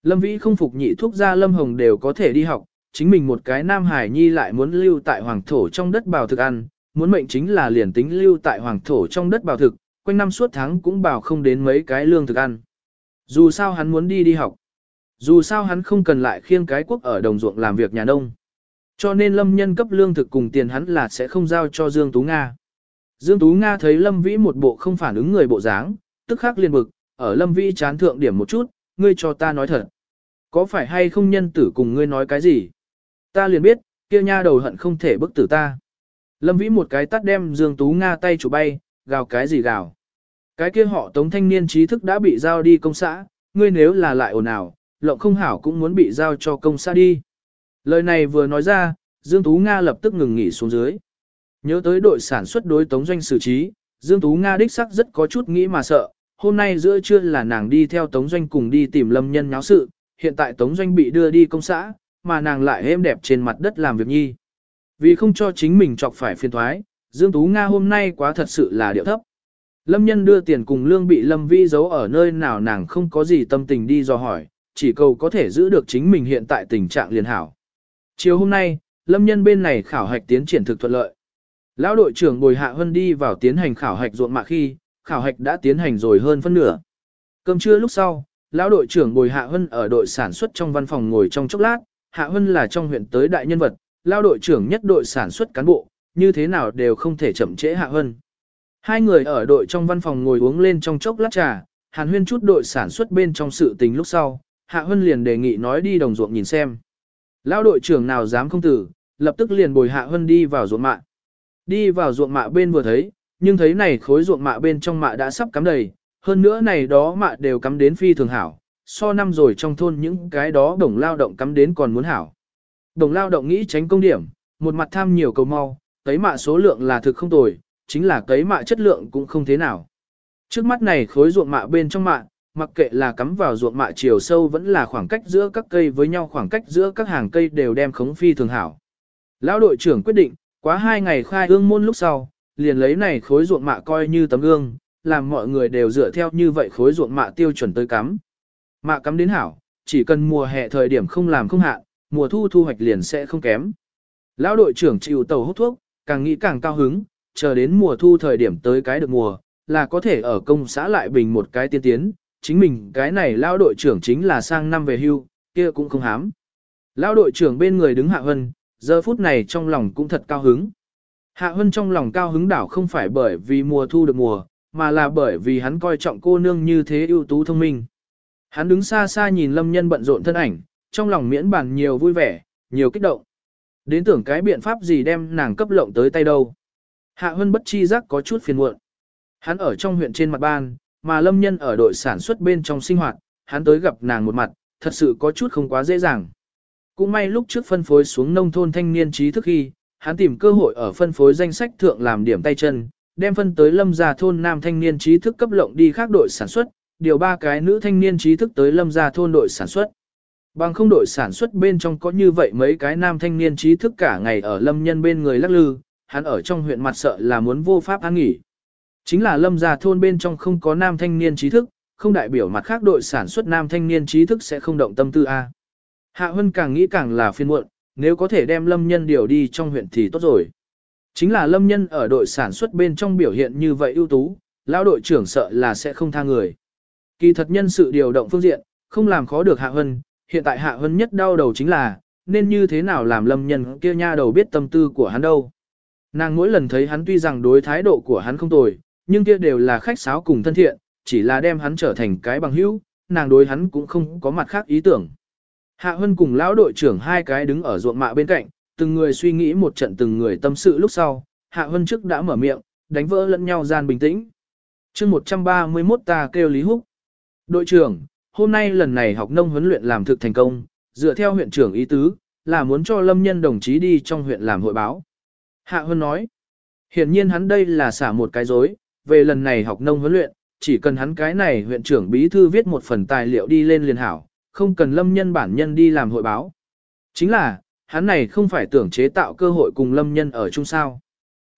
Lâm Vĩ không phục nhị thuốc gia Lâm Hồng đều có thể đi học, chính mình một cái nam hải nhi lại muốn lưu tại hoàng thổ trong đất bào thực ăn, muốn mệnh chính là liền tính lưu tại hoàng thổ trong đất bào thực, quanh năm suốt tháng cũng bảo không đến mấy cái lương thực ăn. Dù sao hắn muốn đi đi học. Dù sao hắn không cần lại khiêng cái quốc ở đồng ruộng làm việc nhà nông. Cho nên Lâm nhân cấp lương thực cùng tiền hắn là sẽ không giao cho Dương Tú Nga. Dương Tú Nga thấy Lâm Vĩ một bộ không phản ứng người bộ dáng, tức khắc liền bực, ở Lâm Vĩ chán thượng điểm một chút, ngươi cho ta nói thật. Có phải hay không nhân tử cùng ngươi nói cái gì? Ta liền biết, kia nha đầu hận không thể bức tử ta. Lâm Vĩ một cái tắt đem Dương Tú Nga tay chủ bay, gào cái gì gào. Cái kia họ tống thanh niên trí thức đã bị giao đi công xã, ngươi nếu là lại ồn ào, lộng không hảo cũng muốn bị giao cho công xã đi. Lời này vừa nói ra, Dương Tú Nga lập tức ngừng nghỉ xuống dưới. Nhớ tới đội sản xuất đối tống doanh xử trí, Dương Tú Nga đích sắc rất có chút nghĩ mà sợ, hôm nay giữa trưa là nàng đi theo tống doanh cùng đi tìm lâm nhân nháo sự, hiện tại tống doanh bị đưa đi công xã, mà nàng lại êm đẹp trên mặt đất làm việc nhi. Vì không cho chính mình chọc phải phiền thoái, Dương Tú Nga hôm nay quá thật sự là điệu thấp. Lâm nhân đưa tiền cùng lương bị Lâm Vi giấu ở nơi nào nàng không có gì tâm tình đi do hỏi, chỉ cầu có thể giữ được chính mình hiện tại tình trạng liền hảo. Chiều hôm nay, Lâm nhân bên này khảo hạch tiến triển thực thuận lợi. Lão đội trưởng Bồi Hạ Hân đi vào tiến hành khảo hạch ruộng mạ khi, khảo hạch đã tiến hành rồi hơn phân nửa. Cơm trưa lúc sau, lão đội trưởng Bồi Hạ Hân ở đội sản xuất trong văn phòng ngồi trong chốc lát, Hạ Hân là trong huyện tới đại nhân vật, lão đội trưởng nhất đội sản xuất cán bộ, như thế nào đều không thể chậm trễ Hạ Hân. Hai người ở đội trong văn phòng ngồi uống lên trong chốc lát trà, Hàn Huyên chút đội sản xuất bên trong sự tình lúc sau, Hạ Hân liền đề nghị nói đi đồng ruộng nhìn xem. Lão đội trưởng nào dám không tử, lập tức liền bồi Hạ Hân đi vào ruộng mạ. Đi vào ruộng mạ bên vừa thấy, nhưng thấy này khối ruộng mạ bên trong mạ đã sắp cắm đầy, hơn nữa này đó mạ đều cắm đến phi thường hảo, so năm rồi trong thôn những cái đó đồng lao động cắm đến còn muốn hảo. Đồng lao động nghĩ tránh công điểm, một mặt tham nhiều cầu mau, thấy mạ số lượng là thực không tồi, chính là cấy mạ chất lượng cũng không thế nào. Trước mắt này khối ruộng mạ bên trong mạ, mặc kệ là cắm vào ruộng mạ chiều sâu vẫn là khoảng cách giữa các cây với nhau khoảng cách giữa các hàng cây đều đem khống phi thường hảo. Lão đội trưởng quyết định, quá hai ngày khai ương môn lúc sau, liền lấy này khối ruộng mạ coi như tấm gương, làm mọi người đều dựa theo như vậy khối ruộng mạ tiêu chuẩn tới cắm. Mạ cắm đến hảo, chỉ cần mùa hè thời điểm không làm không hạn, mùa thu thu hoạch liền sẽ không kém. Lão đội trưởng chịu tàu hút thuốc, càng nghĩ càng cao hứng, chờ đến mùa thu thời điểm tới cái được mùa, là có thể ở công xã lại bình một cái tiên tiến, chính mình cái này lão đội trưởng chính là sang năm về hưu, kia cũng không hám. Lão đội trưởng bên người đứng Hạ Hân, giờ phút này trong lòng cũng thật cao hứng. Hạ Hân trong lòng cao hứng đảo không phải bởi vì mùa thu được mùa, mà là bởi vì hắn coi trọng cô nương như thế ưu tú thông minh. Hắn đứng xa xa nhìn lâm nhân bận rộn thân ảnh, trong lòng miễn bàn nhiều vui vẻ, nhiều kích động. Đến tưởng cái biện pháp gì đem nàng cấp lộng tới tay đâu. Hạ Hân bất chi giác có chút phiền muộn. Hắn ở trong huyện trên mặt ban, mà lâm nhân ở đội sản xuất bên trong sinh hoạt, hắn tới gặp nàng một mặt, thật sự có chút không quá dễ dàng. Cũng may lúc trước phân phối xuống nông thôn thanh niên trí thức khi, hắn tìm cơ hội ở phân phối danh sách thượng làm điểm tay chân, đem phân tới lâm gia thôn nam thanh niên trí thức cấp lộng đi khác đội sản xuất, điều ba cái nữ thanh niên trí thức tới lâm gia thôn đội sản xuất. Bằng không đội sản xuất bên trong có như vậy mấy cái nam thanh niên trí thức cả ngày ở lâm nhân bên người lắc lư, hắn ở trong huyện mặt sợ là muốn vô pháp an nghỉ. Chính là lâm gia thôn bên trong không có nam thanh niên trí thức, không đại biểu mặt khác đội sản xuất nam thanh niên trí thức sẽ không động tâm tư A. Hạ Hân càng nghĩ càng là phiên muộn, nếu có thể đem lâm nhân điều đi trong huyện thì tốt rồi. Chính là lâm nhân ở đội sản xuất bên trong biểu hiện như vậy ưu tú, lão đội trưởng sợ là sẽ không tha người. Kỳ thật nhân sự điều động phương diện, không làm khó được Hạ Hân, hiện tại Hạ Hân nhất đau đầu chính là, nên như thế nào làm lâm nhân kia nha đầu biết tâm tư của hắn đâu. Nàng mỗi lần thấy hắn tuy rằng đối thái độ của hắn không tồi, nhưng kia đều là khách sáo cùng thân thiện, chỉ là đem hắn trở thành cái bằng hữu, nàng đối hắn cũng không có mặt khác ý tưởng. Hạ Hân cùng lão đội trưởng hai cái đứng ở ruộng mạ bên cạnh, từng người suy nghĩ một trận từng người tâm sự lúc sau, Hạ Hân trước đã mở miệng, đánh vỡ lẫn nhau gian bình tĩnh. chương 131 ta kêu Lý Húc. Đội trưởng, hôm nay lần này học nông huấn luyện làm thực thành công, dựa theo huyện trưởng ý tứ, là muốn cho lâm nhân đồng chí đi trong huyện làm hội báo. Hạ Hân nói, hiển nhiên hắn đây là xả một cái dối, về lần này học nông huấn luyện, chỉ cần hắn cái này huyện trưởng bí thư viết một phần tài liệu đi lên liền hảo, không cần lâm nhân bản nhân đi làm hội báo. Chính là, hắn này không phải tưởng chế tạo cơ hội cùng lâm nhân ở chung sao.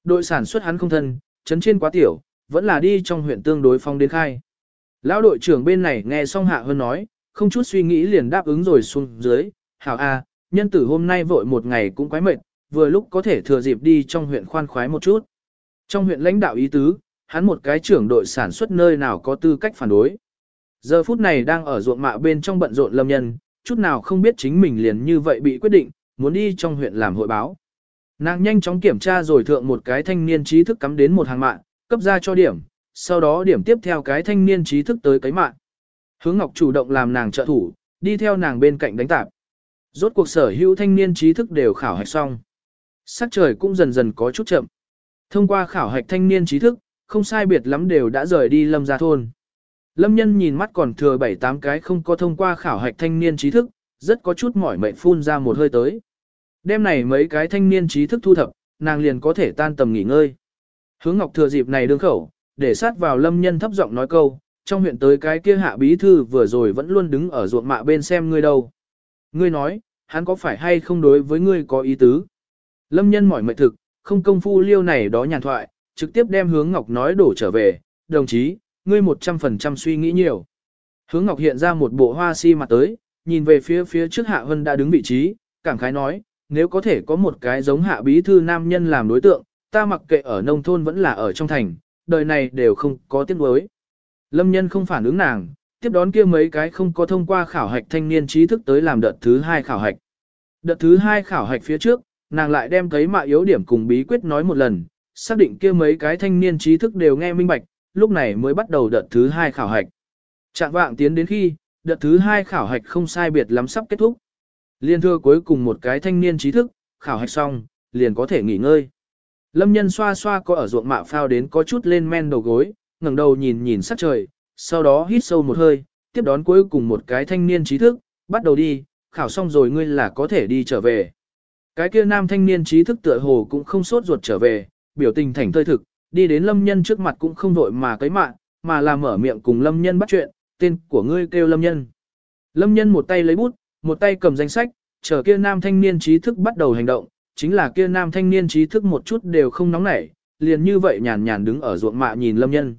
Đội sản xuất hắn không thân, chấn trên quá tiểu, vẫn là đi trong huyện tương đối phong đến khai. Lão đội trưởng bên này nghe xong hạ hơn nói, không chút suy nghĩ liền đáp ứng rồi xuống dưới, hảo a, nhân tử hôm nay vội một ngày cũng quái mệt, vừa lúc có thể thừa dịp đi trong huyện khoan khoái một chút. Trong huyện lãnh đạo ý tứ, hắn một cái trưởng đội sản xuất nơi nào có tư cách phản đối. Giờ phút này đang ở ruộng mạ bên trong bận rộn lâm nhân, chút nào không biết chính mình liền như vậy bị quyết định, muốn đi trong huyện làm hội báo. Nàng nhanh chóng kiểm tra rồi thượng một cái thanh niên trí thức cắm đến một hàng mạng, cấp ra cho điểm, sau đó điểm tiếp theo cái thanh niên trí thức tới cái mạng. Hướng Ngọc chủ động làm nàng trợ thủ, đi theo nàng bên cạnh đánh tạp. Rốt cuộc sở hữu thanh niên trí thức đều khảo hạch xong. Sắc trời cũng dần dần có chút chậm. Thông qua khảo hạch thanh niên trí thức, không sai biệt lắm đều đã rời đi lâm gia thôn. Lâm nhân nhìn mắt còn thừa 7-8 cái không có thông qua khảo hạch thanh niên trí thức, rất có chút mỏi mệt phun ra một hơi tới. Đêm này mấy cái thanh niên trí thức thu thập, nàng liền có thể tan tầm nghỉ ngơi. Hướng Ngọc thừa dịp này đương khẩu, để sát vào lâm nhân thấp giọng nói câu, trong huyện tới cái kia hạ bí thư vừa rồi vẫn luôn đứng ở ruộng mạ bên xem ngươi đâu. Ngươi nói, hắn có phải hay không đối với ngươi có ý tứ? Lâm nhân mỏi mệt thực, không công phu liêu này đó nhàn thoại, trực tiếp đem hướng Ngọc nói đổ trở về, đồng chí, ngươi 100% suy nghĩ nhiều. Hướng Ngọc hiện ra một bộ hoa si mặt tới, nhìn về phía phía trước Hạ Hân đã đứng vị trí, cảm khái nói, nếu có thể có một cái giống Hạ Bí Thư nam nhân làm đối tượng, ta mặc kệ ở nông thôn vẫn là ở trong thành, đời này đều không có tiếc đối. Lâm nhân không phản ứng nàng, tiếp đón kia mấy cái không có thông qua khảo hạch thanh niên trí thức tới làm đợt thứ hai khảo hạch. Đợt thứ hai khảo hạch phía trước, nàng lại đem thấy mạ yếu điểm cùng bí quyết nói một lần, xác định kia mấy cái thanh niên trí thức đều nghe minh bạch, lúc này mới bắt đầu đợt thứ hai khảo hạch. Trạng vạng tiến đến khi, đợt thứ hai khảo hạch không sai biệt lắm sắp kết thúc. Liên thưa cuối cùng một cái thanh niên trí thức, khảo hạch xong, liền có thể nghỉ ngơi. Lâm nhân xoa xoa có ở ruộng mạ phao đến có chút lên men đầu gối, ngẩng đầu nhìn nhìn sắc trời, sau đó hít sâu một hơi, tiếp đón cuối cùng một cái thanh niên trí thức, bắt đầu đi, khảo xong rồi ngươi là có thể đi trở về. Cái kia nam thanh niên trí thức tựa hồ cũng không sốt ruột trở về, biểu tình thành thơi thực, đi đến lâm nhân trước mặt cũng không vội mà cấy mạng, mà là mở miệng cùng lâm nhân bắt chuyện, tên của ngươi kêu lâm nhân. Lâm nhân một tay lấy bút, một tay cầm danh sách, chờ kia nam thanh niên trí thức bắt đầu hành động, chính là kia nam thanh niên trí thức một chút đều không nóng nảy, liền như vậy nhàn nhàn đứng ở ruộng mạ nhìn lâm nhân.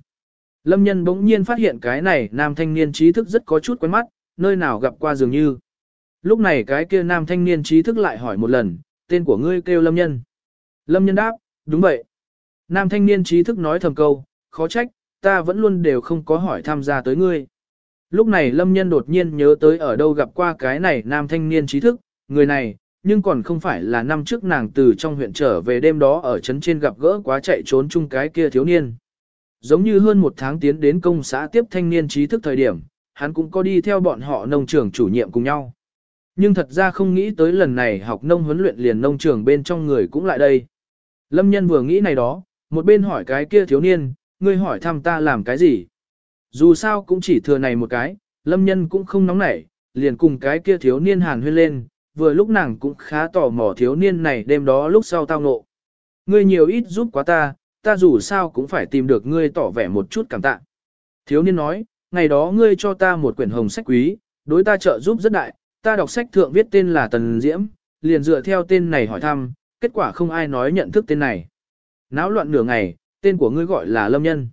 Lâm nhân bỗng nhiên phát hiện cái này nam thanh niên trí thức rất có chút quen mắt, nơi nào gặp qua dường như. Lúc này cái kia nam thanh niên trí thức lại hỏi một lần, tên của ngươi kêu Lâm Nhân. Lâm Nhân đáp, đúng vậy. Nam thanh niên trí thức nói thầm câu, khó trách, ta vẫn luôn đều không có hỏi tham gia tới ngươi. Lúc này Lâm Nhân đột nhiên nhớ tới ở đâu gặp qua cái này nam thanh niên trí thức, người này, nhưng còn không phải là năm trước nàng từ trong huyện trở về đêm đó ở trấn trên gặp gỡ quá chạy trốn chung cái kia thiếu niên. Giống như hơn một tháng tiến đến công xã tiếp thanh niên trí thức thời điểm, hắn cũng có đi theo bọn họ nông trường chủ nhiệm cùng nhau. Nhưng thật ra không nghĩ tới lần này học nông huấn luyện liền nông trường bên trong người cũng lại đây. Lâm nhân vừa nghĩ này đó, một bên hỏi cái kia thiếu niên, ngươi hỏi thăm ta làm cái gì? Dù sao cũng chỉ thừa này một cái, lâm nhân cũng không nóng nảy, liền cùng cái kia thiếu niên hàn huyên lên, vừa lúc nàng cũng khá tò mò thiếu niên này đêm đó lúc sau tao ngộ. Ngươi nhiều ít giúp quá ta, ta dù sao cũng phải tìm được ngươi tỏ vẻ một chút cảm tạ. Thiếu niên nói, ngày đó ngươi cho ta một quyển hồng sách quý, đối ta trợ giúp rất đại, ta đọc sách thượng viết tên là Tần Diễm, liền dựa theo tên này hỏi thăm, kết quả không ai nói nhận thức tên này. Náo loạn nửa ngày, tên của ngươi gọi là Lâm Nhân.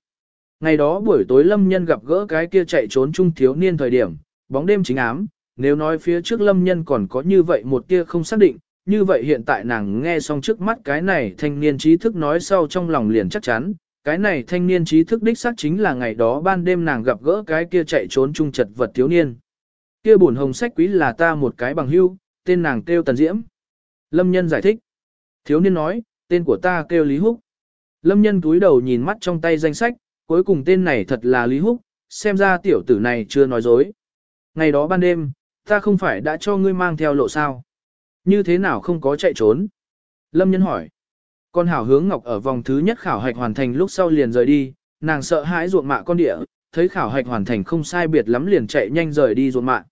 Ngày đó buổi tối Lâm Nhân gặp gỡ cái kia chạy trốn trung thiếu niên thời điểm, bóng đêm chính ám, nếu nói phía trước Lâm Nhân còn có như vậy một tia không xác định, như vậy hiện tại nàng nghe xong trước mắt cái này thanh niên trí thức nói sau trong lòng liền chắc chắn, cái này thanh niên trí thức đích xác chính là ngày đó ban đêm nàng gặp gỡ cái kia chạy trốn trung chật vật thiếu niên. Kia bổn hồng sách quý là ta một cái bằng hưu, tên nàng kêu Tần Diễm. Lâm Nhân giải thích. Thiếu niên nói, tên của ta kêu Lý Húc. Lâm Nhân túi đầu nhìn mắt trong tay danh sách, cuối cùng tên này thật là Lý Húc, xem ra tiểu tử này chưa nói dối. Ngày đó ban đêm, ta không phải đã cho ngươi mang theo lộ sao. Như thế nào không có chạy trốn? Lâm Nhân hỏi. Con hảo hướng ngọc ở vòng thứ nhất khảo hạch hoàn thành lúc sau liền rời đi, nàng sợ hãi ruộng mạ con địa, thấy khảo hạch hoàn thành không sai biệt lắm liền chạy nhanh rời đi ruộng mạ.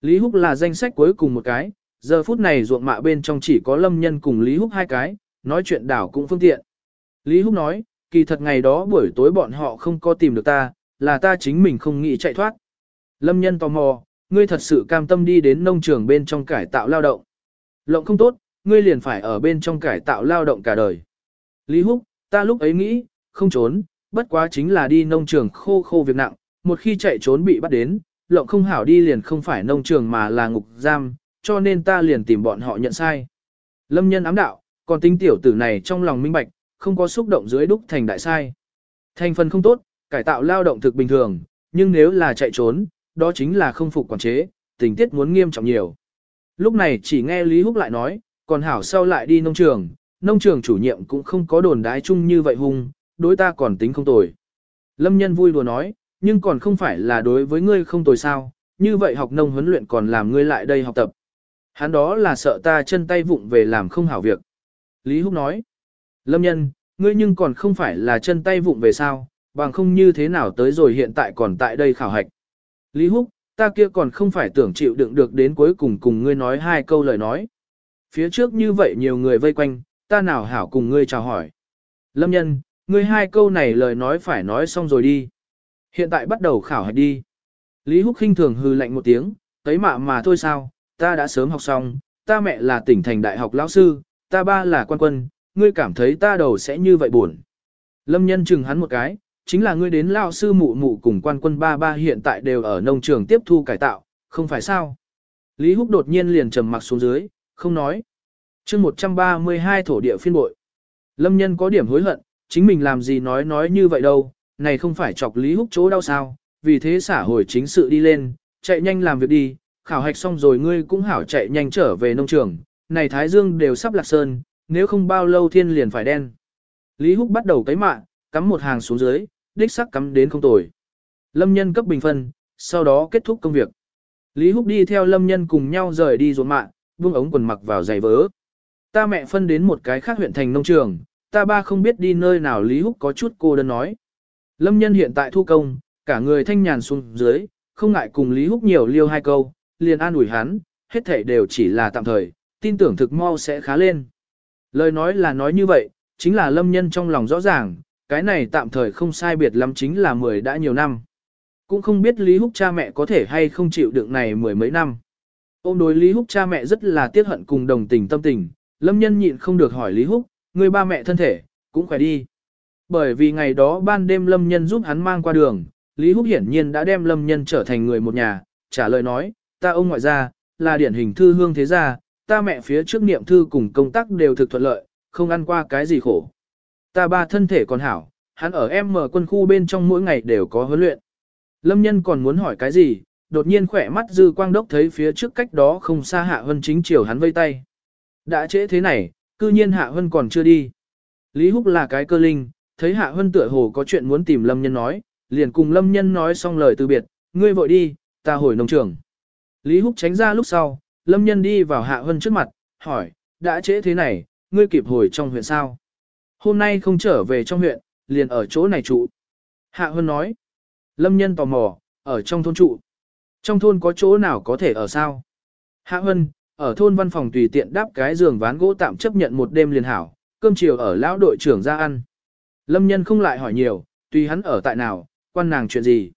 Lý Húc là danh sách cuối cùng một cái, giờ phút này ruộng mạ bên trong chỉ có Lâm Nhân cùng Lý Húc hai cái, nói chuyện đảo cũng phương tiện. Lý Húc nói, kỳ thật ngày đó buổi tối bọn họ không có tìm được ta, là ta chính mình không nghĩ chạy thoát. Lâm Nhân tò mò, ngươi thật sự cam tâm đi đến nông trường bên trong cải tạo lao động. Lộng không tốt, ngươi liền phải ở bên trong cải tạo lao động cả đời. Lý Húc, ta lúc ấy nghĩ, không trốn, bất quá chính là đi nông trường khô khô việc nặng, một khi chạy trốn bị bắt đến, lộng không hảo đi liền không phải nông trường mà là ngục giam, cho nên ta liền tìm bọn họ nhận sai. Lâm nhân ám đạo, còn tính tiểu tử này trong lòng minh bạch, không có xúc động dưới đúc thành đại sai. Thành phần không tốt, cải tạo lao động thực bình thường, nhưng nếu là chạy trốn, đó chính là không phục quản chế, tình tiết muốn nghiêm trọng nhiều. Lúc này chỉ nghe Lý Húc lại nói, còn hảo sau lại đi nông trường, nông trường chủ nhiệm cũng không có đồn đái chung như vậy hung, đối ta còn tính không tồi. Lâm nhân vui đùa nói, nhưng còn không phải là đối với ngươi không tồi sao, như vậy học nông huấn luyện còn làm ngươi lại đây học tập. Hắn đó là sợ ta chân tay vụng về làm không hảo việc. Lý Húc nói, Lâm nhân, ngươi nhưng còn không phải là chân tay vụng về sao, bằng không như thế nào tới rồi hiện tại còn tại đây khảo hạch. Lý Húc, ta kia còn không phải tưởng chịu đựng được đến cuối cùng cùng ngươi nói hai câu lời nói. Phía trước như vậy nhiều người vây quanh, ta nào hảo cùng ngươi chào hỏi. Lâm nhân, ngươi hai câu này lời nói phải nói xong rồi đi. Hiện tại bắt đầu khảo hạch đi. Lý Húc khinh thường hư lạnh một tiếng, tới mạ mà thôi sao, ta đã sớm học xong, ta mẹ là tỉnh thành đại học lão sư, ta ba là quan quân, ngươi cảm thấy ta đầu sẽ như vậy buồn. Lâm nhân chừng hắn một cái, chính là ngươi đến lao sư mụ mụ cùng quan quân ba ba hiện tại đều ở nông trường tiếp thu cải tạo, không phải sao? Lý Húc đột nhiên liền trầm mặc xuống dưới, không nói. mươi 132 thổ địa phiên bội. Lâm nhân có điểm hối hận, chính mình làm gì nói nói như vậy đâu, này không phải chọc Lý Húc chỗ đau sao, vì thế xả hồi chính sự đi lên, chạy nhanh làm việc đi, khảo hạch xong rồi ngươi cũng hảo chạy nhanh trở về nông trường, này Thái Dương đều sắp lạc sơn, nếu không bao lâu thiên liền phải đen. Lý Húc bắt đầu cấy mạ cắm một hàng xuống dưới, đích sắc cắm đến không tồi. Lâm nhân cấp bình phân, sau đó kết thúc công việc. Lý Húc đi theo Lâm nhân cùng nhau rời đi ruộng mạ buông ống quần mặc vào giày vớ. Ta mẹ phân đến một cái khác huyện thành nông trường, ta ba không biết đi nơi nào Lý Húc có chút cô đơn nói. Lâm nhân hiện tại thu công, cả người thanh nhàn xuống dưới, không ngại cùng Lý Húc nhiều liêu hai câu, liền an ủi hắn, hết thảy đều chỉ là tạm thời, tin tưởng thực mau sẽ khá lên. Lời nói là nói như vậy, chính là lâm nhân trong lòng rõ ràng, cái này tạm thời không sai biệt lắm chính là mười đã nhiều năm. Cũng không biết Lý Húc cha mẹ có thể hay không chịu đựng này mười mấy năm. Ôm đối Lý Húc cha mẹ rất là tiếc hận cùng đồng tình tâm tình, lâm nhân nhịn không được hỏi Lý Húc, người ba mẹ thân thể, cũng khỏe đi. Bởi vì ngày đó ban đêm lâm nhân giúp hắn mang qua đường, Lý Húc hiển nhiên đã đem lâm nhân trở thành người một nhà, trả lời nói, ta ông ngoại gia, là điển hình thư hương thế gia, ta mẹ phía trước niệm thư cùng công tác đều thực thuận lợi, không ăn qua cái gì khổ. Ta ba thân thể còn hảo, hắn ở em mở quân khu bên trong mỗi ngày đều có huấn luyện. Lâm nhân còn muốn hỏi cái gì, đột nhiên khỏe mắt dư quang đốc thấy phía trước cách đó không xa hạ hân chính chiều hắn vây tay. Đã trễ thế này, cư nhiên hạ hân còn chưa đi. Lý Húc là cái cơ linh, thấy hạ hân tựa hồ có chuyện muốn tìm lâm nhân nói, liền cùng lâm nhân nói xong lời từ biệt, ngươi vội đi, ta hồi nông trường. Lý Húc tránh ra lúc sau, lâm nhân đi vào hạ hân trước mặt, hỏi, đã trễ thế này, ngươi kịp hồi trong huyện sao? Hôm nay không trở về trong huyện, liền ở chỗ này trụ. Hạ hân nói, lâm nhân tò mò, ở trong thôn trụ. Trong thôn có chỗ nào có thể ở sao? Hạ hân, ở thôn văn phòng tùy tiện đáp cái giường ván gỗ tạm chấp nhận một đêm liền hảo, cơm chiều ở lão đội trưởng ra ăn. Lâm nhân không lại hỏi nhiều, tùy hắn ở tại nào, quan nàng chuyện gì.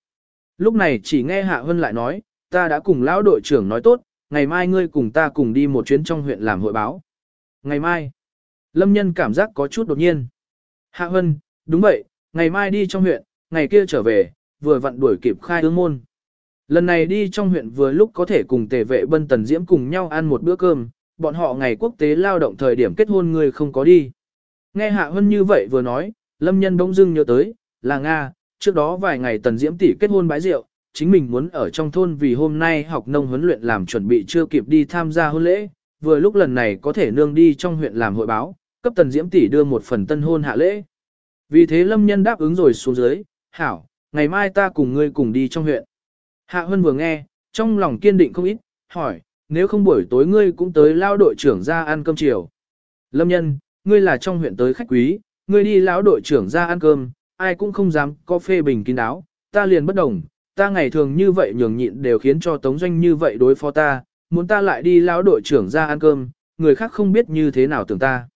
Lúc này chỉ nghe Hạ Hân lại nói, ta đã cùng lão đội trưởng nói tốt, ngày mai ngươi cùng ta cùng đi một chuyến trong huyện làm hội báo. Ngày mai, Lâm nhân cảm giác có chút đột nhiên. Hạ Hân, đúng vậy, ngày mai đi trong huyện, ngày kia trở về, vừa vặn đuổi kịp khai ương môn. Lần này đi trong huyện vừa lúc có thể cùng tề vệ bân tần diễm cùng nhau ăn một bữa cơm, bọn họ ngày quốc tế lao động thời điểm kết hôn người không có đi. Nghe Hạ Hân như vậy vừa nói, Lâm Nhân bỗng dưng nhớ tới, là Nga, trước đó vài ngày tần diễm tỷ kết hôn bái rượu, chính mình muốn ở trong thôn vì hôm nay học nông huấn luyện làm chuẩn bị chưa kịp đi tham gia hôn lễ, vừa lúc lần này có thể nương đi trong huyện làm hội báo, cấp tần diễm tỷ đưa một phần tân hôn hạ lễ. Vì thế Lâm Nhân đáp ứng rồi xuống dưới, hảo, ngày mai ta cùng ngươi cùng đi trong huyện. Hạ Hân vừa nghe, trong lòng kiên định không ít, hỏi, nếu không buổi tối ngươi cũng tới lao đội trưởng ra ăn cơm chiều. Lâm nhân, ngươi là trong huyện tới khách quý, ngươi đi lão đội trưởng ra ăn cơm, ai cũng không dám có phê bình kín đáo, ta liền bất đồng, ta ngày thường như vậy nhường nhịn đều khiến cho tống doanh như vậy đối phó ta, muốn ta lại đi lão đội trưởng ra ăn cơm, người khác không biết như thế nào tưởng ta.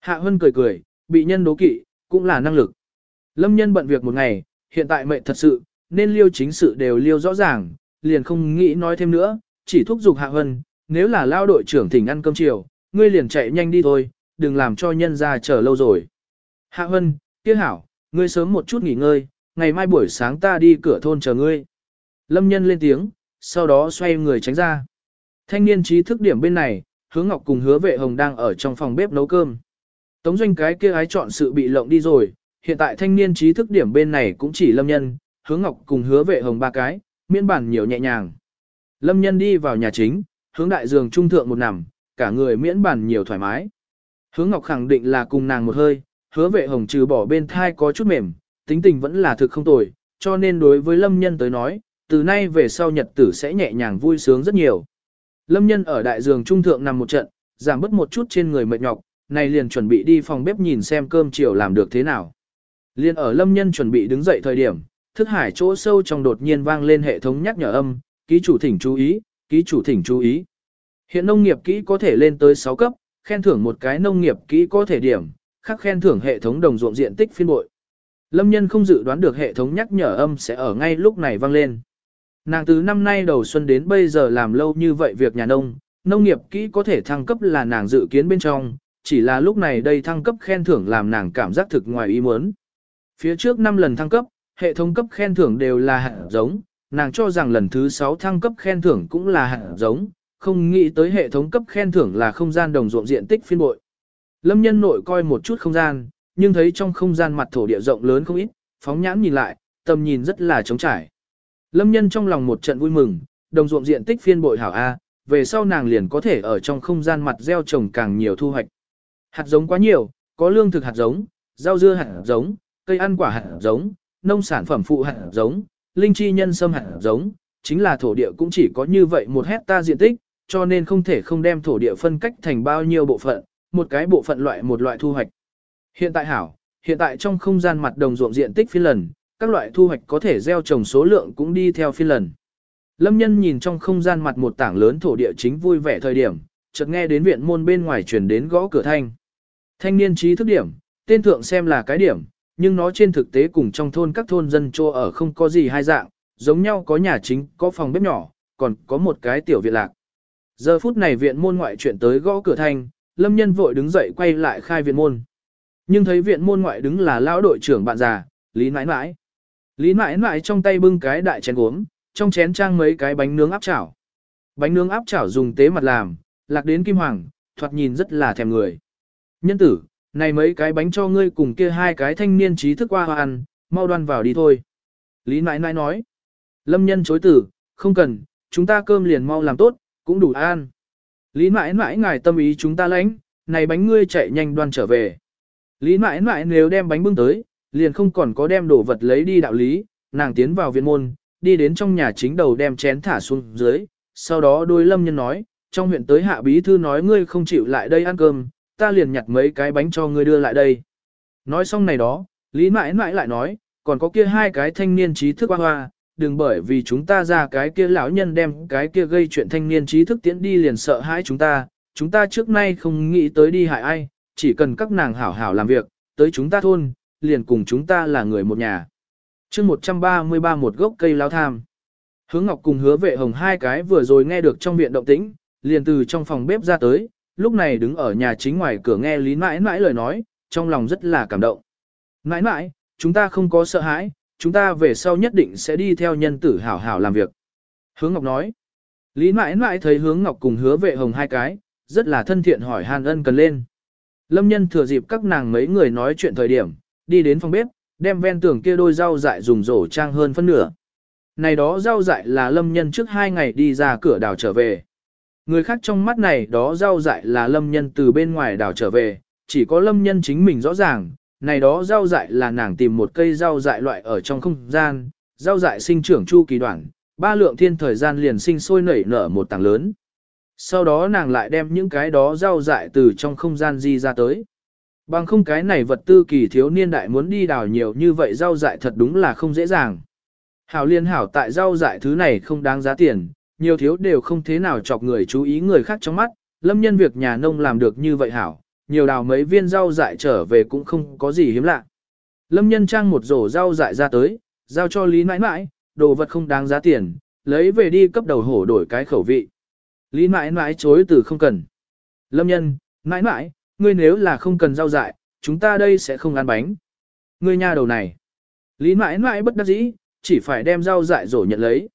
Hạ Hân cười cười, bị nhân đố kỵ, cũng là năng lực. Lâm nhân bận việc một ngày, hiện tại mệnh thật sự, nên liêu chính sự đều liêu rõ ràng, liền không nghĩ nói thêm nữa, chỉ thúc giục Hạ Hân, nếu là lao đội trưởng thỉnh ăn cơm chiều, ngươi liền chạy nhanh đi thôi, đừng làm cho nhân ra chờ lâu rồi. Hạ Hân, kia hảo, ngươi sớm một chút nghỉ ngơi, ngày mai buổi sáng ta đi cửa thôn chờ ngươi. Lâm nhân lên tiếng, sau đó xoay người tránh ra. Thanh niên trí thức điểm bên này, hứa ngọc cùng hứa vệ hồng đang ở trong phòng bếp nấu cơm. Tống doanh cái kia ái chọn sự bị lộng đi rồi, hiện tại thanh niên trí thức điểm bên này cũng chỉ lâm nhân, hứa ngọc cùng hứa vệ hồng ba cái, miễn bản nhiều nhẹ nhàng. Lâm nhân đi vào nhà chính, hướng đại giường trung thượng một nằm, cả người miễn bản nhiều thoải mái. Hứa ngọc khẳng định là cùng nàng một hơi, hứa vệ hồng trừ bỏ bên thai có chút mềm, tính tình vẫn là thực không tồi, cho nên đối với lâm nhân tới nói, từ nay về sau nhật tử sẽ nhẹ nhàng vui sướng rất nhiều. Lâm nhân ở đại giường trung thượng nằm một trận, giảm bớt một chút trên người mệt nhọc, này liền chuẩn bị đi phòng bếp nhìn xem cơm chiều làm được thế nào. Liên ở lâm nhân chuẩn bị đứng dậy thời điểm, thức hải chỗ sâu trong đột nhiên vang lên hệ thống nhắc nhở âm, ký chủ thỉnh chú ý, ký chủ thỉnh chú ý. Hiện nông nghiệp kỹ có thể lên tới 6 cấp, khen thưởng một cái nông nghiệp kỹ có thể điểm, khác khen thưởng hệ thống đồng ruộng diện tích phiên bội. Lâm nhân không dự đoán được hệ thống nhắc nhở âm sẽ ở ngay lúc này vang lên. Nàng từ năm nay đầu xuân đến bây giờ làm lâu như vậy việc nhà nông, nông nghiệp kỹ có thể thăng cấp là nàng dự kiến bên trong, chỉ là lúc này đây thăng cấp khen thưởng làm nàng cảm giác thực ngoài ý muốn. Phía trước 5 lần thăng cấp, Hệ thống cấp khen thưởng đều là hạt giống, nàng cho rằng lần thứ 6 thăng cấp khen thưởng cũng là hạt giống, không nghĩ tới hệ thống cấp khen thưởng là không gian đồng ruộng diện tích phiên bội. Lâm nhân nội coi một chút không gian, nhưng thấy trong không gian mặt thổ địa rộng lớn không ít, phóng nhãn nhìn lại, tầm nhìn rất là trống trải. Lâm nhân trong lòng một trận vui mừng, đồng ruộng diện tích phiên bội hảo A, về sau nàng liền có thể ở trong không gian mặt gieo trồng càng nhiều thu hoạch. Hạt giống quá nhiều, có lương thực hạt giống, rau dưa hạt giống, cây ăn quả hạt giống, nông sản phẩm phụ hạt giống, linh chi nhân sâm hạt giống, chính là thổ địa cũng chỉ có như vậy một hecta diện tích, cho nên không thể không đem thổ địa phân cách thành bao nhiêu bộ phận, một cái bộ phận loại một loại thu hoạch. Hiện tại hảo, hiện tại trong không gian mặt đồng ruộng diện tích phiên lần, các loại thu hoạch có thể gieo trồng số lượng cũng đi theo phiên lần. Lâm nhân nhìn trong không gian mặt một tảng lớn thổ địa chính vui vẻ thời điểm, chợt nghe đến viện môn bên ngoài truyền đến gõ cửa thanh. Thanh niên trí thức điểm, tên thượng xem là cái điểm, nhưng nó trên thực tế cùng trong thôn các thôn dân chô ở không có gì hai dạng, giống nhau có nhà chính, có phòng bếp nhỏ, còn có một cái tiểu viện lạc. Giờ phút này viện môn ngoại chuyện tới gõ cửa thanh, lâm nhân vội đứng dậy quay lại khai viện môn. Nhưng thấy viện môn ngoại đứng là lão đội trưởng bạn già, Lý Nãi Nãi. Lý Nãi Nãi trong tay bưng cái đại chén gốm, trong chén trang mấy cái bánh nướng áp chảo. Bánh nướng áp chảo dùng tế mặt làm, lạc đến kim hoàng, thoạt nhìn rất là thèm người. Nhân tử, này mấy cái bánh cho ngươi cùng kia hai cái thanh niên trí thức qua hoa ăn, mau đoan vào đi thôi. Lý nãi nãi nói. Lâm nhân chối tử, không cần, chúng ta cơm liền mau làm tốt, cũng đủ ăn. Lý nãi nãi ngài tâm ý chúng ta lãnh, này bánh ngươi chạy nhanh đoan trở về. Lý mãi mãi nếu đem bánh bưng tới, liền không còn có đem đồ vật lấy đi đạo lý, nàng tiến vào viện môn, đi đến trong nhà chính đầu đem chén thả xuống dưới, sau đó đôi lâm nhân nói, trong huyện tới hạ bí thư nói ngươi không chịu lại đây ăn cơm, ta liền nhặt mấy cái bánh cho ngươi đưa lại đây. Nói xong này đó, Lý mãi mãi lại nói, còn có kia hai cái thanh niên trí thức hoa hoa, đừng bởi vì chúng ta ra cái kia lão nhân đem cái kia gây chuyện thanh niên trí thức tiễn đi liền sợ hãi chúng ta, chúng ta trước nay không nghĩ tới đi hại ai, chỉ cần các nàng hảo hảo làm việc, tới chúng ta thôn, liền cùng chúng ta là người một nhà. chương 133 một gốc cây lao tham. Hướng Ngọc cùng hứa vệ hồng hai cái vừa rồi nghe được trong viện động tĩnh, liền từ trong phòng bếp ra tới, lúc này đứng ở nhà chính ngoài cửa nghe Lý mãi mãi lời nói, trong lòng rất là cảm động. Mãi mãi, chúng ta không có sợ hãi, chúng ta về sau nhất định sẽ đi theo nhân tử hảo hảo làm việc. Hướng Ngọc nói. Lý mãi mãi thấy hướng Ngọc cùng hứa vệ hồng hai cái, rất là thân thiện hỏi hàn ân cần lên. Lâm nhân thừa dịp các nàng mấy người nói chuyện thời điểm, đi đến phòng bếp, đem ven tường kia đôi rau dại dùng rổ trang hơn phân nửa. Này đó rau dại là lâm nhân trước hai ngày đi ra cửa đảo trở về. Người khác trong mắt này đó rau dại là lâm nhân từ bên ngoài đảo trở về, chỉ có lâm nhân chính mình rõ ràng, này đó rau dại là nàng tìm một cây rau dại loại ở trong không gian, rau dại sinh trưởng chu kỳ đoạn, ba lượng thiên thời gian liền sinh sôi nảy nở một tảng lớn. Sau đó nàng lại đem những cái đó rau dại từ trong không gian di ra tới. Bằng không cái này vật tư kỳ thiếu niên đại muốn đi đào nhiều như vậy rau dại thật đúng là không dễ dàng. Hảo liên hảo tại rau dại thứ này không đáng giá tiền, nhiều thiếu đều không thế nào chọc người chú ý người khác trong mắt, lâm nhân việc nhà nông làm được như vậy hảo, nhiều đào mấy viên rau dại trở về cũng không có gì hiếm lạ. Lâm nhân trang một rổ rau dại ra tới, giao cho Lý mãi mãi, đồ vật không đáng giá tiền, lấy về đi cấp đầu hổ đổi cái khẩu vị. Lý mãi mãi chối từ không cần. Lâm nhân, mãi mãi, ngươi nếu là không cần rau dại, chúng ta đây sẽ không ăn bánh. Ngươi nha đầu này. Lý mãi mãi bất đắc dĩ, chỉ phải đem rau dại rổ nhận lấy.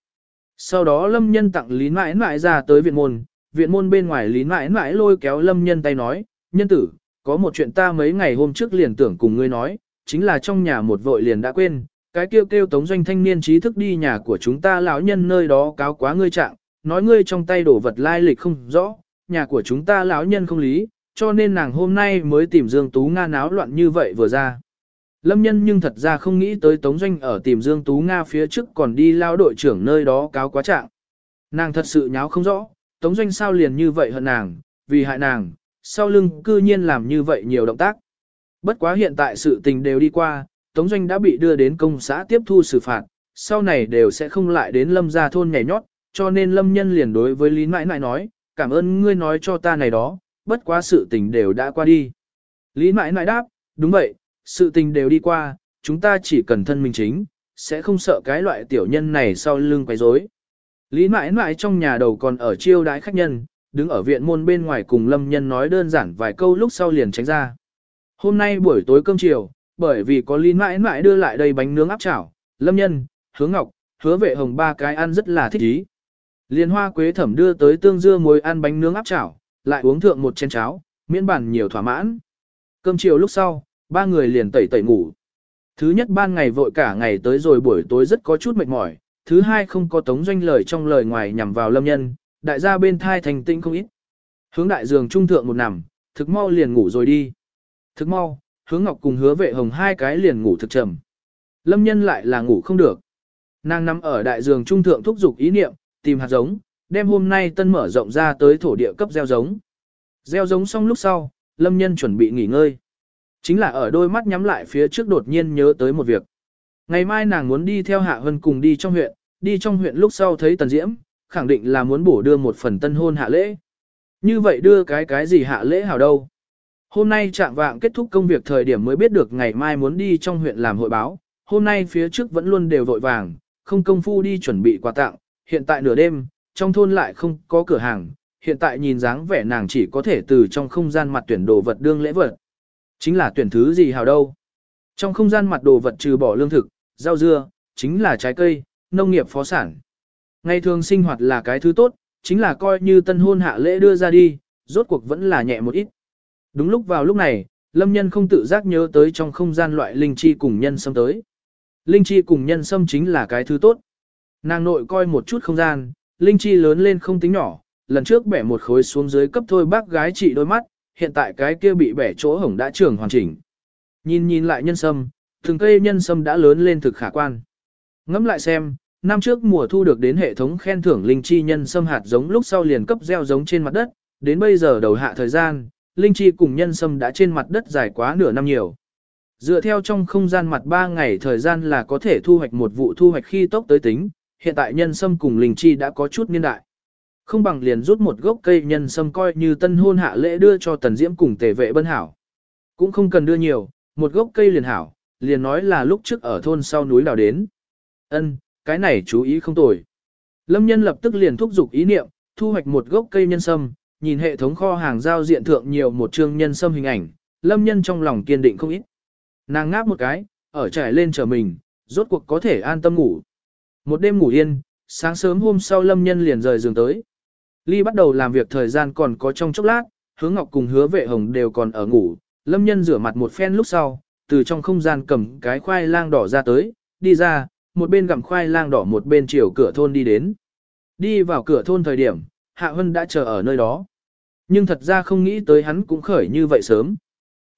Sau đó lâm nhân tặng Lý mãi mãi ra tới viện môn, viện môn bên ngoài Lý mãi mãi lôi kéo lâm nhân tay nói, nhân tử, có một chuyện ta mấy ngày hôm trước liền tưởng cùng ngươi nói, chính là trong nhà một vội liền đã quên, cái kêu kêu tống doanh thanh niên trí thức đi nhà của chúng ta lão nhân nơi đó cáo quá ngươi trạng, nói ngươi trong tay đổ vật lai lịch không rõ, nhà của chúng ta lão nhân không lý, cho nên nàng hôm nay mới tìm Dương Tú Nga náo loạn như vậy vừa ra. Lâm nhân nhưng thật ra không nghĩ tới Tống Doanh ở tìm Dương Tú Nga phía trước còn đi lao đội trưởng nơi đó cáo quá trạng. Nàng thật sự nháo không rõ, Tống Doanh sao liền như vậy hận nàng, vì hại nàng, sau lưng cư nhiên làm như vậy nhiều động tác. Bất quá hiện tại sự tình đều đi qua, Tống Doanh đã bị đưa đến công xã tiếp thu xử phạt, sau này đều sẽ không lại đến lâm gia thôn nhảy nhót, cho nên lâm nhân liền đối với Lý Mãi Mãi nói, cảm ơn ngươi nói cho ta này đó, bất quá sự tình đều đã qua đi. Lý Mãi Mãi đáp, đúng vậy, sự tình đều đi qua, chúng ta chỉ cần thân mình chính, sẽ không sợ cái loại tiểu nhân này sau lưng quấy rối. Lý Mãi Mãi trong nhà đầu còn ở chiêu đái khách nhân, đứng ở viện môn bên ngoài cùng lâm nhân nói đơn giản vài câu lúc sau liền tránh ra. Hôm nay buổi tối cơm chiều, bởi vì có Lý Mãi Mãi đưa lại đây bánh nướng áp chảo, lâm nhân, hứa ngọc, hứa vệ hồng ba cái ăn rất là thích ý. Liên hoa quế thẩm đưa tới tương dưa muối ăn bánh nướng áp chảo, lại uống thượng một chén cháo, miễn bản nhiều thỏa mãn. Cơm chiều lúc sau, ba người liền tẩy tẩy ngủ. Thứ nhất ban ngày vội cả ngày tới rồi buổi tối rất có chút mệt mỏi, thứ hai không có tống doanh lời trong lời ngoài nhằm vào lâm nhân, đại gia bên thai thành tinh không ít. Hướng đại giường trung thượng một nằm, thực mau liền ngủ rồi đi. Thực mau, hướng ngọc cùng hứa vệ hồng hai cái liền ngủ thực trầm. Lâm nhân lại là ngủ không được. Nàng nằm ở đại giường trung thượng thúc giục ý niệm, tìm hạt giống, đem hôm nay tân mở rộng ra tới thổ địa cấp gieo giống. Gieo giống xong lúc sau, lâm nhân chuẩn bị nghỉ ngơi. Chính là ở đôi mắt nhắm lại phía trước đột nhiên nhớ tới một việc. Ngày mai nàng muốn đi theo Hạ Hân cùng đi trong huyện, đi trong huyện lúc sau thấy Tần Diễm, khẳng định là muốn bổ đưa một phần tân hôn hạ lễ. Như vậy đưa cái cái gì hạ lễ hảo đâu. Hôm nay trạng vạng kết thúc công việc thời điểm mới biết được ngày mai muốn đi trong huyện làm hội báo, hôm nay phía trước vẫn luôn đều vội vàng, không công phu đi chuẩn bị quà tặng, hiện tại nửa đêm, trong thôn lại không có cửa hàng, hiện tại nhìn dáng vẻ nàng chỉ có thể từ trong không gian mặt tuyển đồ vật đương lễ vật. Chính là tuyển thứ gì hào đâu. Trong không gian mặt đồ vật trừ bỏ lương thực, rau dưa, chính là trái cây, nông nghiệp phó sản. Ngày thường sinh hoạt là cái thứ tốt, chính là coi như tân hôn hạ lễ đưa ra đi, rốt cuộc vẫn là nhẹ một ít. Đúng lúc vào lúc này, lâm nhân không tự giác nhớ tới trong không gian loại linh chi cùng nhân sâm tới. Linh chi cùng nhân sâm chính là cái thứ tốt. Nàng nội coi một chút không gian, linh chi lớn lên không tính nhỏ, lần trước bẻ một khối xuống dưới cấp thôi bác gái trị đôi mắt, hiện tại cái kia bị bẻ chỗ hổng đã trưởng hoàn chỉnh. Nhìn nhìn lại nhân sâm, từng cây nhân sâm đã lớn lên thực khả quan. Ngẫm lại xem, năm trước mùa thu được đến hệ thống khen thưởng linh chi nhân sâm hạt giống lúc sau liền cấp gieo giống trên mặt đất, đến bây giờ đầu hạ thời gian, linh chi cùng nhân sâm đã trên mặt đất dài quá nửa năm nhiều. Dựa theo trong không gian mặt 3 ngày thời gian là có thể thu hoạch một vụ thu hoạch khi tốc tới tính, hiện tại nhân sâm cùng linh chi đã có chút niên đại. Không bằng liền rút một gốc cây nhân sâm coi như tân hôn hạ lễ đưa cho tần diễm cùng tề vệ bân hảo. Cũng không cần đưa nhiều, một gốc cây liền hảo, liền nói là lúc trước ở thôn sau núi đào đến. Ân, cái này chú ý không tồi. Lâm nhân lập tức liền thúc giục ý niệm, thu hoạch một gốc cây nhân sâm, nhìn hệ thống kho hàng giao diện thượng nhiều một chương nhân sâm hình ảnh, lâm nhân trong lòng kiên định không ít. Nàng ngáp một cái, ở trải lên chờ mình, rốt cuộc có thể an tâm ngủ. Một đêm ngủ yên, sáng sớm hôm sau lâm nhân liền rời giường tới. Ly bắt đầu làm việc thời gian còn có trong chốc lát, hứa ngọc cùng hứa vệ hồng đều còn ở ngủ, lâm nhân rửa mặt một phen lúc sau, từ trong không gian cầm cái khoai lang đỏ ra tới, đi ra, một bên gặm khoai lang đỏ một bên chiều cửa thôn đi đến. Đi vào cửa thôn thời điểm, Hạ Hân đã chờ ở nơi đó. Nhưng thật ra không nghĩ tới hắn cũng khởi như vậy sớm.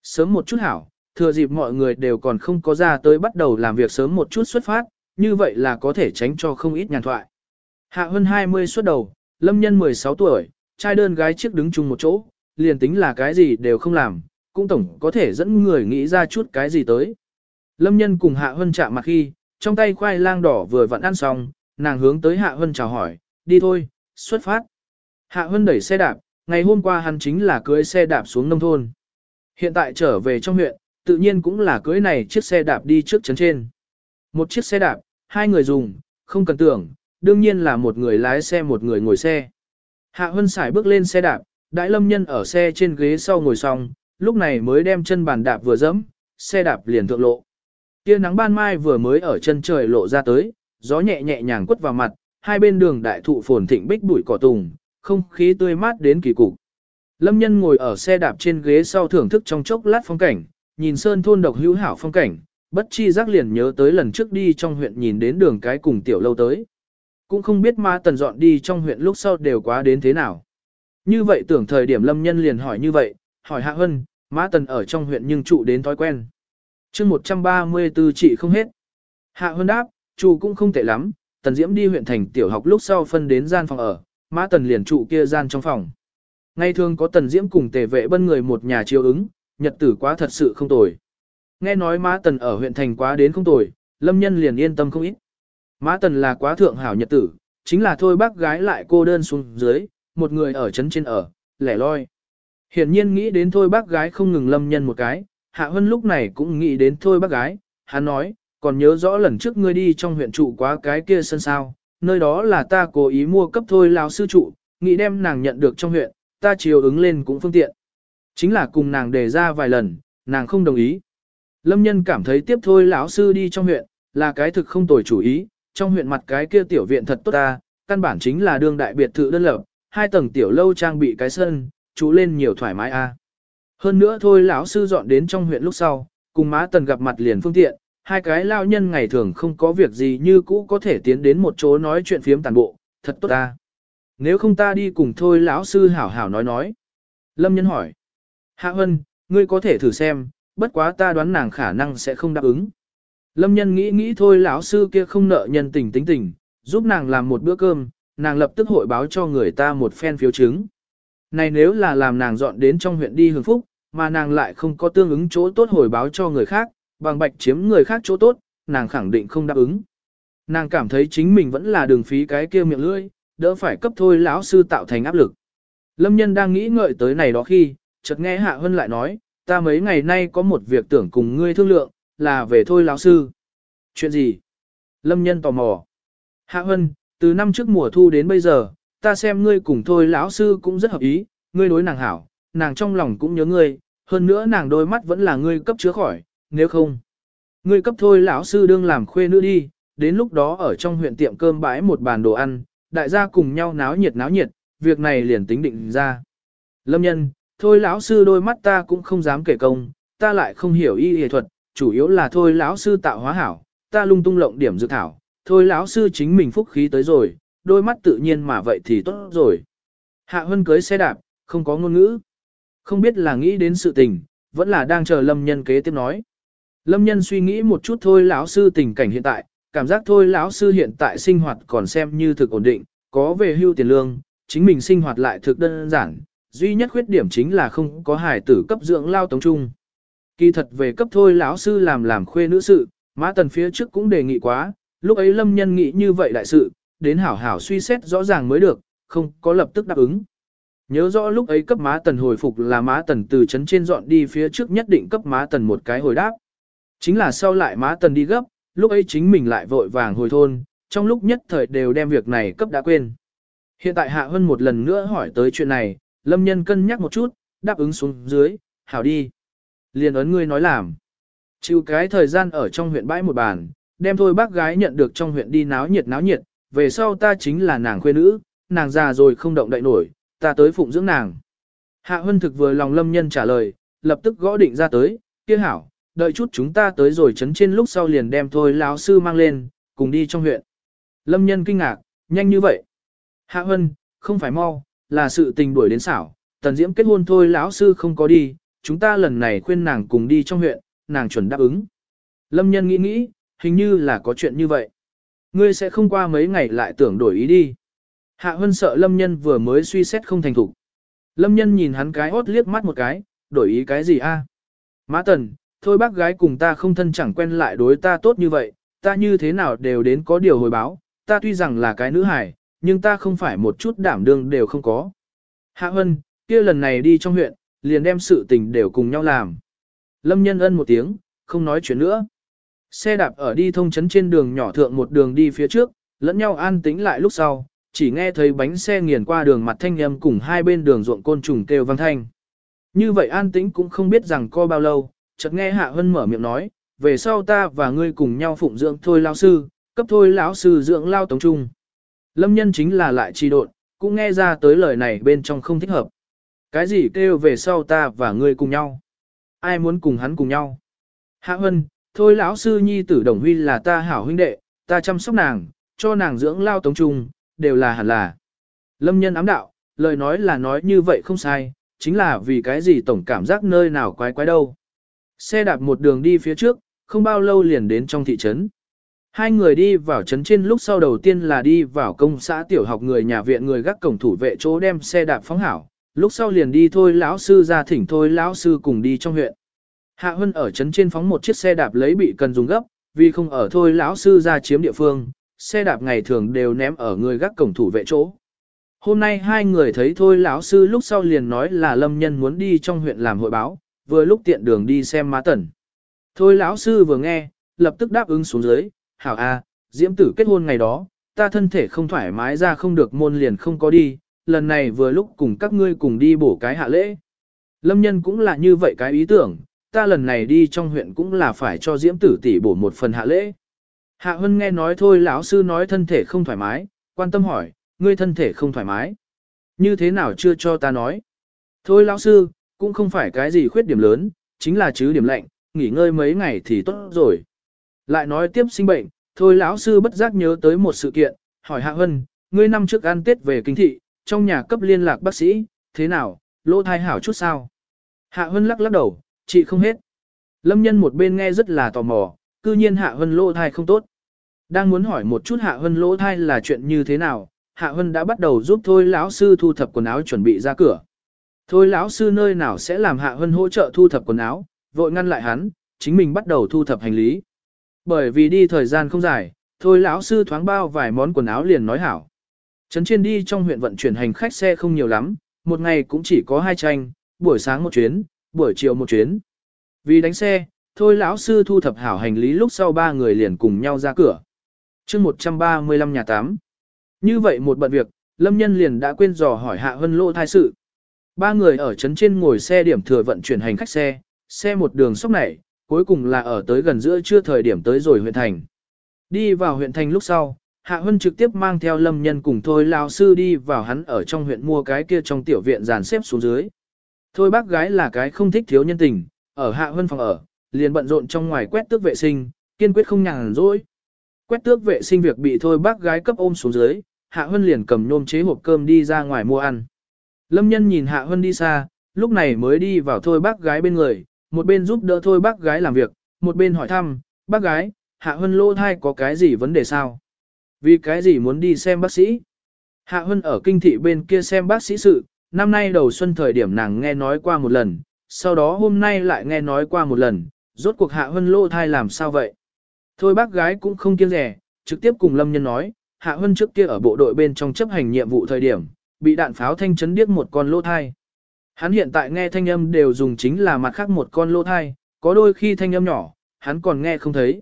Sớm một chút hảo, thừa dịp mọi người đều còn không có ra tới bắt đầu làm việc sớm một chút xuất phát, như vậy là có thể tránh cho không ít nhàn thoại. Hạ Hân 20 xuất đầu, Lâm Nhân 16 tuổi, trai đơn gái trước đứng chung một chỗ, liền tính là cái gì đều không làm, cũng tổng có thể dẫn người nghĩ ra chút cái gì tới. Lâm Nhân cùng Hạ Hân chạm mặt khi, trong tay khoai lang đỏ vừa vặn ăn xong, nàng hướng tới Hạ Hân chào hỏi, đi thôi, xuất phát. Hạ Hân đẩy xe đạp, ngày hôm qua hắn chính là cưới xe đạp xuống nông thôn. Hiện tại trở về trong huyện, tự nhiên cũng là cưới này chiếc xe đạp đi trước chấn trên. Một chiếc xe đạp, hai người dùng, không cần tưởng, đương nhiên là một người lái xe một người ngồi xe. Hạ Hân xài bước lên xe đạp, đại lâm nhân ở xe trên ghế sau ngồi xong, lúc này mới đem chân bàn đạp vừa dẫm, xe đạp liền thượng lộ. Tia nắng ban mai vừa mới ở chân trời lộ ra tới, gió nhẹ nhẹ nhàng quất vào mặt, hai bên đường đại thụ phồn thịnh bích bụi cỏ tùng, không khí tươi mát đến kỳ cục. Lâm nhân ngồi ở xe đạp trên ghế sau thưởng thức trong chốc lát phong cảnh, nhìn sơn thôn độc hữu hảo phong cảnh, bất chi giác liền nhớ tới lần trước đi trong huyện nhìn đến đường cái cùng tiểu lâu tới. Cũng không biết ma tần dọn đi trong huyện lúc sau đều quá đến thế nào. Như vậy tưởng thời điểm lâm nhân liền hỏi như vậy, hỏi hạ hân, ma tần ở trong huyện nhưng trụ đến thói quen. mươi 134 chị không hết. Hạ hân đáp, chủ cũng không tệ lắm, tần diễm đi huyện thành tiểu học lúc sau phân đến gian phòng ở, mã tần liền trụ kia gian trong phòng. Ngày thường có tần diễm cùng tề vệ bân người một nhà chiêu ứng, nhật tử quá thật sự không tồi. Nghe nói mã tần ở huyện thành quá đến không tồi, lâm nhân liền yên tâm không ít. Mã tần là quá thượng hảo nhật tử, chính là thôi bác gái lại cô đơn xuống dưới, một người ở trấn trên ở, lẻ loi. Hiển nhiên nghĩ đến thôi bác gái không ngừng lâm nhân một cái, hạ hân lúc này cũng nghĩ đến thôi bác gái, hắn nói, còn nhớ rõ lần trước ngươi đi trong huyện trụ quá cái kia sân sao, nơi đó là ta cố ý mua cấp thôi lão sư trụ, nghĩ đem nàng nhận được trong huyện, ta chiều ứng lên cũng phương tiện. Chính là cùng nàng đề ra vài lần, nàng không đồng ý. Lâm nhân cảm thấy tiếp thôi lão sư đi trong huyện, là cái thực không tồi chủ ý, trong huyện mặt cái kia tiểu viện thật tốt ta, căn bản chính là đương đại biệt thự đơn lập, hai tầng tiểu lâu trang bị cái sân, chú lên nhiều thoải mái a. Hơn nữa thôi lão sư dọn đến trong huyện lúc sau, cùng má tần gặp mặt liền phương tiện, hai cái lao nhân ngày thường không có việc gì như cũ có thể tiến đến một chỗ nói chuyện phiếm tàn bộ, thật tốt ta. Nếu không ta đi cùng thôi lão sư hảo hảo nói nói. Lâm nhân hỏi. Hạ Hân, ngươi có thể thử xem, bất quá ta đoán nàng khả năng sẽ không đáp ứng. Lâm nhân nghĩ nghĩ thôi lão sư kia không nợ nhân tình tính tình, giúp nàng làm một bữa cơm, nàng lập tức hội báo cho người ta một phen phiếu chứng. Này nếu là làm nàng dọn đến trong huyện đi hưởng phúc, mà nàng lại không có tương ứng chỗ tốt hồi báo cho người khác, bằng bạch chiếm người khác chỗ tốt, nàng khẳng định không đáp ứng. Nàng cảm thấy chính mình vẫn là đường phí cái kia miệng lưỡi, đỡ phải cấp thôi lão sư tạo thành áp lực. Lâm nhân đang nghĩ ngợi tới này đó khi, chợt nghe Hạ Hân lại nói, ta mấy ngày nay có một việc tưởng cùng ngươi thương lượng, là về thôi lão sư. Chuyện gì? Lâm nhân tò mò. Hạ Hân, từ năm trước mùa thu đến bây giờ, ta xem ngươi cùng thôi lão sư cũng rất hợp ý, ngươi đối nàng hảo, nàng trong lòng cũng nhớ ngươi, hơn nữa nàng đôi mắt vẫn là ngươi cấp chứa khỏi, nếu không, ngươi cấp thôi lão sư đương làm khuê nữ đi, đến lúc đó ở trong huyện tiệm cơm bãi một bàn đồ ăn, đại gia cùng nhau náo nhiệt náo nhiệt, việc này liền tính định ra. Lâm nhân, thôi lão sư đôi mắt ta cũng không dám kể công, ta lại không hiểu y y thuật, chủ yếu là thôi lão sư tạo hóa hảo, ta lung tung lộng điểm dự thảo, thôi lão sư chính mình phúc khí tới rồi, đôi mắt tự nhiên mà vậy thì tốt rồi. Hạ Hân cưới xe đạp, không có ngôn ngữ. Không biết là nghĩ đến sự tình, vẫn là đang chờ Lâm Nhân kế tiếp nói. Lâm Nhân suy nghĩ một chút thôi lão sư tình cảnh hiện tại, cảm giác thôi lão sư hiện tại sinh hoạt còn xem như thực ổn định, có về hưu tiền lương, chính mình sinh hoạt lại thực đơn giản, duy nhất khuyết điểm chính là không có hài tử cấp dưỡng lao tống trung. Kỳ thật về cấp thôi lão sư làm làm khuê nữ sự, Mã Tần phía trước cũng đề nghị quá, lúc ấy Lâm Nhân nghĩ như vậy đại sự, đến hảo hảo suy xét rõ ràng mới được, không có lập tức đáp ứng. Nhớ rõ lúc ấy cấp Mã Tần hồi phục là Mã Tần từ chấn trên dọn đi phía trước nhất định cấp Mã Tần một cái hồi đáp. Chính là sau lại Mã Tần đi gấp, lúc ấy chính mình lại vội vàng hồi thôn, trong lúc nhất thời đều đem việc này cấp đã quên. Hiện tại Hạ Hân một lần nữa hỏi tới chuyện này, Lâm Nhân cân nhắc một chút, đáp ứng xuống dưới, hảo đi. Liền ấn ngươi nói làm. Chịu cái thời gian ở trong huyện bãi một bàn, đem thôi bác gái nhận được trong huyện đi náo nhiệt náo nhiệt, về sau ta chính là nàng khuê nữ, nàng già rồi không động đậy nổi, ta tới phụng dưỡng nàng. Hạ Hân thực vừa lòng Lâm Nhân trả lời, lập tức gõ định ra tới, kia hảo, đợi chút chúng ta tới rồi chấn trên lúc sau liền đem thôi lão sư mang lên, cùng đi trong huyện. Lâm Nhân kinh ngạc, nhanh như vậy. Hạ Hân, không phải mau, là sự tình đuổi đến xảo, tần diễm kết hôn thôi lão sư không có đi, chúng ta lần này khuyên nàng cùng đi trong huyện, nàng chuẩn đáp ứng. Lâm nhân nghĩ nghĩ, hình như là có chuyện như vậy. Ngươi sẽ không qua mấy ngày lại tưởng đổi ý đi. Hạ Hân sợ Lâm nhân vừa mới suy xét không thành thủ. Lâm nhân nhìn hắn cái hốt liếc mắt một cái, đổi ý cái gì a? À? Mã Tần, thôi bác gái cùng ta không thân chẳng quen lại đối ta tốt như vậy, ta như thế nào đều đến có điều hồi báo, ta tuy rằng là cái nữ hải, nhưng ta không phải một chút đảm đương đều không có. Hạ Hân, kia lần này đi trong huyện, liền đem sự tình đều cùng nhau làm. Lâm nhân ân một tiếng, không nói chuyện nữa. Xe đạp ở đi thông chấn trên đường nhỏ thượng một đường đi phía trước, lẫn nhau an tĩnh lại lúc sau, chỉ nghe thấy bánh xe nghiền qua đường mặt thanh âm cùng hai bên đường ruộng côn trùng kêu vang thanh. Như vậy an tĩnh cũng không biết rằng co bao lâu, chợt nghe Hạ Hân mở miệng nói, về sau ta và ngươi cùng nhau phụng dưỡng thôi lao sư, cấp thôi lão sư dưỡng lao tống trung. Lâm nhân chính là lại trì độn, cũng nghe ra tới lời này bên trong không thích hợp. Cái gì kêu về sau ta và ngươi cùng nhau? Ai muốn cùng hắn cùng nhau? Hạ Hân, thôi lão sư nhi tử đồng huy là ta hảo huynh đệ, ta chăm sóc nàng, cho nàng dưỡng lao tống trung, đều là hẳn là. Lâm nhân ám đạo, lời nói là nói như vậy không sai, chính là vì cái gì tổng cảm giác nơi nào quái quái đâu. Xe đạp một đường đi phía trước, không bao lâu liền đến trong thị trấn. Hai người đi vào trấn trên lúc sau đầu tiên là đi vào công xã tiểu học người nhà viện người gác cổng thủ vệ chỗ đem xe đạp phóng hảo, lúc sau liền đi thôi lão sư ra thỉnh thôi lão sư cùng đi trong huyện. Hạ Hân ở trấn trên phóng một chiếc xe đạp lấy bị cần dùng gấp, vì không ở thôi lão sư ra chiếm địa phương, xe đạp ngày thường đều ném ở người gác cổng thủ vệ chỗ. Hôm nay hai người thấy thôi lão sư lúc sau liền nói là lâm nhân muốn đi trong huyện làm hội báo, vừa lúc tiện đường đi xem má tần. Thôi lão sư vừa nghe, lập tức đáp ứng xuống dưới, hảo a, diễm tử kết hôn ngày đó, ta thân thể không thoải mái ra không được môn liền không có đi, lần này vừa lúc cùng các ngươi cùng đi bổ cái hạ lễ. Lâm nhân cũng là như vậy cái ý tưởng, ta lần này đi trong huyện cũng là phải cho diễm tử tỷ bổ một phần hạ lễ. Hạ Hân nghe nói thôi lão sư nói thân thể không thoải mái, quan tâm hỏi, ngươi thân thể không thoải mái. Như thế nào chưa cho ta nói. Thôi lão sư, cũng không phải cái gì khuyết điểm lớn, chính là chứ điểm lạnh, nghỉ ngơi mấy ngày thì tốt rồi. Lại nói tiếp sinh bệnh, thôi lão sư bất giác nhớ tới một sự kiện, hỏi Hạ Hân, ngươi năm trước ăn Tết về kinh thị, trong nhà cấp liên lạc bác sĩ, thế nào, lỗ thai hảo chút sao? Hạ Hân lắc lắc đầu, chị không hết. Lâm nhân một bên nghe rất là tò mò, cư nhiên Hạ Hân lỗ thai không tốt. Đang muốn hỏi một chút Hạ Hân lỗ thai là chuyện như thế nào, Hạ Hân đã bắt đầu giúp thôi lão sư thu thập quần áo chuẩn bị ra cửa. Thôi lão sư nơi nào sẽ làm Hạ Hân hỗ trợ thu thập quần áo, vội ngăn lại hắn, chính mình bắt đầu thu thập hành lý. Bởi vì đi thời gian không dài, thôi lão sư thoáng bao vài món quần áo liền nói hảo. Trấn trên đi trong huyện vận chuyển hành khách xe không nhiều lắm, một ngày cũng chỉ có hai tranh, buổi sáng một chuyến, buổi chiều một chuyến. Vì đánh xe, thôi lão sư thu thập hảo hành lý lúc sau ba người liền cùng nhau ra cửa. chương 135 nhà 8. Như vậy một bận việc, Lâm Nhân liền đã quên dò hỏi Hạ Hân Lô thai sự. Ba người ở trấn trên ngồi xe điểm thừa vận chuyển hành khách xe, xe một đường sóc nảy cuối cùng là ở tới gần giữa trưa thời điểm tới rồi huyện thành. Đi vào huyện thành lúc sau, Hạ Hân trực tiếp mang theo lâm nhân cùng thôi lao sư đi vào hắn ở trong huyện mua cái kia trong tiểu viện dàn xếp xuống dưới. Thôi bác gái là cái không thích thiếu nhân tình, ở Hạ Hân phòng ở, liền bận rộn trong ngoài quét tước vệ sinh, kiên quyết không nhàn rỗi. Quét tước vệ sinh việc bị thôi bác gái cấp ôm xuống dưới, Hạ Hân liền cầm nhôm chế hộp cơm đi ra ngoài mua ăn. Lâm nhân nhìn Hạ Hân đi xa, lúc này mới đi vào thôi bác gái bên người, một bên giúp đỡ thôi bác gái làm việc, một bên hỏi thăm, bác gái, Hạ Hân lô thai có cái gì vấn đề sao? Vì cái gì muốn đi xem bác sĩ? Hạ Hân ở kinh thị bên kia xem bác sĩ sự, năm nay đầu xuân thời điểm nàng nghe nói qua một lần, sau đó hôm nay lại nghe nói qua một lần, rốt cuộc Hạ Hân lô thai làm sao vậy? Thôi bác gái cũng không kiêng rẻ, trực tiếp cùng Lâm Nhân nói, Hạ Hân trước kia ở bộ đội bên trong chấp hành nhiệm vụ thời điểm, bị đạn pháo thanh chấn điếc một con lô thai. Hắn hiện tại nghe thanh âm đều dùng chính là mặt khác một con lỗ thai, có đôi khi thanh âm nhỏ, hắn còn nghe không thấy.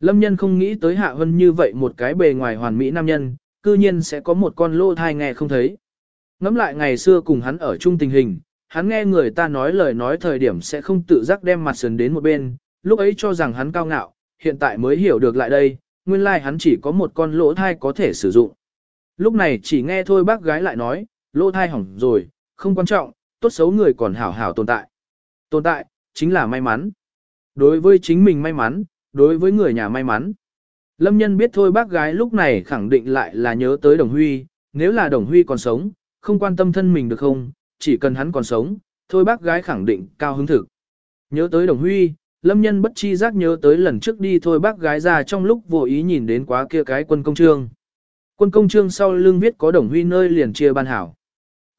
Lâm nhân không nghĩ tới Hạ Hân như vậy một cái bề ngoài hoàn mỹ nam nhân, cư nhiên sẽ có một con lỗ thai nghe không thấy. Ngắm lại ngày xưa cùng hắn ở chung tình hình, hắn nghe người ta nói lời nói thời điểm sẽ không tự giác đem mặt sườn đến một bên, lúc ấy cho rằng hắn cao ngạo, hiện tại mới hiểu được lại đây, nguyên lai like hắn chỉ có một con lỗ thai có thể sử dụng. Lúc này chỉ nghe thôi bác gái lại nói, lỗ thai hỏng rồi, không quan trọng, tốt xấu người còn hảo hảo tồn tại. Tồn tại, chính là may mắn. Đối với chính mình may mắn, đối với người nhà may mắn. Lâm nhân biết thôi bác gái lúc này khẳng định lại là nhớ tới Đồng Huy, nếu là Đồng Huy còn sống, không quan tâm thân mình được không, chỉ cần hắn còn sống, thôi bác gái khẳng định cao hứng thực. Nhớ tới Đồng Huy, Lâm nhân bất chi giác nhớ tới lần trước đi thôi bác gái ra trong lúc vô ý nhìn đến quá kia cái quân công trương. Quân công trương sau lưng viết có Đồng Huy nơi liền chia ban hảo.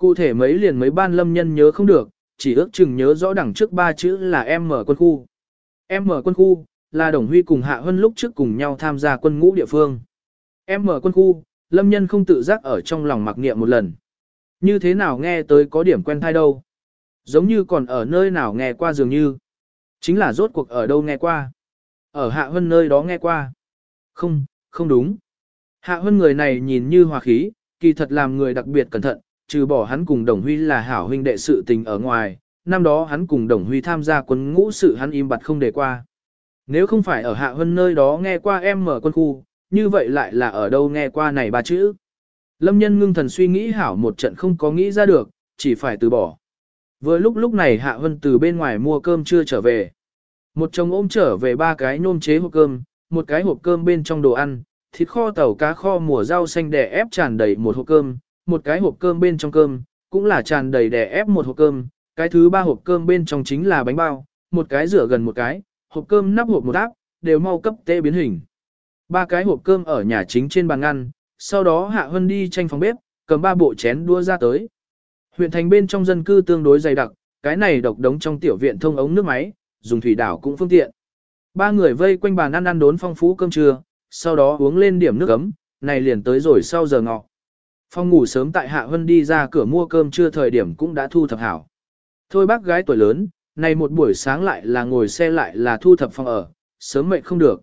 Cụ thể mấy liền mấy ban lâm nhân nhớ không được, chỉ ước chừng nhớ rõ đằng trước ba chữ là M quân khu. M quân khu, là Đồng Huy cùng Hạ Hân lúc trước cùng nhau tham gia quân ngũ địa phương. M quân khu, lâm nhân không tự giác ở trong lòng mặc niệm một lần. Như thế nào nghe tới có điểm quen thai đâu. Giống như còn ở nơi nào nghe qua dường như. Chính là rốt cuộc ở đâu nghe qua. Ở Hạ Hân nơi đó nghe qua. Không, không đúng. Hạ Hân người này nhìn như hòa khí, kỳ thật làm người đặc biệt cẩn thận, trừ bỏ hắn cùng Đồng Huy là hảo huynh đệ sự tình ở ngoài, năm đó hắn cùng Đồng Huy tham gia quân ngũ sự hắn im bặt không để qua. Nếu không phải ở Hạ Hân nơi đó nghe qua em mở quân khu, như vậy lại là ở đâu nghe qua này ba chữ. Lâm nhân ngưng thần suy nghĩ hảo một trận không có nghĩ ra được, chỉ phải từ bỏ. Vừa lúc lúc này Hạ Hân từ bên ngoài mua cơm chưa trở về. Một chồng ôm trở về ba cái nôm chế hộp cơm, một cái hộp cơm bên trong đồ ăn, thịt kho tàu cá kho mùa rau xanh đè ép tràn đầy một hộp cơm, một cái hộp cơm bên trong cơm, cũng là tràn đầy đè ép một hộp cơm, cái thứ ba hộp cơm bên trong chính là bánh bao, một cái rửa gần một cái, hộp cơm nắp hộp một áp, đều mau cấp tê biến hình. Ba cái hộp cơm ở nhà chính trên bàn ăn, sau đó Hạ Hân đi tranh phòng bếp, cầm ba bộ chén đua ra tới. Huyện thành bên trong dân cư tương đối dày đặc, cái này độc đống trong tiểu viện thông ống nước máy, dùng thủy đảo cũng phương tiện. Ba người vây quanh bàn ăn ăn đốn phong phú cơm trưa, sau đó uống lên điểm nước ấm, này liền tới rồi sau giờ ngọ. Phong ngủ sớm tại Hạ Hân đi ra cửa mua cơm trưa thời điểm cũng đã thu thập hảo. Thôi bác gái tuổi lớn, này một buổi sáng lại là ngồi xe lại là thu thập phòng ở, sớm mệt không được.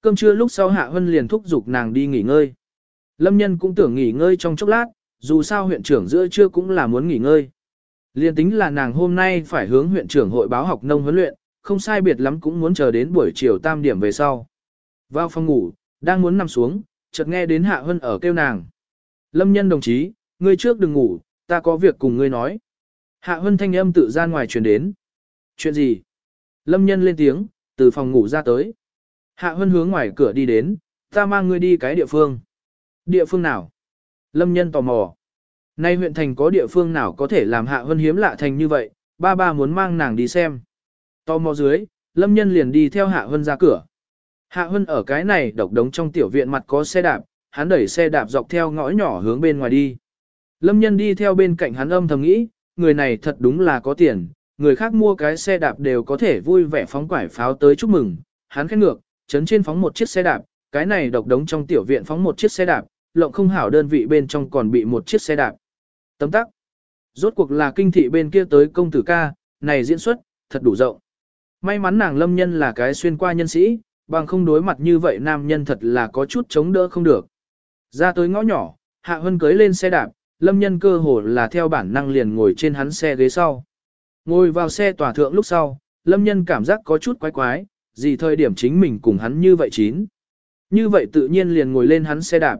Cơm trưa lúc sau Hạ Hân liền thúc giục nàng đi nghỉ ngơi. Lâm nhân cũng tưởng nghỉ ngơi trong chốc lát, dù sao huyện trưởng giữa trưa cũng là muốn nghỉ ngơi. Liên tính là nàng hôm nay phải hướng huyện trưởng hội báo học nông huấn luyện, không sai biệt lắm cũng muốn chờ đến buổi chiều tam điểm về sau. Vào phòng ngủ, đang muốn nằm xuống, chợt nghe đến Hạ Hân ở kêu nàng. Lâm nhân đồng chí, ngươi trước đừng ngủ, ta có việc cùng ngươi nói. Hạ Hân thanh âm tự gian ngoài truyền đến. Chuyện gì? Lâm nhân lên tiếng, từ phòng ngủ ra tới. Hạ Hân hướng ngoài cửa đi đến, ta mang ngươi đi cái địa phương. Địa phương nào? Lâm nhân tò mò. Nay huyện thành có địa phương nào có thể làm Hạ Hân hiếm lạ thành như vậy, ba ba muốn mang nàng đi xem. Tò mò dưới, Lâm nhân liền đi theo Hạ Hân ra cửa. Hạ Hân ở cái này độc đống trong tiểu viện mặt có xe đạp, hắn đẩy xe đạp dọc theo ngõ nhỏ hướng bên ngoài đi. Lâm nhân đi theo bên cạnh hắn âm thầm nghĩ, người này thật đúng là có tiền, người khác mua cái xe đạp đều có thể vui vẻ phóng quải pháo tới chúc mừng, hắn khét ngược, chấn trên phóng một chiếc xe đạp, cái này độc đống trong tiểu viện phóng một chiếc xe đạp, lộng không hảo đơn vị bên trong còn bị một chiếc xe đạp. Tấm tắc. Rốt cuộc là kinh thị bên kia tới công tử ca, này diễn xuất, thật đủ rộng. May mắn nàng lâm nhân là cái xuyên qua nhân sĩ, bằng không đối mặt như vậy nam nhân thật là có chút chống đỡ không được. Ra tới ngõ nhỏ, Hạ Hân cưới lên xe đạp, lâm nhân cơ hồ là theo bản năng liền ngồi trên hắn xe ghế sau. Ngồi vào xe tòa thượng lúc sau, lâm nhân cảm giác có chút quái quái, gì thời điểm chính mình cùng hắn như vậy chín. Như vậy tự nhiên liền ngồi lên hắn xe đạp.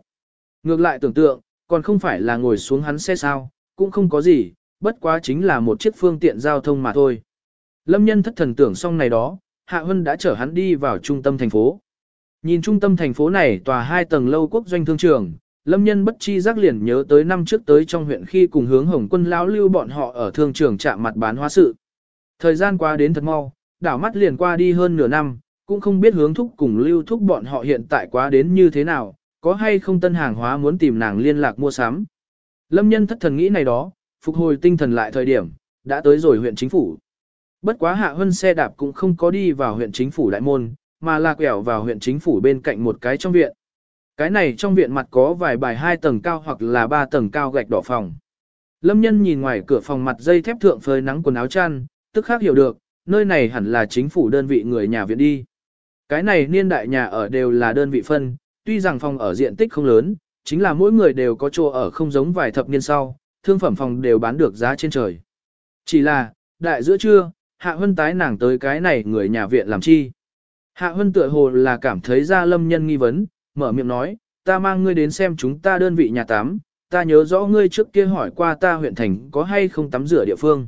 Ngược lại tưởng tượng, còn không phải là ngồi xuống hắn xe sao, cũng không có gì, bất quá chính là một chiếc phương tiện giao thông mà thôi. Lâm nhân thất thần tưởng xong này đó, Hạ Hân đã chở hắn đi vào trung tâm thành phố. Nhìn trung tâm thành phố này tòa hai tầng lâu quốc doanh thương trường, Lâm nhân bất chi giác liền nhớ tới năm trước tới trong huyện khi cùng hướng hồng quân lão lưu bọn họ ở thương trường chạm mặt bán hóa sự. Thời gian qua đến thật mau, đảo mắt liền qua đi hơn nửa năm, cũng không biết hướng thúc cùng lưu thúc bọn họ hiện tại quá đến như thế nào, có hay không tân hàng hóa muốn tìm nàng liên lạc mua sắm. Lâm nhân thất thần nghĩ này đó, phục hồi tinh thần lại thời điểm, đã tới rồi huyện chính phủ. Bất quá hạ hân xe đạp cũng không có đi vào huyện chính phủ đại môn, mà là quẹo vào huyện chính phủ bên cạnh một cái trong viện. Cái này trong viện mặt có vài bài hai tầng cao hoặc là ba tầng cao gạch đỏ phòng. Lâm nhân nhìn ngoài cửa phòng mặt dây thép thượng phơi nắng quần áo chăn, tức khác hiểu được, nơi này hẳn là chính phủ đơn vị người nhà viện đi. Cái này niên đại nhà ở đều là đơn vị phân, tuy rằng phòng ở diện tích không lớn, chính là mỗi người đều có chỗ ở không giống vài thập niên sau, thương phẩm phòng đều bán được giá trên trời. Chỉ là, đại giữa trưa, Hạ Hân tái nàng tới cái này người nhà viện làm chi. Hạ Hân tựa hồ là cảm thấy ra lâm nhân nghi vấn, mở miệng nói, ta mang ngươi đến xem chúng ta đơn vị nhà tắm, ta nhớ rõ ngươi trước kia hỏi qua ta huyện thành có hay không tắm rửa địa phương.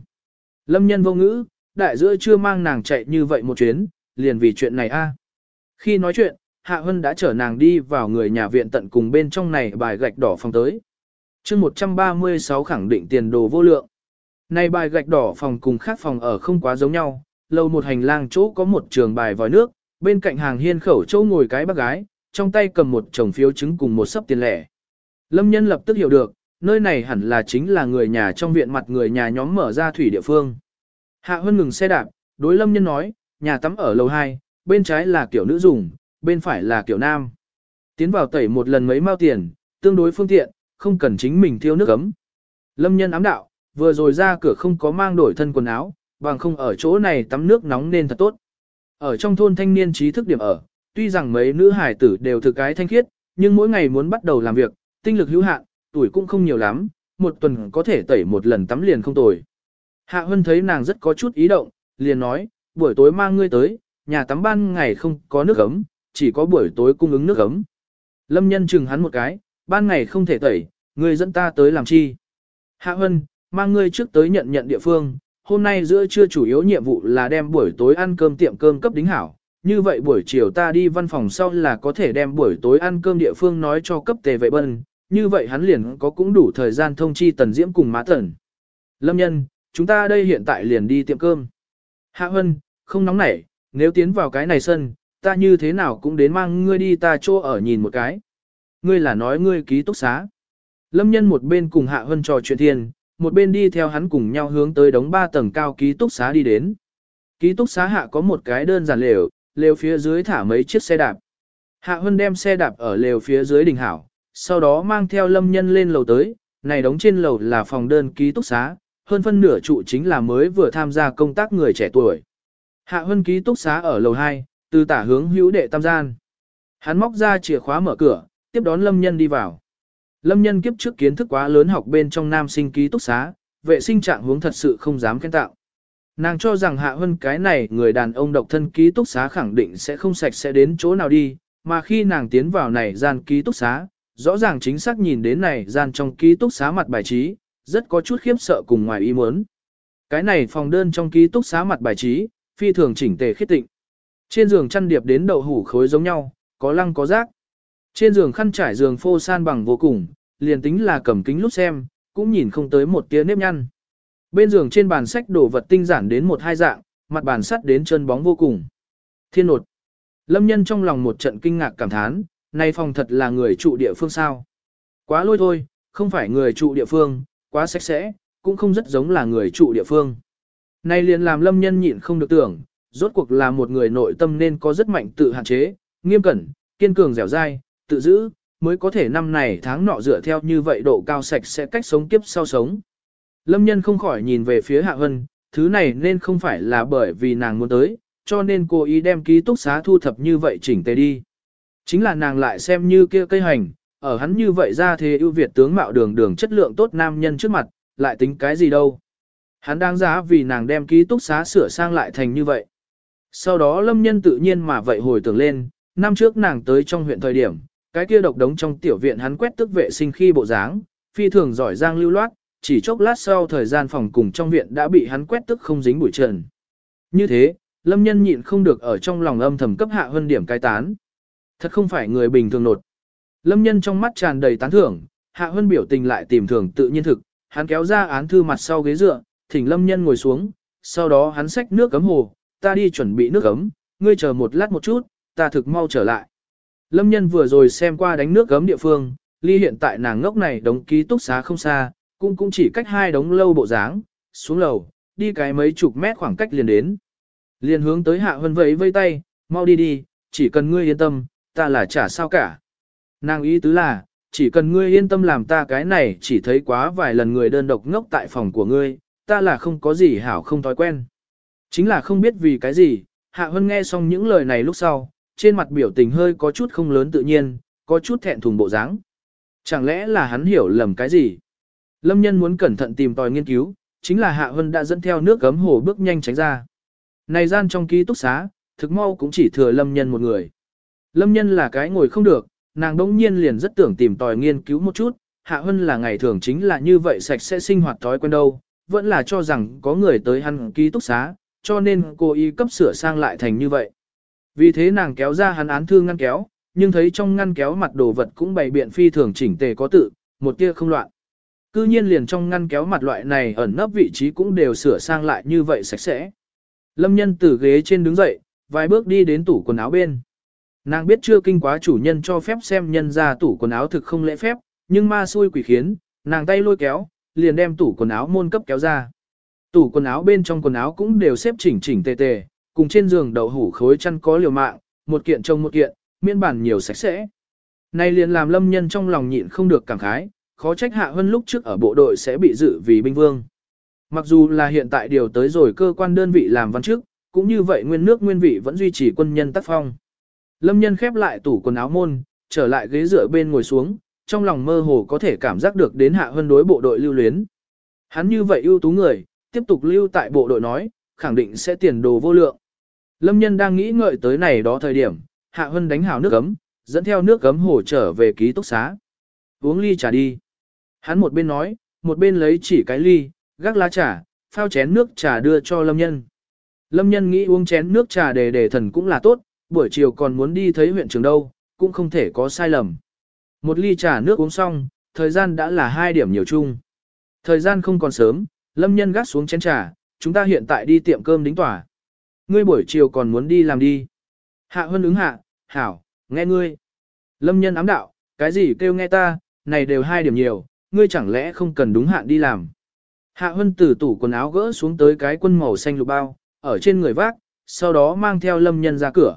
Lâm nhân vô ngữ, đại giữa chưa mang nàng chạy như vậy một chuyến, liền vì chuyện này a. Khi nói chuyện, Hạ Hân đã chở nàng đi vào người nhà viện tận cùng bên trong này bài gạch đỏ phòng tới. mươi 136 khẳng định tiền đồ vô lượng. Này bài gạch đỏ phòng cùng khác phòng ở không quá giống nhau, lâu một hành lang chỗ có một trường bài vòi nước, bên cạnh hàng hiên khẩu châu ngồi cái bác gái, trong tay cầm một chồng phiếu chứng cùng một sấp tiền lẻ. Lâm nhân lập tức hiểu được, nơi này hẳn là chính là người nhà trong viện mặt người nhà nhóm mở ra thủy địa phương. Hạ Hân ngừng xe đạp, đối Lâm nhân nói, nhà tắm ở lầu 2, bên trái là kiểu nữ dùng, bên phải là kiểu nam. Tiến vào tẩy một lần mấy mao tiền, tương đối phương tiện, không cần chính mình thiêu nước ấm. Lâm nhân ám đạo, vừa rồi ra cửa không có mang đổi thân quần áo, bằng không ở chỗ này tắm nước nóng nên thật tốt. Ở trong thôn thanh niên trí thức điểm ở, tuy rằng mấy nữ hải tử đều thực cái thanh khiết, nhưng mỗi ngày muốn bắt đầu làm việc, tinh lực hữu hạn, tuổi cũng không nhiều lắm, một tuần có thể tẩy một lần tắm liền không tồi. Hạ Hân thấy nàng rất có chút ý động, liền nói, buổi tối mang ngươi tới, nhà tắm ban ngày không có nước ấm, chỉ có buổi tối cung ứng nước ấm. Lâm nhân chừng hắn một cái, ban ngày không thể tẩy, ngươi dẫn ta tới làm chi. Hạ Hân, mang ngươi trước tới nhận nhận địa phương, hôm nay giữa trưa chủ yếu nhiệm vụ là đem buổi tối ăn cơm tiệm cơm cấp đính hảo. Như vậy buổi chiều ta đi văn phòng sau là có thể đem buổi tối ăn cơm địa phương nói cho cấp tề vệ bân, như vậy hắn liền có cũng đủ thời gian thông chi tần diễm cùng má tần. Lâm nhân, chúng ta đây hiện tại liền đi tiệm cơm. Hạ Hân, không nóng nảy, nếu tiến vào cái này sân, ta như thế nào cũng đến mang ngươi đi ta chỗ ở nhìn một cái. Ngươi là nói ngươi ký túc xá. Lâm nhân một bên cùng Hạ Hân trò chuyện thiên, một bên đi theo hắn cùng nhau hướng tới đống ba tầng cao ký túc xá đi đến. Ký túc xá hạ có một cái đơn giản lều, lều phía dưới thả mấy chiếc xe đạp. Hạ Hân đem xe đạp ở lều phía dưới đỉnh hảo, sau đó mang theo lâm nhân lên lầu tới, này đóng trên lầu là phòng đơn ký túc xá, hơn phân nửa trụ chính là mới vừa tham gia công tác người trẻ tuổi. Hạ Hân ký túc xá ở lầu 2, từ tả hướng hữu đệ tam gian. Hắn móc ra chìa khóa mở cửa, tiếp đón lâm nhân đi vào. Lâm nhân kiếp trước kiến thức quá lớn học bên trong nam sinh ký túc xá, vệ sinh trạng hướng thật sự không dám khen tạo. Nàng cho rằng hạ hơn cái này người đàn ông độc thân ký túc xá khẳng định sẽ không sạch sẽ đến chỗ nào đi, mà khi nàng tiến vào này gian ký túc xá, rõ ràng chính xác nhìn đến này gian trong ký túc xá mặt bài trí, rất có chút khiếp sợ cùng ngoài ý muốn. Cái này phòng đơn trong ký túc xá mặt bài trí, phi thường chỉnh tề khiết tịnh. Trên giường chăn điệp đến đậu hủ khối giống nhau, có lăng có rác. Trên giường khăn trải giường phô san bằng vô cùng, liền tính là cầm kính lúc xem, cũng nhìn không tới một tia nếp nhăn. Bên giường trên bàn sách đổ vật tinh giản đến một hai dạng, mặt bàn sắt đến chân bóng vô cùng. Thiên nột. Lâm nhân trong lòng một trận kinh ngạc cảm thán, nay phòng thật là người trụ địa phương sao. Quá lôi thôi, không phải người trụ địa phương, quá sạch sẽ, cũng không rất giống là người trụ địa phương. Nay liền làm lâm nhân nhịn không được tưởng, rốt cuộc là một người nội tâm nên có rất mạnh tự hạn chế, nghiêm cẩn, kiên cường dẻo dai, tự giữ, mới có thể năm này tháng nọ dựa theo như vậy độ cao sạch sẽ cách sống kiếp sau sống. Lâm nhân không khỏi nhìn về phía Hạ Hân, thứ này nên không phải là bởi vì nàng muốn tới, cho nên cô ý đem ký túc xá thu thập như vậy chỉnh tề đi. Chính là nàng lại xem như kia cây hành, ở hắn như vậy ra thế ưu việt tướng mạo đường đường chất lượng tốt nam nhân trước mặt, lại tính cái gì đâu. Hắn đang giá vì nàng đem ký túc xá sửa sang lại thành như vậy. Sau đó lâm nhân tự nhiên mà vậy hồi tưởng lên, năm trước nàng tới trong huyện thời điểm, cái kia độc đống trong tiểu viện hắn quét tức vệ sinh khi bộ dáng, phi thường giỏi giang lưu loát, chỉ chốc lát sau thời gian phòng cùng trong viện đã bị hắn quét tức không dính bụi trần. Như thế, lâm nhân nhịn không được ở trong lòng âm thầm cấp hạ hơn điểm cai tán. Thật không phải người bình thường nột. Lâm nhân trong mắt tràn đầy tán thưởng, hạ hơn biểu tình lại tìm thường tự nhiên thực, hắn kéo ra án thư mặt sau ghế dựa, thỉnh lâm nhân ngồi xuống, sau đó hắn xách nước cấm hồ, ta đi chuẩn bị nước cấm, ngươi chờ một lát một chút, ta thực mau trở lại. Lâm nhân vừa rồi xem qua đánh nước cấm địa phương, ly hiện tại nàng ngốc này đóng ký túc xá không xa, cũng cũng chỉ cách hai đống lâu bộ dáng, xuống lầu, đi cái mấy chục mét khoảng cách liền đến. Liền hướng tới hạ hân vẫy vây tay, mau đi đi, chỉ cần ngươi yên tâm, ta là chả sao cả. Nàng ý tứ là, chỉ cần ngươi yên tâm làm ta cái này chỉ thấy quá vài lần người đơn độc ngốc tại phòng của ngươi, ta là không có gì hảo không thói quen. Chính là không biết vì cái gì, Hạ Hân nghe xong những lời này lúc sau, trên mặt biểu tình hơi có chút không lớn tự nhiên, có chút thẹn thùng bộ dáng. Chẳng lẽ là hắn hiểu lầm cái gì? Lâm nhân muốn cẩn thận tìm tòi nghiên cứu, chính là Hạ Hân đã dẫn theo nước gấm hồ bước nhanh tránh ra. Này gian trong ký túc xá, thực mau cũng chỉ thừa Lâm nhân một người. Lâm nhân là cái ngồi không được, nàng đống nhiên liền rất tưởng tìm tòi nghiên cứu một chút, Hạ Hân là ngày thường chính là như vậy sạch sẽ sinh hoạt thói quen đâu, vẫn là cho rằng có người tới hắn ký túc xá, cho nên cô y cấp sửa sang lại thành như vậy. Vì thế nàng kéo ra hắn án thư ngăn kéo, nhưng thấy trong ngăn kéo mặt đồ vật cũng bày biện phi thường chỉnh tề có tự, một tia không loạn. Cư nhiên liền trong ngăn kéo mặt loại này ẩn nấp vị trí cũng đều sửa sang lại như vậy sạch sẽ. Lâm nhân từ ghế trên đứng dậy, vài bước đi đến tủ quần áo bên. Nàng biết chưa kinh quá chủ nhân cho phép xem nhân ra tủ quần áo thực không lễ phép, nhưng ma xui quỷ khiến, nàng tay lôi kéo, liền đem tủ quần áo môn cấp kéo ra. Tủ quần áo bên trong quần áo cũng đều xếp chỉnh chỉnh tề tề, cùng trên giường đậu hủ khối chăn có liều mạng, một kiện trông một kiện, miên bản nhiều sạch sẽ. Này liền làm lâm nhân trong lòng nhịn không được cảm khái, khó trách hạ hơn lúc trước ở bộ đội sẽ bị dự vì binh vương. Mặc dù là hiện tại điều tới rồi cơ quan đơn vị làm văn chức, cũng như vậy nguyên nước nguyên vị vẫn duy trì quân nhân tác phong. Lâm nhân khép lại tủ quần áo môn, trở lại ghế dựa bên ngồi xuống, trong lòng mơ hồ có thể cảm giác được đến hạ hơn đối bộ đội lưu luyến. Hắn như vậy ưu tú người, tiếp tục lưu tại bộ đội nói, khẳng định sẽ tiền đồ vô lượng. Lâm nhân đang nghĩ ngợi tới này đó thời điểm, hạ Hân đánh hào nước cấm, dẫn theo nước cấm hồ trở về ký túc xá. Uống ly trà đi. Hắn một bên nói, một bên lấy chỉ cái ly, gác lá trà, phao chén nước trà đưa cho lâm nhân. Lâm nhân nghĩ uống chén nước trà để để thần cũng là tốt, buổi chiều còn muốn đi thấy huyện trường đâu, cũng không thể có sai lầm. Một ly trà nước uống xong, thời gian đã là hai điểm nhiều chung. Thời gian không còn sớm, lâm nhân gác xuống chén trà, chúng ta hiện tại đi tiệm cơm đính tỏa. Ngươi buổi chiều còn muốn đi làm đi. Hạ Hân ứng hạ, hảo, nghe ngươi. Lâm nhân ám đạo, cái gì kêu nghe ta, này đều hai điểm nhiều, ngươi chẳng lẽ không cần đúng hạn đi làm. Hạ Hân từ tủ quần áo gỡ xuống tới cái quân màu xanh lục bao, ở trên người vác, sau đó mang theo lâm nhân ra cửa.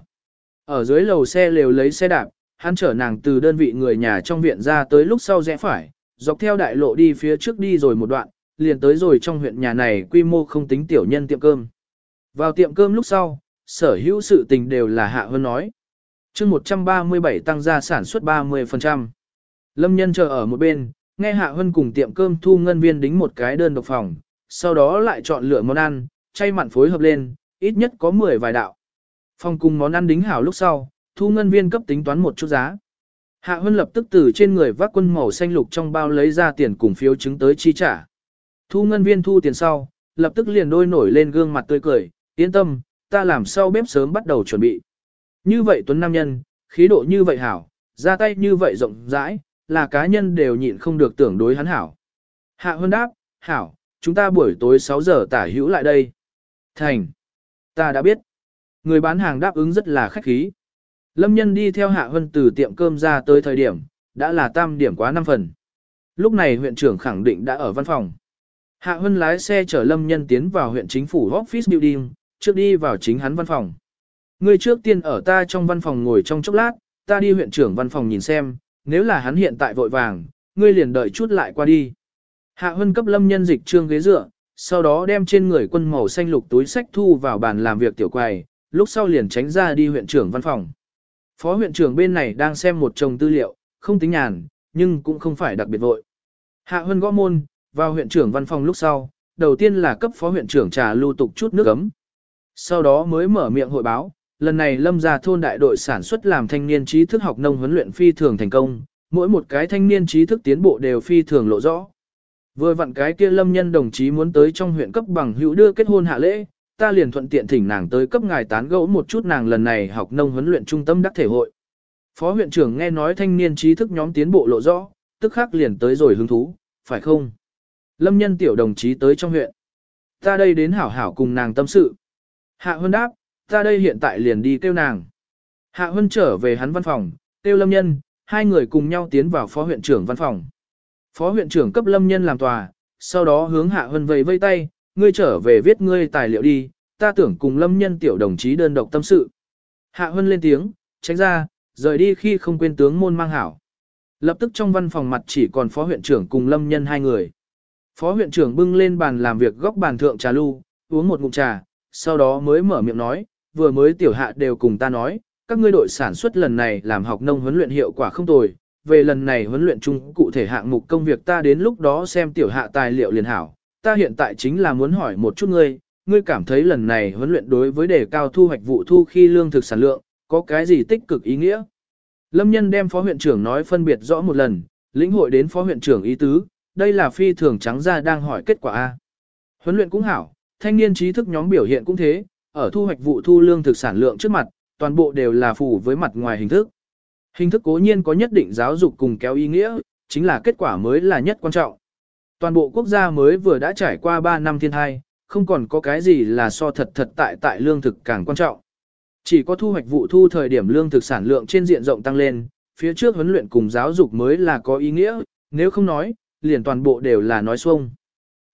Ở dưới lầu xe lều lấy xe đạp, hắn chở nàng từ đơn vị người nhà trong viện ra tới lúc sau rẽ phải, dọc theo đại lộ đi phía trước đi rồi một đoạn, liền tới rồi trong huyện nhà này quy mô không tính tiểu nhân tiệm cơm. Vào tiệm cơm lúc sau, sở hữu sự tình đều là Hạ Hơn nói. chương 137 tăng gia sản xuất 30%. Lâm nhân chờ ở một bên, nghe Hạ Hơn cùng tiệm cơm thu ngân viên đính một cái đơn độc phòng, sau đó lại chọn lựa món ăn, chay mặn phối hợp lên, ít nhất có 10 vài đạo. Phòng cùng món ăn đính hảo lúc sau, thu ngân viên cấp tính toán một chút giá. Hạ Hân lập tức từ trên người vác quân màu xanh lục trong bao lấy ra tiền cùng phiếu chứng tới chi trả. Thu ngân viên thu tiền sau, lập tức liền đôi nổi lên gương mặt tươi cười, yên tâm, ta làm sau bếp sớm bắt đầu chuẩn bị. Như vậy Tuấn Nam Nhân, khí độ như vậy hảo, ra tay như vậy rộng rãi, là cá nhân đều nhịn không được tưởng đối hắn hảo. Hạ Hân đáp, hảo, chúng ta buổi tối 6 giờ tả hữu lại đây. Thành, ta đã biết. Người bán hàng đáp ứng rất là khách khí. Lâm nhân đi theo Hạ Hân từ tiệm cơm ra tới thời điểm, đã là tam điểm quá 5 phần. Lúc này huyện trưởng khẳng định đã ở văn phòng. Hạ Hân lái xe chở Lâm nhân tiến vào huyện chính phủ office building, trước đi vào chính hắn văn phòng. Người trước tiên ở ta trong văn phòng ngồi trong chốc lát, ta đi huyện trưởng văn phòng nhìn xem, nếu là hắn hiện tại vội vàng, ngươi liền đợi chút lại qua đi. Hạ Hân cấp Lâm nhân dịch trương ghế dựa, sau đó đem trên người quân màu xanh lục túi sách thu vào bàn làm việc tiểu quầy, lúc sau liền tránh ra đi huyện trưởng văn phòng. Phó huyện trưởng bên này đang xem một chồng tư liệu, không tính nhàn, nhưng cũng không phải đặc biệt vội. Hạ Hân gõ môn, vào huyện trưởng văn phòng lúc sau, đầu tiên là cấp phó huyện trưởng trà lưu tục chút nước ấm. Sau đó mới mở miệng hội báo, lần này lâm gia thôn đại đội sản xuất làm thanh niên trí thức học nông huấn luyện phi thường thành công, mỗi một cái thanh niên trí thức tiến bộ đều phi thường lộ rõ. Vừa vặn cái kia lâm nhân đồng chí muốn tới trong huyện cấp bằng hữu đưa kết hôn hạ lễ, ta liền thuận tiện thỉnh nàng tới cấp ngài tán gẫu một chút nàng lần này học nông huấn luyện trung tâm đắc thể hội. Phó huyện trưởng nghe nói thanh niên trí thức nhóm tiến bộ lộ rõ, tức khắc liền tới rồi hứng thú, phải không? Lâm nhân tiểu đồng chí tới trong huyện. Ta đây đến hảo hảo cùng nàng tâm sự. Hạ Hân đáp, ta đây hiện tại liền đi kêu nàng. Hạ Hân trở về hắn văn phòng, kêu Lâm nhân, hai người cùng nhau tiến vào phó huyện trưởng văn phòng. Phó huyện trưởng cấp Lâm nhân làm tòa, sau đó hướng Hạ Hân vẫy vây tay, ngươi trở về viết ngươi tài liệu đi, ta tưởng cùng Lâm nhân tiểu đồng chí đơn độc tâm sự. Hạ Hân lên tiếng, tránh ra, rời đi khi không quên tướng môn mang hảo. Lập tức trong văn phòng mặt chỉ còn phó huyện trưởng cùng lâm nhân hai người. Phó huyện trưởng bưng lên bàn làm việc góc bàn thượng trà lu, uống một ngụm trà, sau đó mới mở miệng nói, vừa mới tiểu hạ đều cùng ta nói, các ngươi đội sản xuất lần này làm học nông huấn luyện hiệu quả không tồi, về lần này huấn luyện chung cụ thể hạng mục công việc ta đến lúc đó xem tiểu hạ tài liệu liền hảo. Ta hiện tại chính là muốn hỏi một chút ngươi, ngươi cảm thấy lần này huấn luyện đối với đề cao thu hoạch vụ thu khi lương thực sản lượng, có cái gì tích cực ý nghĩa? Lâm nhân đem phó huyện trưởng nói phân biệt rõ một lần, lĩnh hội đến phó huyện trưởng ý tứ, đây là phi thường trắng ra đang hỏi kết quả A. Huấn luyện cũng hảo, thanh niên trí thức nhóm biểu hiện cũng thế, ở thu hoạch vụ thu lương thực sản lượng trước mặt, toàn bộ đều là phủ với mặt ngoài hình thức. Hình thức cố nhiên có nhất định giáo dục cùng kéo ý nghĩa, chính là kết quả mới là nhất quan trọng. Toàn bộ quốc gia mới vừa đã trải qua 3 năm thiên thai, không còn có cái gì là so thật thật tại tại lương thực càng quan trọng. Chỉ có thu hoạch vụ thu thời điểm lương thực sản lượng trên diện rộng tăng lên, phía trước huấn luyện cùng giáo dục mới là có ý nghĩa, nếu không nói, liền toàn bộ đều là nói xuông.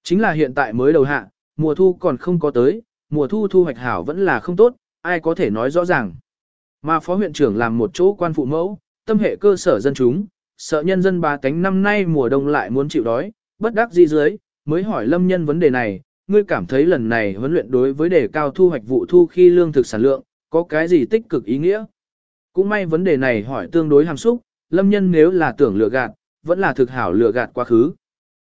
Chính là hiện tại mới đầu hạ, mùa thu còn không có tới, mùa thu thu hoạch hảo vẫn là không tốt, ai có thể nói rõ ràng. Mà phó huyện trưởng làm một chỗ quan phụ mẫu, tâm hệ cơ sở dân chúng, sợ nhân dân ba cánh năm nay mùa đông lại muốn chịu đói, bất đắc dĩ dưới, mới hỏi lâm nhân vấn đề này, ngươi cảm thấy lần này huấn luyện đối với đề cao thu hoạch vụ thu khi lương thực sản lượng, có cái gì tích cực ý nghĩa? Cũng may vấn đề này hỏi tương đối hàm xúc, lâm nhân nếu là tưởng lừa gạt, vẫn là thực hảo lừa gạt quá khứ.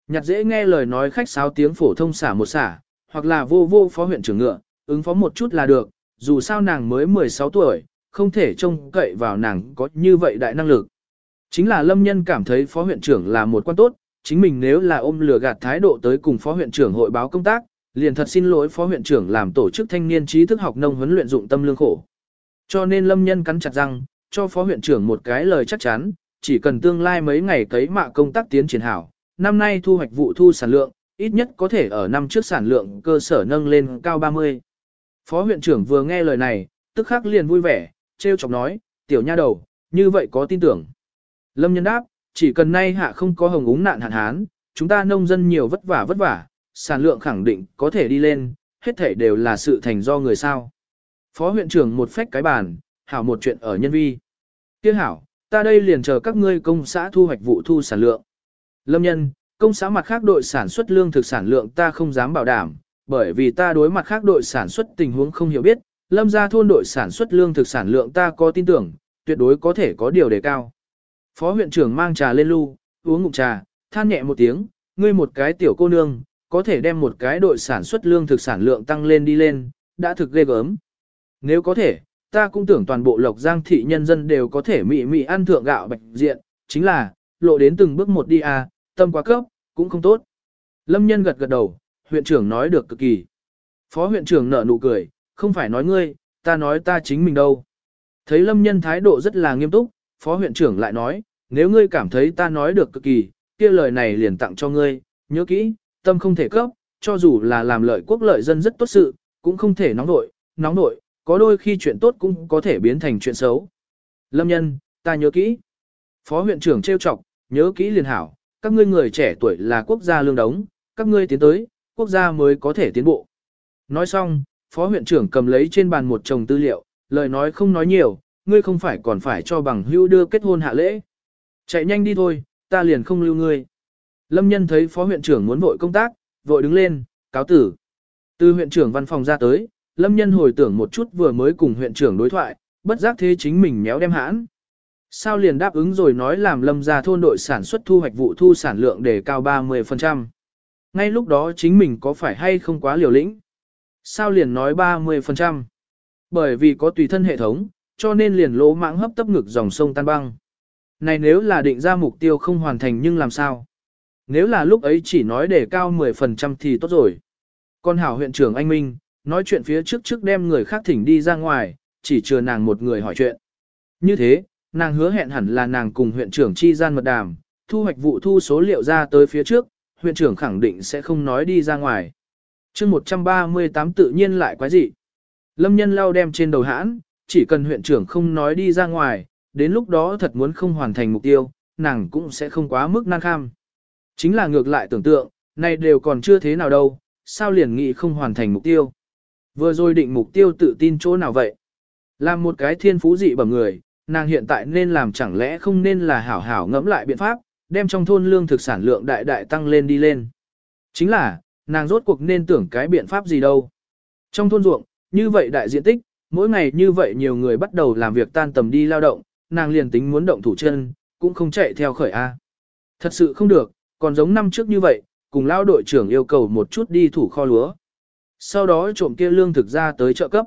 Nhặt dễ nghe lời nói khách sáo tiếng phổ thông xả một xả, hoặc là vô vô phó huyện trưởng ngựa, ứng phó một chút là được, dù sao nàng mới 16 tuổi, không thể trông cậy vào nàng có như vậy đại năng lực. Chính là lâm nhân cảm thấy phó huyện trưởng là một quan tốt, chính mình nếu là ôm lừa gạt thái độ tới cùng phó huyện trưởng hội báo công tác, liền thật xin lỗi phó huyện trưởng làm tổ chức thanh niên trí thức học nông huấn luyện dụng tâm lương khổ. Cho nên lâm nhân cắn chặt răng, cho phó huyện trưởng một cái lời chắc chắn, chỉ cần tương lai mấy ngày cấy mạ công tác tiến triển hảo, năm nay thu hoạch vụ thu sản lượng, ít nhất có thể ở năm trước sản lượng cơ sở nâng lên cao 30. Phó huyện trưởng vừa nghe lời này, tức khắc liền vui vẻ, trêu chọc nói, tiểu nha đầu, như vậy có tin tưởng. Lâm nhân đáp, chỉ cần nay hạ không có hồng úng nạn hạn hán, chúng ta nông dân nhiều vất vả vất vả, sản lượng khẳng định có thể đi lên, hết thể đều là sự thành do người sao. Phó huyện trưởng một phách cái bàn, hảo một chuyện ở nhân vi. Tiếc hảo, ta đây liền chờ các ngươi công xã thu hoạch vụ thu sản lượng. Lâm nhân, công xã mặt khác đội sản xuất lương thực sản lượng ta không dám bảo đảm, bởi vì ta đối mặt khác đội sản xuất tình huống không hiểu biết, lâm gia thôn đội sản xuất lương thực sản lượng ta có tin tưởng, tuyệt đối có thể có điều đề cao. Phó huyện trưởng mang trà lên lu, uống ngụm trà, than nhẹ một tiếng, ngươi một cái tiểu cô nương, có thể đem một cái đội sản xuất lương thực sản lượng tăng lên đi lên, đã thực ghê gớm. Nếu có thể, ta cũng tưởng toàn bộ lộc giang thị nhân dân đều có thể mị mị ăn thượng gạo bạch diện, chính là, lộ đến từng bước một đi à, tâm quá cấp, cũng không tốt. Lâm nhân gật gật đầu, huyện trưởng nói được cực kỳ. Phó huyện trưởng nở nụ cười, không phải nói ngươi, ta nói ta chính mình đâu. Thấy lâm nhân thái độ rất là nghiêm túc, phó huyện trưởng lại nói, nếu ngươi cảm thấy ta nói được cực kỳ, kia lời này liền tặng cho ngươi, nhớ kỹ, tâm không thể cấp, cho dù là làm lợi quốc lợi dân rất tốt sự, cũng không thể nóng nội, nóng nội, có đôi khi chuyện tốt cũng có thể biến thành chuyện xấu. Lâm nhân, ta nhớ kỹ. Phó huyện trưởng trêu chọc, nhớ kỹ liền hảo, các ngươi người trẻ tuổi là quốc gia lương đống, các ngươi tiến tới, quốc gia mới có thể tiến bộ. Nói xong, phó huyện trưởng cầm lấy trên bàn một chồng tư liệu, lời nói không nói nhiều, ngươi không phải còn phải cho bằng hữu đưa kết hôn hạ lễ. Chạy nhanh đi thôi, ta liền không lưu ngươi. Lâm nhân thấy phó huyện trưởng muốn vội công tác, vội đứng lên, cáo tử. Từ huyện trưởng văn phòng ra tới, Lâm nhân hồi tưởng một chút vừa mới cùng huyện trưởng đối thoại, bất giác thế chính mình méo đem hãn. Sao liền đáp ứng rồi nói làm lâm gia thôn đội sản xuất thu hoạch vụ thu sản lượng để cao 30%. Ngay lúc đó chính mình có phải hay không quá liều lĩnh? Sao liền nói 30%? Bởi vì có tùy thân hệ thống, cho nên liền lỗ mãng hấp tấp ngực dòng sông tan băng. Này nếu là định ra mục tiêu không hoàn thành nhưng làm sao? Nếu là lúc ấy chỉ nói để cao 10% thì tốt rồi. Con hảo huyện trưởng anh Minh, nói chuyện phía trước trước đem người khác thỉnh đi ra ngoài, chỉ chừa nàng một người hỏi chuyện. Như thế, nàng hứa hẹn hẳn là nàng cùng huyện trưởng chi gian mật đàm, thu hoạch vụ thu số liệu ra tới phía trước, huyện trưởng khẳng định sẽ không nói đi ra ngoài. chương 138 tự nhiên lại quái gì? Lâm nhân lao đem trên đầu hãn, chỉ cần huyện trưởng không nói đi ra ngoài, đến lúc đó thật muốn không hoàn thành mục tiêu, nàng cũng sẽ không quá mức nan kham. Chính là ngược lại tưởng tượng, này đều còn chưa thế nào đâu, sao liền nghĩ không hoàn thành mục tiêu. Vừa rồi định mục tiêu tự tin chỗ nào vậy? Làm một cái thiên phú dị bẩm người, nàng hiện tại nên làm chẳng lẽ không nên là hảo hảo ngẫm lại biện pháp, đem trong thôn lương thực sản lượng đại đại tăng lên đi lên. Chính là, nàng rốt cuộc nên tưởng cái biện pháp gì đâu. Trong thôn ruộng, như vậy đại diện tích, mỗi ngày như vậy nhiều người bắt đầu làm việc tan tầm đi lao động, nàng liền tính muốn động thủ chân, cũng không chạy theo khởi A. Thật sự không được, còn giống năm trước như vậy, cùng lao đội trưởng yêu cầu một chút đi thủ kho lúa. Sau đó trộm kia lương thực ra tới chợ cấp.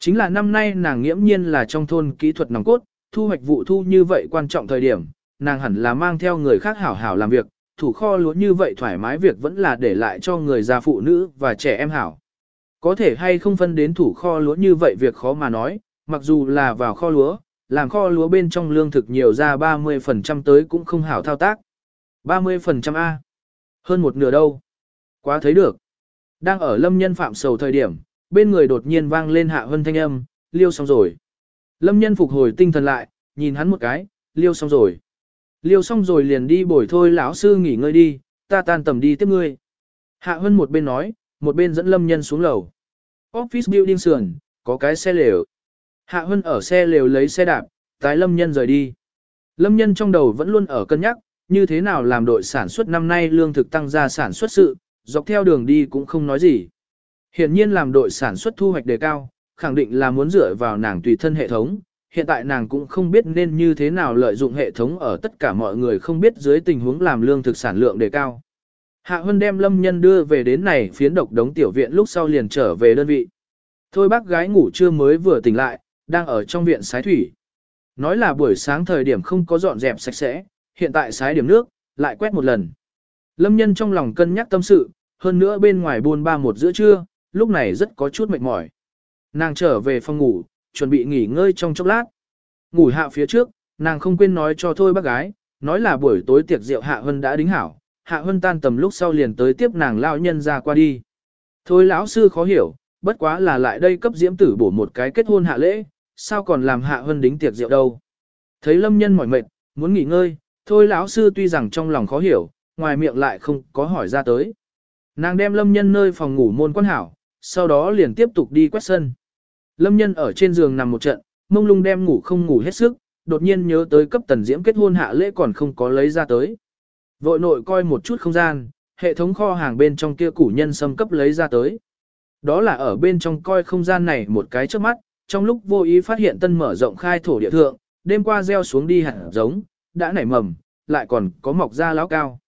Chính là năm nay nàng nghiễm nhiên là trong thôn kỹ thuật nòng cốt, thu hoạch vụ thu như vậy quan trọng thời điểm, nàng hẳn là mang theo người khác hảo hảo làm việc, thủ kho lúa như vậy thoải mái việc vẫn là để lại cho người già phụ nữ và trẻ em hảo. Có thể hay không phân đến thủ kho lúa như vậy việc khó mà nói, mặc dù là vào kho lúa, làm kho lúa bên trong lương thực nhiều ra 30% tới cũng không hảo thao tác. 30% A. Hơn một nửa đâu. Quá thấy được. Đang ở lâm nhân phạm sầu thời điểm, bên người đột nhiên vang lên hạ hân thanh âm, liêu xong rồi. Lâm nhân phục hồi tinh thần lại, nhìn hắn một cái, liêu xong rồi. Liêu xong rồi liền đi bồi thôi lão sư nghỉ ngơi đi, ta tan tầm đi tiếp ngươi. Hạ hân một bên nói, một bên dẫn lâm nhân xuống lầu. Office building sườn, có cái xe lều. Hạ hân ở xe lều lấy xe đạp, tái lâm nhân rời đi. Lâm nhân trong đầu vẫn luôn ở cân nhắc, như thế nào làm đội sản xuất năm nay lương thực tăng ra sản xuất sự, dọc theo đường đi cũng không nói gì. Hiện nhiên làm đội sản xuất thu hoạch đề cao, khẳng định là muốn dựa vào nàng tùy thân hệ thống, hiện tại nàng cũng không biết nên như thế nào lợi dụng hệ thống ở tất cả mọi người không biết dưới tình huống làm lương thực sản lượng đề cao. Hạ Hân đem Lâm Nhân đưa về đến này phiến độc đống tiểu viện lúc sau liền trở về đơn vị. Thôi bác gái ngủ trưa mới vừa tỉnh lại, đang ở trong viện sái thủy. Nói là buổi sáng thời điểm không có dọn dẹp sạch sẽ, hiện tại sái điểm nước, lại quét một lần. Lâm Nhân trong lòng cân nhắc tâm sự, hơn nữa bên ngoài buôn ba một giữa trưa, lúc này rất có chút mệt mỏi. Nàng trở về phòng ngủ, chuẩn bị nghỉ ngơi trong chốc lát. Ngủ hạ phía trước, nàng không quên nói cho thôi bác gái, nói là buổi tối tiệc rượu Hạ Hân đã đính hảo, Hạ Hân tan tầm lúc sau liền tới tiếp nàng lão nhân ra qua đi. Thôi lão sư khó hiểu, bất quá là lại đây cấp diễm tử bổ một cái kết hôn hạ lễ, sao còn làm Hạ Hân đính tiệc rượu đâu. Thấy lâm nhân mỏi mệt, muốn nghỉ ngơi, thôi lão sư tuy rằng trong lòng khó hiểu, ngoài miệng lại không có hỏi ra tới. Nàng đem lâm nhân nơi phòng ngủ môn quan hảo, sau đó liền tiếp tục đi quét sân. Lâm nhân ở trên giường nằm một trận, mông lung đem ngủ không ngủ hết sức, đột nhiên nhớ tới cấp tần diễm kết hôn hạ lễ còn không có lấy ra tới. Vội nội coi một chút không gian, hệ thống kho hàng bên trong kia củ nhân xâm cấp lấy ra tới. Đó là ở bên trong coi không gian này một cái trước mắt, trong lúc vô ý phát hiện tân mở rộng khai thổ địa thượng, đêm qua gieo xuống đi hạt giống, đã nảy mầm, lại còn có mọc ra láo cao.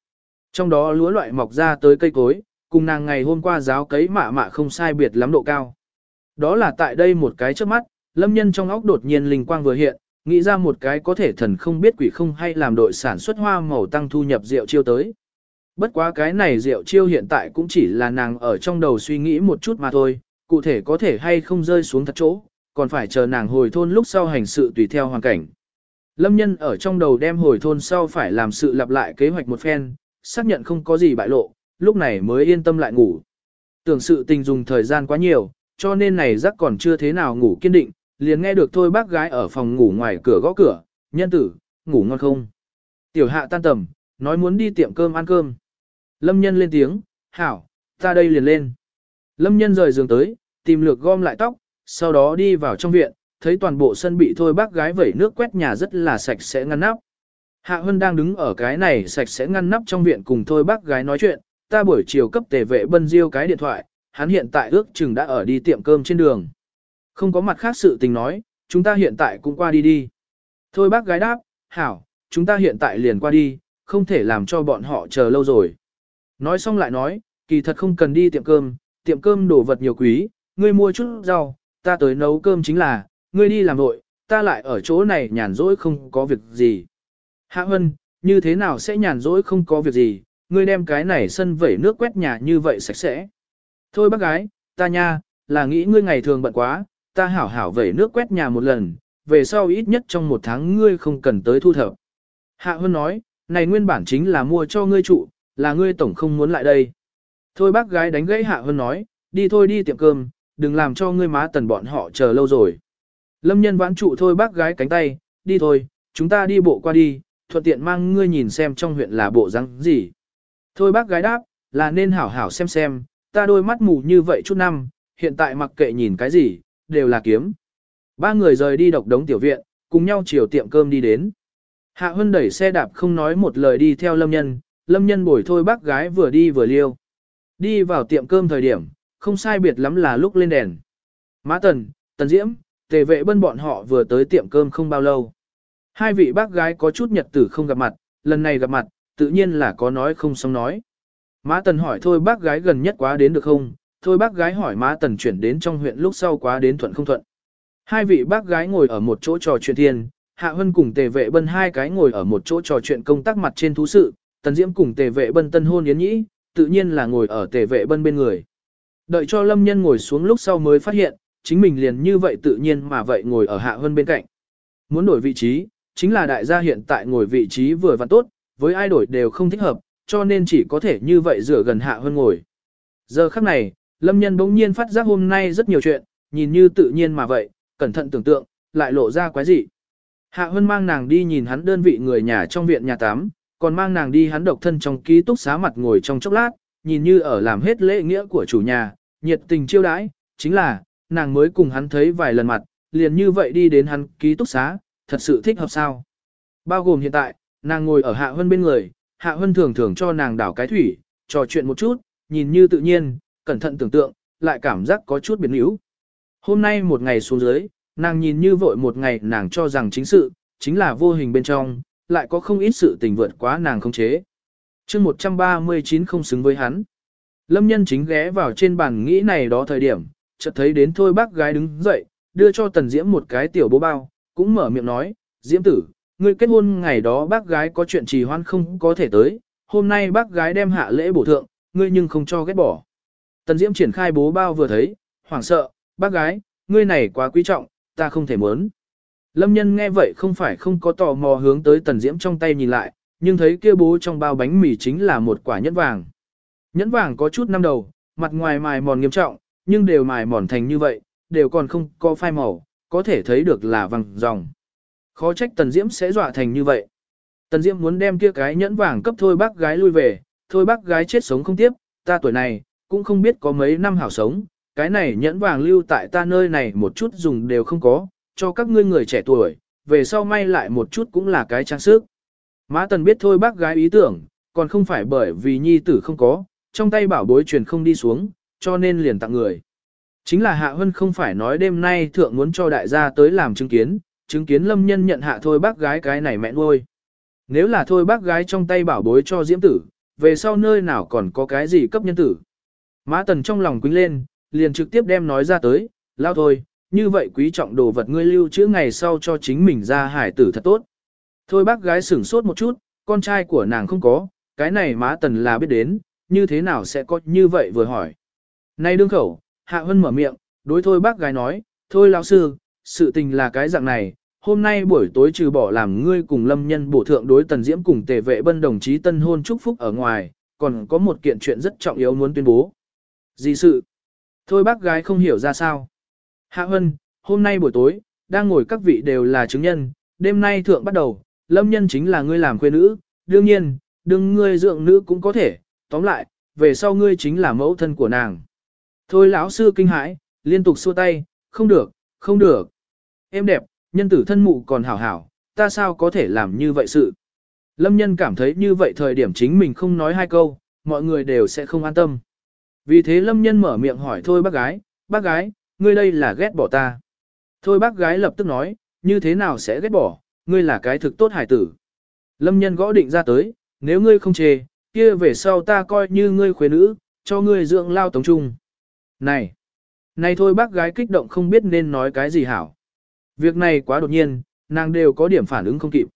Trong đó lúa loại mọc ra tới cây cối, cùng nàng ngày hôm qua giáo cấy mạ mạ không sai biệt lắm độ cao. Đó là tại đây một cái trước mắt, lâm nhân trong óc đột nhiên linh quang vừa hiện, nghĩ ra một cái có thể thần không biết quỷ không hay làm đội sản xuất hoa màu tăng thu nhập rượu chiêu tới. Bất quá cái này rượu chiêu hiện tại cũng chỉ là nàng ở trong đầu suy nghĩ một chút mà thôi, cụ thể có thể hay không rơi xuống thật chỗ, còn phải chờ nàng hồi thôn lúc sau hành sự tùy theo hoàn cảnh. Lâm nhân ở trong đầu đem hồi thôn sau phải làm sự lặp lại kế hoạch một phen, xác nhận không có gì bại lộ, lúc này mới yên tâm lại ngủ. Tưởng sự tình dùng thời gian quá nhiều, cho nên này giấc còn chưa thế nào ngủ kiên định, liền nghe được thôi bác gái ở phòng ngủ ngoài cửa gõ cửa, nhân tử, ngủ ngon không? Tiểu hạ tan tầm, nói muốn đi tiệm cơm ăn cơm. Lâm nhân lên tiếng, hảo, ta đây liền lên. Lâm nhân rời giường tới, tìm lược gom lại tóc, sau đó đi vào trong viện, thấy toàn bộ sân bị thôi bác gái vẩy nước quét nhà rất là sạch sẽ ngăn nắp. Hạ Hân đang đứng ở cái này sạch sẽ ngăn nắp trong viện cùng thôi bác gái nói chuyện, ta buổi chiều cấp tề vệ bân diêu cái điện thoại, hắn hiện tại ước chừng đã ở đi tiệm cơm trên đường. Không có mặt khác sự tình nói, chúng ta hiện tại cũng qua đi đi. Thôi bác gái đáp, hảo, chúng ta hiện tại liền qua đi, không thể làm cho bọn họ chờ lâu rồi. Nói xong lại nói, kỳ thật không cần đi tiệm cơm, tiệm cơm đồ vật nhiều quý, ngươi mua chút rau, ta tới nấu cơm chính là, ngươi đi làm nội, ta lại ở chỗ này nhàn rỗi không có việc gì. Hạ Hân, như thế nào sẽ nhàn rỗi không có việc gì, ngươi đem cái này sân vẩy nước quét nhà như vậy sạch sẽ. Thôi bác gái, ta nha, là nghĩ ngươi ngày thường bận quá, ta hảo hảo vẩy nước quét nhà một lần, về sau ít nhất trong một tháng ngươi không cần tới thu thập. Hạ Hân nói, này nguyên bản chính là mua cho ngươi trụ, là ngươi tổng không muốn lại đây. Thôi bác gái đánh gãy Hạ Hân nói, đi thôi đi tiệm cơm, đừng làm cho ngươi má tần bọn họ chờ lâu rồi. Lâm nhân vãn trụ thôi bác gái cánh tay, đi thôi, chúng ta đi bộ qua đi, thuận tiện mang ngươi nhìn xem trong huyện là bộ răng gì. Thôi bác gái đáp, là nên hảo hảo xem xem, ta đôi mắt mù như vậy chút năm, hiện tại mặc kệ nhìn cái gì, đều là kiếm. Ba người rời đi độc đống tiểu viện, cùng nhau chiều tiệm cơm đi đến. Hạ Hân đẩy xe đạp không nói một lời đi theo lâm nhân, lâm nhân bồi thôi bác gái vừa đi vừa liêu. Đi vào tiệm cơm thời điểm, không sai biệt lắm là lúc lên đèn. Mã Tần, Tần Diễm, tề vệ bân bọn họ vừa tới tiệm cơm không bao lâu. Hai vị bác gái có chút nhật tử không gặp mặt, lần này gặp mặt, tự nhiên là có nói không xong nói. Mã Tần hỏi thôi bác gái gần nhất quá đến được không, thôi bác gái hỏi Mã Tần chuyển đến trong huyện lúc sau quá đến thuận không thuận. Hai vị bác gái ngồi ở một chỗ trò chuyện thiên, Hạ Hân cùng tề vệ bân hai cái ngồi ở một chỗ trò chuyện công tác mặt trên thú sự, Tần Diễm cùng tề vệ bân tân hôn yến nhĩ, tự nhiên là ngồi ở tề vệ bân bên người. Đợi cho lâm nhân ngồi xuống lúc sau mới phát hiện, chính mình liền như vậy tự nhiên mà vậy ngồi ở Hạ Hân bên cạnh. Muốn đổi vị trí, chính là đại gia hiện tại ngồi vị trí vừa và tốt, với ai đổi đều không thích hợp, cho nên chỉ có thể như vậy rửa gần Hạ hơn ngồi. Giờ khắc này, lâm nhân bỗng nhiên phát giác hôm nay rất nhiều chuyện, nhìn như tự nhiên mà vậy, cẩn thận tưởng tượng, lại lộ ra quái gì. Hạ Hân mang nàng đi nhìn hắn đơn vị người nhà trong viện nhà Tám, còn mang nàng đi hắn độc thân trong ký túc xá mặt ngồi trong chốc lát, nhìn như ở làm hết lễ nghĩa của chủ nhà, nhiệt tình chiêu đãi, chính là, nàng mới cùng hắn thấy vài lần mặt, liền như vậy đi đến hắn ký túc xá, thật sự thích hợp sao. Bao gồm hiện tại, nàng ngồi ở Hạ Hân bên người, Hạ Hân thường thường cho nàng đảo cái thủy, trò chuyện một chút, nhìn như tự nhiên, cẩn thận tưởng tượng, lại cảm giác có chút biến yếu. Hôm nay một ngày xuống dưới, nàng nhìn như vội một ngày nàng cho rằng chính sự, chính là vô hình bên trong, lại có không ít sự tình vượt quá nàng không chế. chương 139 không xứng với hắn. Lâm nhân chính ghé vào trên bàn nghĩ này đó thời điểm, chợt thấy đến thôi bác gái đứng dậy, đưa cho tần diễm một cái tiểu bố bao, cũng mở miệng nói, diễm tử, ngươi kết hôn ngày đó bác gái có chuyện trì hoãn không có thể tới, hôm nay bác gái đem hạ lễ bổ thượng, ngươi nhưng không cho ghét bỏ. Tần diễm triển khai bố bao vừa thấy, hoảng sợ, bác gái, ngươi này quá quý trọng, ta không thể muốn. Lâm nhân nghe vậy không phải không có tò mò hướng tới tần diễm trong tay nhìn lại, nhưng thấy kia bố trong bao bánh mì chính là một quả nhẫn vàng. Nhẫn vàng có chút năm đầu, mặt ngoài mài mòn nghiêm trọng, nhưng đều mài mòn thành như vậy, đều còn không có phai màu, có thể thấy được là vàng dòng. Khó trách tần diễm sẽ dọa thành như vậy. Tần diễm muốn đem kia cái nhẫn vàng cấp thôi bác gái lui về, thôi bác gái chết sống không tiếp, ta tuổi này, cũng không biết có mấy năm hảo sống, cái này nhẫn vàng lưu tại ta nơi này một chút dùng đều không có, cho các ngươi người trẻ tuổi, về sau may lại một chút cũng là cái trang sức. Mã Tần biết thôi bác gái ý tưởng, còn không phải bởi vì nhi tử không có, trong tay bảo bối truyền không đi xuống, cho nên liền tặng người. Chính là Hạ Hân không phải nói đêm nay thượng muốn cho đại gia tới làm chứng kiến, chứng kiến lâm nhân nhận hạ thôi bác gái cái này mẹ nuôi. Nếu là thôi bác gái trong tay bảo bối cho diễm tử, về sau nơi nào còn có cái gì cấp nhân tử. Mã Tần trong lòng quýnh lên, liền trực tiếp đem nói ra tới, lao thôi, như vậy quý trọng đồ vật ngươi lưu trữ ngày sau cho chính mình ra hải tử thật tốt. Thôi bác gái sửng sốt một chút, con trai của nàng không có, cái này má tần là biết đến, như thế nào sẽ có như vậy vừa hỏi. Nay đương khẩu, hạ hân mở miệng, đối thôi bác gái nói, thôi lão sư, sự tình là cái dạng này, hôm nay buổi tối trừ bỏ làm ngươi cùng lâm nhân bổ thượng đối tần diễm cùng tề vệ bân đồng chí tân hôn chúc phúc ở ngoài, còn có một kiện chuyện rất trọng yếu muốn tuyên bố. Gì sự? Thôi bác gái không hiểu ra sao. Hạ Hân, hôm nay buổi tối, đang ngồi các vị đều là chứng nhân, đêm nay thượng bắt đầu, lâm nhân chính là ngươi làm khuê nữ, đương nhiên, đương ngươi dưỡng nữ cũng có thể, tóm lại, về sau ngươi chính là mẫu thân của nàng. Thôi lão sư kinh hãi, liên tục xua tay, không được, không được. Em đẹp, nhân tử thân mụ còn hảo hảo, ta sao có thể làm như vậy sự. Lâm nhân cảm thấy như vậy thời điểm chính mình không nói hai câu, mọi người đều sẽ không an tâm. Vì thế lâm nhân mở miệng hỏi thôi bác gái, bác gái, ngươi đây là ghét bỏ ta. Thôi bác gái lập tức nói, như thế nào sẽ ghét bỏ, ngươi là cái thực tốt hải tử. Lâm nhân gõ định ra tới, nếu ngươi không chê, kia về sau ta coi như ngươi khuê nữ, cho ngươi dưỡng lao tống trung. Này! Này thôi bác gái kích động không biết nên nói cái gì hảo. Việc này quá đột nhiên, nàng đều có điểm phản ứng không kịp.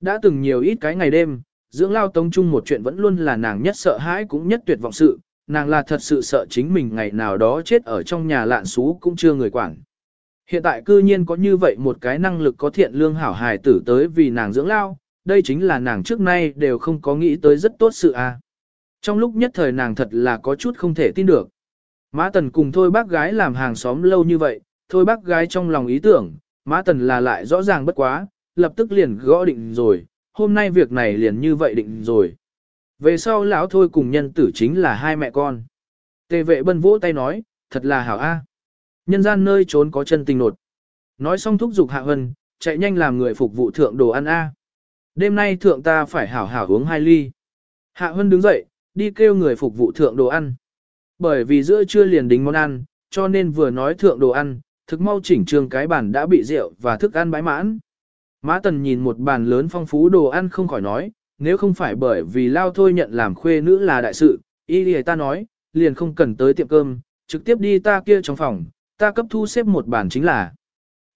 Đã từng nhiều ít cái ngày đêm, dưỡng lao tống chung một chuyện vẫn luôn là nàng nhất sợ hãi cũng nhất tuyệt vọng sự, nàng là thật sự sợ chính mình ngày nào đó chết ở trong nhà lạn xú cũng chưa người quản. Hiện tại cư nhiên có như vậy một cái năng lực có thiện lương hảo hài tử tới vì nàng dưỡng lao, đây chính là nàng trước nay đều không có nghĩ tới rất tốt sự a. À. Trong lúc nhất thời nàng thật là có chút không thể tin được. Mã Tần cùng thôi bác gái làm hàng xóm lâu như vậy, thôi bác gái trong lòng ý tưởng, Mã Tần là lại rõ ràng bất quá, lập tức liền gõ định rồi, hôm nay việc này liền như vậy định rồi. Về sau lão thôi cùng nhân tử chính là hai mẹ con. Tề vệ bân vỗ tay nói, thật là hảo a. Nhân gian nơi trốn có chân tình nột. Nói xong thúc giục hạ hân, chạy nhanh làm người phục vụ thượng đồ ăn a. Đêm nay thượng ta phải hảo hảo uống hai ly. Hạ hân đứng dậy, đi kêu người phục vụ thượng đồ ăn. Bởi vì giữa trưa liền đính món ăn, cho nên vừa nói thượng đồ ăn, thực mau chỉnh trường cái bàn đã bị rượu và thức ăn bãi mãn. Mã Tần nhìn một bàn lớn phong phú đồ ăn không khỏi nói, nếu không phải bởi vì lao thôi nhận làm khuê nữ là đại sự, y lì ta nói, liền không cần tới tiệm cơm, trực tiếp đi ta kia trong phòng, ta cấp thu xếp một bàn chính là.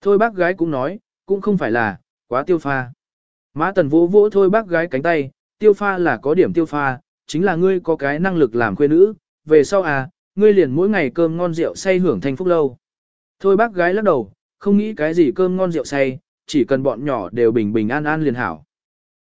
Thôi bác gái cũng nói, cũng không phải là, quá tiêu pha. Mã Tần vỗ vỗ thôi bác gái cánh tay, tiêu pha là có điểm tiêu pha, chính là ngươi có cái năng lực làm khuê nữ, về sau à, ngươi liền mỗi ngày cơm ngon rượu say hưởng thanh phúc lâu. Thôi bác gái lắc đầu, không nghĩ cái gì cơm ngon rượu say, chỉ cần bọn nhỏ đều bình bình an an liền hảo.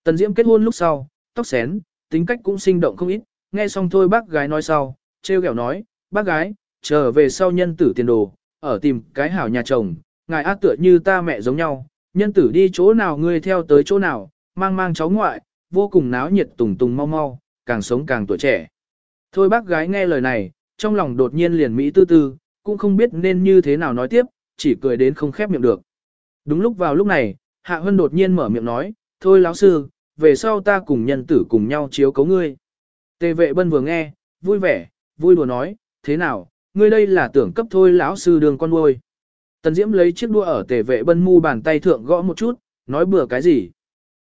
Tần Diễm kết hôn lúc sau, tóc xén, tính cách cũng sinh động không ít, nghe xong thôi bác gái nói sau, treo kẹo nói, bác gái, trở về sau nhân tử tiền đồ, ở tìm cái hảo nhà chồng, ngài ác tựa như ta mẹ giống nhau, nhân tử đi chỗ nào ngươi theo tới chỗ nào, mang mang cháu ngoại, vô cùng náo nhiệt tùng tùng mau mau, càng sống càng tuổi trẻ. Thôi bác gái nghe lời này, trong lòng đột nhiên liền Mỹ tư tư, cũng không biết nên như thế nào nói tiếp, chỉ cười đến không khép miệng được. Đúng lúc vào lúc này, Hạ Hân đột nhiên mở miệng nói, thôi lão sư, về sau ta cùng nhân tử cùng nhau chiếu cấu ngươi. Tề vệ bân vừa nghe, vui vẻ, vui đùa nói, thế nào, ngươi đây là tưởng cấp thôi lão sư đường con nuôi. Tần Diễm lấy chiếc đua ở tề vệ bân mu bàn tay thượng gõ một chút, nói bừa cái gì.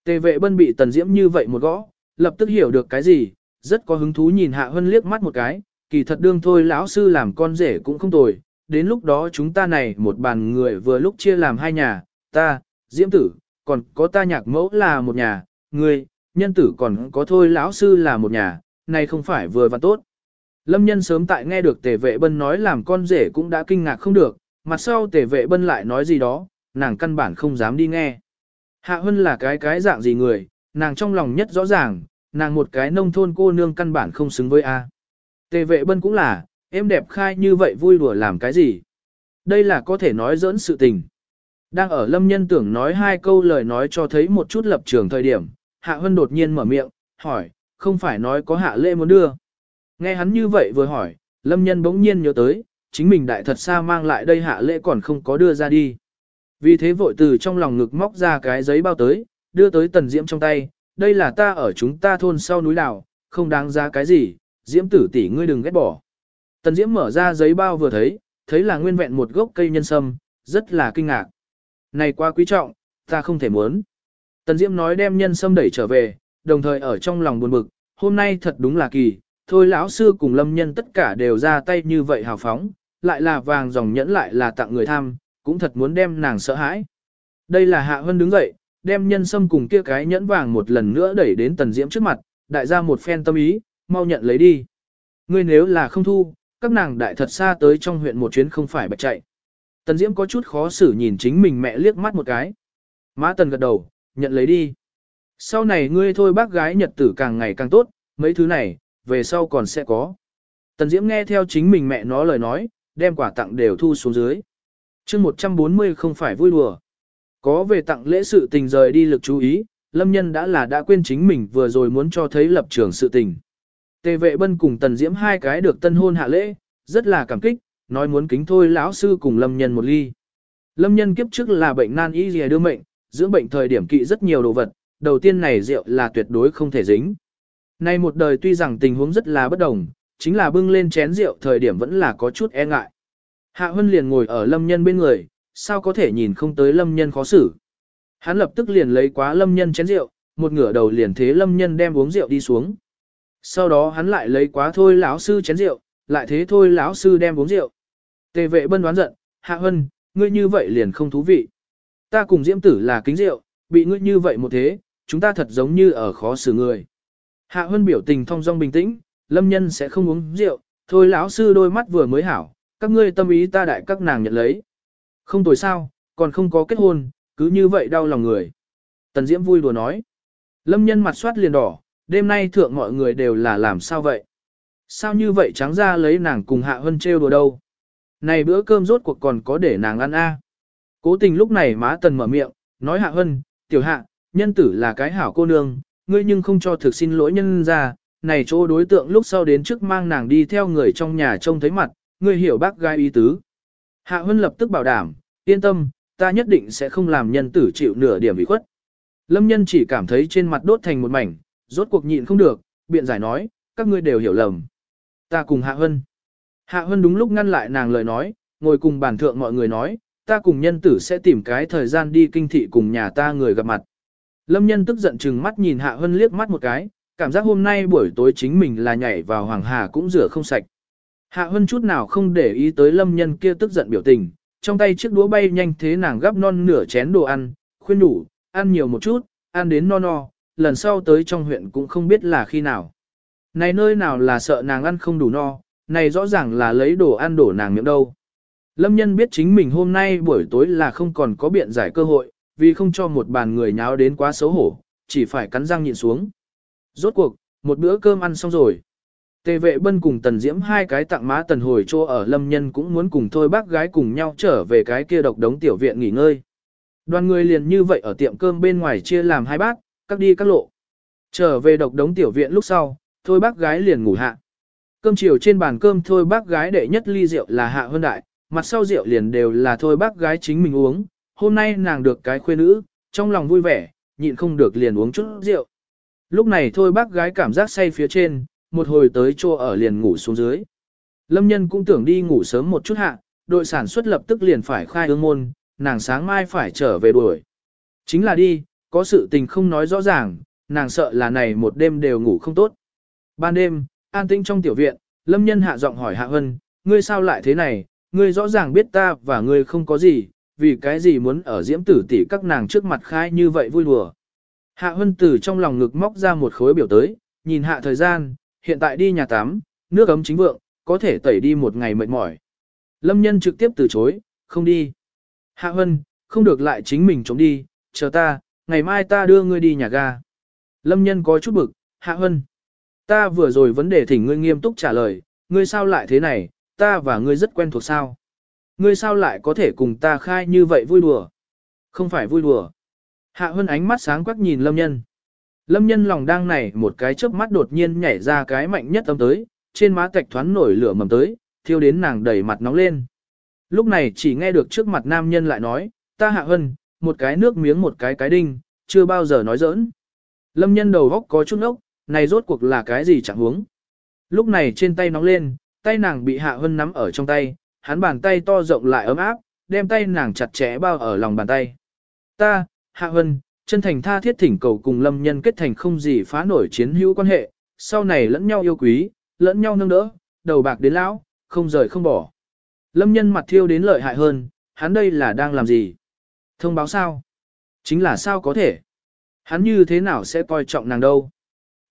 Tề vệ bân bị tần Diễm như vậy một gõ, lập tức hiểu được cái gì, rất có hứng thú nhìn Hạ Hân liếc mắt một cái, kỳ thật đương thôi lão sư làm con rể cũng không tồi, đến lúc đó chúng ta này một bàn người vừa lúc chia làm hai nhà, ta, Diễm tử, còn có ta nhạc mẫu là một nhà, ngươi, nhân tử còn có thôi lão sư là một nhà, này không phải vừa và tốt. Lâm nhân sớm tại nghe được tề vệ bân nói làm con rể cũng đã kinh ngạc không được, mặt sau tề vệ bân lại nói gì đó, nàng căn bản không dám đi nghe. Hạ Hân là cái cái dạng gì người, nàng trong lòng nhất rõ ràng, nàng một cái nông thôn cô nương căn bản không xứng với A. Tề vệ bân cũng là, em đẹp khai như vậy vui đùa làm cái gì. Đây là có thể nói dẫn sự tình. Đang ở lâm nhân tưởng nói hai câu lời nói cho thấy một chút lập trường thời điểm, Hạ Hân đột nhiên mở miệng, hỏi, không phải nói có hạ lễ muốn đưa. Nghe hắn như vậy vừa hỏi, lâm nhân bỗng nhiên nhớ tới, chính mình đại thật xa mang lại đây hạ lễ còn không có đưa ra đi. Vì thế vội từ trong lòng ngực móc ra cái giấy bao tới, đưa tới tần diễm trong tay, đây là ta ở chúng ta thôn sau núi đảo, không đáng ra cái gì, diễm tử tỷ ngươi đừng ghét bỏ. Tần diễm mở ra giấy bao vừa thấy, thấy là nguyên vẹn một gốc cây nhân sâm, rất là kinh ngạc. Này quá quý trọng, ta không thể muốn. Tần diễm nói đem nhân sâm đẩy trở về, đồng thời ở trong lòng buồn bực, hôm nay thật đúng là kỳ, thôi lão sư cùng lâm nhân tất cả đều ra tay như vậy hào phóng, lại là vàng dòng nhẫn lại là tặng người tham, cũng thật muốn đem nàng sợ hãi. Đây là Hạ Hân đứng dậy, đem nhân sâm cùng kia cái nhẫn vàng một lần nữa đẩy đến tần diễm trước mặt, đại ra một phen tâm ý, mau nhận lấy đi. Ngươi nếu là không thu, các nàng đại thật xa tới trong huyện một chuyến không phải bạch chạy. Tần diễm có chút khó xử nhìn chính mình mẹ liếc mắt một cái. Mã tần gật đầu, nhận lấy đi. Sau này ngươi thôi bác gái nhật tử càng ngày càng tốt, mấy thứ này, về sau còn sẽ có. Tần diễm nghe theo chính mình mẹ nó lời nói, đem quả tặng đều thu xuống dưới. chương 140 không phải vui đùa. Có về tặng lễ sự tình rời đi lực chú ý, Lâm Nhân đã là đã quên chính mình vừa rồi muốn cho thấy lập trường sự tình. Tề vệ bân cùng Tần Diễm hai cái được tân hôn hạ lễ, rất là cảm kích, nói muốn kính thôi lão sư cùng Lâm Nhân một ly. Lâm Nhân kiếp trước là bệnh nan y dìa đưa mệnh, dưỡng bệnh thời điểm kỵ rất nhiều đồ vật, đầu tiên này rượu là tuyệt đối không thể dính. Nay một đời tuy rằng tình huống rất là bất đồng, chính là bưng lên chén rượu thời điểm vẫn là có chút e ngại. Hạ Hân liền ngồi ở Lâm Nhân bên người, sao có thể nhìn không tới lâm nhân khó xử. Hắn lập tức liền lấy quá lâm nhân chén rượu, một ngửa đầu liền thế lâm nhân đem uống rượu đi xuống. Sau đó hắn lại lấy quá thôi lão sư chén rượu, lại thế thôi lão sư đem uống rượu. Tề vệ bân đoán giận, Hạ Hân, ngươi như vậy liền không thú vị. Ta cùng Diễm Tử là kính rượu, bị ngươi như vậy một thế, chúng ta thật giống như ở khó xử người. Hạ Hân biểu tình thong dong bình tĩnh, lâm nhân sẽ không uống rượu, thôi lão sư đôi mắt vừa mới hảo, các ngươi tâm ý ta đại các nàng nhận lấy. Không tồi sao, còn không có kết hôn, cứ như vậy đau lòng người. Tần Diễm vui đùa nói. Lâm nhân mặt soát liền đỏ, đêm nay thượng mọi người đều là làm sao vậy? Sao như vậy trắng ra lấy nàng cùng Hạ Hân trêu đùa đâu? Này bữa cơm rốt cuộc còn có để nàng ăn a Cố tình lúc này má tần mở miệng, nói Hạ Hân, tiểu hạ, nhân tử là cái hảo cô nương, ngươi nhưng không cho thực xin lỗi nhân ra, này chỗ đối tượng lúc sau đến trước mang nàng đi theo người trong nhà trông thấy mặt, ngươi hiểu bác gai ý tứ. Hạ Hân lập tức bảo đảm, yên tâm, ta nhất định sẽ không làm nhân tử chịu nửa điểm bị khuất. Lâm nhân chỉ cảm thấy trên mặt đốt thành một mảnh, rốt cuộc nhịn không được, biện giải nói, các ngươi đều hiểu lầm. Ta cùng Hạ Hân. Hạ Hân đúng lúc ngăn lại nàng lời nói, ngồi cùng bàn thượng mọi người nói, ta cùng nhân tử sẽ tìm cái thời gian đi kinh thị cùng nhà ta người gặp mặt. Lâm nhân tức giận chừng mắt nhìn Hạ Hân liếc mắt một cái, cảm giác hôm nay buổi tối chính mình là nhảy vào hoàng hà cũng rửa không sạch. Hạ Hân chút nào không để ý tới lâm nhân kia tức giận biểu tình, trong tay chiếc đũa bay nhanh thế nàng gắp non nửa chén đồ ăn, khuyên đủ, ăn nhiều một chút, ăn đến no no, lần sau tới trong huyện cũng không biết là khi nào. Này nơi nào là sợ nàng ăn không đủ no, này rõ ràng là lấy đồ ăn đổ nàng miệng đâu. Lâm nhân biết chính mình hôm nay buổi tối là không còn có biện giải cơ hội, vì không cho một bàn người nháo đến quá xấu hổ, chỉ phải cắn răng nhịn xuống. Rốt cuộc, một bữa cơm ăn xong rồi. Tề vệ bân cùng tần diễm hai cái tặng má tần hồi cho ở lâm nhân cũng muốn cùng thôi bác gái cùng nhau trở về cái kia độc đống tiểu viện nghỉ ngơi. Đoàn người liền như vậy ở tiệm cơm bên ngoài chia làm hai bác, các đi các lộ. Trở về độc đống tiểu viện lúc sau, thôi bác gái liền ngủ hạ. Cơm chiều trên bàn cơm thôi bác gái đệ nhất ly rượu là hạ hơn đại, mặt sau rượu liền đều là thôi bác gái chính mình uống. Hôm nay nàng được cái khuê nữ, trong lòng vui vẻ, nhịn không được liền uống chút rượu. Lúc này thôi bác gái cảm giác say phía trên, một hồi tới chỗ ở liền ngủ xuống dưới. Lâm nhân cũng tưởng đi ngủ sớm một chút hạ, đội sản xuất lập tức liền phải khai ương môn, nàng sáng mai phải trở về đuổi. Chính là đi, có sự tình không nói rõ ràng, nàng sợ là này một đêm đều ngủ không tốt. Ban đêm, an tĩnh trong tiểu viện, lâm nhân hạ giọng hỏi hạ hân, ngươi sao lại thế này, ngươi rõ ràng biết ta và ngươi không có gì, vì cái gì muốn ở diễm tử tỷ các nàng trước mặt khai như vậy vui đùa. Hạ hân từ trong lòng ngực móc ra một khối biểu tới, nhìn hạ thời gian, hiện tại đi nhà tắm, nước ấm chính vượng, có thể tẩy đi một ngày mệt mỏi. Lâm nhân trực tiếp từ chối, không đi. Hạ Hân, không được lại chính mình chống đi, chờ ta, ngày mai ta đưa ngươi đi nhà ga. Lâm nhân có chút bực, Hạ Hân. Ta vừa rồi vấn đề thỉnh ngươi nghiêm túc trả lời, ngươi sao lại thế này, ta và ngươi rất quen thuộc sao. Ngươi sao lại có thể cùng ta khai như vậy vui đùa? Không phải vui đùa. Hạ Hân ánh mắt sáng quắc nhìn Lâm nhân. Lâm nhân lòng đang này một cái chớp mắt đột nhiên nhảy ra cái mạnh nhất âm tới, trên má tạch thoáng nổi lửa mầm tới, thiêu đến nàng đầy mặt nóng lên. Lúc này chỉ nghe được trước mặt nam nhân lại nói, ta hạ hân, một cái nước miếng một cái cái đinh, chưa bao giờ nói giỡn. Lâm nhân đầu góc có chút ốc, này rốt cuộc là cái gì chẳng huống. Lúc này trên tay nóng lên, tay nàng bị hạ hân nắm ở trong tay, hắn bàn tay to rộng lại ấm áp, đem tay nàng chặt chẽ bao ở lòng bàn tay. Ta, hạ hân, chân thành tha thiết thỉnh cầu cùng lâm nhân kết thành không gì phá nổi chiến hữu quan hệ, sau này lẫn nhau yêu quý, lẫn nhau nâng đỡ, đầu bạc đến lão, không rời không bỏ. Lâm nhân mặt thiêu đến lợi hại hơn, hắn đây là đang làm gì? Thông báo sao? Chính là sao có thể? Hắn như thế nào sẽ coi trọng nàng đâu?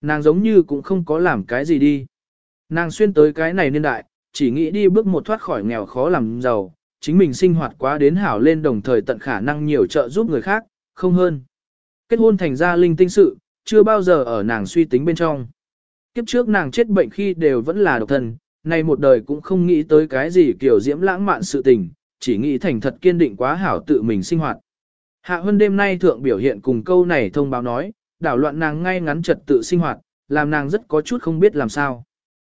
Nàng giống như cũng không có làm cái gì đi. Nàng xuyên tới cái này niên đại, chỉ nghĩ đi bước một thoát khỏi nghèo khó làm giàu, chính mình sinh hoạt quá đến hảo lên đồng thời tận khả năng nhiều trợ giúp người khác, không hơn. Kết hôn thành ra linh tinh sự, chưa bao giờ ở nàng suy tính bên trong. Kiếp trước nàng chết bệnh khi đều vẫn là độc thân, nay một đời cũng không nghĩ tới cái gì kiểu diễm lãng mạn sự tình, chỉ nghĩ thành thật kiên định quá hảo tự mình sinh hoạt. Hạ huân đêm nay thượng biểu hiện cùng câu này thông báo nói, đảo loạn nàng ngay ngắn trật tự sinh hoạt, làm nàng rất có chút không biết làm sao.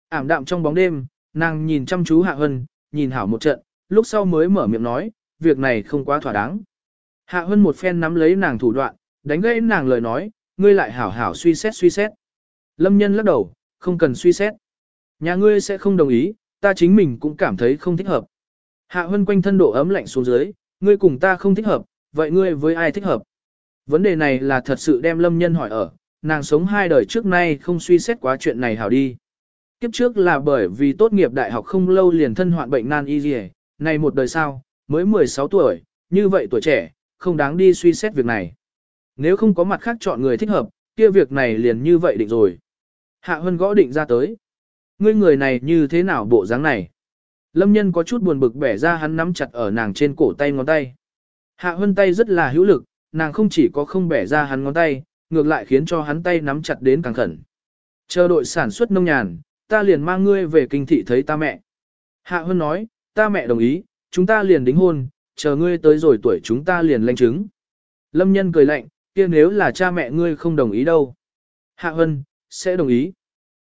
Ảm đạm trong bóng đêm, nàng nhìn chăm chú Hạ Hân, nhìn hảo một trận, lúc sau mới mở miệng nói, việc này không quá thỏa đáng. Hạ Hân một phen nắm lấy nàng thủ đoạn, đánh gãy nàng lời nói, ngươi lại hảo hảo suy xét suy xét. Lâm nhân lắc đầu, không cần suy xét. Nhà ngươi sẽ không đồng ý, ta chính mình cũng cảm thấy không thích hợp. Hạ Hân quanh thân độ ấm lạnh xuống dưới, ngươi cùng ta không thích hợp, vậy ngươi với ai thích hợp? Vấn đề này là thật sự đem lâm nhân hỏi ở, nàng sống hai đời trước nay không suy xét quá chuyện này hảo đi. Kiếp trước là bởi vì tốt nghiệp đại học không lâu liền thân hoạn bệnh nan y dì này một đời sao, mới 16 tuổi, như vậy tuổi trẻ, không đáng đi suy xét việc này. Nếu không có mặt khác chọn người thích hợp, kia việc này liền như vậy định rồi. Hạ Hân gõ định ra tới. Ngươi người này như thế nào bộ dáng này? Lâm nhân có chút buồn bực bẻ ra hắn nắm chặt ở nàng trên cổ tay ngón tay. Hạ Hân tay rất là hữu lực, nàng không chỉ có không bẻ ra hắn ngón tay, ngược lại khiến cho hắn tay nắm chặt đến càng khẩn. Chờ đội sản xuất nông nhàn, ta liền mang ngươi về kinh thị thấy ta mẹ. Hạ Hân nói, ta mẹ đồng ý, chúng ta liền đính hôn, chờ ngươi tới rồi tuổi chúng ta liền lanh chứng. Lâm nhân cười lạnh, kia nếu là cha mẹ ngươi không đồng ý đâu. Hạ Hân, sẽ đồng ý.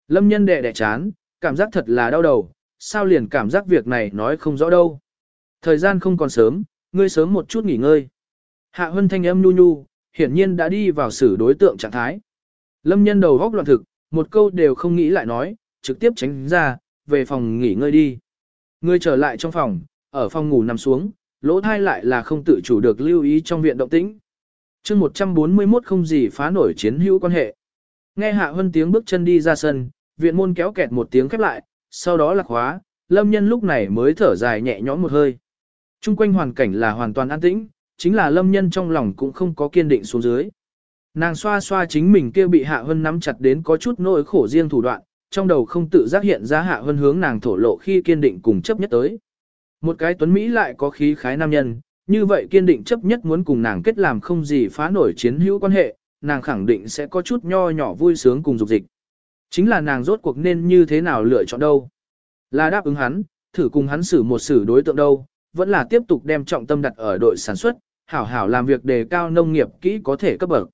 Lâm nhân đẻ đẻ chán, cảm giác thật là đau đầu, sao liền cảm giác việc này nói không rõ đâu. Thời gian không còn sớm, ngươi sớm một chút nghỉ ngơi. Hạ Hân thanh âm nhu nhu, hiển nhiên đã đi vào xử đối tượng trạng thái. Lâm nhân đầu góc loạn thực, một câu đều không nghĩ lại nói, trực tiếp tránh ra, về phòng nghỉ ngơi đi. Ngươi trở lại trong phòng, ở phòng ngủ nằm xuống, lỗ thai lại là không tự chủ được lưu ý trong viện động tĩnh. chương 141 không gì phá nổi chiến hữu quan hệ. Nghe Hạ Hân tiếng bước chân đi ra sân, viện môn kéo kẹt một tiếng khép lại, sau đó là khóa, lâm nhân lúc này mới thở dài nhẹ nhõm một hơi. Trung quanh hoàn cảnh là hoàn toàn an tĩnh, chính là lâm nhân trong lòng cũng không có kiên định xuống dưới. Nàng xoa xoa chính mình kia bị Hạ Hân nắm chặt đến có chút nỗi khổ riêng thủ đoạn, trong đầu không tự giác hiện ra Hạ Hân hướng nàng thổ lộ khi kiên định cùng chấp nhất tới. Một cái tuấn Mỹ lại có khí khái nam nhân, như vậy kiên định chấp nhất muốn cùng nàng kết làm không gì phá nổi chiến hữu quan hệ, nàng khẳng định sẽ có chút nho nhỏ vui sướng cùng dục dịch. Chính là nàng rốt cuộc nên như thế nào lựa chọn đâu. Là đáp ứng hắn, thử cùng hắn xử một xử đối tượng đâu, vẫn là tiếp tục đem trọng tâm đặt ở đội sản xuất, hảo hảo làm việc đề cao nông nghiệp kỹ có thể cấp bậc.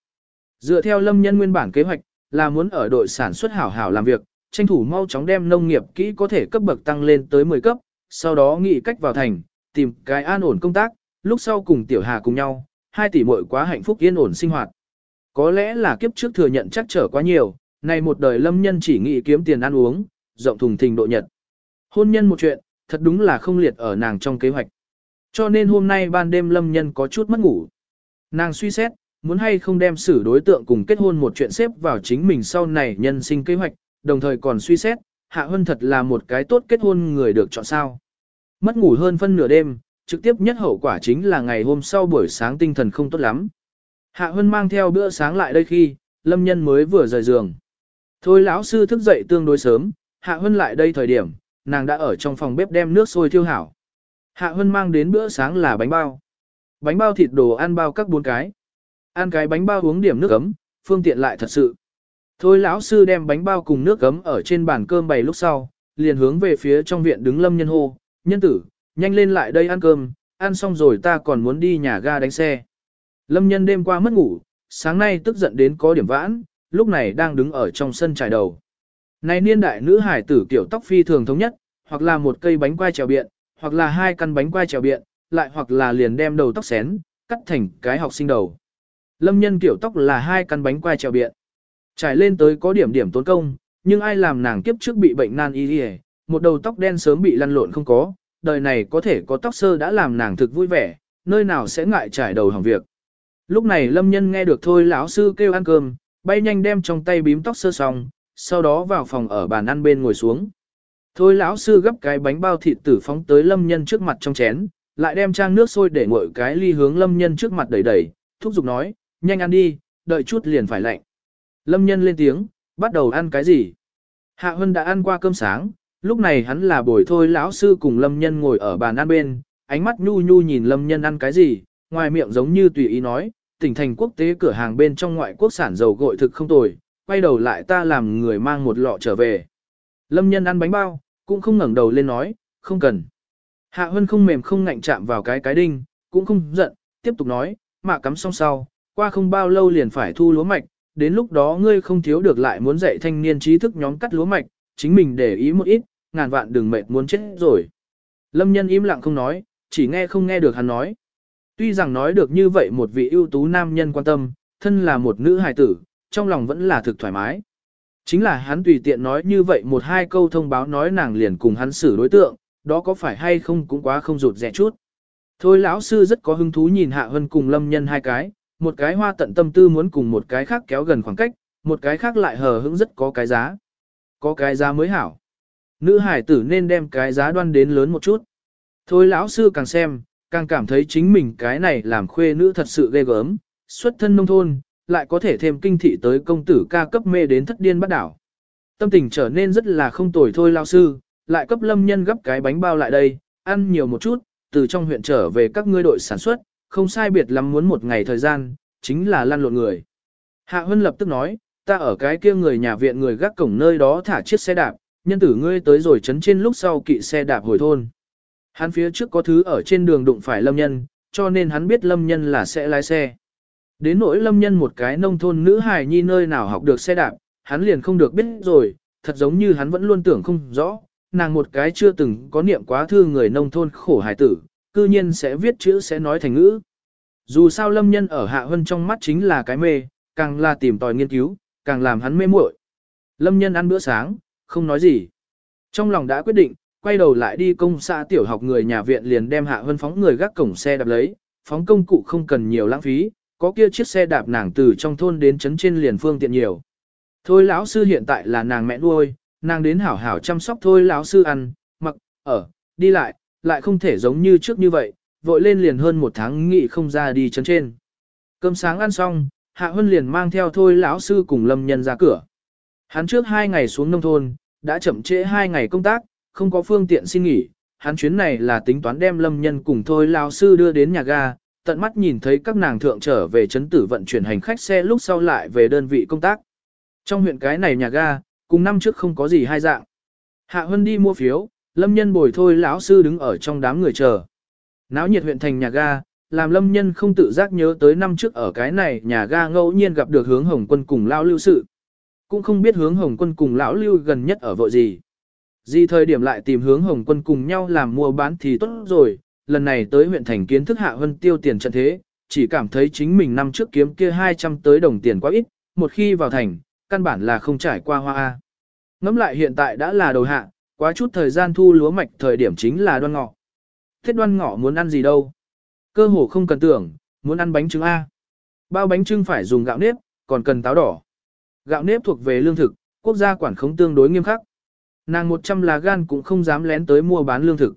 Dựa theo lâm nhân nguyên bản kế hoạch, là muốn ở đội sản xuất hảo hảo làm việc, tranh thủ mau chóng đem nông nghiệp kỹ có thể cấp bậc tăng lên tới 10 cấp, sau đó nghĩ cách vào thành, tìm cái an ổn công tác, lúc sau cùng Tiểu Hà cùng nhau, hai tỷ muội quá hạnh phúc yên ổn sinh hoạt. Có lẽ là kiếp trước thừa nhận chắc trở quá nhiều, này một đời lâm nhân chỉ nghĩ kiếm tiền ăn uống, rộng thùng thình độ nhật. Hôn nhân một chuyện, thật đúng là không liệt ở nàng trong kế hoạch. Cho nên hôm nay ban đêm lâm nhân có chút mất ngủ. Nàng suy xét, muốn hay không đem xử đối tượng cùng kết hôn một chuyện xếp vào chính mình sau này nhân sinh kế hoạch, đồng thời còn suy xét, Hạ Hân thật là một cái tốt kết hôn người được chọn sao. Mất ngủ hơn phân nửa đêm, trực tiếp nhất hậu quả chính là ngày hôm sau buổi sáng tinh thần không tốt lắm. Hạ Hân mang theo bữa sáng lại đây khi, Lâm Nhân mới vừa rời giường. Thôi lão sư thức dậy tương đối sớm, Hạ Hân lại đây thời điểm, nàng đã ở trong phòng bếp đem nước sôi thiêu hảo. Hạ Hân mang đến bữa sáng là bánh bao. Bánh bao thịt đồ ăn bao các bốn cái. Ăn cái bánh bao uống điểm nước ấm, phương tiện lại thật sự. Thôi lão sư đem bánh bao cùng nước ấm ở trên bàn cơm bày lúc sau, liền hướng về phía trong viện đứng lâm nhân hô, nhân tử, nhanh lên lại đây ăn cơm, ăn xong rồi ta còn muốn đi nhà ga đánh xe. Lâm nhân đêm qua mất ngủ, sáng nay tức giận đến có điểm vãn, lúc này đang đứng ở trong sân trải đầu. Này niên đại nữ hải tử kiểu tóc phi thường thống nhất, hoặc là một cây bánh quai trèo biện, hoặc là hai căn bánh quai trèo biện, lại hoặc là liền đem đầu tóc xén, cắt thành cái học sinh đầu. Lâm nhân kiểu tóc là hai căn bánh quai trèo biện. Trải lên tới có điểm điểm tốn công, nhưng ai làm nàng kiếp trước bị bệnh nan y đi một đầu tóc đen sớm bị lăn lộn không có, đời này có thể có tóc sơ đã làm nàng thực vui vẻ, nơi nào sẽ ngại trải đầu hỏng việc. Lúc này lâm nhân nghe được thôi lão sư kêu ăn cơm, bay nhanh đem trong tay bím tóc sơ xong, sau đó vào phòng ở bàn ăn bên ngồi xuống. Thôi lão sư gấp cái bánh bao thịt tử phóng tới lâm nhân trước mặt trong chén, lại đem trang nước sôi để nguội cái ly hướng lâm nhân trước mặt đẩy đẩy, thúc giục nói, nhanh ăn đi, đợi chút liền phải lạnh. Lâm nhân lên tiếng, bắt đầu ăn cái gì? Hạ Hân đã ăn qua cơm sáng, lúc này hắn là bồi thôi lão sư cùng Lâm nhân ngồi ở bàn ăn bên, ánh mắt nhu nhu nhìn Lâm nhân ăn cái gì, ngoài miệng giống như tùy ý nói, tỉnh thành quốc tế cửa hàng bên trong ngoại quốc sản dầu gội thực không tồi, quay đầu lại ta làm người mang một lọ trở về. Lâm nhân ăn bánh bao, cũng không ngẩng đầu lên nói, không cần. Hạ Hân không mềm không ngạnh chạm vào cái cái đinh, cũng không giận, tiếp tục nói, mạ cắm xong sau, qua không bao lâu liền phải thu lúa mạch, đến lúc đó ngươi không thiếu được lại muốn dạy thanh niên trí thức nhóm cắt lúa mạch, chính mình để ý một ít, ngàn vạn đừng mệt muốn chết rồi. Lâm nhân im lặng không nói, chỉ nghe không nghe được hắn nói. Tuy rằng nói được như vậy một vị ưu tú nam nhân quan tâm, thân là một nữ hài tử, trong lòng vẫn là thực thoải mái. Chính là hắn tùy tiện nói như vậy một hai câu thông báo nói nàng liền cùng hắn xử đối tượng, đó có phải hay không cũng quá không rụt rẻ chút. Thôi lão sư rất có hứng thú nhìn Hạ Hân cùng Lâm Nhân hai cái, một cái hoa tận tâm tư muốn cùng một cái khác kéo gần khoảng cách, một cái khác lại hờ hững rất có cái giá. Có cái giá mới hảo. Nữ hải tử nên đem cái giá đoan đến lớn một chút. Thôi lão sư càng xem, càng cảm thấy chính mình cái này làm khuê nữ thật sự ghê gớm, xuất thân nông thôn, lại có thể thêm kinh thị tới công tử ca cấp mê đến thất điên bắt đảo. Tâm tình trở nên rất là không tồi thôi lao sư, lại cấp lâm nhân gấp cái bánh bao lại đây, ăn nhiều một chút, từ trong huyện trở về các ngươi đội sản xuất, không sai biệt lắm muốn một ngày thời gian, chính là lăn lộn người. Hạ Hân lập tức nói, ta ở cái kia người nhà viện người gác cổng nơi đó thả chiếc xe đạp, nhân tử ngươi tới rồi chấn trên lúc sau kỵ xe đạp hồi thôn. Hắn phía trước có thứ ở trên đường đụng phải lâm nhân, cho nên hắn biết lâm nhân là sẽ lái xe. Đến nỗi lâm nhân một cái nông thôn nữ hài nhi nơi nào học được xe đạp, hắn liền không được biết rồi, thật giống như hắn vẫn luôn tưởng không rõ, nàng một cái chưa từng có niệm quá thư người nông thôn khổ hài tử, cư nhiên sẽ viết chữ sẽ nói thành ngữ. Dù sao lâm nhân ở hạ hân trong mắt chính là cái mê, càng là tìm tòi nghiên cứu, càng làm hắn mê muội. Lâm nhân ăn bữa sáng, không nói gì. Trong lòng đã quyết định, quay đầu lại đi công xã tiểu học người nhà viện liền đem hạ hân phóng người gác cổng xe đạp lấy, phóng công cụ không cần nhiều lãng phí, có kia chiếc xe đạp nàng từ trong thôn đến trấn trên liền phương tiện nhiều. Thôi lão sư hiện tại là nàng mẹ nuôi, nàng đến hảo hảo chăm sóc thôi lão sư ăn, mặc, ở, đi lại, lại không thể giống như trước như vậy, vội lên liền hơn một tháng nghị không ra đi trấn trên. Cơm sáng ăn xong, Hạ Hân liền mang theo thôi lão sư cùng Lâm Nhân ra cửa. Hắn trước hai ngày xuống nông thôn, đã chậm trễ hai ngày công tác, không có phương tiện xin nghỉ. Hắn chuyến này là tính toán đem Lâm Nhân cùng thôi lão sư đưa đến nhà ga, tận mắt nhìn thấy các nàng thượng trở về chấn tử vận chuyển hành khách xe lúc sau lại về đơn vị công tác. Trong huyện cái này nhà ga, cùng năm trước không có gì hai dạng. Hạ Hân đi mua phiếu, Lâm Nhân bồi thôi lão sư đứng ở trong đám người chờ. Náo nhiệt huyện thành nhà ga, làm lâm nhân không tự giác nhớ tới năm trước ở cái này nhà ga ngẫu nhiên gặp được hướng hồng quân cùng lão lưu sự. Cũng không biết hướng hồng quân cùng lão lưu gần nhất ở vội gì. Gì thời điểm lại tìm hướng hồng quân cùng nhau làm mua bán thì tốt rồi, lần này tới huyện thành kiến thức hạ hơn tiêu tiền trận thế, chỉ cảm thấy chính mình năm trước kiếm kia 200 tới đồng tiền quá ít, một khi vào thành, căn bản là không trải qua hoa A. Ngắm lại hiện tại đã là đầu hạ, quá chút thời gian thu lúa mạch thời điểm chính là đoan ngọ. Thiết đoan ngọ muốn ăn gì đâu. Cơ hồ không cần tưởng, muốn ăn bánh trứng A. Bao bánh trưng phải dùng gạo nếp, còn cần táo đỏ. Gạo nếp thuộc về lương thực, quốc gia quản khống tương đối nghiêm khắc. Nàng 100 lá gan cũng không dám lén tới mua bán lương thực.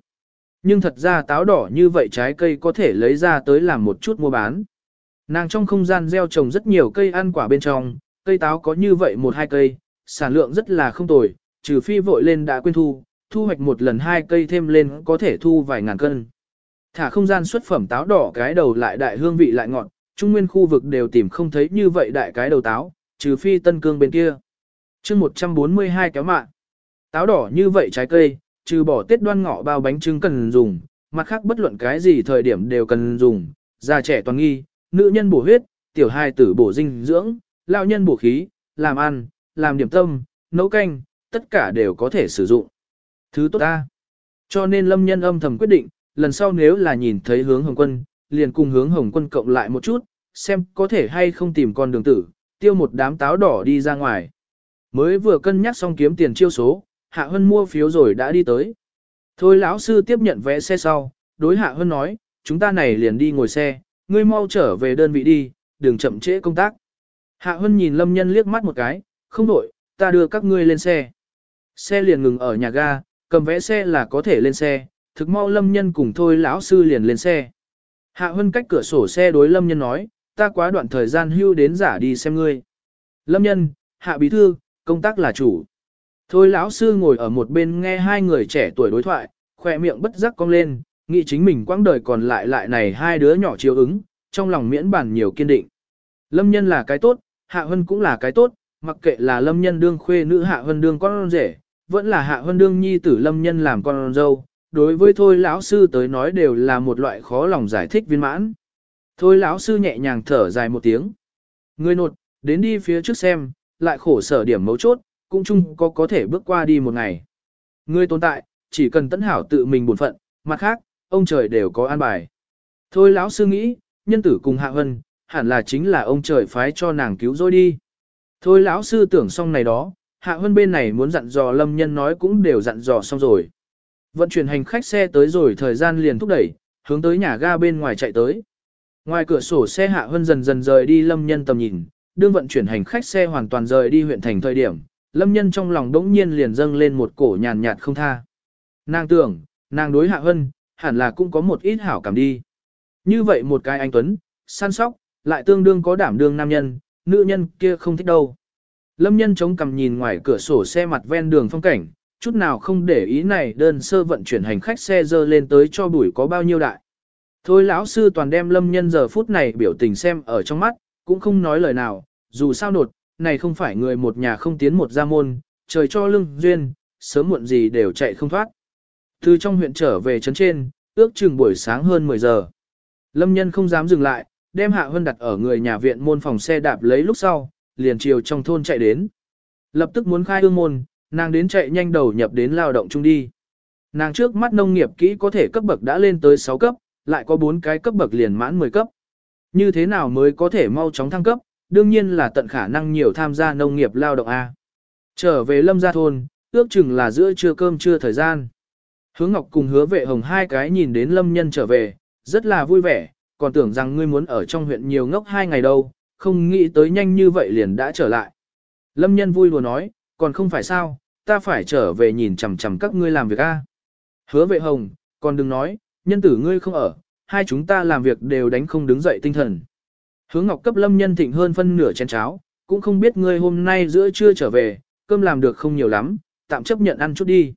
Nhưng thật ra táo đỏ như vậy trái cây có thể lấy ra tới làm một chút mua bán. Nàng trong không gian gieo trồng rất nhiều cây ăn quả bên trong, cây táo có như vậy một hai cây, sản lượng rất là không tồi, trừ phi vội lên đã quên thu, thu hoạch một lần hai cây thêm lên có thể thu vài ngàn cân. Thả không gian xuất phẩm táo đỏ cái đầu lại đại hương vị lại ngọt, trung nguyên khu vực đều tìm không thấy như vậy đại cái đầu táo, trừ phi tân cương bên kia. chương 142 kéo mạng. Táo đỏ như vậy trái cây, trừ bỏ tết đoan ngọ bao bánh trưng cần dùng, mặt khác bất luận cái gì thời điểm đều cần dùng, già trẻ toàn nghi, nữ nhân bổ huyết, tiểu hài tử bổ dinh dưỡng, lão nhân bổ khí, làm ăn, làm điểm tâm, nấu canh, tất cả đều có thể sử dụng. Thứ tốt ta. Cho nên lâm nhân âm thầm quyết định, lần sau nếu là nhìn thấy hướng hồng quân, liền cùng hướng hồng quân cộng lại một chút, xem có thể hay không tìm con đường tử, tiêu một đám táo đỏ đi ra ngoài. Mới vừa cân nhắc xong kiếm tiền chiêu số, Hạ Hân mua phiếu rồi đã đi tới. Thôi lão sư tiếp nhận vé xe sau, đối Hạ Hân nói, chúng ta này liền đi ngồi xe, ngươi mau trở về đơn vị đi, đừng chậm trễ công tác. Hạ Hân nhìn Lâm Nhân liếc mắt một cái, không đổi, ta đưa các ngươi lên xe. Xe liền ngừng ở nhà ga, cầm vé xe là có thể lên xe, thực mau lâm nhân cùng thôi lão sư liền lên xe. Hạ Hân cách cửa sổ xe đối lâm nhân nói, ta quá đoạn thời gian hưu đến giả đi xem ngươi. Lâm nhân, hạ bí thư, công tác là chủ. Thôi lão sư ngồi ở một bên nghe hai người trẻ tuổi đối thoại, khỏe miệng bất giác cong lên, nghĩ chính mình quãng đời còn lại lại này hai đứa nhỏ chiếu ứng, trong lòng miễn bản nhiều kiên định. Lâm nhân là cái tốt, hạ hân cũng là cái tốt, mặc kệ là lâm nhân đương khuê nữ hạ hân đương con rể, vẫn là hạ hân đương nhi tử lâm nhân làm con dâu, đối với thôi lão sư tới nói đều là một loại khó lòng giải thích viên mãn. Thôi lão sư nhẹ nhàng thở dài một tiếng. Người nột, đến đi phía trước xem, lại khổ sở điểm mấu chốt, cũng chung có có thể bước qua đi một ngày. ngươi tồn tại, chỉ cần tấn hảo tự mình buồn phận, mặt khác, ông trời đều có an bài. Thôi lão sư nghĩ, nhân tử cùng hạ hân, hẳn là chính là ông trời phái cho nàng cứu rồi đi. Thôi lão sư tưởng xong này đó, hạ hân bên này muốn dặn dò lâm nhân nói cũng đều dặn dò xong rồi. Vận chuyển hành khách xe tới rồi thời gian liền thúc đẩy, hướng tới nhà ga bên ngoài chạy tới. Ngoài cửa sổ xe hạ hân dần dần rời đi lâm nhân tầm nhìn, đương vận chuyển hành khách xe hoàn toàn rời đi huyện thành thời điểm, lâm nhân trong lòng đống nhiên liền dâng lên một cổ nhàn nhạt không tha. Nàng tưởng, nàng đối hạ hân, hẳn là cũng có một ít hảo cảm đi. Như vậy một cái anh Tuấn, săn sóc, lại tương đương có đảm đương nam nhân, nữ nhân kia không thích đâu. Lâm nhân chống cằm nhìn ngoài cửa sổ xe mặt ven đường phong cảnh, chút nào không để ý này đơn sơ vận chuyển hành khách xe dơ lên tới cho bụi có bao nhiêu đại. Thôi lão sư toàn đem lâm nhân giờ phút này biểu tình xem ở trong mắt, cũng không nói lời nào, dù sao nột, này không phải người một nhà không tiến một gia môn, trời cho lưng duyên, sớm muộn gì đều chạy không thoát. Từ trong huyện trở về trấn trên, ước chừng buổi sáng hơn 10 giờ. Lâm nhân không dám dừng lại, đem Hạ Hân đặt ở người nhà viện môn phòng xe đạp lấy lúc sau, liền chiều trong thôn chạy đến. Lập tức muốn khai ương môn, nàng đến chạy nhanh đầu nhập đến lao động chung đi. Nàng trước mắt nông nghiệp kỹ có thể cấp bậc đã lên tới 6 cấp, lại có 4 cái cấp bậc liền mãn 10 cấp. Như thế nào mới có thể mau chóng thăng cấp, đương nhiên là tận khả năng nhiều tham gia nông nghiệp lao động A. Trở về lâm gia thôn, ước chừng là giữa trưa cơm trưa thời gian. Hướng Ngọc cùng hứa vệ hồng hai cái nhìn đến lâm nhân trở về, rất là vui vẻ, còn tưởng rằng ngươi muốn ở trong huyện nhiều ngốc hai ngày đâu, không nghĩ tới nhanh như vậy liền đã trở lại. Lâm nhân vui lùa nói, còn không phải sao, ta phải trở về nhìn chằm chằm các ngươi làm việc a. Hứa vệ hồng, còn đừng nói, nhân tử ngươi không ở, hai chúng ta làm việc đều đánh không đứng dậy tinh thần. Hướng Ngọc cấp Lâm Nhân thịnh hơn phân nửa chén cháo, cũng không biết ngươi hôm nay giữa trưa trở về, cơm làm được không nhiều lắm, tạm chấp nhận ăn chút đi.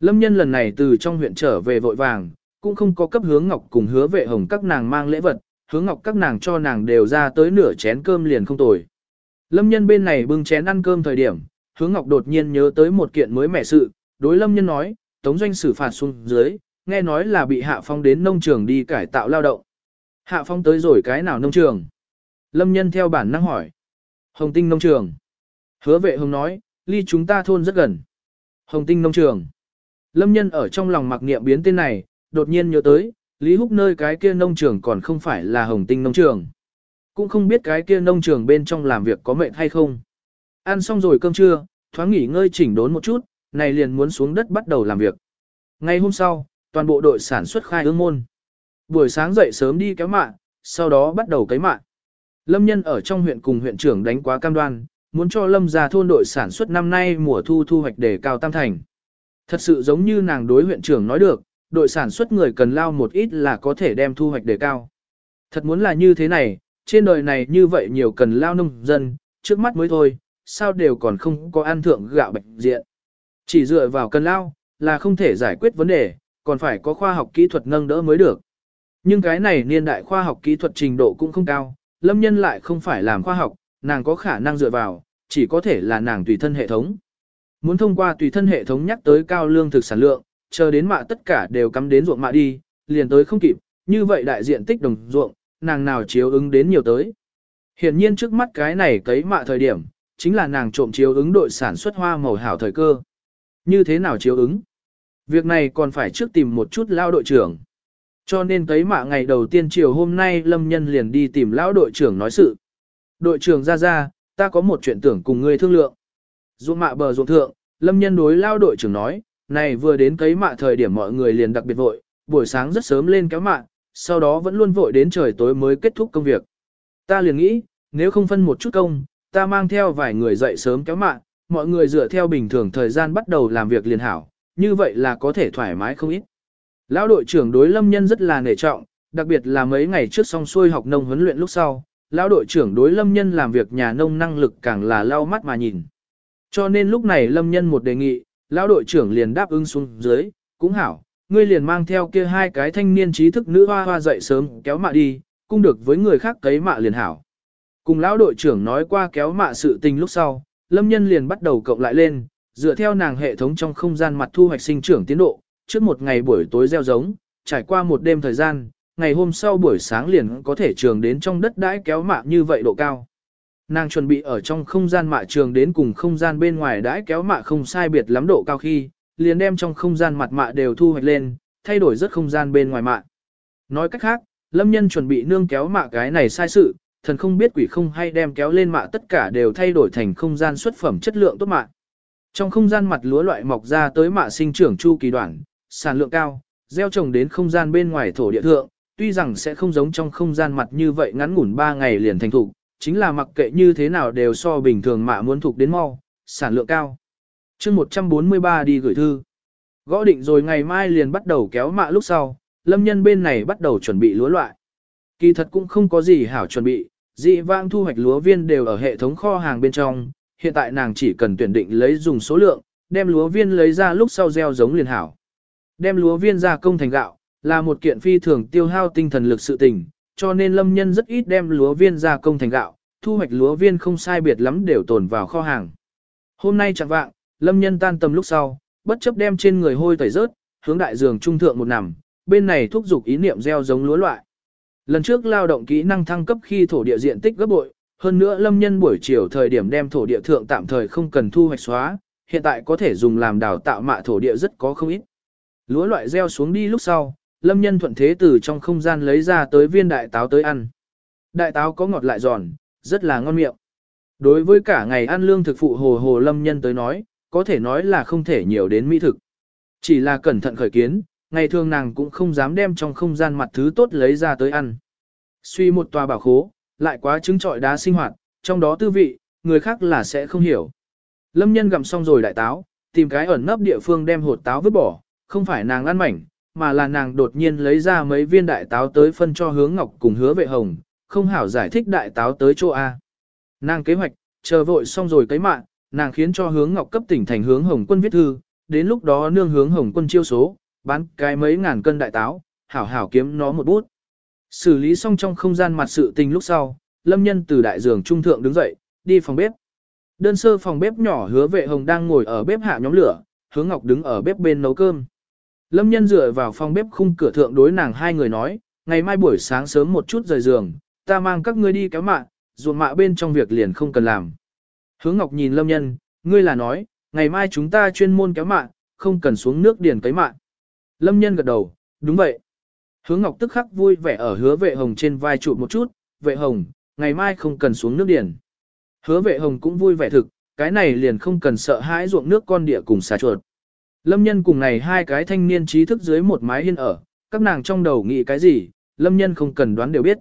Lâm Nhân lần này từ trong huyện trở về vội vàng, cũng không có cấp Hướng Ngọc cùng hứa vệ hồng các nàng mang lễ vật, Hướng Ngọc các nàng cho nàng đều ra tới nửa chén cơm liền không tồi. Lâm Nhân bên này bưng chén ăn cơm thời điểm, Hướng Ngọc đột nhiên nhớ tới một kiện mới mẻ sự, đối Lâm Nhân nói, Tống Doanh xử phạt xuống dưới, nghe nói là bị hạ phong đến nông trường đi cải tạo lao động. Hạ phong tới rồi cái nào nông trường? Lâm nhân theo bản năng hỏi. Hồng tinh nông trường. Hứa vệ hồng nói, ly chúng ta thôn rất gần. Hồng tinh nông trường. Lâm nhân ở trong lòng mặc niệm biến tên này, đột nhiên nhớ tới, Lý Húc nơi cái kia nông trường còn không phải là hồng tinh nông trường. Cũng không biết cái kia nông trường bên trong làm việc có mệt hay không. Ăn xong rồi cơm trưa, thoáng nghỉ ngơi chỉnh đốn một chút, này liền muốn xuống đất bắt đầu làm việc. Ngày hôm sau, toàn bộ đội sản xuất khai ương môn. Buổi sáng dậy sớm đi kéo mạ, sau đó bắt đầu cấy mạ. Lâm nhân ở trong huyện cùng huyện trưởng đánh quá cam đoan, muốn cho Lâm ra thôn đội sản xuất năm nay mùa thu thu hoạch để cao tam thành. Thật sự giống như nàng đối huyện trưởng nói được, đội sản xuất người cần lao một ít là có thể đem thu hoạch để cao. Thật muốn là như thế này, trên đời này như vậy nhiều cần lao nông dân, trước mắt mới thôi, sao đều còn không có ăn thượng gạo bệnh diện. Chỉ dựa vào cần lao, là không thể giải quyết vấn đề, còn phải có khoa học kỹ thuật nâng đỡ mới được. Nhưng cái này niên đại khoa học kỹ thuật trình độ cũng không cao, lâm nhân lại không phải làm khoa học, nàng có khả năng dựa vào, chỉ có thể là nàng tùy thân hệ thống. Muốn thông qua tùy thân hệ thống nhắc tới cao lương thực sản lượng, chờ đến mạ tất cả đều cắm đến ruộng mạ đi, liền tới không kịp, như vậy đại diện tích đồng ruộng, nàng nào chiếu ứng đến nhiều tới. Hiển nhiên trước mắt cái này cấy mạ thời điểm, chính là nàng trộm chiếu ứng đội sản xuất hoa màu hảo thời cơ. Như thế nào chiếu ứng? Việc này còn phải trước tìm một chút lao đội trưởng. Cho nên tới mạ ngày đầu tiên chiều hôm nay Lâm Nhân liền đi tìm lão đội trưởng nói sự. Đội trưởng ra ra, ta có một chuyện tưởng cùng ngươi thương lượng. Ruộng mạ bờ ruộng thượng, Lâm Nhân đối lao đội trưởng nói, này vừa đến cấy mạ thời điểm mọi người liền đặc biệt vội, buổi sáng rất sớm lên kéo mạ, sau đó vẫn luôn vội đến trời tối mới kết thúc công việc. Ta liền nghĩ, nếu không phân một chút công, ta mang theo vài người dậy sớm kéo mạ, mọi người dựa theo bình thường thời gian bắt đầu làm việc liền hảo, như vậy là có thể thoải mái không ít. Lão đội trưởng đối lâm nhân rất là nể trọng, đặc biệt là mấy ngày trước xong xuôi học nông huấn luyện lúc sau, lão đội trưởng đối lâm nhân làm việc nhà nông năng lực càng là lau mắt mà nhìn. Cho nên lúc này lâm nhân một đề nghị, lão đội trưởng liền đáp ứng xuống dưới, cũng hảo, ngươi liền mang theo kia hai cái thanh niên trí thức nữ hoa hoa dậy sớm kéo mạ đi, cung được với người khác cấy mạ liền hảo. Cùng lão đội trưởng nói qua kéo mạ sự tình lúc sau, lâm nhân liền bắt đầu cộng lại lên, dựa theo nàng hệ thống trong không gian mặt thu hoạch sinh trưởng tiến độ, trước một ngày buổi tối gieo giống, trải qua một đêm thời gian, ngày hôm sau buổi sáng liền có thể trường đến trong đất đãi kéo mạ như vậy độ cao. Nàng chuẩn bị ở trong không gian mạ trường đến cùng không gian bên ngoài đãi kéo mạ không sai biệt lắm độ cao khi, liền đem trong không gian mặt mạ đều thu hoạch lên, thay đổi rất không gian bên ngoài mạ. Nói cách khác, lâm nhân chuẩn bị nương kéo mạ cái này sai sự, thần không biết quỷ không hay đem kéo lên mạ tất cả đều thay đổi thành không gian xuất phẩm chất lượng tốt mạ. Trong không gian mặt lúa loại mọc ra tới mạ sinh trưởng chu kỳ đoạn, sản lượng cao, gieo trồng đến không gian bên ngoài thổ địa thượng, tuy rằng sẽ không giống trong không gian mặt như vậy ngắn ngủn 3 ngày liền thành thục, chính là mặc kệ như thế nào đều so bình thường mạ muốn thục đến mau, sản lượng cao. chương 143 đi gửi thư. Gõ định rồi ngày mai liền bắt đầu kéo mạ lúc sau, lâm nhân bên này bắt đầu chuẩn bị lúa loại. Kỳ thật cũng không có gì hảo chuẩn bị, dị vãng thu hoạch lúa viên đều ở hệ thống kho hàng bên trong, hiện tại nàng chỉ cần tuyển định lấy dùng số lượng, đem lúa viên lấy ra lúc sau gieo giống liền hảo. Đem lúa viên ra công thành gạo, là một kiện phi thường tiêu hao tinh thần lực sự tình, cho nên lâm nhân rất ít đem lúa viên ra công thành gạo, thu hoạch lúa viên không sai biệt lắm đều tồn vào kho hàng. Hôm nay chẳng vạng, lâm nhân tan tầm lúc sau, bất chấp đem trên người hôi tẩy rớt, hướng đại giường trung thượng một nằm, bên này thúc giục ý niệm gieo giống lúa loại. Lần trước lao động kỹ năng thăng cấp khi thổ địa diện tích gấp bội, hơn nữa lâm nhân buổi chiều thời điểm đem thổ địa thượng tạm thời không cần thu hoạch xóa, hiện tại có thể dùng làm đào tạo mạ thổ địa rất có không ít. Lúa loại gieo xuống đi lúc sau, lâm nhân thuận thế từ trong không gian lấy ra tới viên đại táo tới ăn. Đại táo có ngọt lại giòn, rất là ngon miệng. Đối với cả ngày ăn lương thực phụ hồ hồ lâm nhân tới nói, có thể nói là không thể nhiều đến mỹ thực. Chỉ là cẩn thận khởi kiến, ngày thường nàng cũng không dám đem trong không gian mặt thứ tốt lấy ra tới ăn. Suy một tòa bảo khố, lại quá trứng trọi đá sinh hoạt, trong đó tư vị, người khác là sẽ không hiểu. Lâm nhân gặm xong rồi đại táo, tìm cái ẩn nấp địa phương đem hột táo vứt bỏ, không phải nàng ăn mảnh, mà là nàng đột nhiên lấy ra mấy viên đại táo tới phân cho hướng ngọc cùng hứa vệ hồng, không hảo giải thích đại táo tới chỗ A. Nàng kế hoạch, chờ vội xong rồi cấy mạng, nàng khiến cho hướng ngọc cấp tỉnh thành hướng hồng quân viết thư, đến lúc đó nương hướng hồng quân chiêu số, bán cái mấy ngàn cân đại táo, hảo hảo kiếm nó một bút. Xử lý xong trong không gian mặt sự tình lúc sau, lâm nhân từ đại giường trung thượng đứng dậy, đi phòng bếp. Đơn sơ phòng bếp nhỏ hứa vệ hồng đang ngồi ở bếp hạ nhóm lửa, hướng ngọc đứng ở bếp bên nấu cơm. Lâm nhân dựa vào phòng bếp khung cửa thượng đối nàng hai người nói, ngày mai buổi sáng sớm một chút rời giường, ta mang các ngươi đi kéo mạ, ruộng mạ bên trong việc liền không cần làm. Hướng Ngọc nhìn Lâm Nhân, ngươi là nói, ngày mai chúng ta chuyên môn kéo mạ, không cần xuống nước điền cấy mạ. Lâm Nhân gật đầu, đúng vậy. Hướng Ngọc tức khắc vui vẻ ở hứa vệ hồng trên vai trụ một chút, vệ hồng, ngày mai không cần xuống nước điền. Hứa vệ hồng cũng vui vẻ thực, cái này liền không cần sợ hãi ruộng nước con địa cùng xà chuột. Lâm nhân cùng này hai cái thanh niên trí thức dưới một mái hiên ở, các nàng trong đầu nghĩ cái gì, lâm nhân không cần đoán đều biết.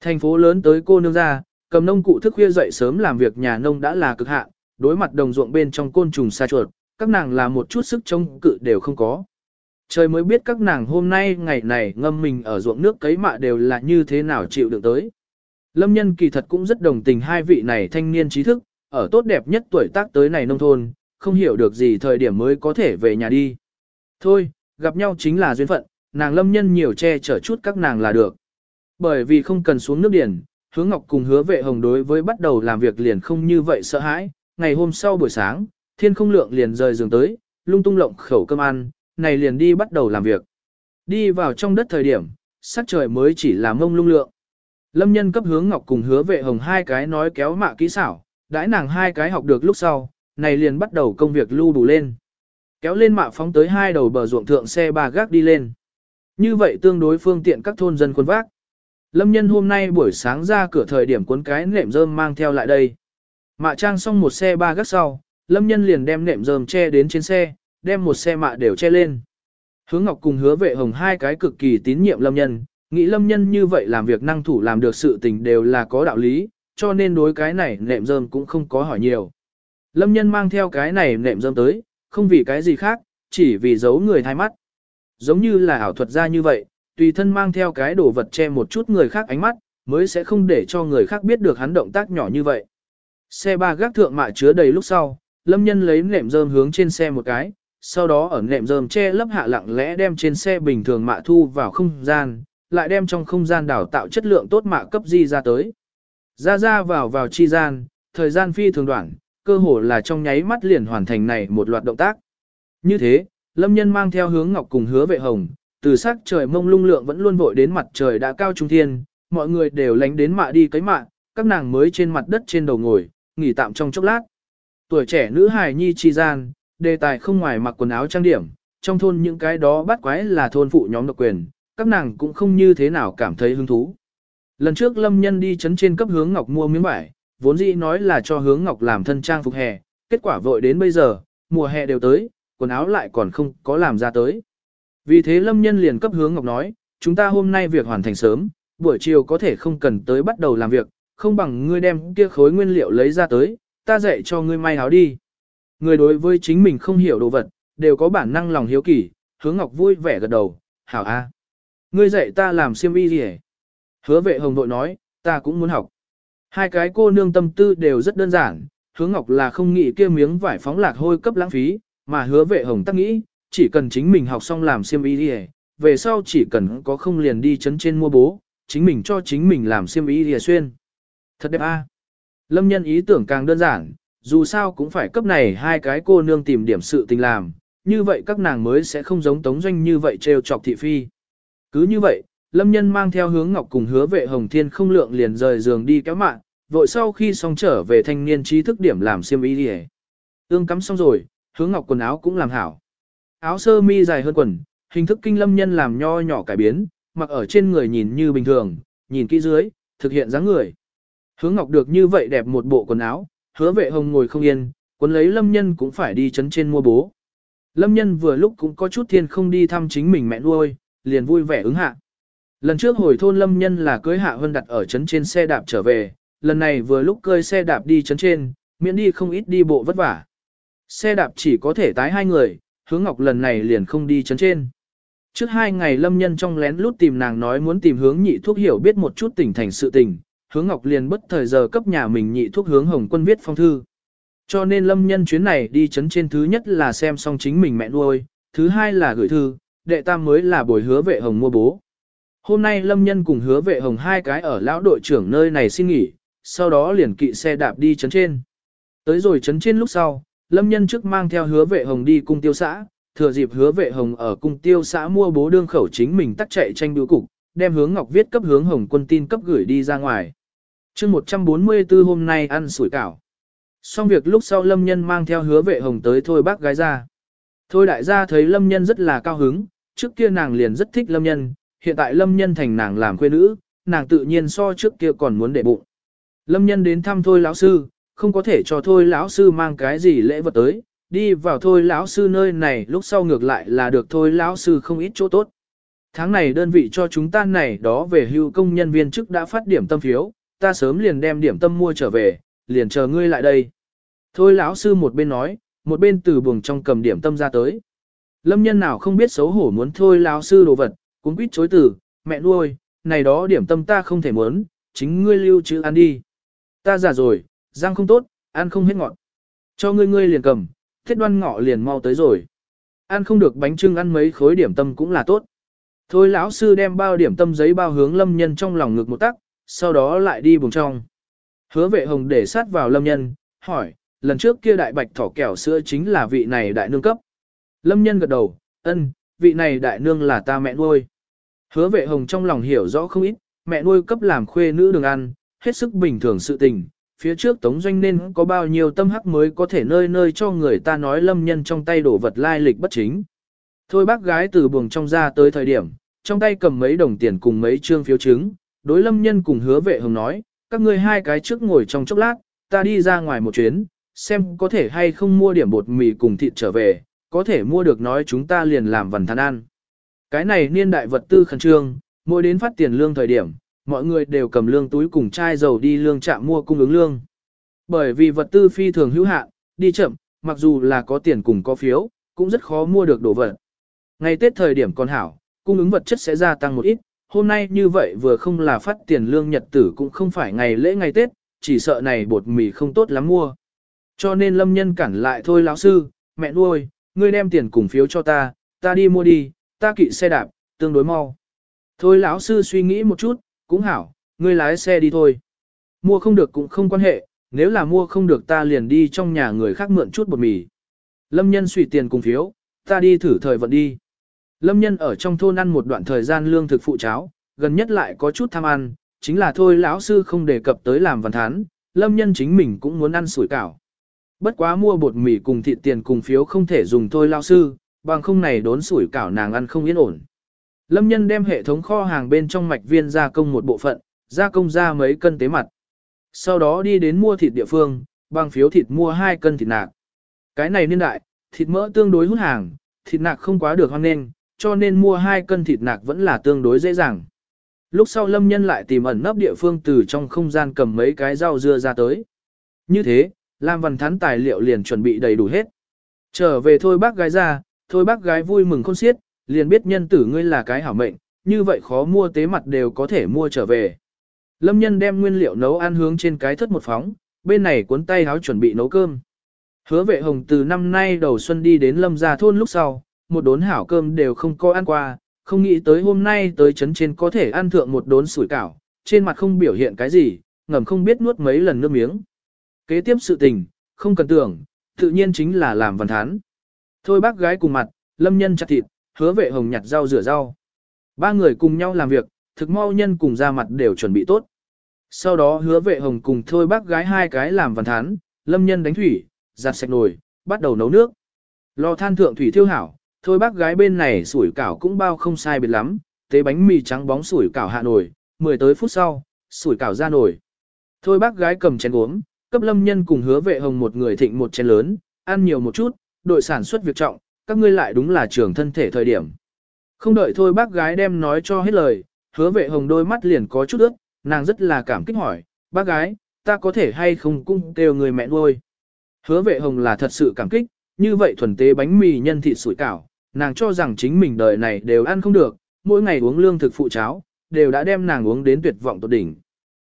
Thành phố lớn tới cô nương ra, cầm nông cụ thức khuya dậy sớm làm việc nhà nông đã là cực hạn, đối mặt đồng ruộng bên trong côn trùng xa chuột, các nàng là một chút sức chống cự đều không có. Trời mới biết các nàng hôm nay ngày này ngâm mình ở ruộng nước cấy mạ đều là như thế nào chịu được tới. Lâm nhân kỳ thật cũng rất đồng tình hai vị này thanh niên trí thức, ở tốt đẹp nhất tuổi tác tới này nông thôn, không hiểu được gì thời điểm mới có thể về nhà đi. Thôi, gặp nhau chính là duyên phận, nàng lâm nhân nhiều che chở chút các nàng là được. Bởi vì không cần xuống nước điển, hứa ngọc cùng hứa vệ hồng đối với bắt đầu làm việc liền không như vậy sợ hãi, ngày hôm sau buổi sáng, thiên không lượng liền rời giường tới, lung tung lộng khẩu cơm ăn, này liền đi bắt đầu làm việc. Đi vào trong đất thời điểm, sắc trời mới chỉ là mông lung lượng. Lâm nhân cấp hướng ngọc cùng hứa vệ hồng hai cái nói kéo mạ kỹ xảo, đãi nàng hai cái học được lúc sau, này liền bắt đầu công việc lưu đủ lên. Kéo lên mạ phóng tới hai đầu bờ ruộng thượng xe ba gác đi lên. Như vậy tương đối phương tiện các thôn dân quân vác. Lâm nhân hôm nay buổi sáng ra cửa thời điểm cuốn cái nệm rơm mang theo lại đây. Mạ trang xong một xe ba gác sau, Lâm nhân liền đem nệm rơm che đến trên xe, đem một xe mạ đều che lên. Hướng Ngọc cùng hứa vệ hồng hai cái cực kỳ tín nhiệm Lâm nhân, nghĩ Lâm nhân như vậy làm việc năng thủ làm được sự tình đều là có đạo lý, cho nên đối cái này nệm rơm cũng không có hỏi nhiều. Lâm nhân mang theo cái này nệm dâm tới, không vì cái gì khác, chỉ vì giấu người thay mắt. Giống như là ảo thuật ra như vậy, tùy thân mang theo cái đồ vật che một chút người khác ánh mắt, mới sẽ không để cho người khác biết được hắn động tác nhỏ như vậy. Xe ba gác thượng mạ chứa đầy lúc sau, lâm nhân lấy nệm dơm hướng trên xe một cái, sau đó ở nệm dơm che lấp hạ lặng lẽ đem trên xe bình thường mạ thu vào không gian, lại đem trong không gian đào tạo chất lượng tốt mạ cấp di ra tới. Ra ra vào vào chi gian, thời gian phi thường đoạn, cơ hồ là trong nháy mắt liền hoàn thành này một loạt động tác. Như thế, Lâm Nhân mang theo hướng ngọc cùng hứa vệ hồng, từ sắc trời mông lung lượng vẫn luôn vội đến mặt trời đã cao trung thiên, mọi người đều lánh đến mạ đi cấy mạ, các nàng mới trên mặt đất trên đầu ngồi, nghỉ tạm trong chốc lát. Tuổi trẻ nữ hài nhi chi gian, đề tài không ngoài mặc quần áo trang điểm, trong thôn những cái đó bắt quái là thôn phụ nhóm độc quyền, các nàng cũng không như thế nào cảm thấy hứng thú. Lần trước Lâm Nhân đi chấn trên cấp hướng ngọc mua miếng vải, vốn dĩ nói là cho hướng ngọc làm thân trang phục hè, kết quả vội đến bây giờ, mùa hè đều tới, quần áo lại còn không có làm ra tới. Vì thế lâm nhân liền cấp hướng ngọc nói, chúng ta hôm nay việc hoàn thành sớm, buổi chiều có thể không cần tới bắt đầu làm việc, không bằng ngươi đem kia khối nguyên liệu lấy ra tới, ta dạy cho ngươi may áo đi. Người đối với chính mình không hiểu đồ vật, đều có bản năng lòng hiếu kỳ, hướng ngọc vui vẻ gật đầu, hảo a. Ngươi dạy ta làm xiêm y gì Hứa vệ hồng đội nói, ta cũng muốn học. Hai cái cô nương tâm tư đều rất đơn giản, hứa ngọc là không nghĩ kia miếng vải phóng lạc hôi cấp lãng phí, mà hứa vệ hồng tắc nghĩ, chỉ cần chính mình học xong làm xiêm y đi về sau chỉ cần có không liền đi chấn trên mua bố, chính mình cho chính mình làm xiêm y đi xuyên. Thật đẹp a. Lâm nhân ý tưởng càng đơn giản, dù sao cũng phải cấp này hai cái cô nương tìm điểm sự tình làm, như vậy các nàng mới sẽ không giống tống doanh như vậy trêu chọc thị phi. Cứ như vậy, Lâm nhân mang theo hướng ngọc cùng hứa vệ hồng thiên không lượng liền rời giường đi kéo mạng, vội sau khi xong trở về thanh niên trí thức điểm làm xiêm y đi Ương cắm xong rồi, hướng ngọc quần áo cũng làm hảo. Áo sơ mi dài hơn quần, hình thức kinh lâm nhân làm nho nhỏ cải biến, mặc ở trên người nhìn như bình thường, nhìn kỹ dưới, thực hiện dáng người. Hướng ngọc được như vậy đẹp một bộ quần áo, hứa vệ hồng ngồi không yên, quấn lấy lâm nhân cũng phải đi chấn trên mua bố. Lâm nhân vừa lúc cũng có chút thiên không đi thăm chính mình mẹ nuôi, liền vui vẻ ứng hạ. Lần trước hồi thôn lâm nhân là cưới hạ hơn đặt ở trấn trên xe đạp trở về, lần này vừa lúc cơi xe đạp đi trấn trên, miễn đi không ít đi bộ vất vả. Xe đạp chỉ có thể tái hai người, hướng ngọc lần này liền không đi trấn trên. Trước hai ngày lâm nhân trong lén lút tìm nàng nói muốn tìm hướng nhị thuốc hiểu biết một chút tỉnh thành sự tình, hướng ngọc liền bất thời giờ cấp nhà mình nhị thuốc hướng hồng quân viết phong thư. Cho nên lâm nhân chuyến này đi chấn trên thứ nhất là xem xong chính mình mẹ nuôi, thứ hai là gửi thư, đệ tam mới là buổi hứa vệ hồng mua bố. Hôm nay lâm nhân cùng hứa vệ hồng hai cái ở lão đội trưởng nơi này xin nghỉ, sau đó liền kỵ xe đạp đi chấn trên. Tới rồi chấn trên lúc sau, lâm nhân trước mang theo hứa vệ hồng đi cung tiêu xã, thừa dịp hứa vệ hồng ở cung tiêu xã mua bố đương khẩu chính mình tắt chạy tranh bưu cục, đem hướng ngọc viết cấp hướng hồng quân tin cấp gửi đi ra ngoài chương 144 hôm nay ăn sủi cảo. Xong việc lúc sau lâm nhân mang theo hứa vệ hồng tới thôi bác gái ra. Thôi đại gia thấy lâm nhân rất là cao hứng, trước kia nàng liền rất thích lâm nhân, hiện tại lâm nhân thành nàng làm quê nữ, nàng tự nhiên so trước kia còn muốn để bụng. Lâm nhân đến thăm thôi lão sư, không có thể cho thôi lão sư mang cái gì lễ vật tới, đi vào thôi lão sư nơi này lúc sau ngược lại là được thôi lão sư không ít chỗ tốt. Tháng này đơn vị cho chúng ta này đó về hưu công nhân viên chức đã phát điểm tâm phiếu, ta sớm liền đem điểm tâm mua trở về, liền chờ ngươi lại đây. Thôi lão sư một bên nói, một bên từ buồng trong cầm điểm tâm ra tới. Lâm nhân nào không biết xấu hổ muốn thôi lão sư đồ vật, cuốn quýt chối từ, mẹ nuôi, này đó điểm tâm ta không thể muốn, chính ngươi lưu trữ ăn đi. Ta già rồi, răng không tốt, ăn không hết ngọt. Cho ngươi ngươi liền cầm, thiết đoan ngọ liền mau tới rồi. Ăn không được bánh trưng ăn mấy khối điểm tâm cũng là tốt. Thôi lão sư đem bao điểm tâm giấy bao hướng lâm nhân trong lòng ngực một tắc, sau đó lại đi buồng trong. Hứa vệ hồng để sát vào lâm nhân, hỏi, lần trước kia đại bạch thỏ kẹo sữa chính là vị này đại nương cấp. Lâm nhân gật đầu, ân, vị này đại nương là ta mẹ nuôi. Hứa vệ hồng trong lòng hiểu rõ không ít, mẹ nuôi cấp làm khuê nữ đường ăn, hết sức bình thường sự tình. Phía trước tống doanh nên có bao nhiêu tâm hắc mới có thể nơi nơi cho người ta nói lâm nhân trong tay đổ vật lai lịch bất chính. Thôi bác gái từ buồng trong ra tới thời điểm, trong tay cầm mấy đồng tiền cùng mấy trương phiếu chứng, đối lâm nhân cùng hứa vệ hồng nói, các ngươi hai cái trước ngồi trong chốc lát, ta đi ra ngoài một chuyến, xem có thể hay không mua điểm bột mì cùng thịt trở về, có thể mua được nói chúng ta liền làm vần than ăn. Cái này niên đại vật tư khẩn trương, mỗi đến phát tiền lương thời điểm, mọi người đều cầm lương túi cùng chai dầu đi lương trạm mua cung ứng lương. Bởi vì vật tư phi thường hữu hạn, đi chậm, mặc dù là có tiền cùng có phiếu, cũng rất khó mua được đồ vật. Ngày Tết thời điểm còn hảo, cung ứng vật chất sẽ gia tăng một ít, hôm nay như vậy vừa không là phát tiền lương nhật tử cũng không phải ngày lễ ngày Tết, chỉ sợ này bột mì không tốt lắm mua. Cho nên lâm nhân cản lại thôi lão sư, mẹ nuôi, ngươi đem tiền cùng phiếu cho ta, ta đi mua đi, ta kỵ xe đạp, tương đối mau. Thôi lão sư suy nghĩ một chút, cũng hảo, ngươi lái xe đi thôi. Mua không được cũng không quan hệ, nếu là mua không được ta liền đi trong nhà người khác mượn chút bột mì. Lâm nhân suy tiền cùng phiếu, ta đi thử thời vận đi. Lâm nhân ở trong thôn ăn một đoạn thời gian lương thực phụ cháo, gần nhất lại có chút tham ăn, chính là thôi lão sư không đề cập tới làm văn thán, lâm nhân chính mình cũng muốn ăn sủi cảo. Bất quá mua bột mì cùng thịt tiền cùng phiếu không thể dùng thôi lao sư, bằng không này đốn sủi cảo nàng ăn không yên ổn. Lâm nhân đem hệ thống kho hàng bên trong mạch viên gia công một bộ phận, gia công ra mấy cân tế mặt. Sau đó đi đến mua thịt địa phương, bằng phiếu thịt mua 2 cân thịt nạc. Cái này niên đại, thịt mỡ tương đối hút hàng, thịt nạc không quá được hoan nên, cho nên mua hai cân thịt nạc vẫn là tương đối dễ dàng. Lúc sau lâm nhân lại tìm ẩn nấp địa phương từ trong không gian cầm mấy cái rau dưa ra tới. Như thế, Lam Văn Thắn tài liệu liền chuẩn bị đầy đủ hết. Trở về thôi bác gái ra, thôi bác gái vui mừng khôn xiết, liền biết nhân tử ngươi là cái hảo mệnh, như vậy khó mua tế mặt đều có thể mua trở về. Lâm nhân đem nguyên liệu nấu ăn hướng trên cái thất một phóng, bên này cuốn tay háo chuẩn bị nấu cơm. Hứa vệ hồng từ năm nay đầu xuân đi đến lâm gia thôn lúc sau, một đốn hảo cơm đều không có ăn qua, không nghĩ tới hôm nay tới chấn trên có thể ăn thượng một đốn sủi cảo, trên mặt không biểu hiện cái gì, ngầm không biết nuốt mấy lần nước miếng. Kế tiếp sự tình, không cần tưởng, tự nhiên chính là làm văn thán. Thôi bác gái cùng mặt, lâm nhân chặt thịt, hứa vệ hồng nhặt rau rửa rau. Ba người cùng nhau làm việc, thực mau nhân cùng ra mặt đều chuẩn bị tốt. Sau đó hứa vệ hồng cùng thôi bác gái hai cái làm văn thán, lâm nhân đánh thủy, giặt sạch nồi, bắt đầu nấu nước. Lò than thượng thủy thiêu hảo, thôi bác gái bên này sủi cảo cũng bao không sai biệt lắm, tế bánh mì trắng bóng sủi cảo hạ nồi, 10 tới phút sau, sủi cảo ra nồi. Thôi bác gái cầm chén uống, cấp lâm nhân cùng hứa vệ hồng một người thịnh một chén lớn, ăn nhiều một chút, đội sản xuất việc trọng, các ngươi lại đúng là trường thân thể thời điểm. Không đợi thôi bác gái đem nói cho hết lời, hứa vệ hồng đôi mắt liền có chút ướt, nàng rất là cảm kích hỏi, bác gái, ta có thể hay không cung kêu người mẹ nuôi. Hứa vệ hồng là thật sự cảm kích, như vậy thuần tế bánh mì nhân thịt sủi cảo, nàng cho rằng chính mình đời này đều ăn không được, mỗi ngày uống lương thực phụ cháo, đều đã đem nàng uống đến tuyệt vọng tột đỉnh.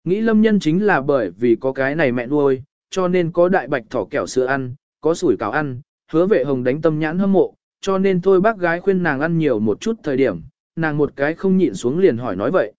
Nghĩ lâm nhân chính là bởi vì có cái này mẹ nuôi, cho nên có đại bạch thỏ kẹo sữa ăn, có sủi cảo ăn, hứa vệ hồng đánh tâm nhãn hâm mộ, cho nên thôi bác gái khuyên nàng ăn nhiều một chút thời điểm, nàng một cái không nhịn xuống liền hỏi nói vậy.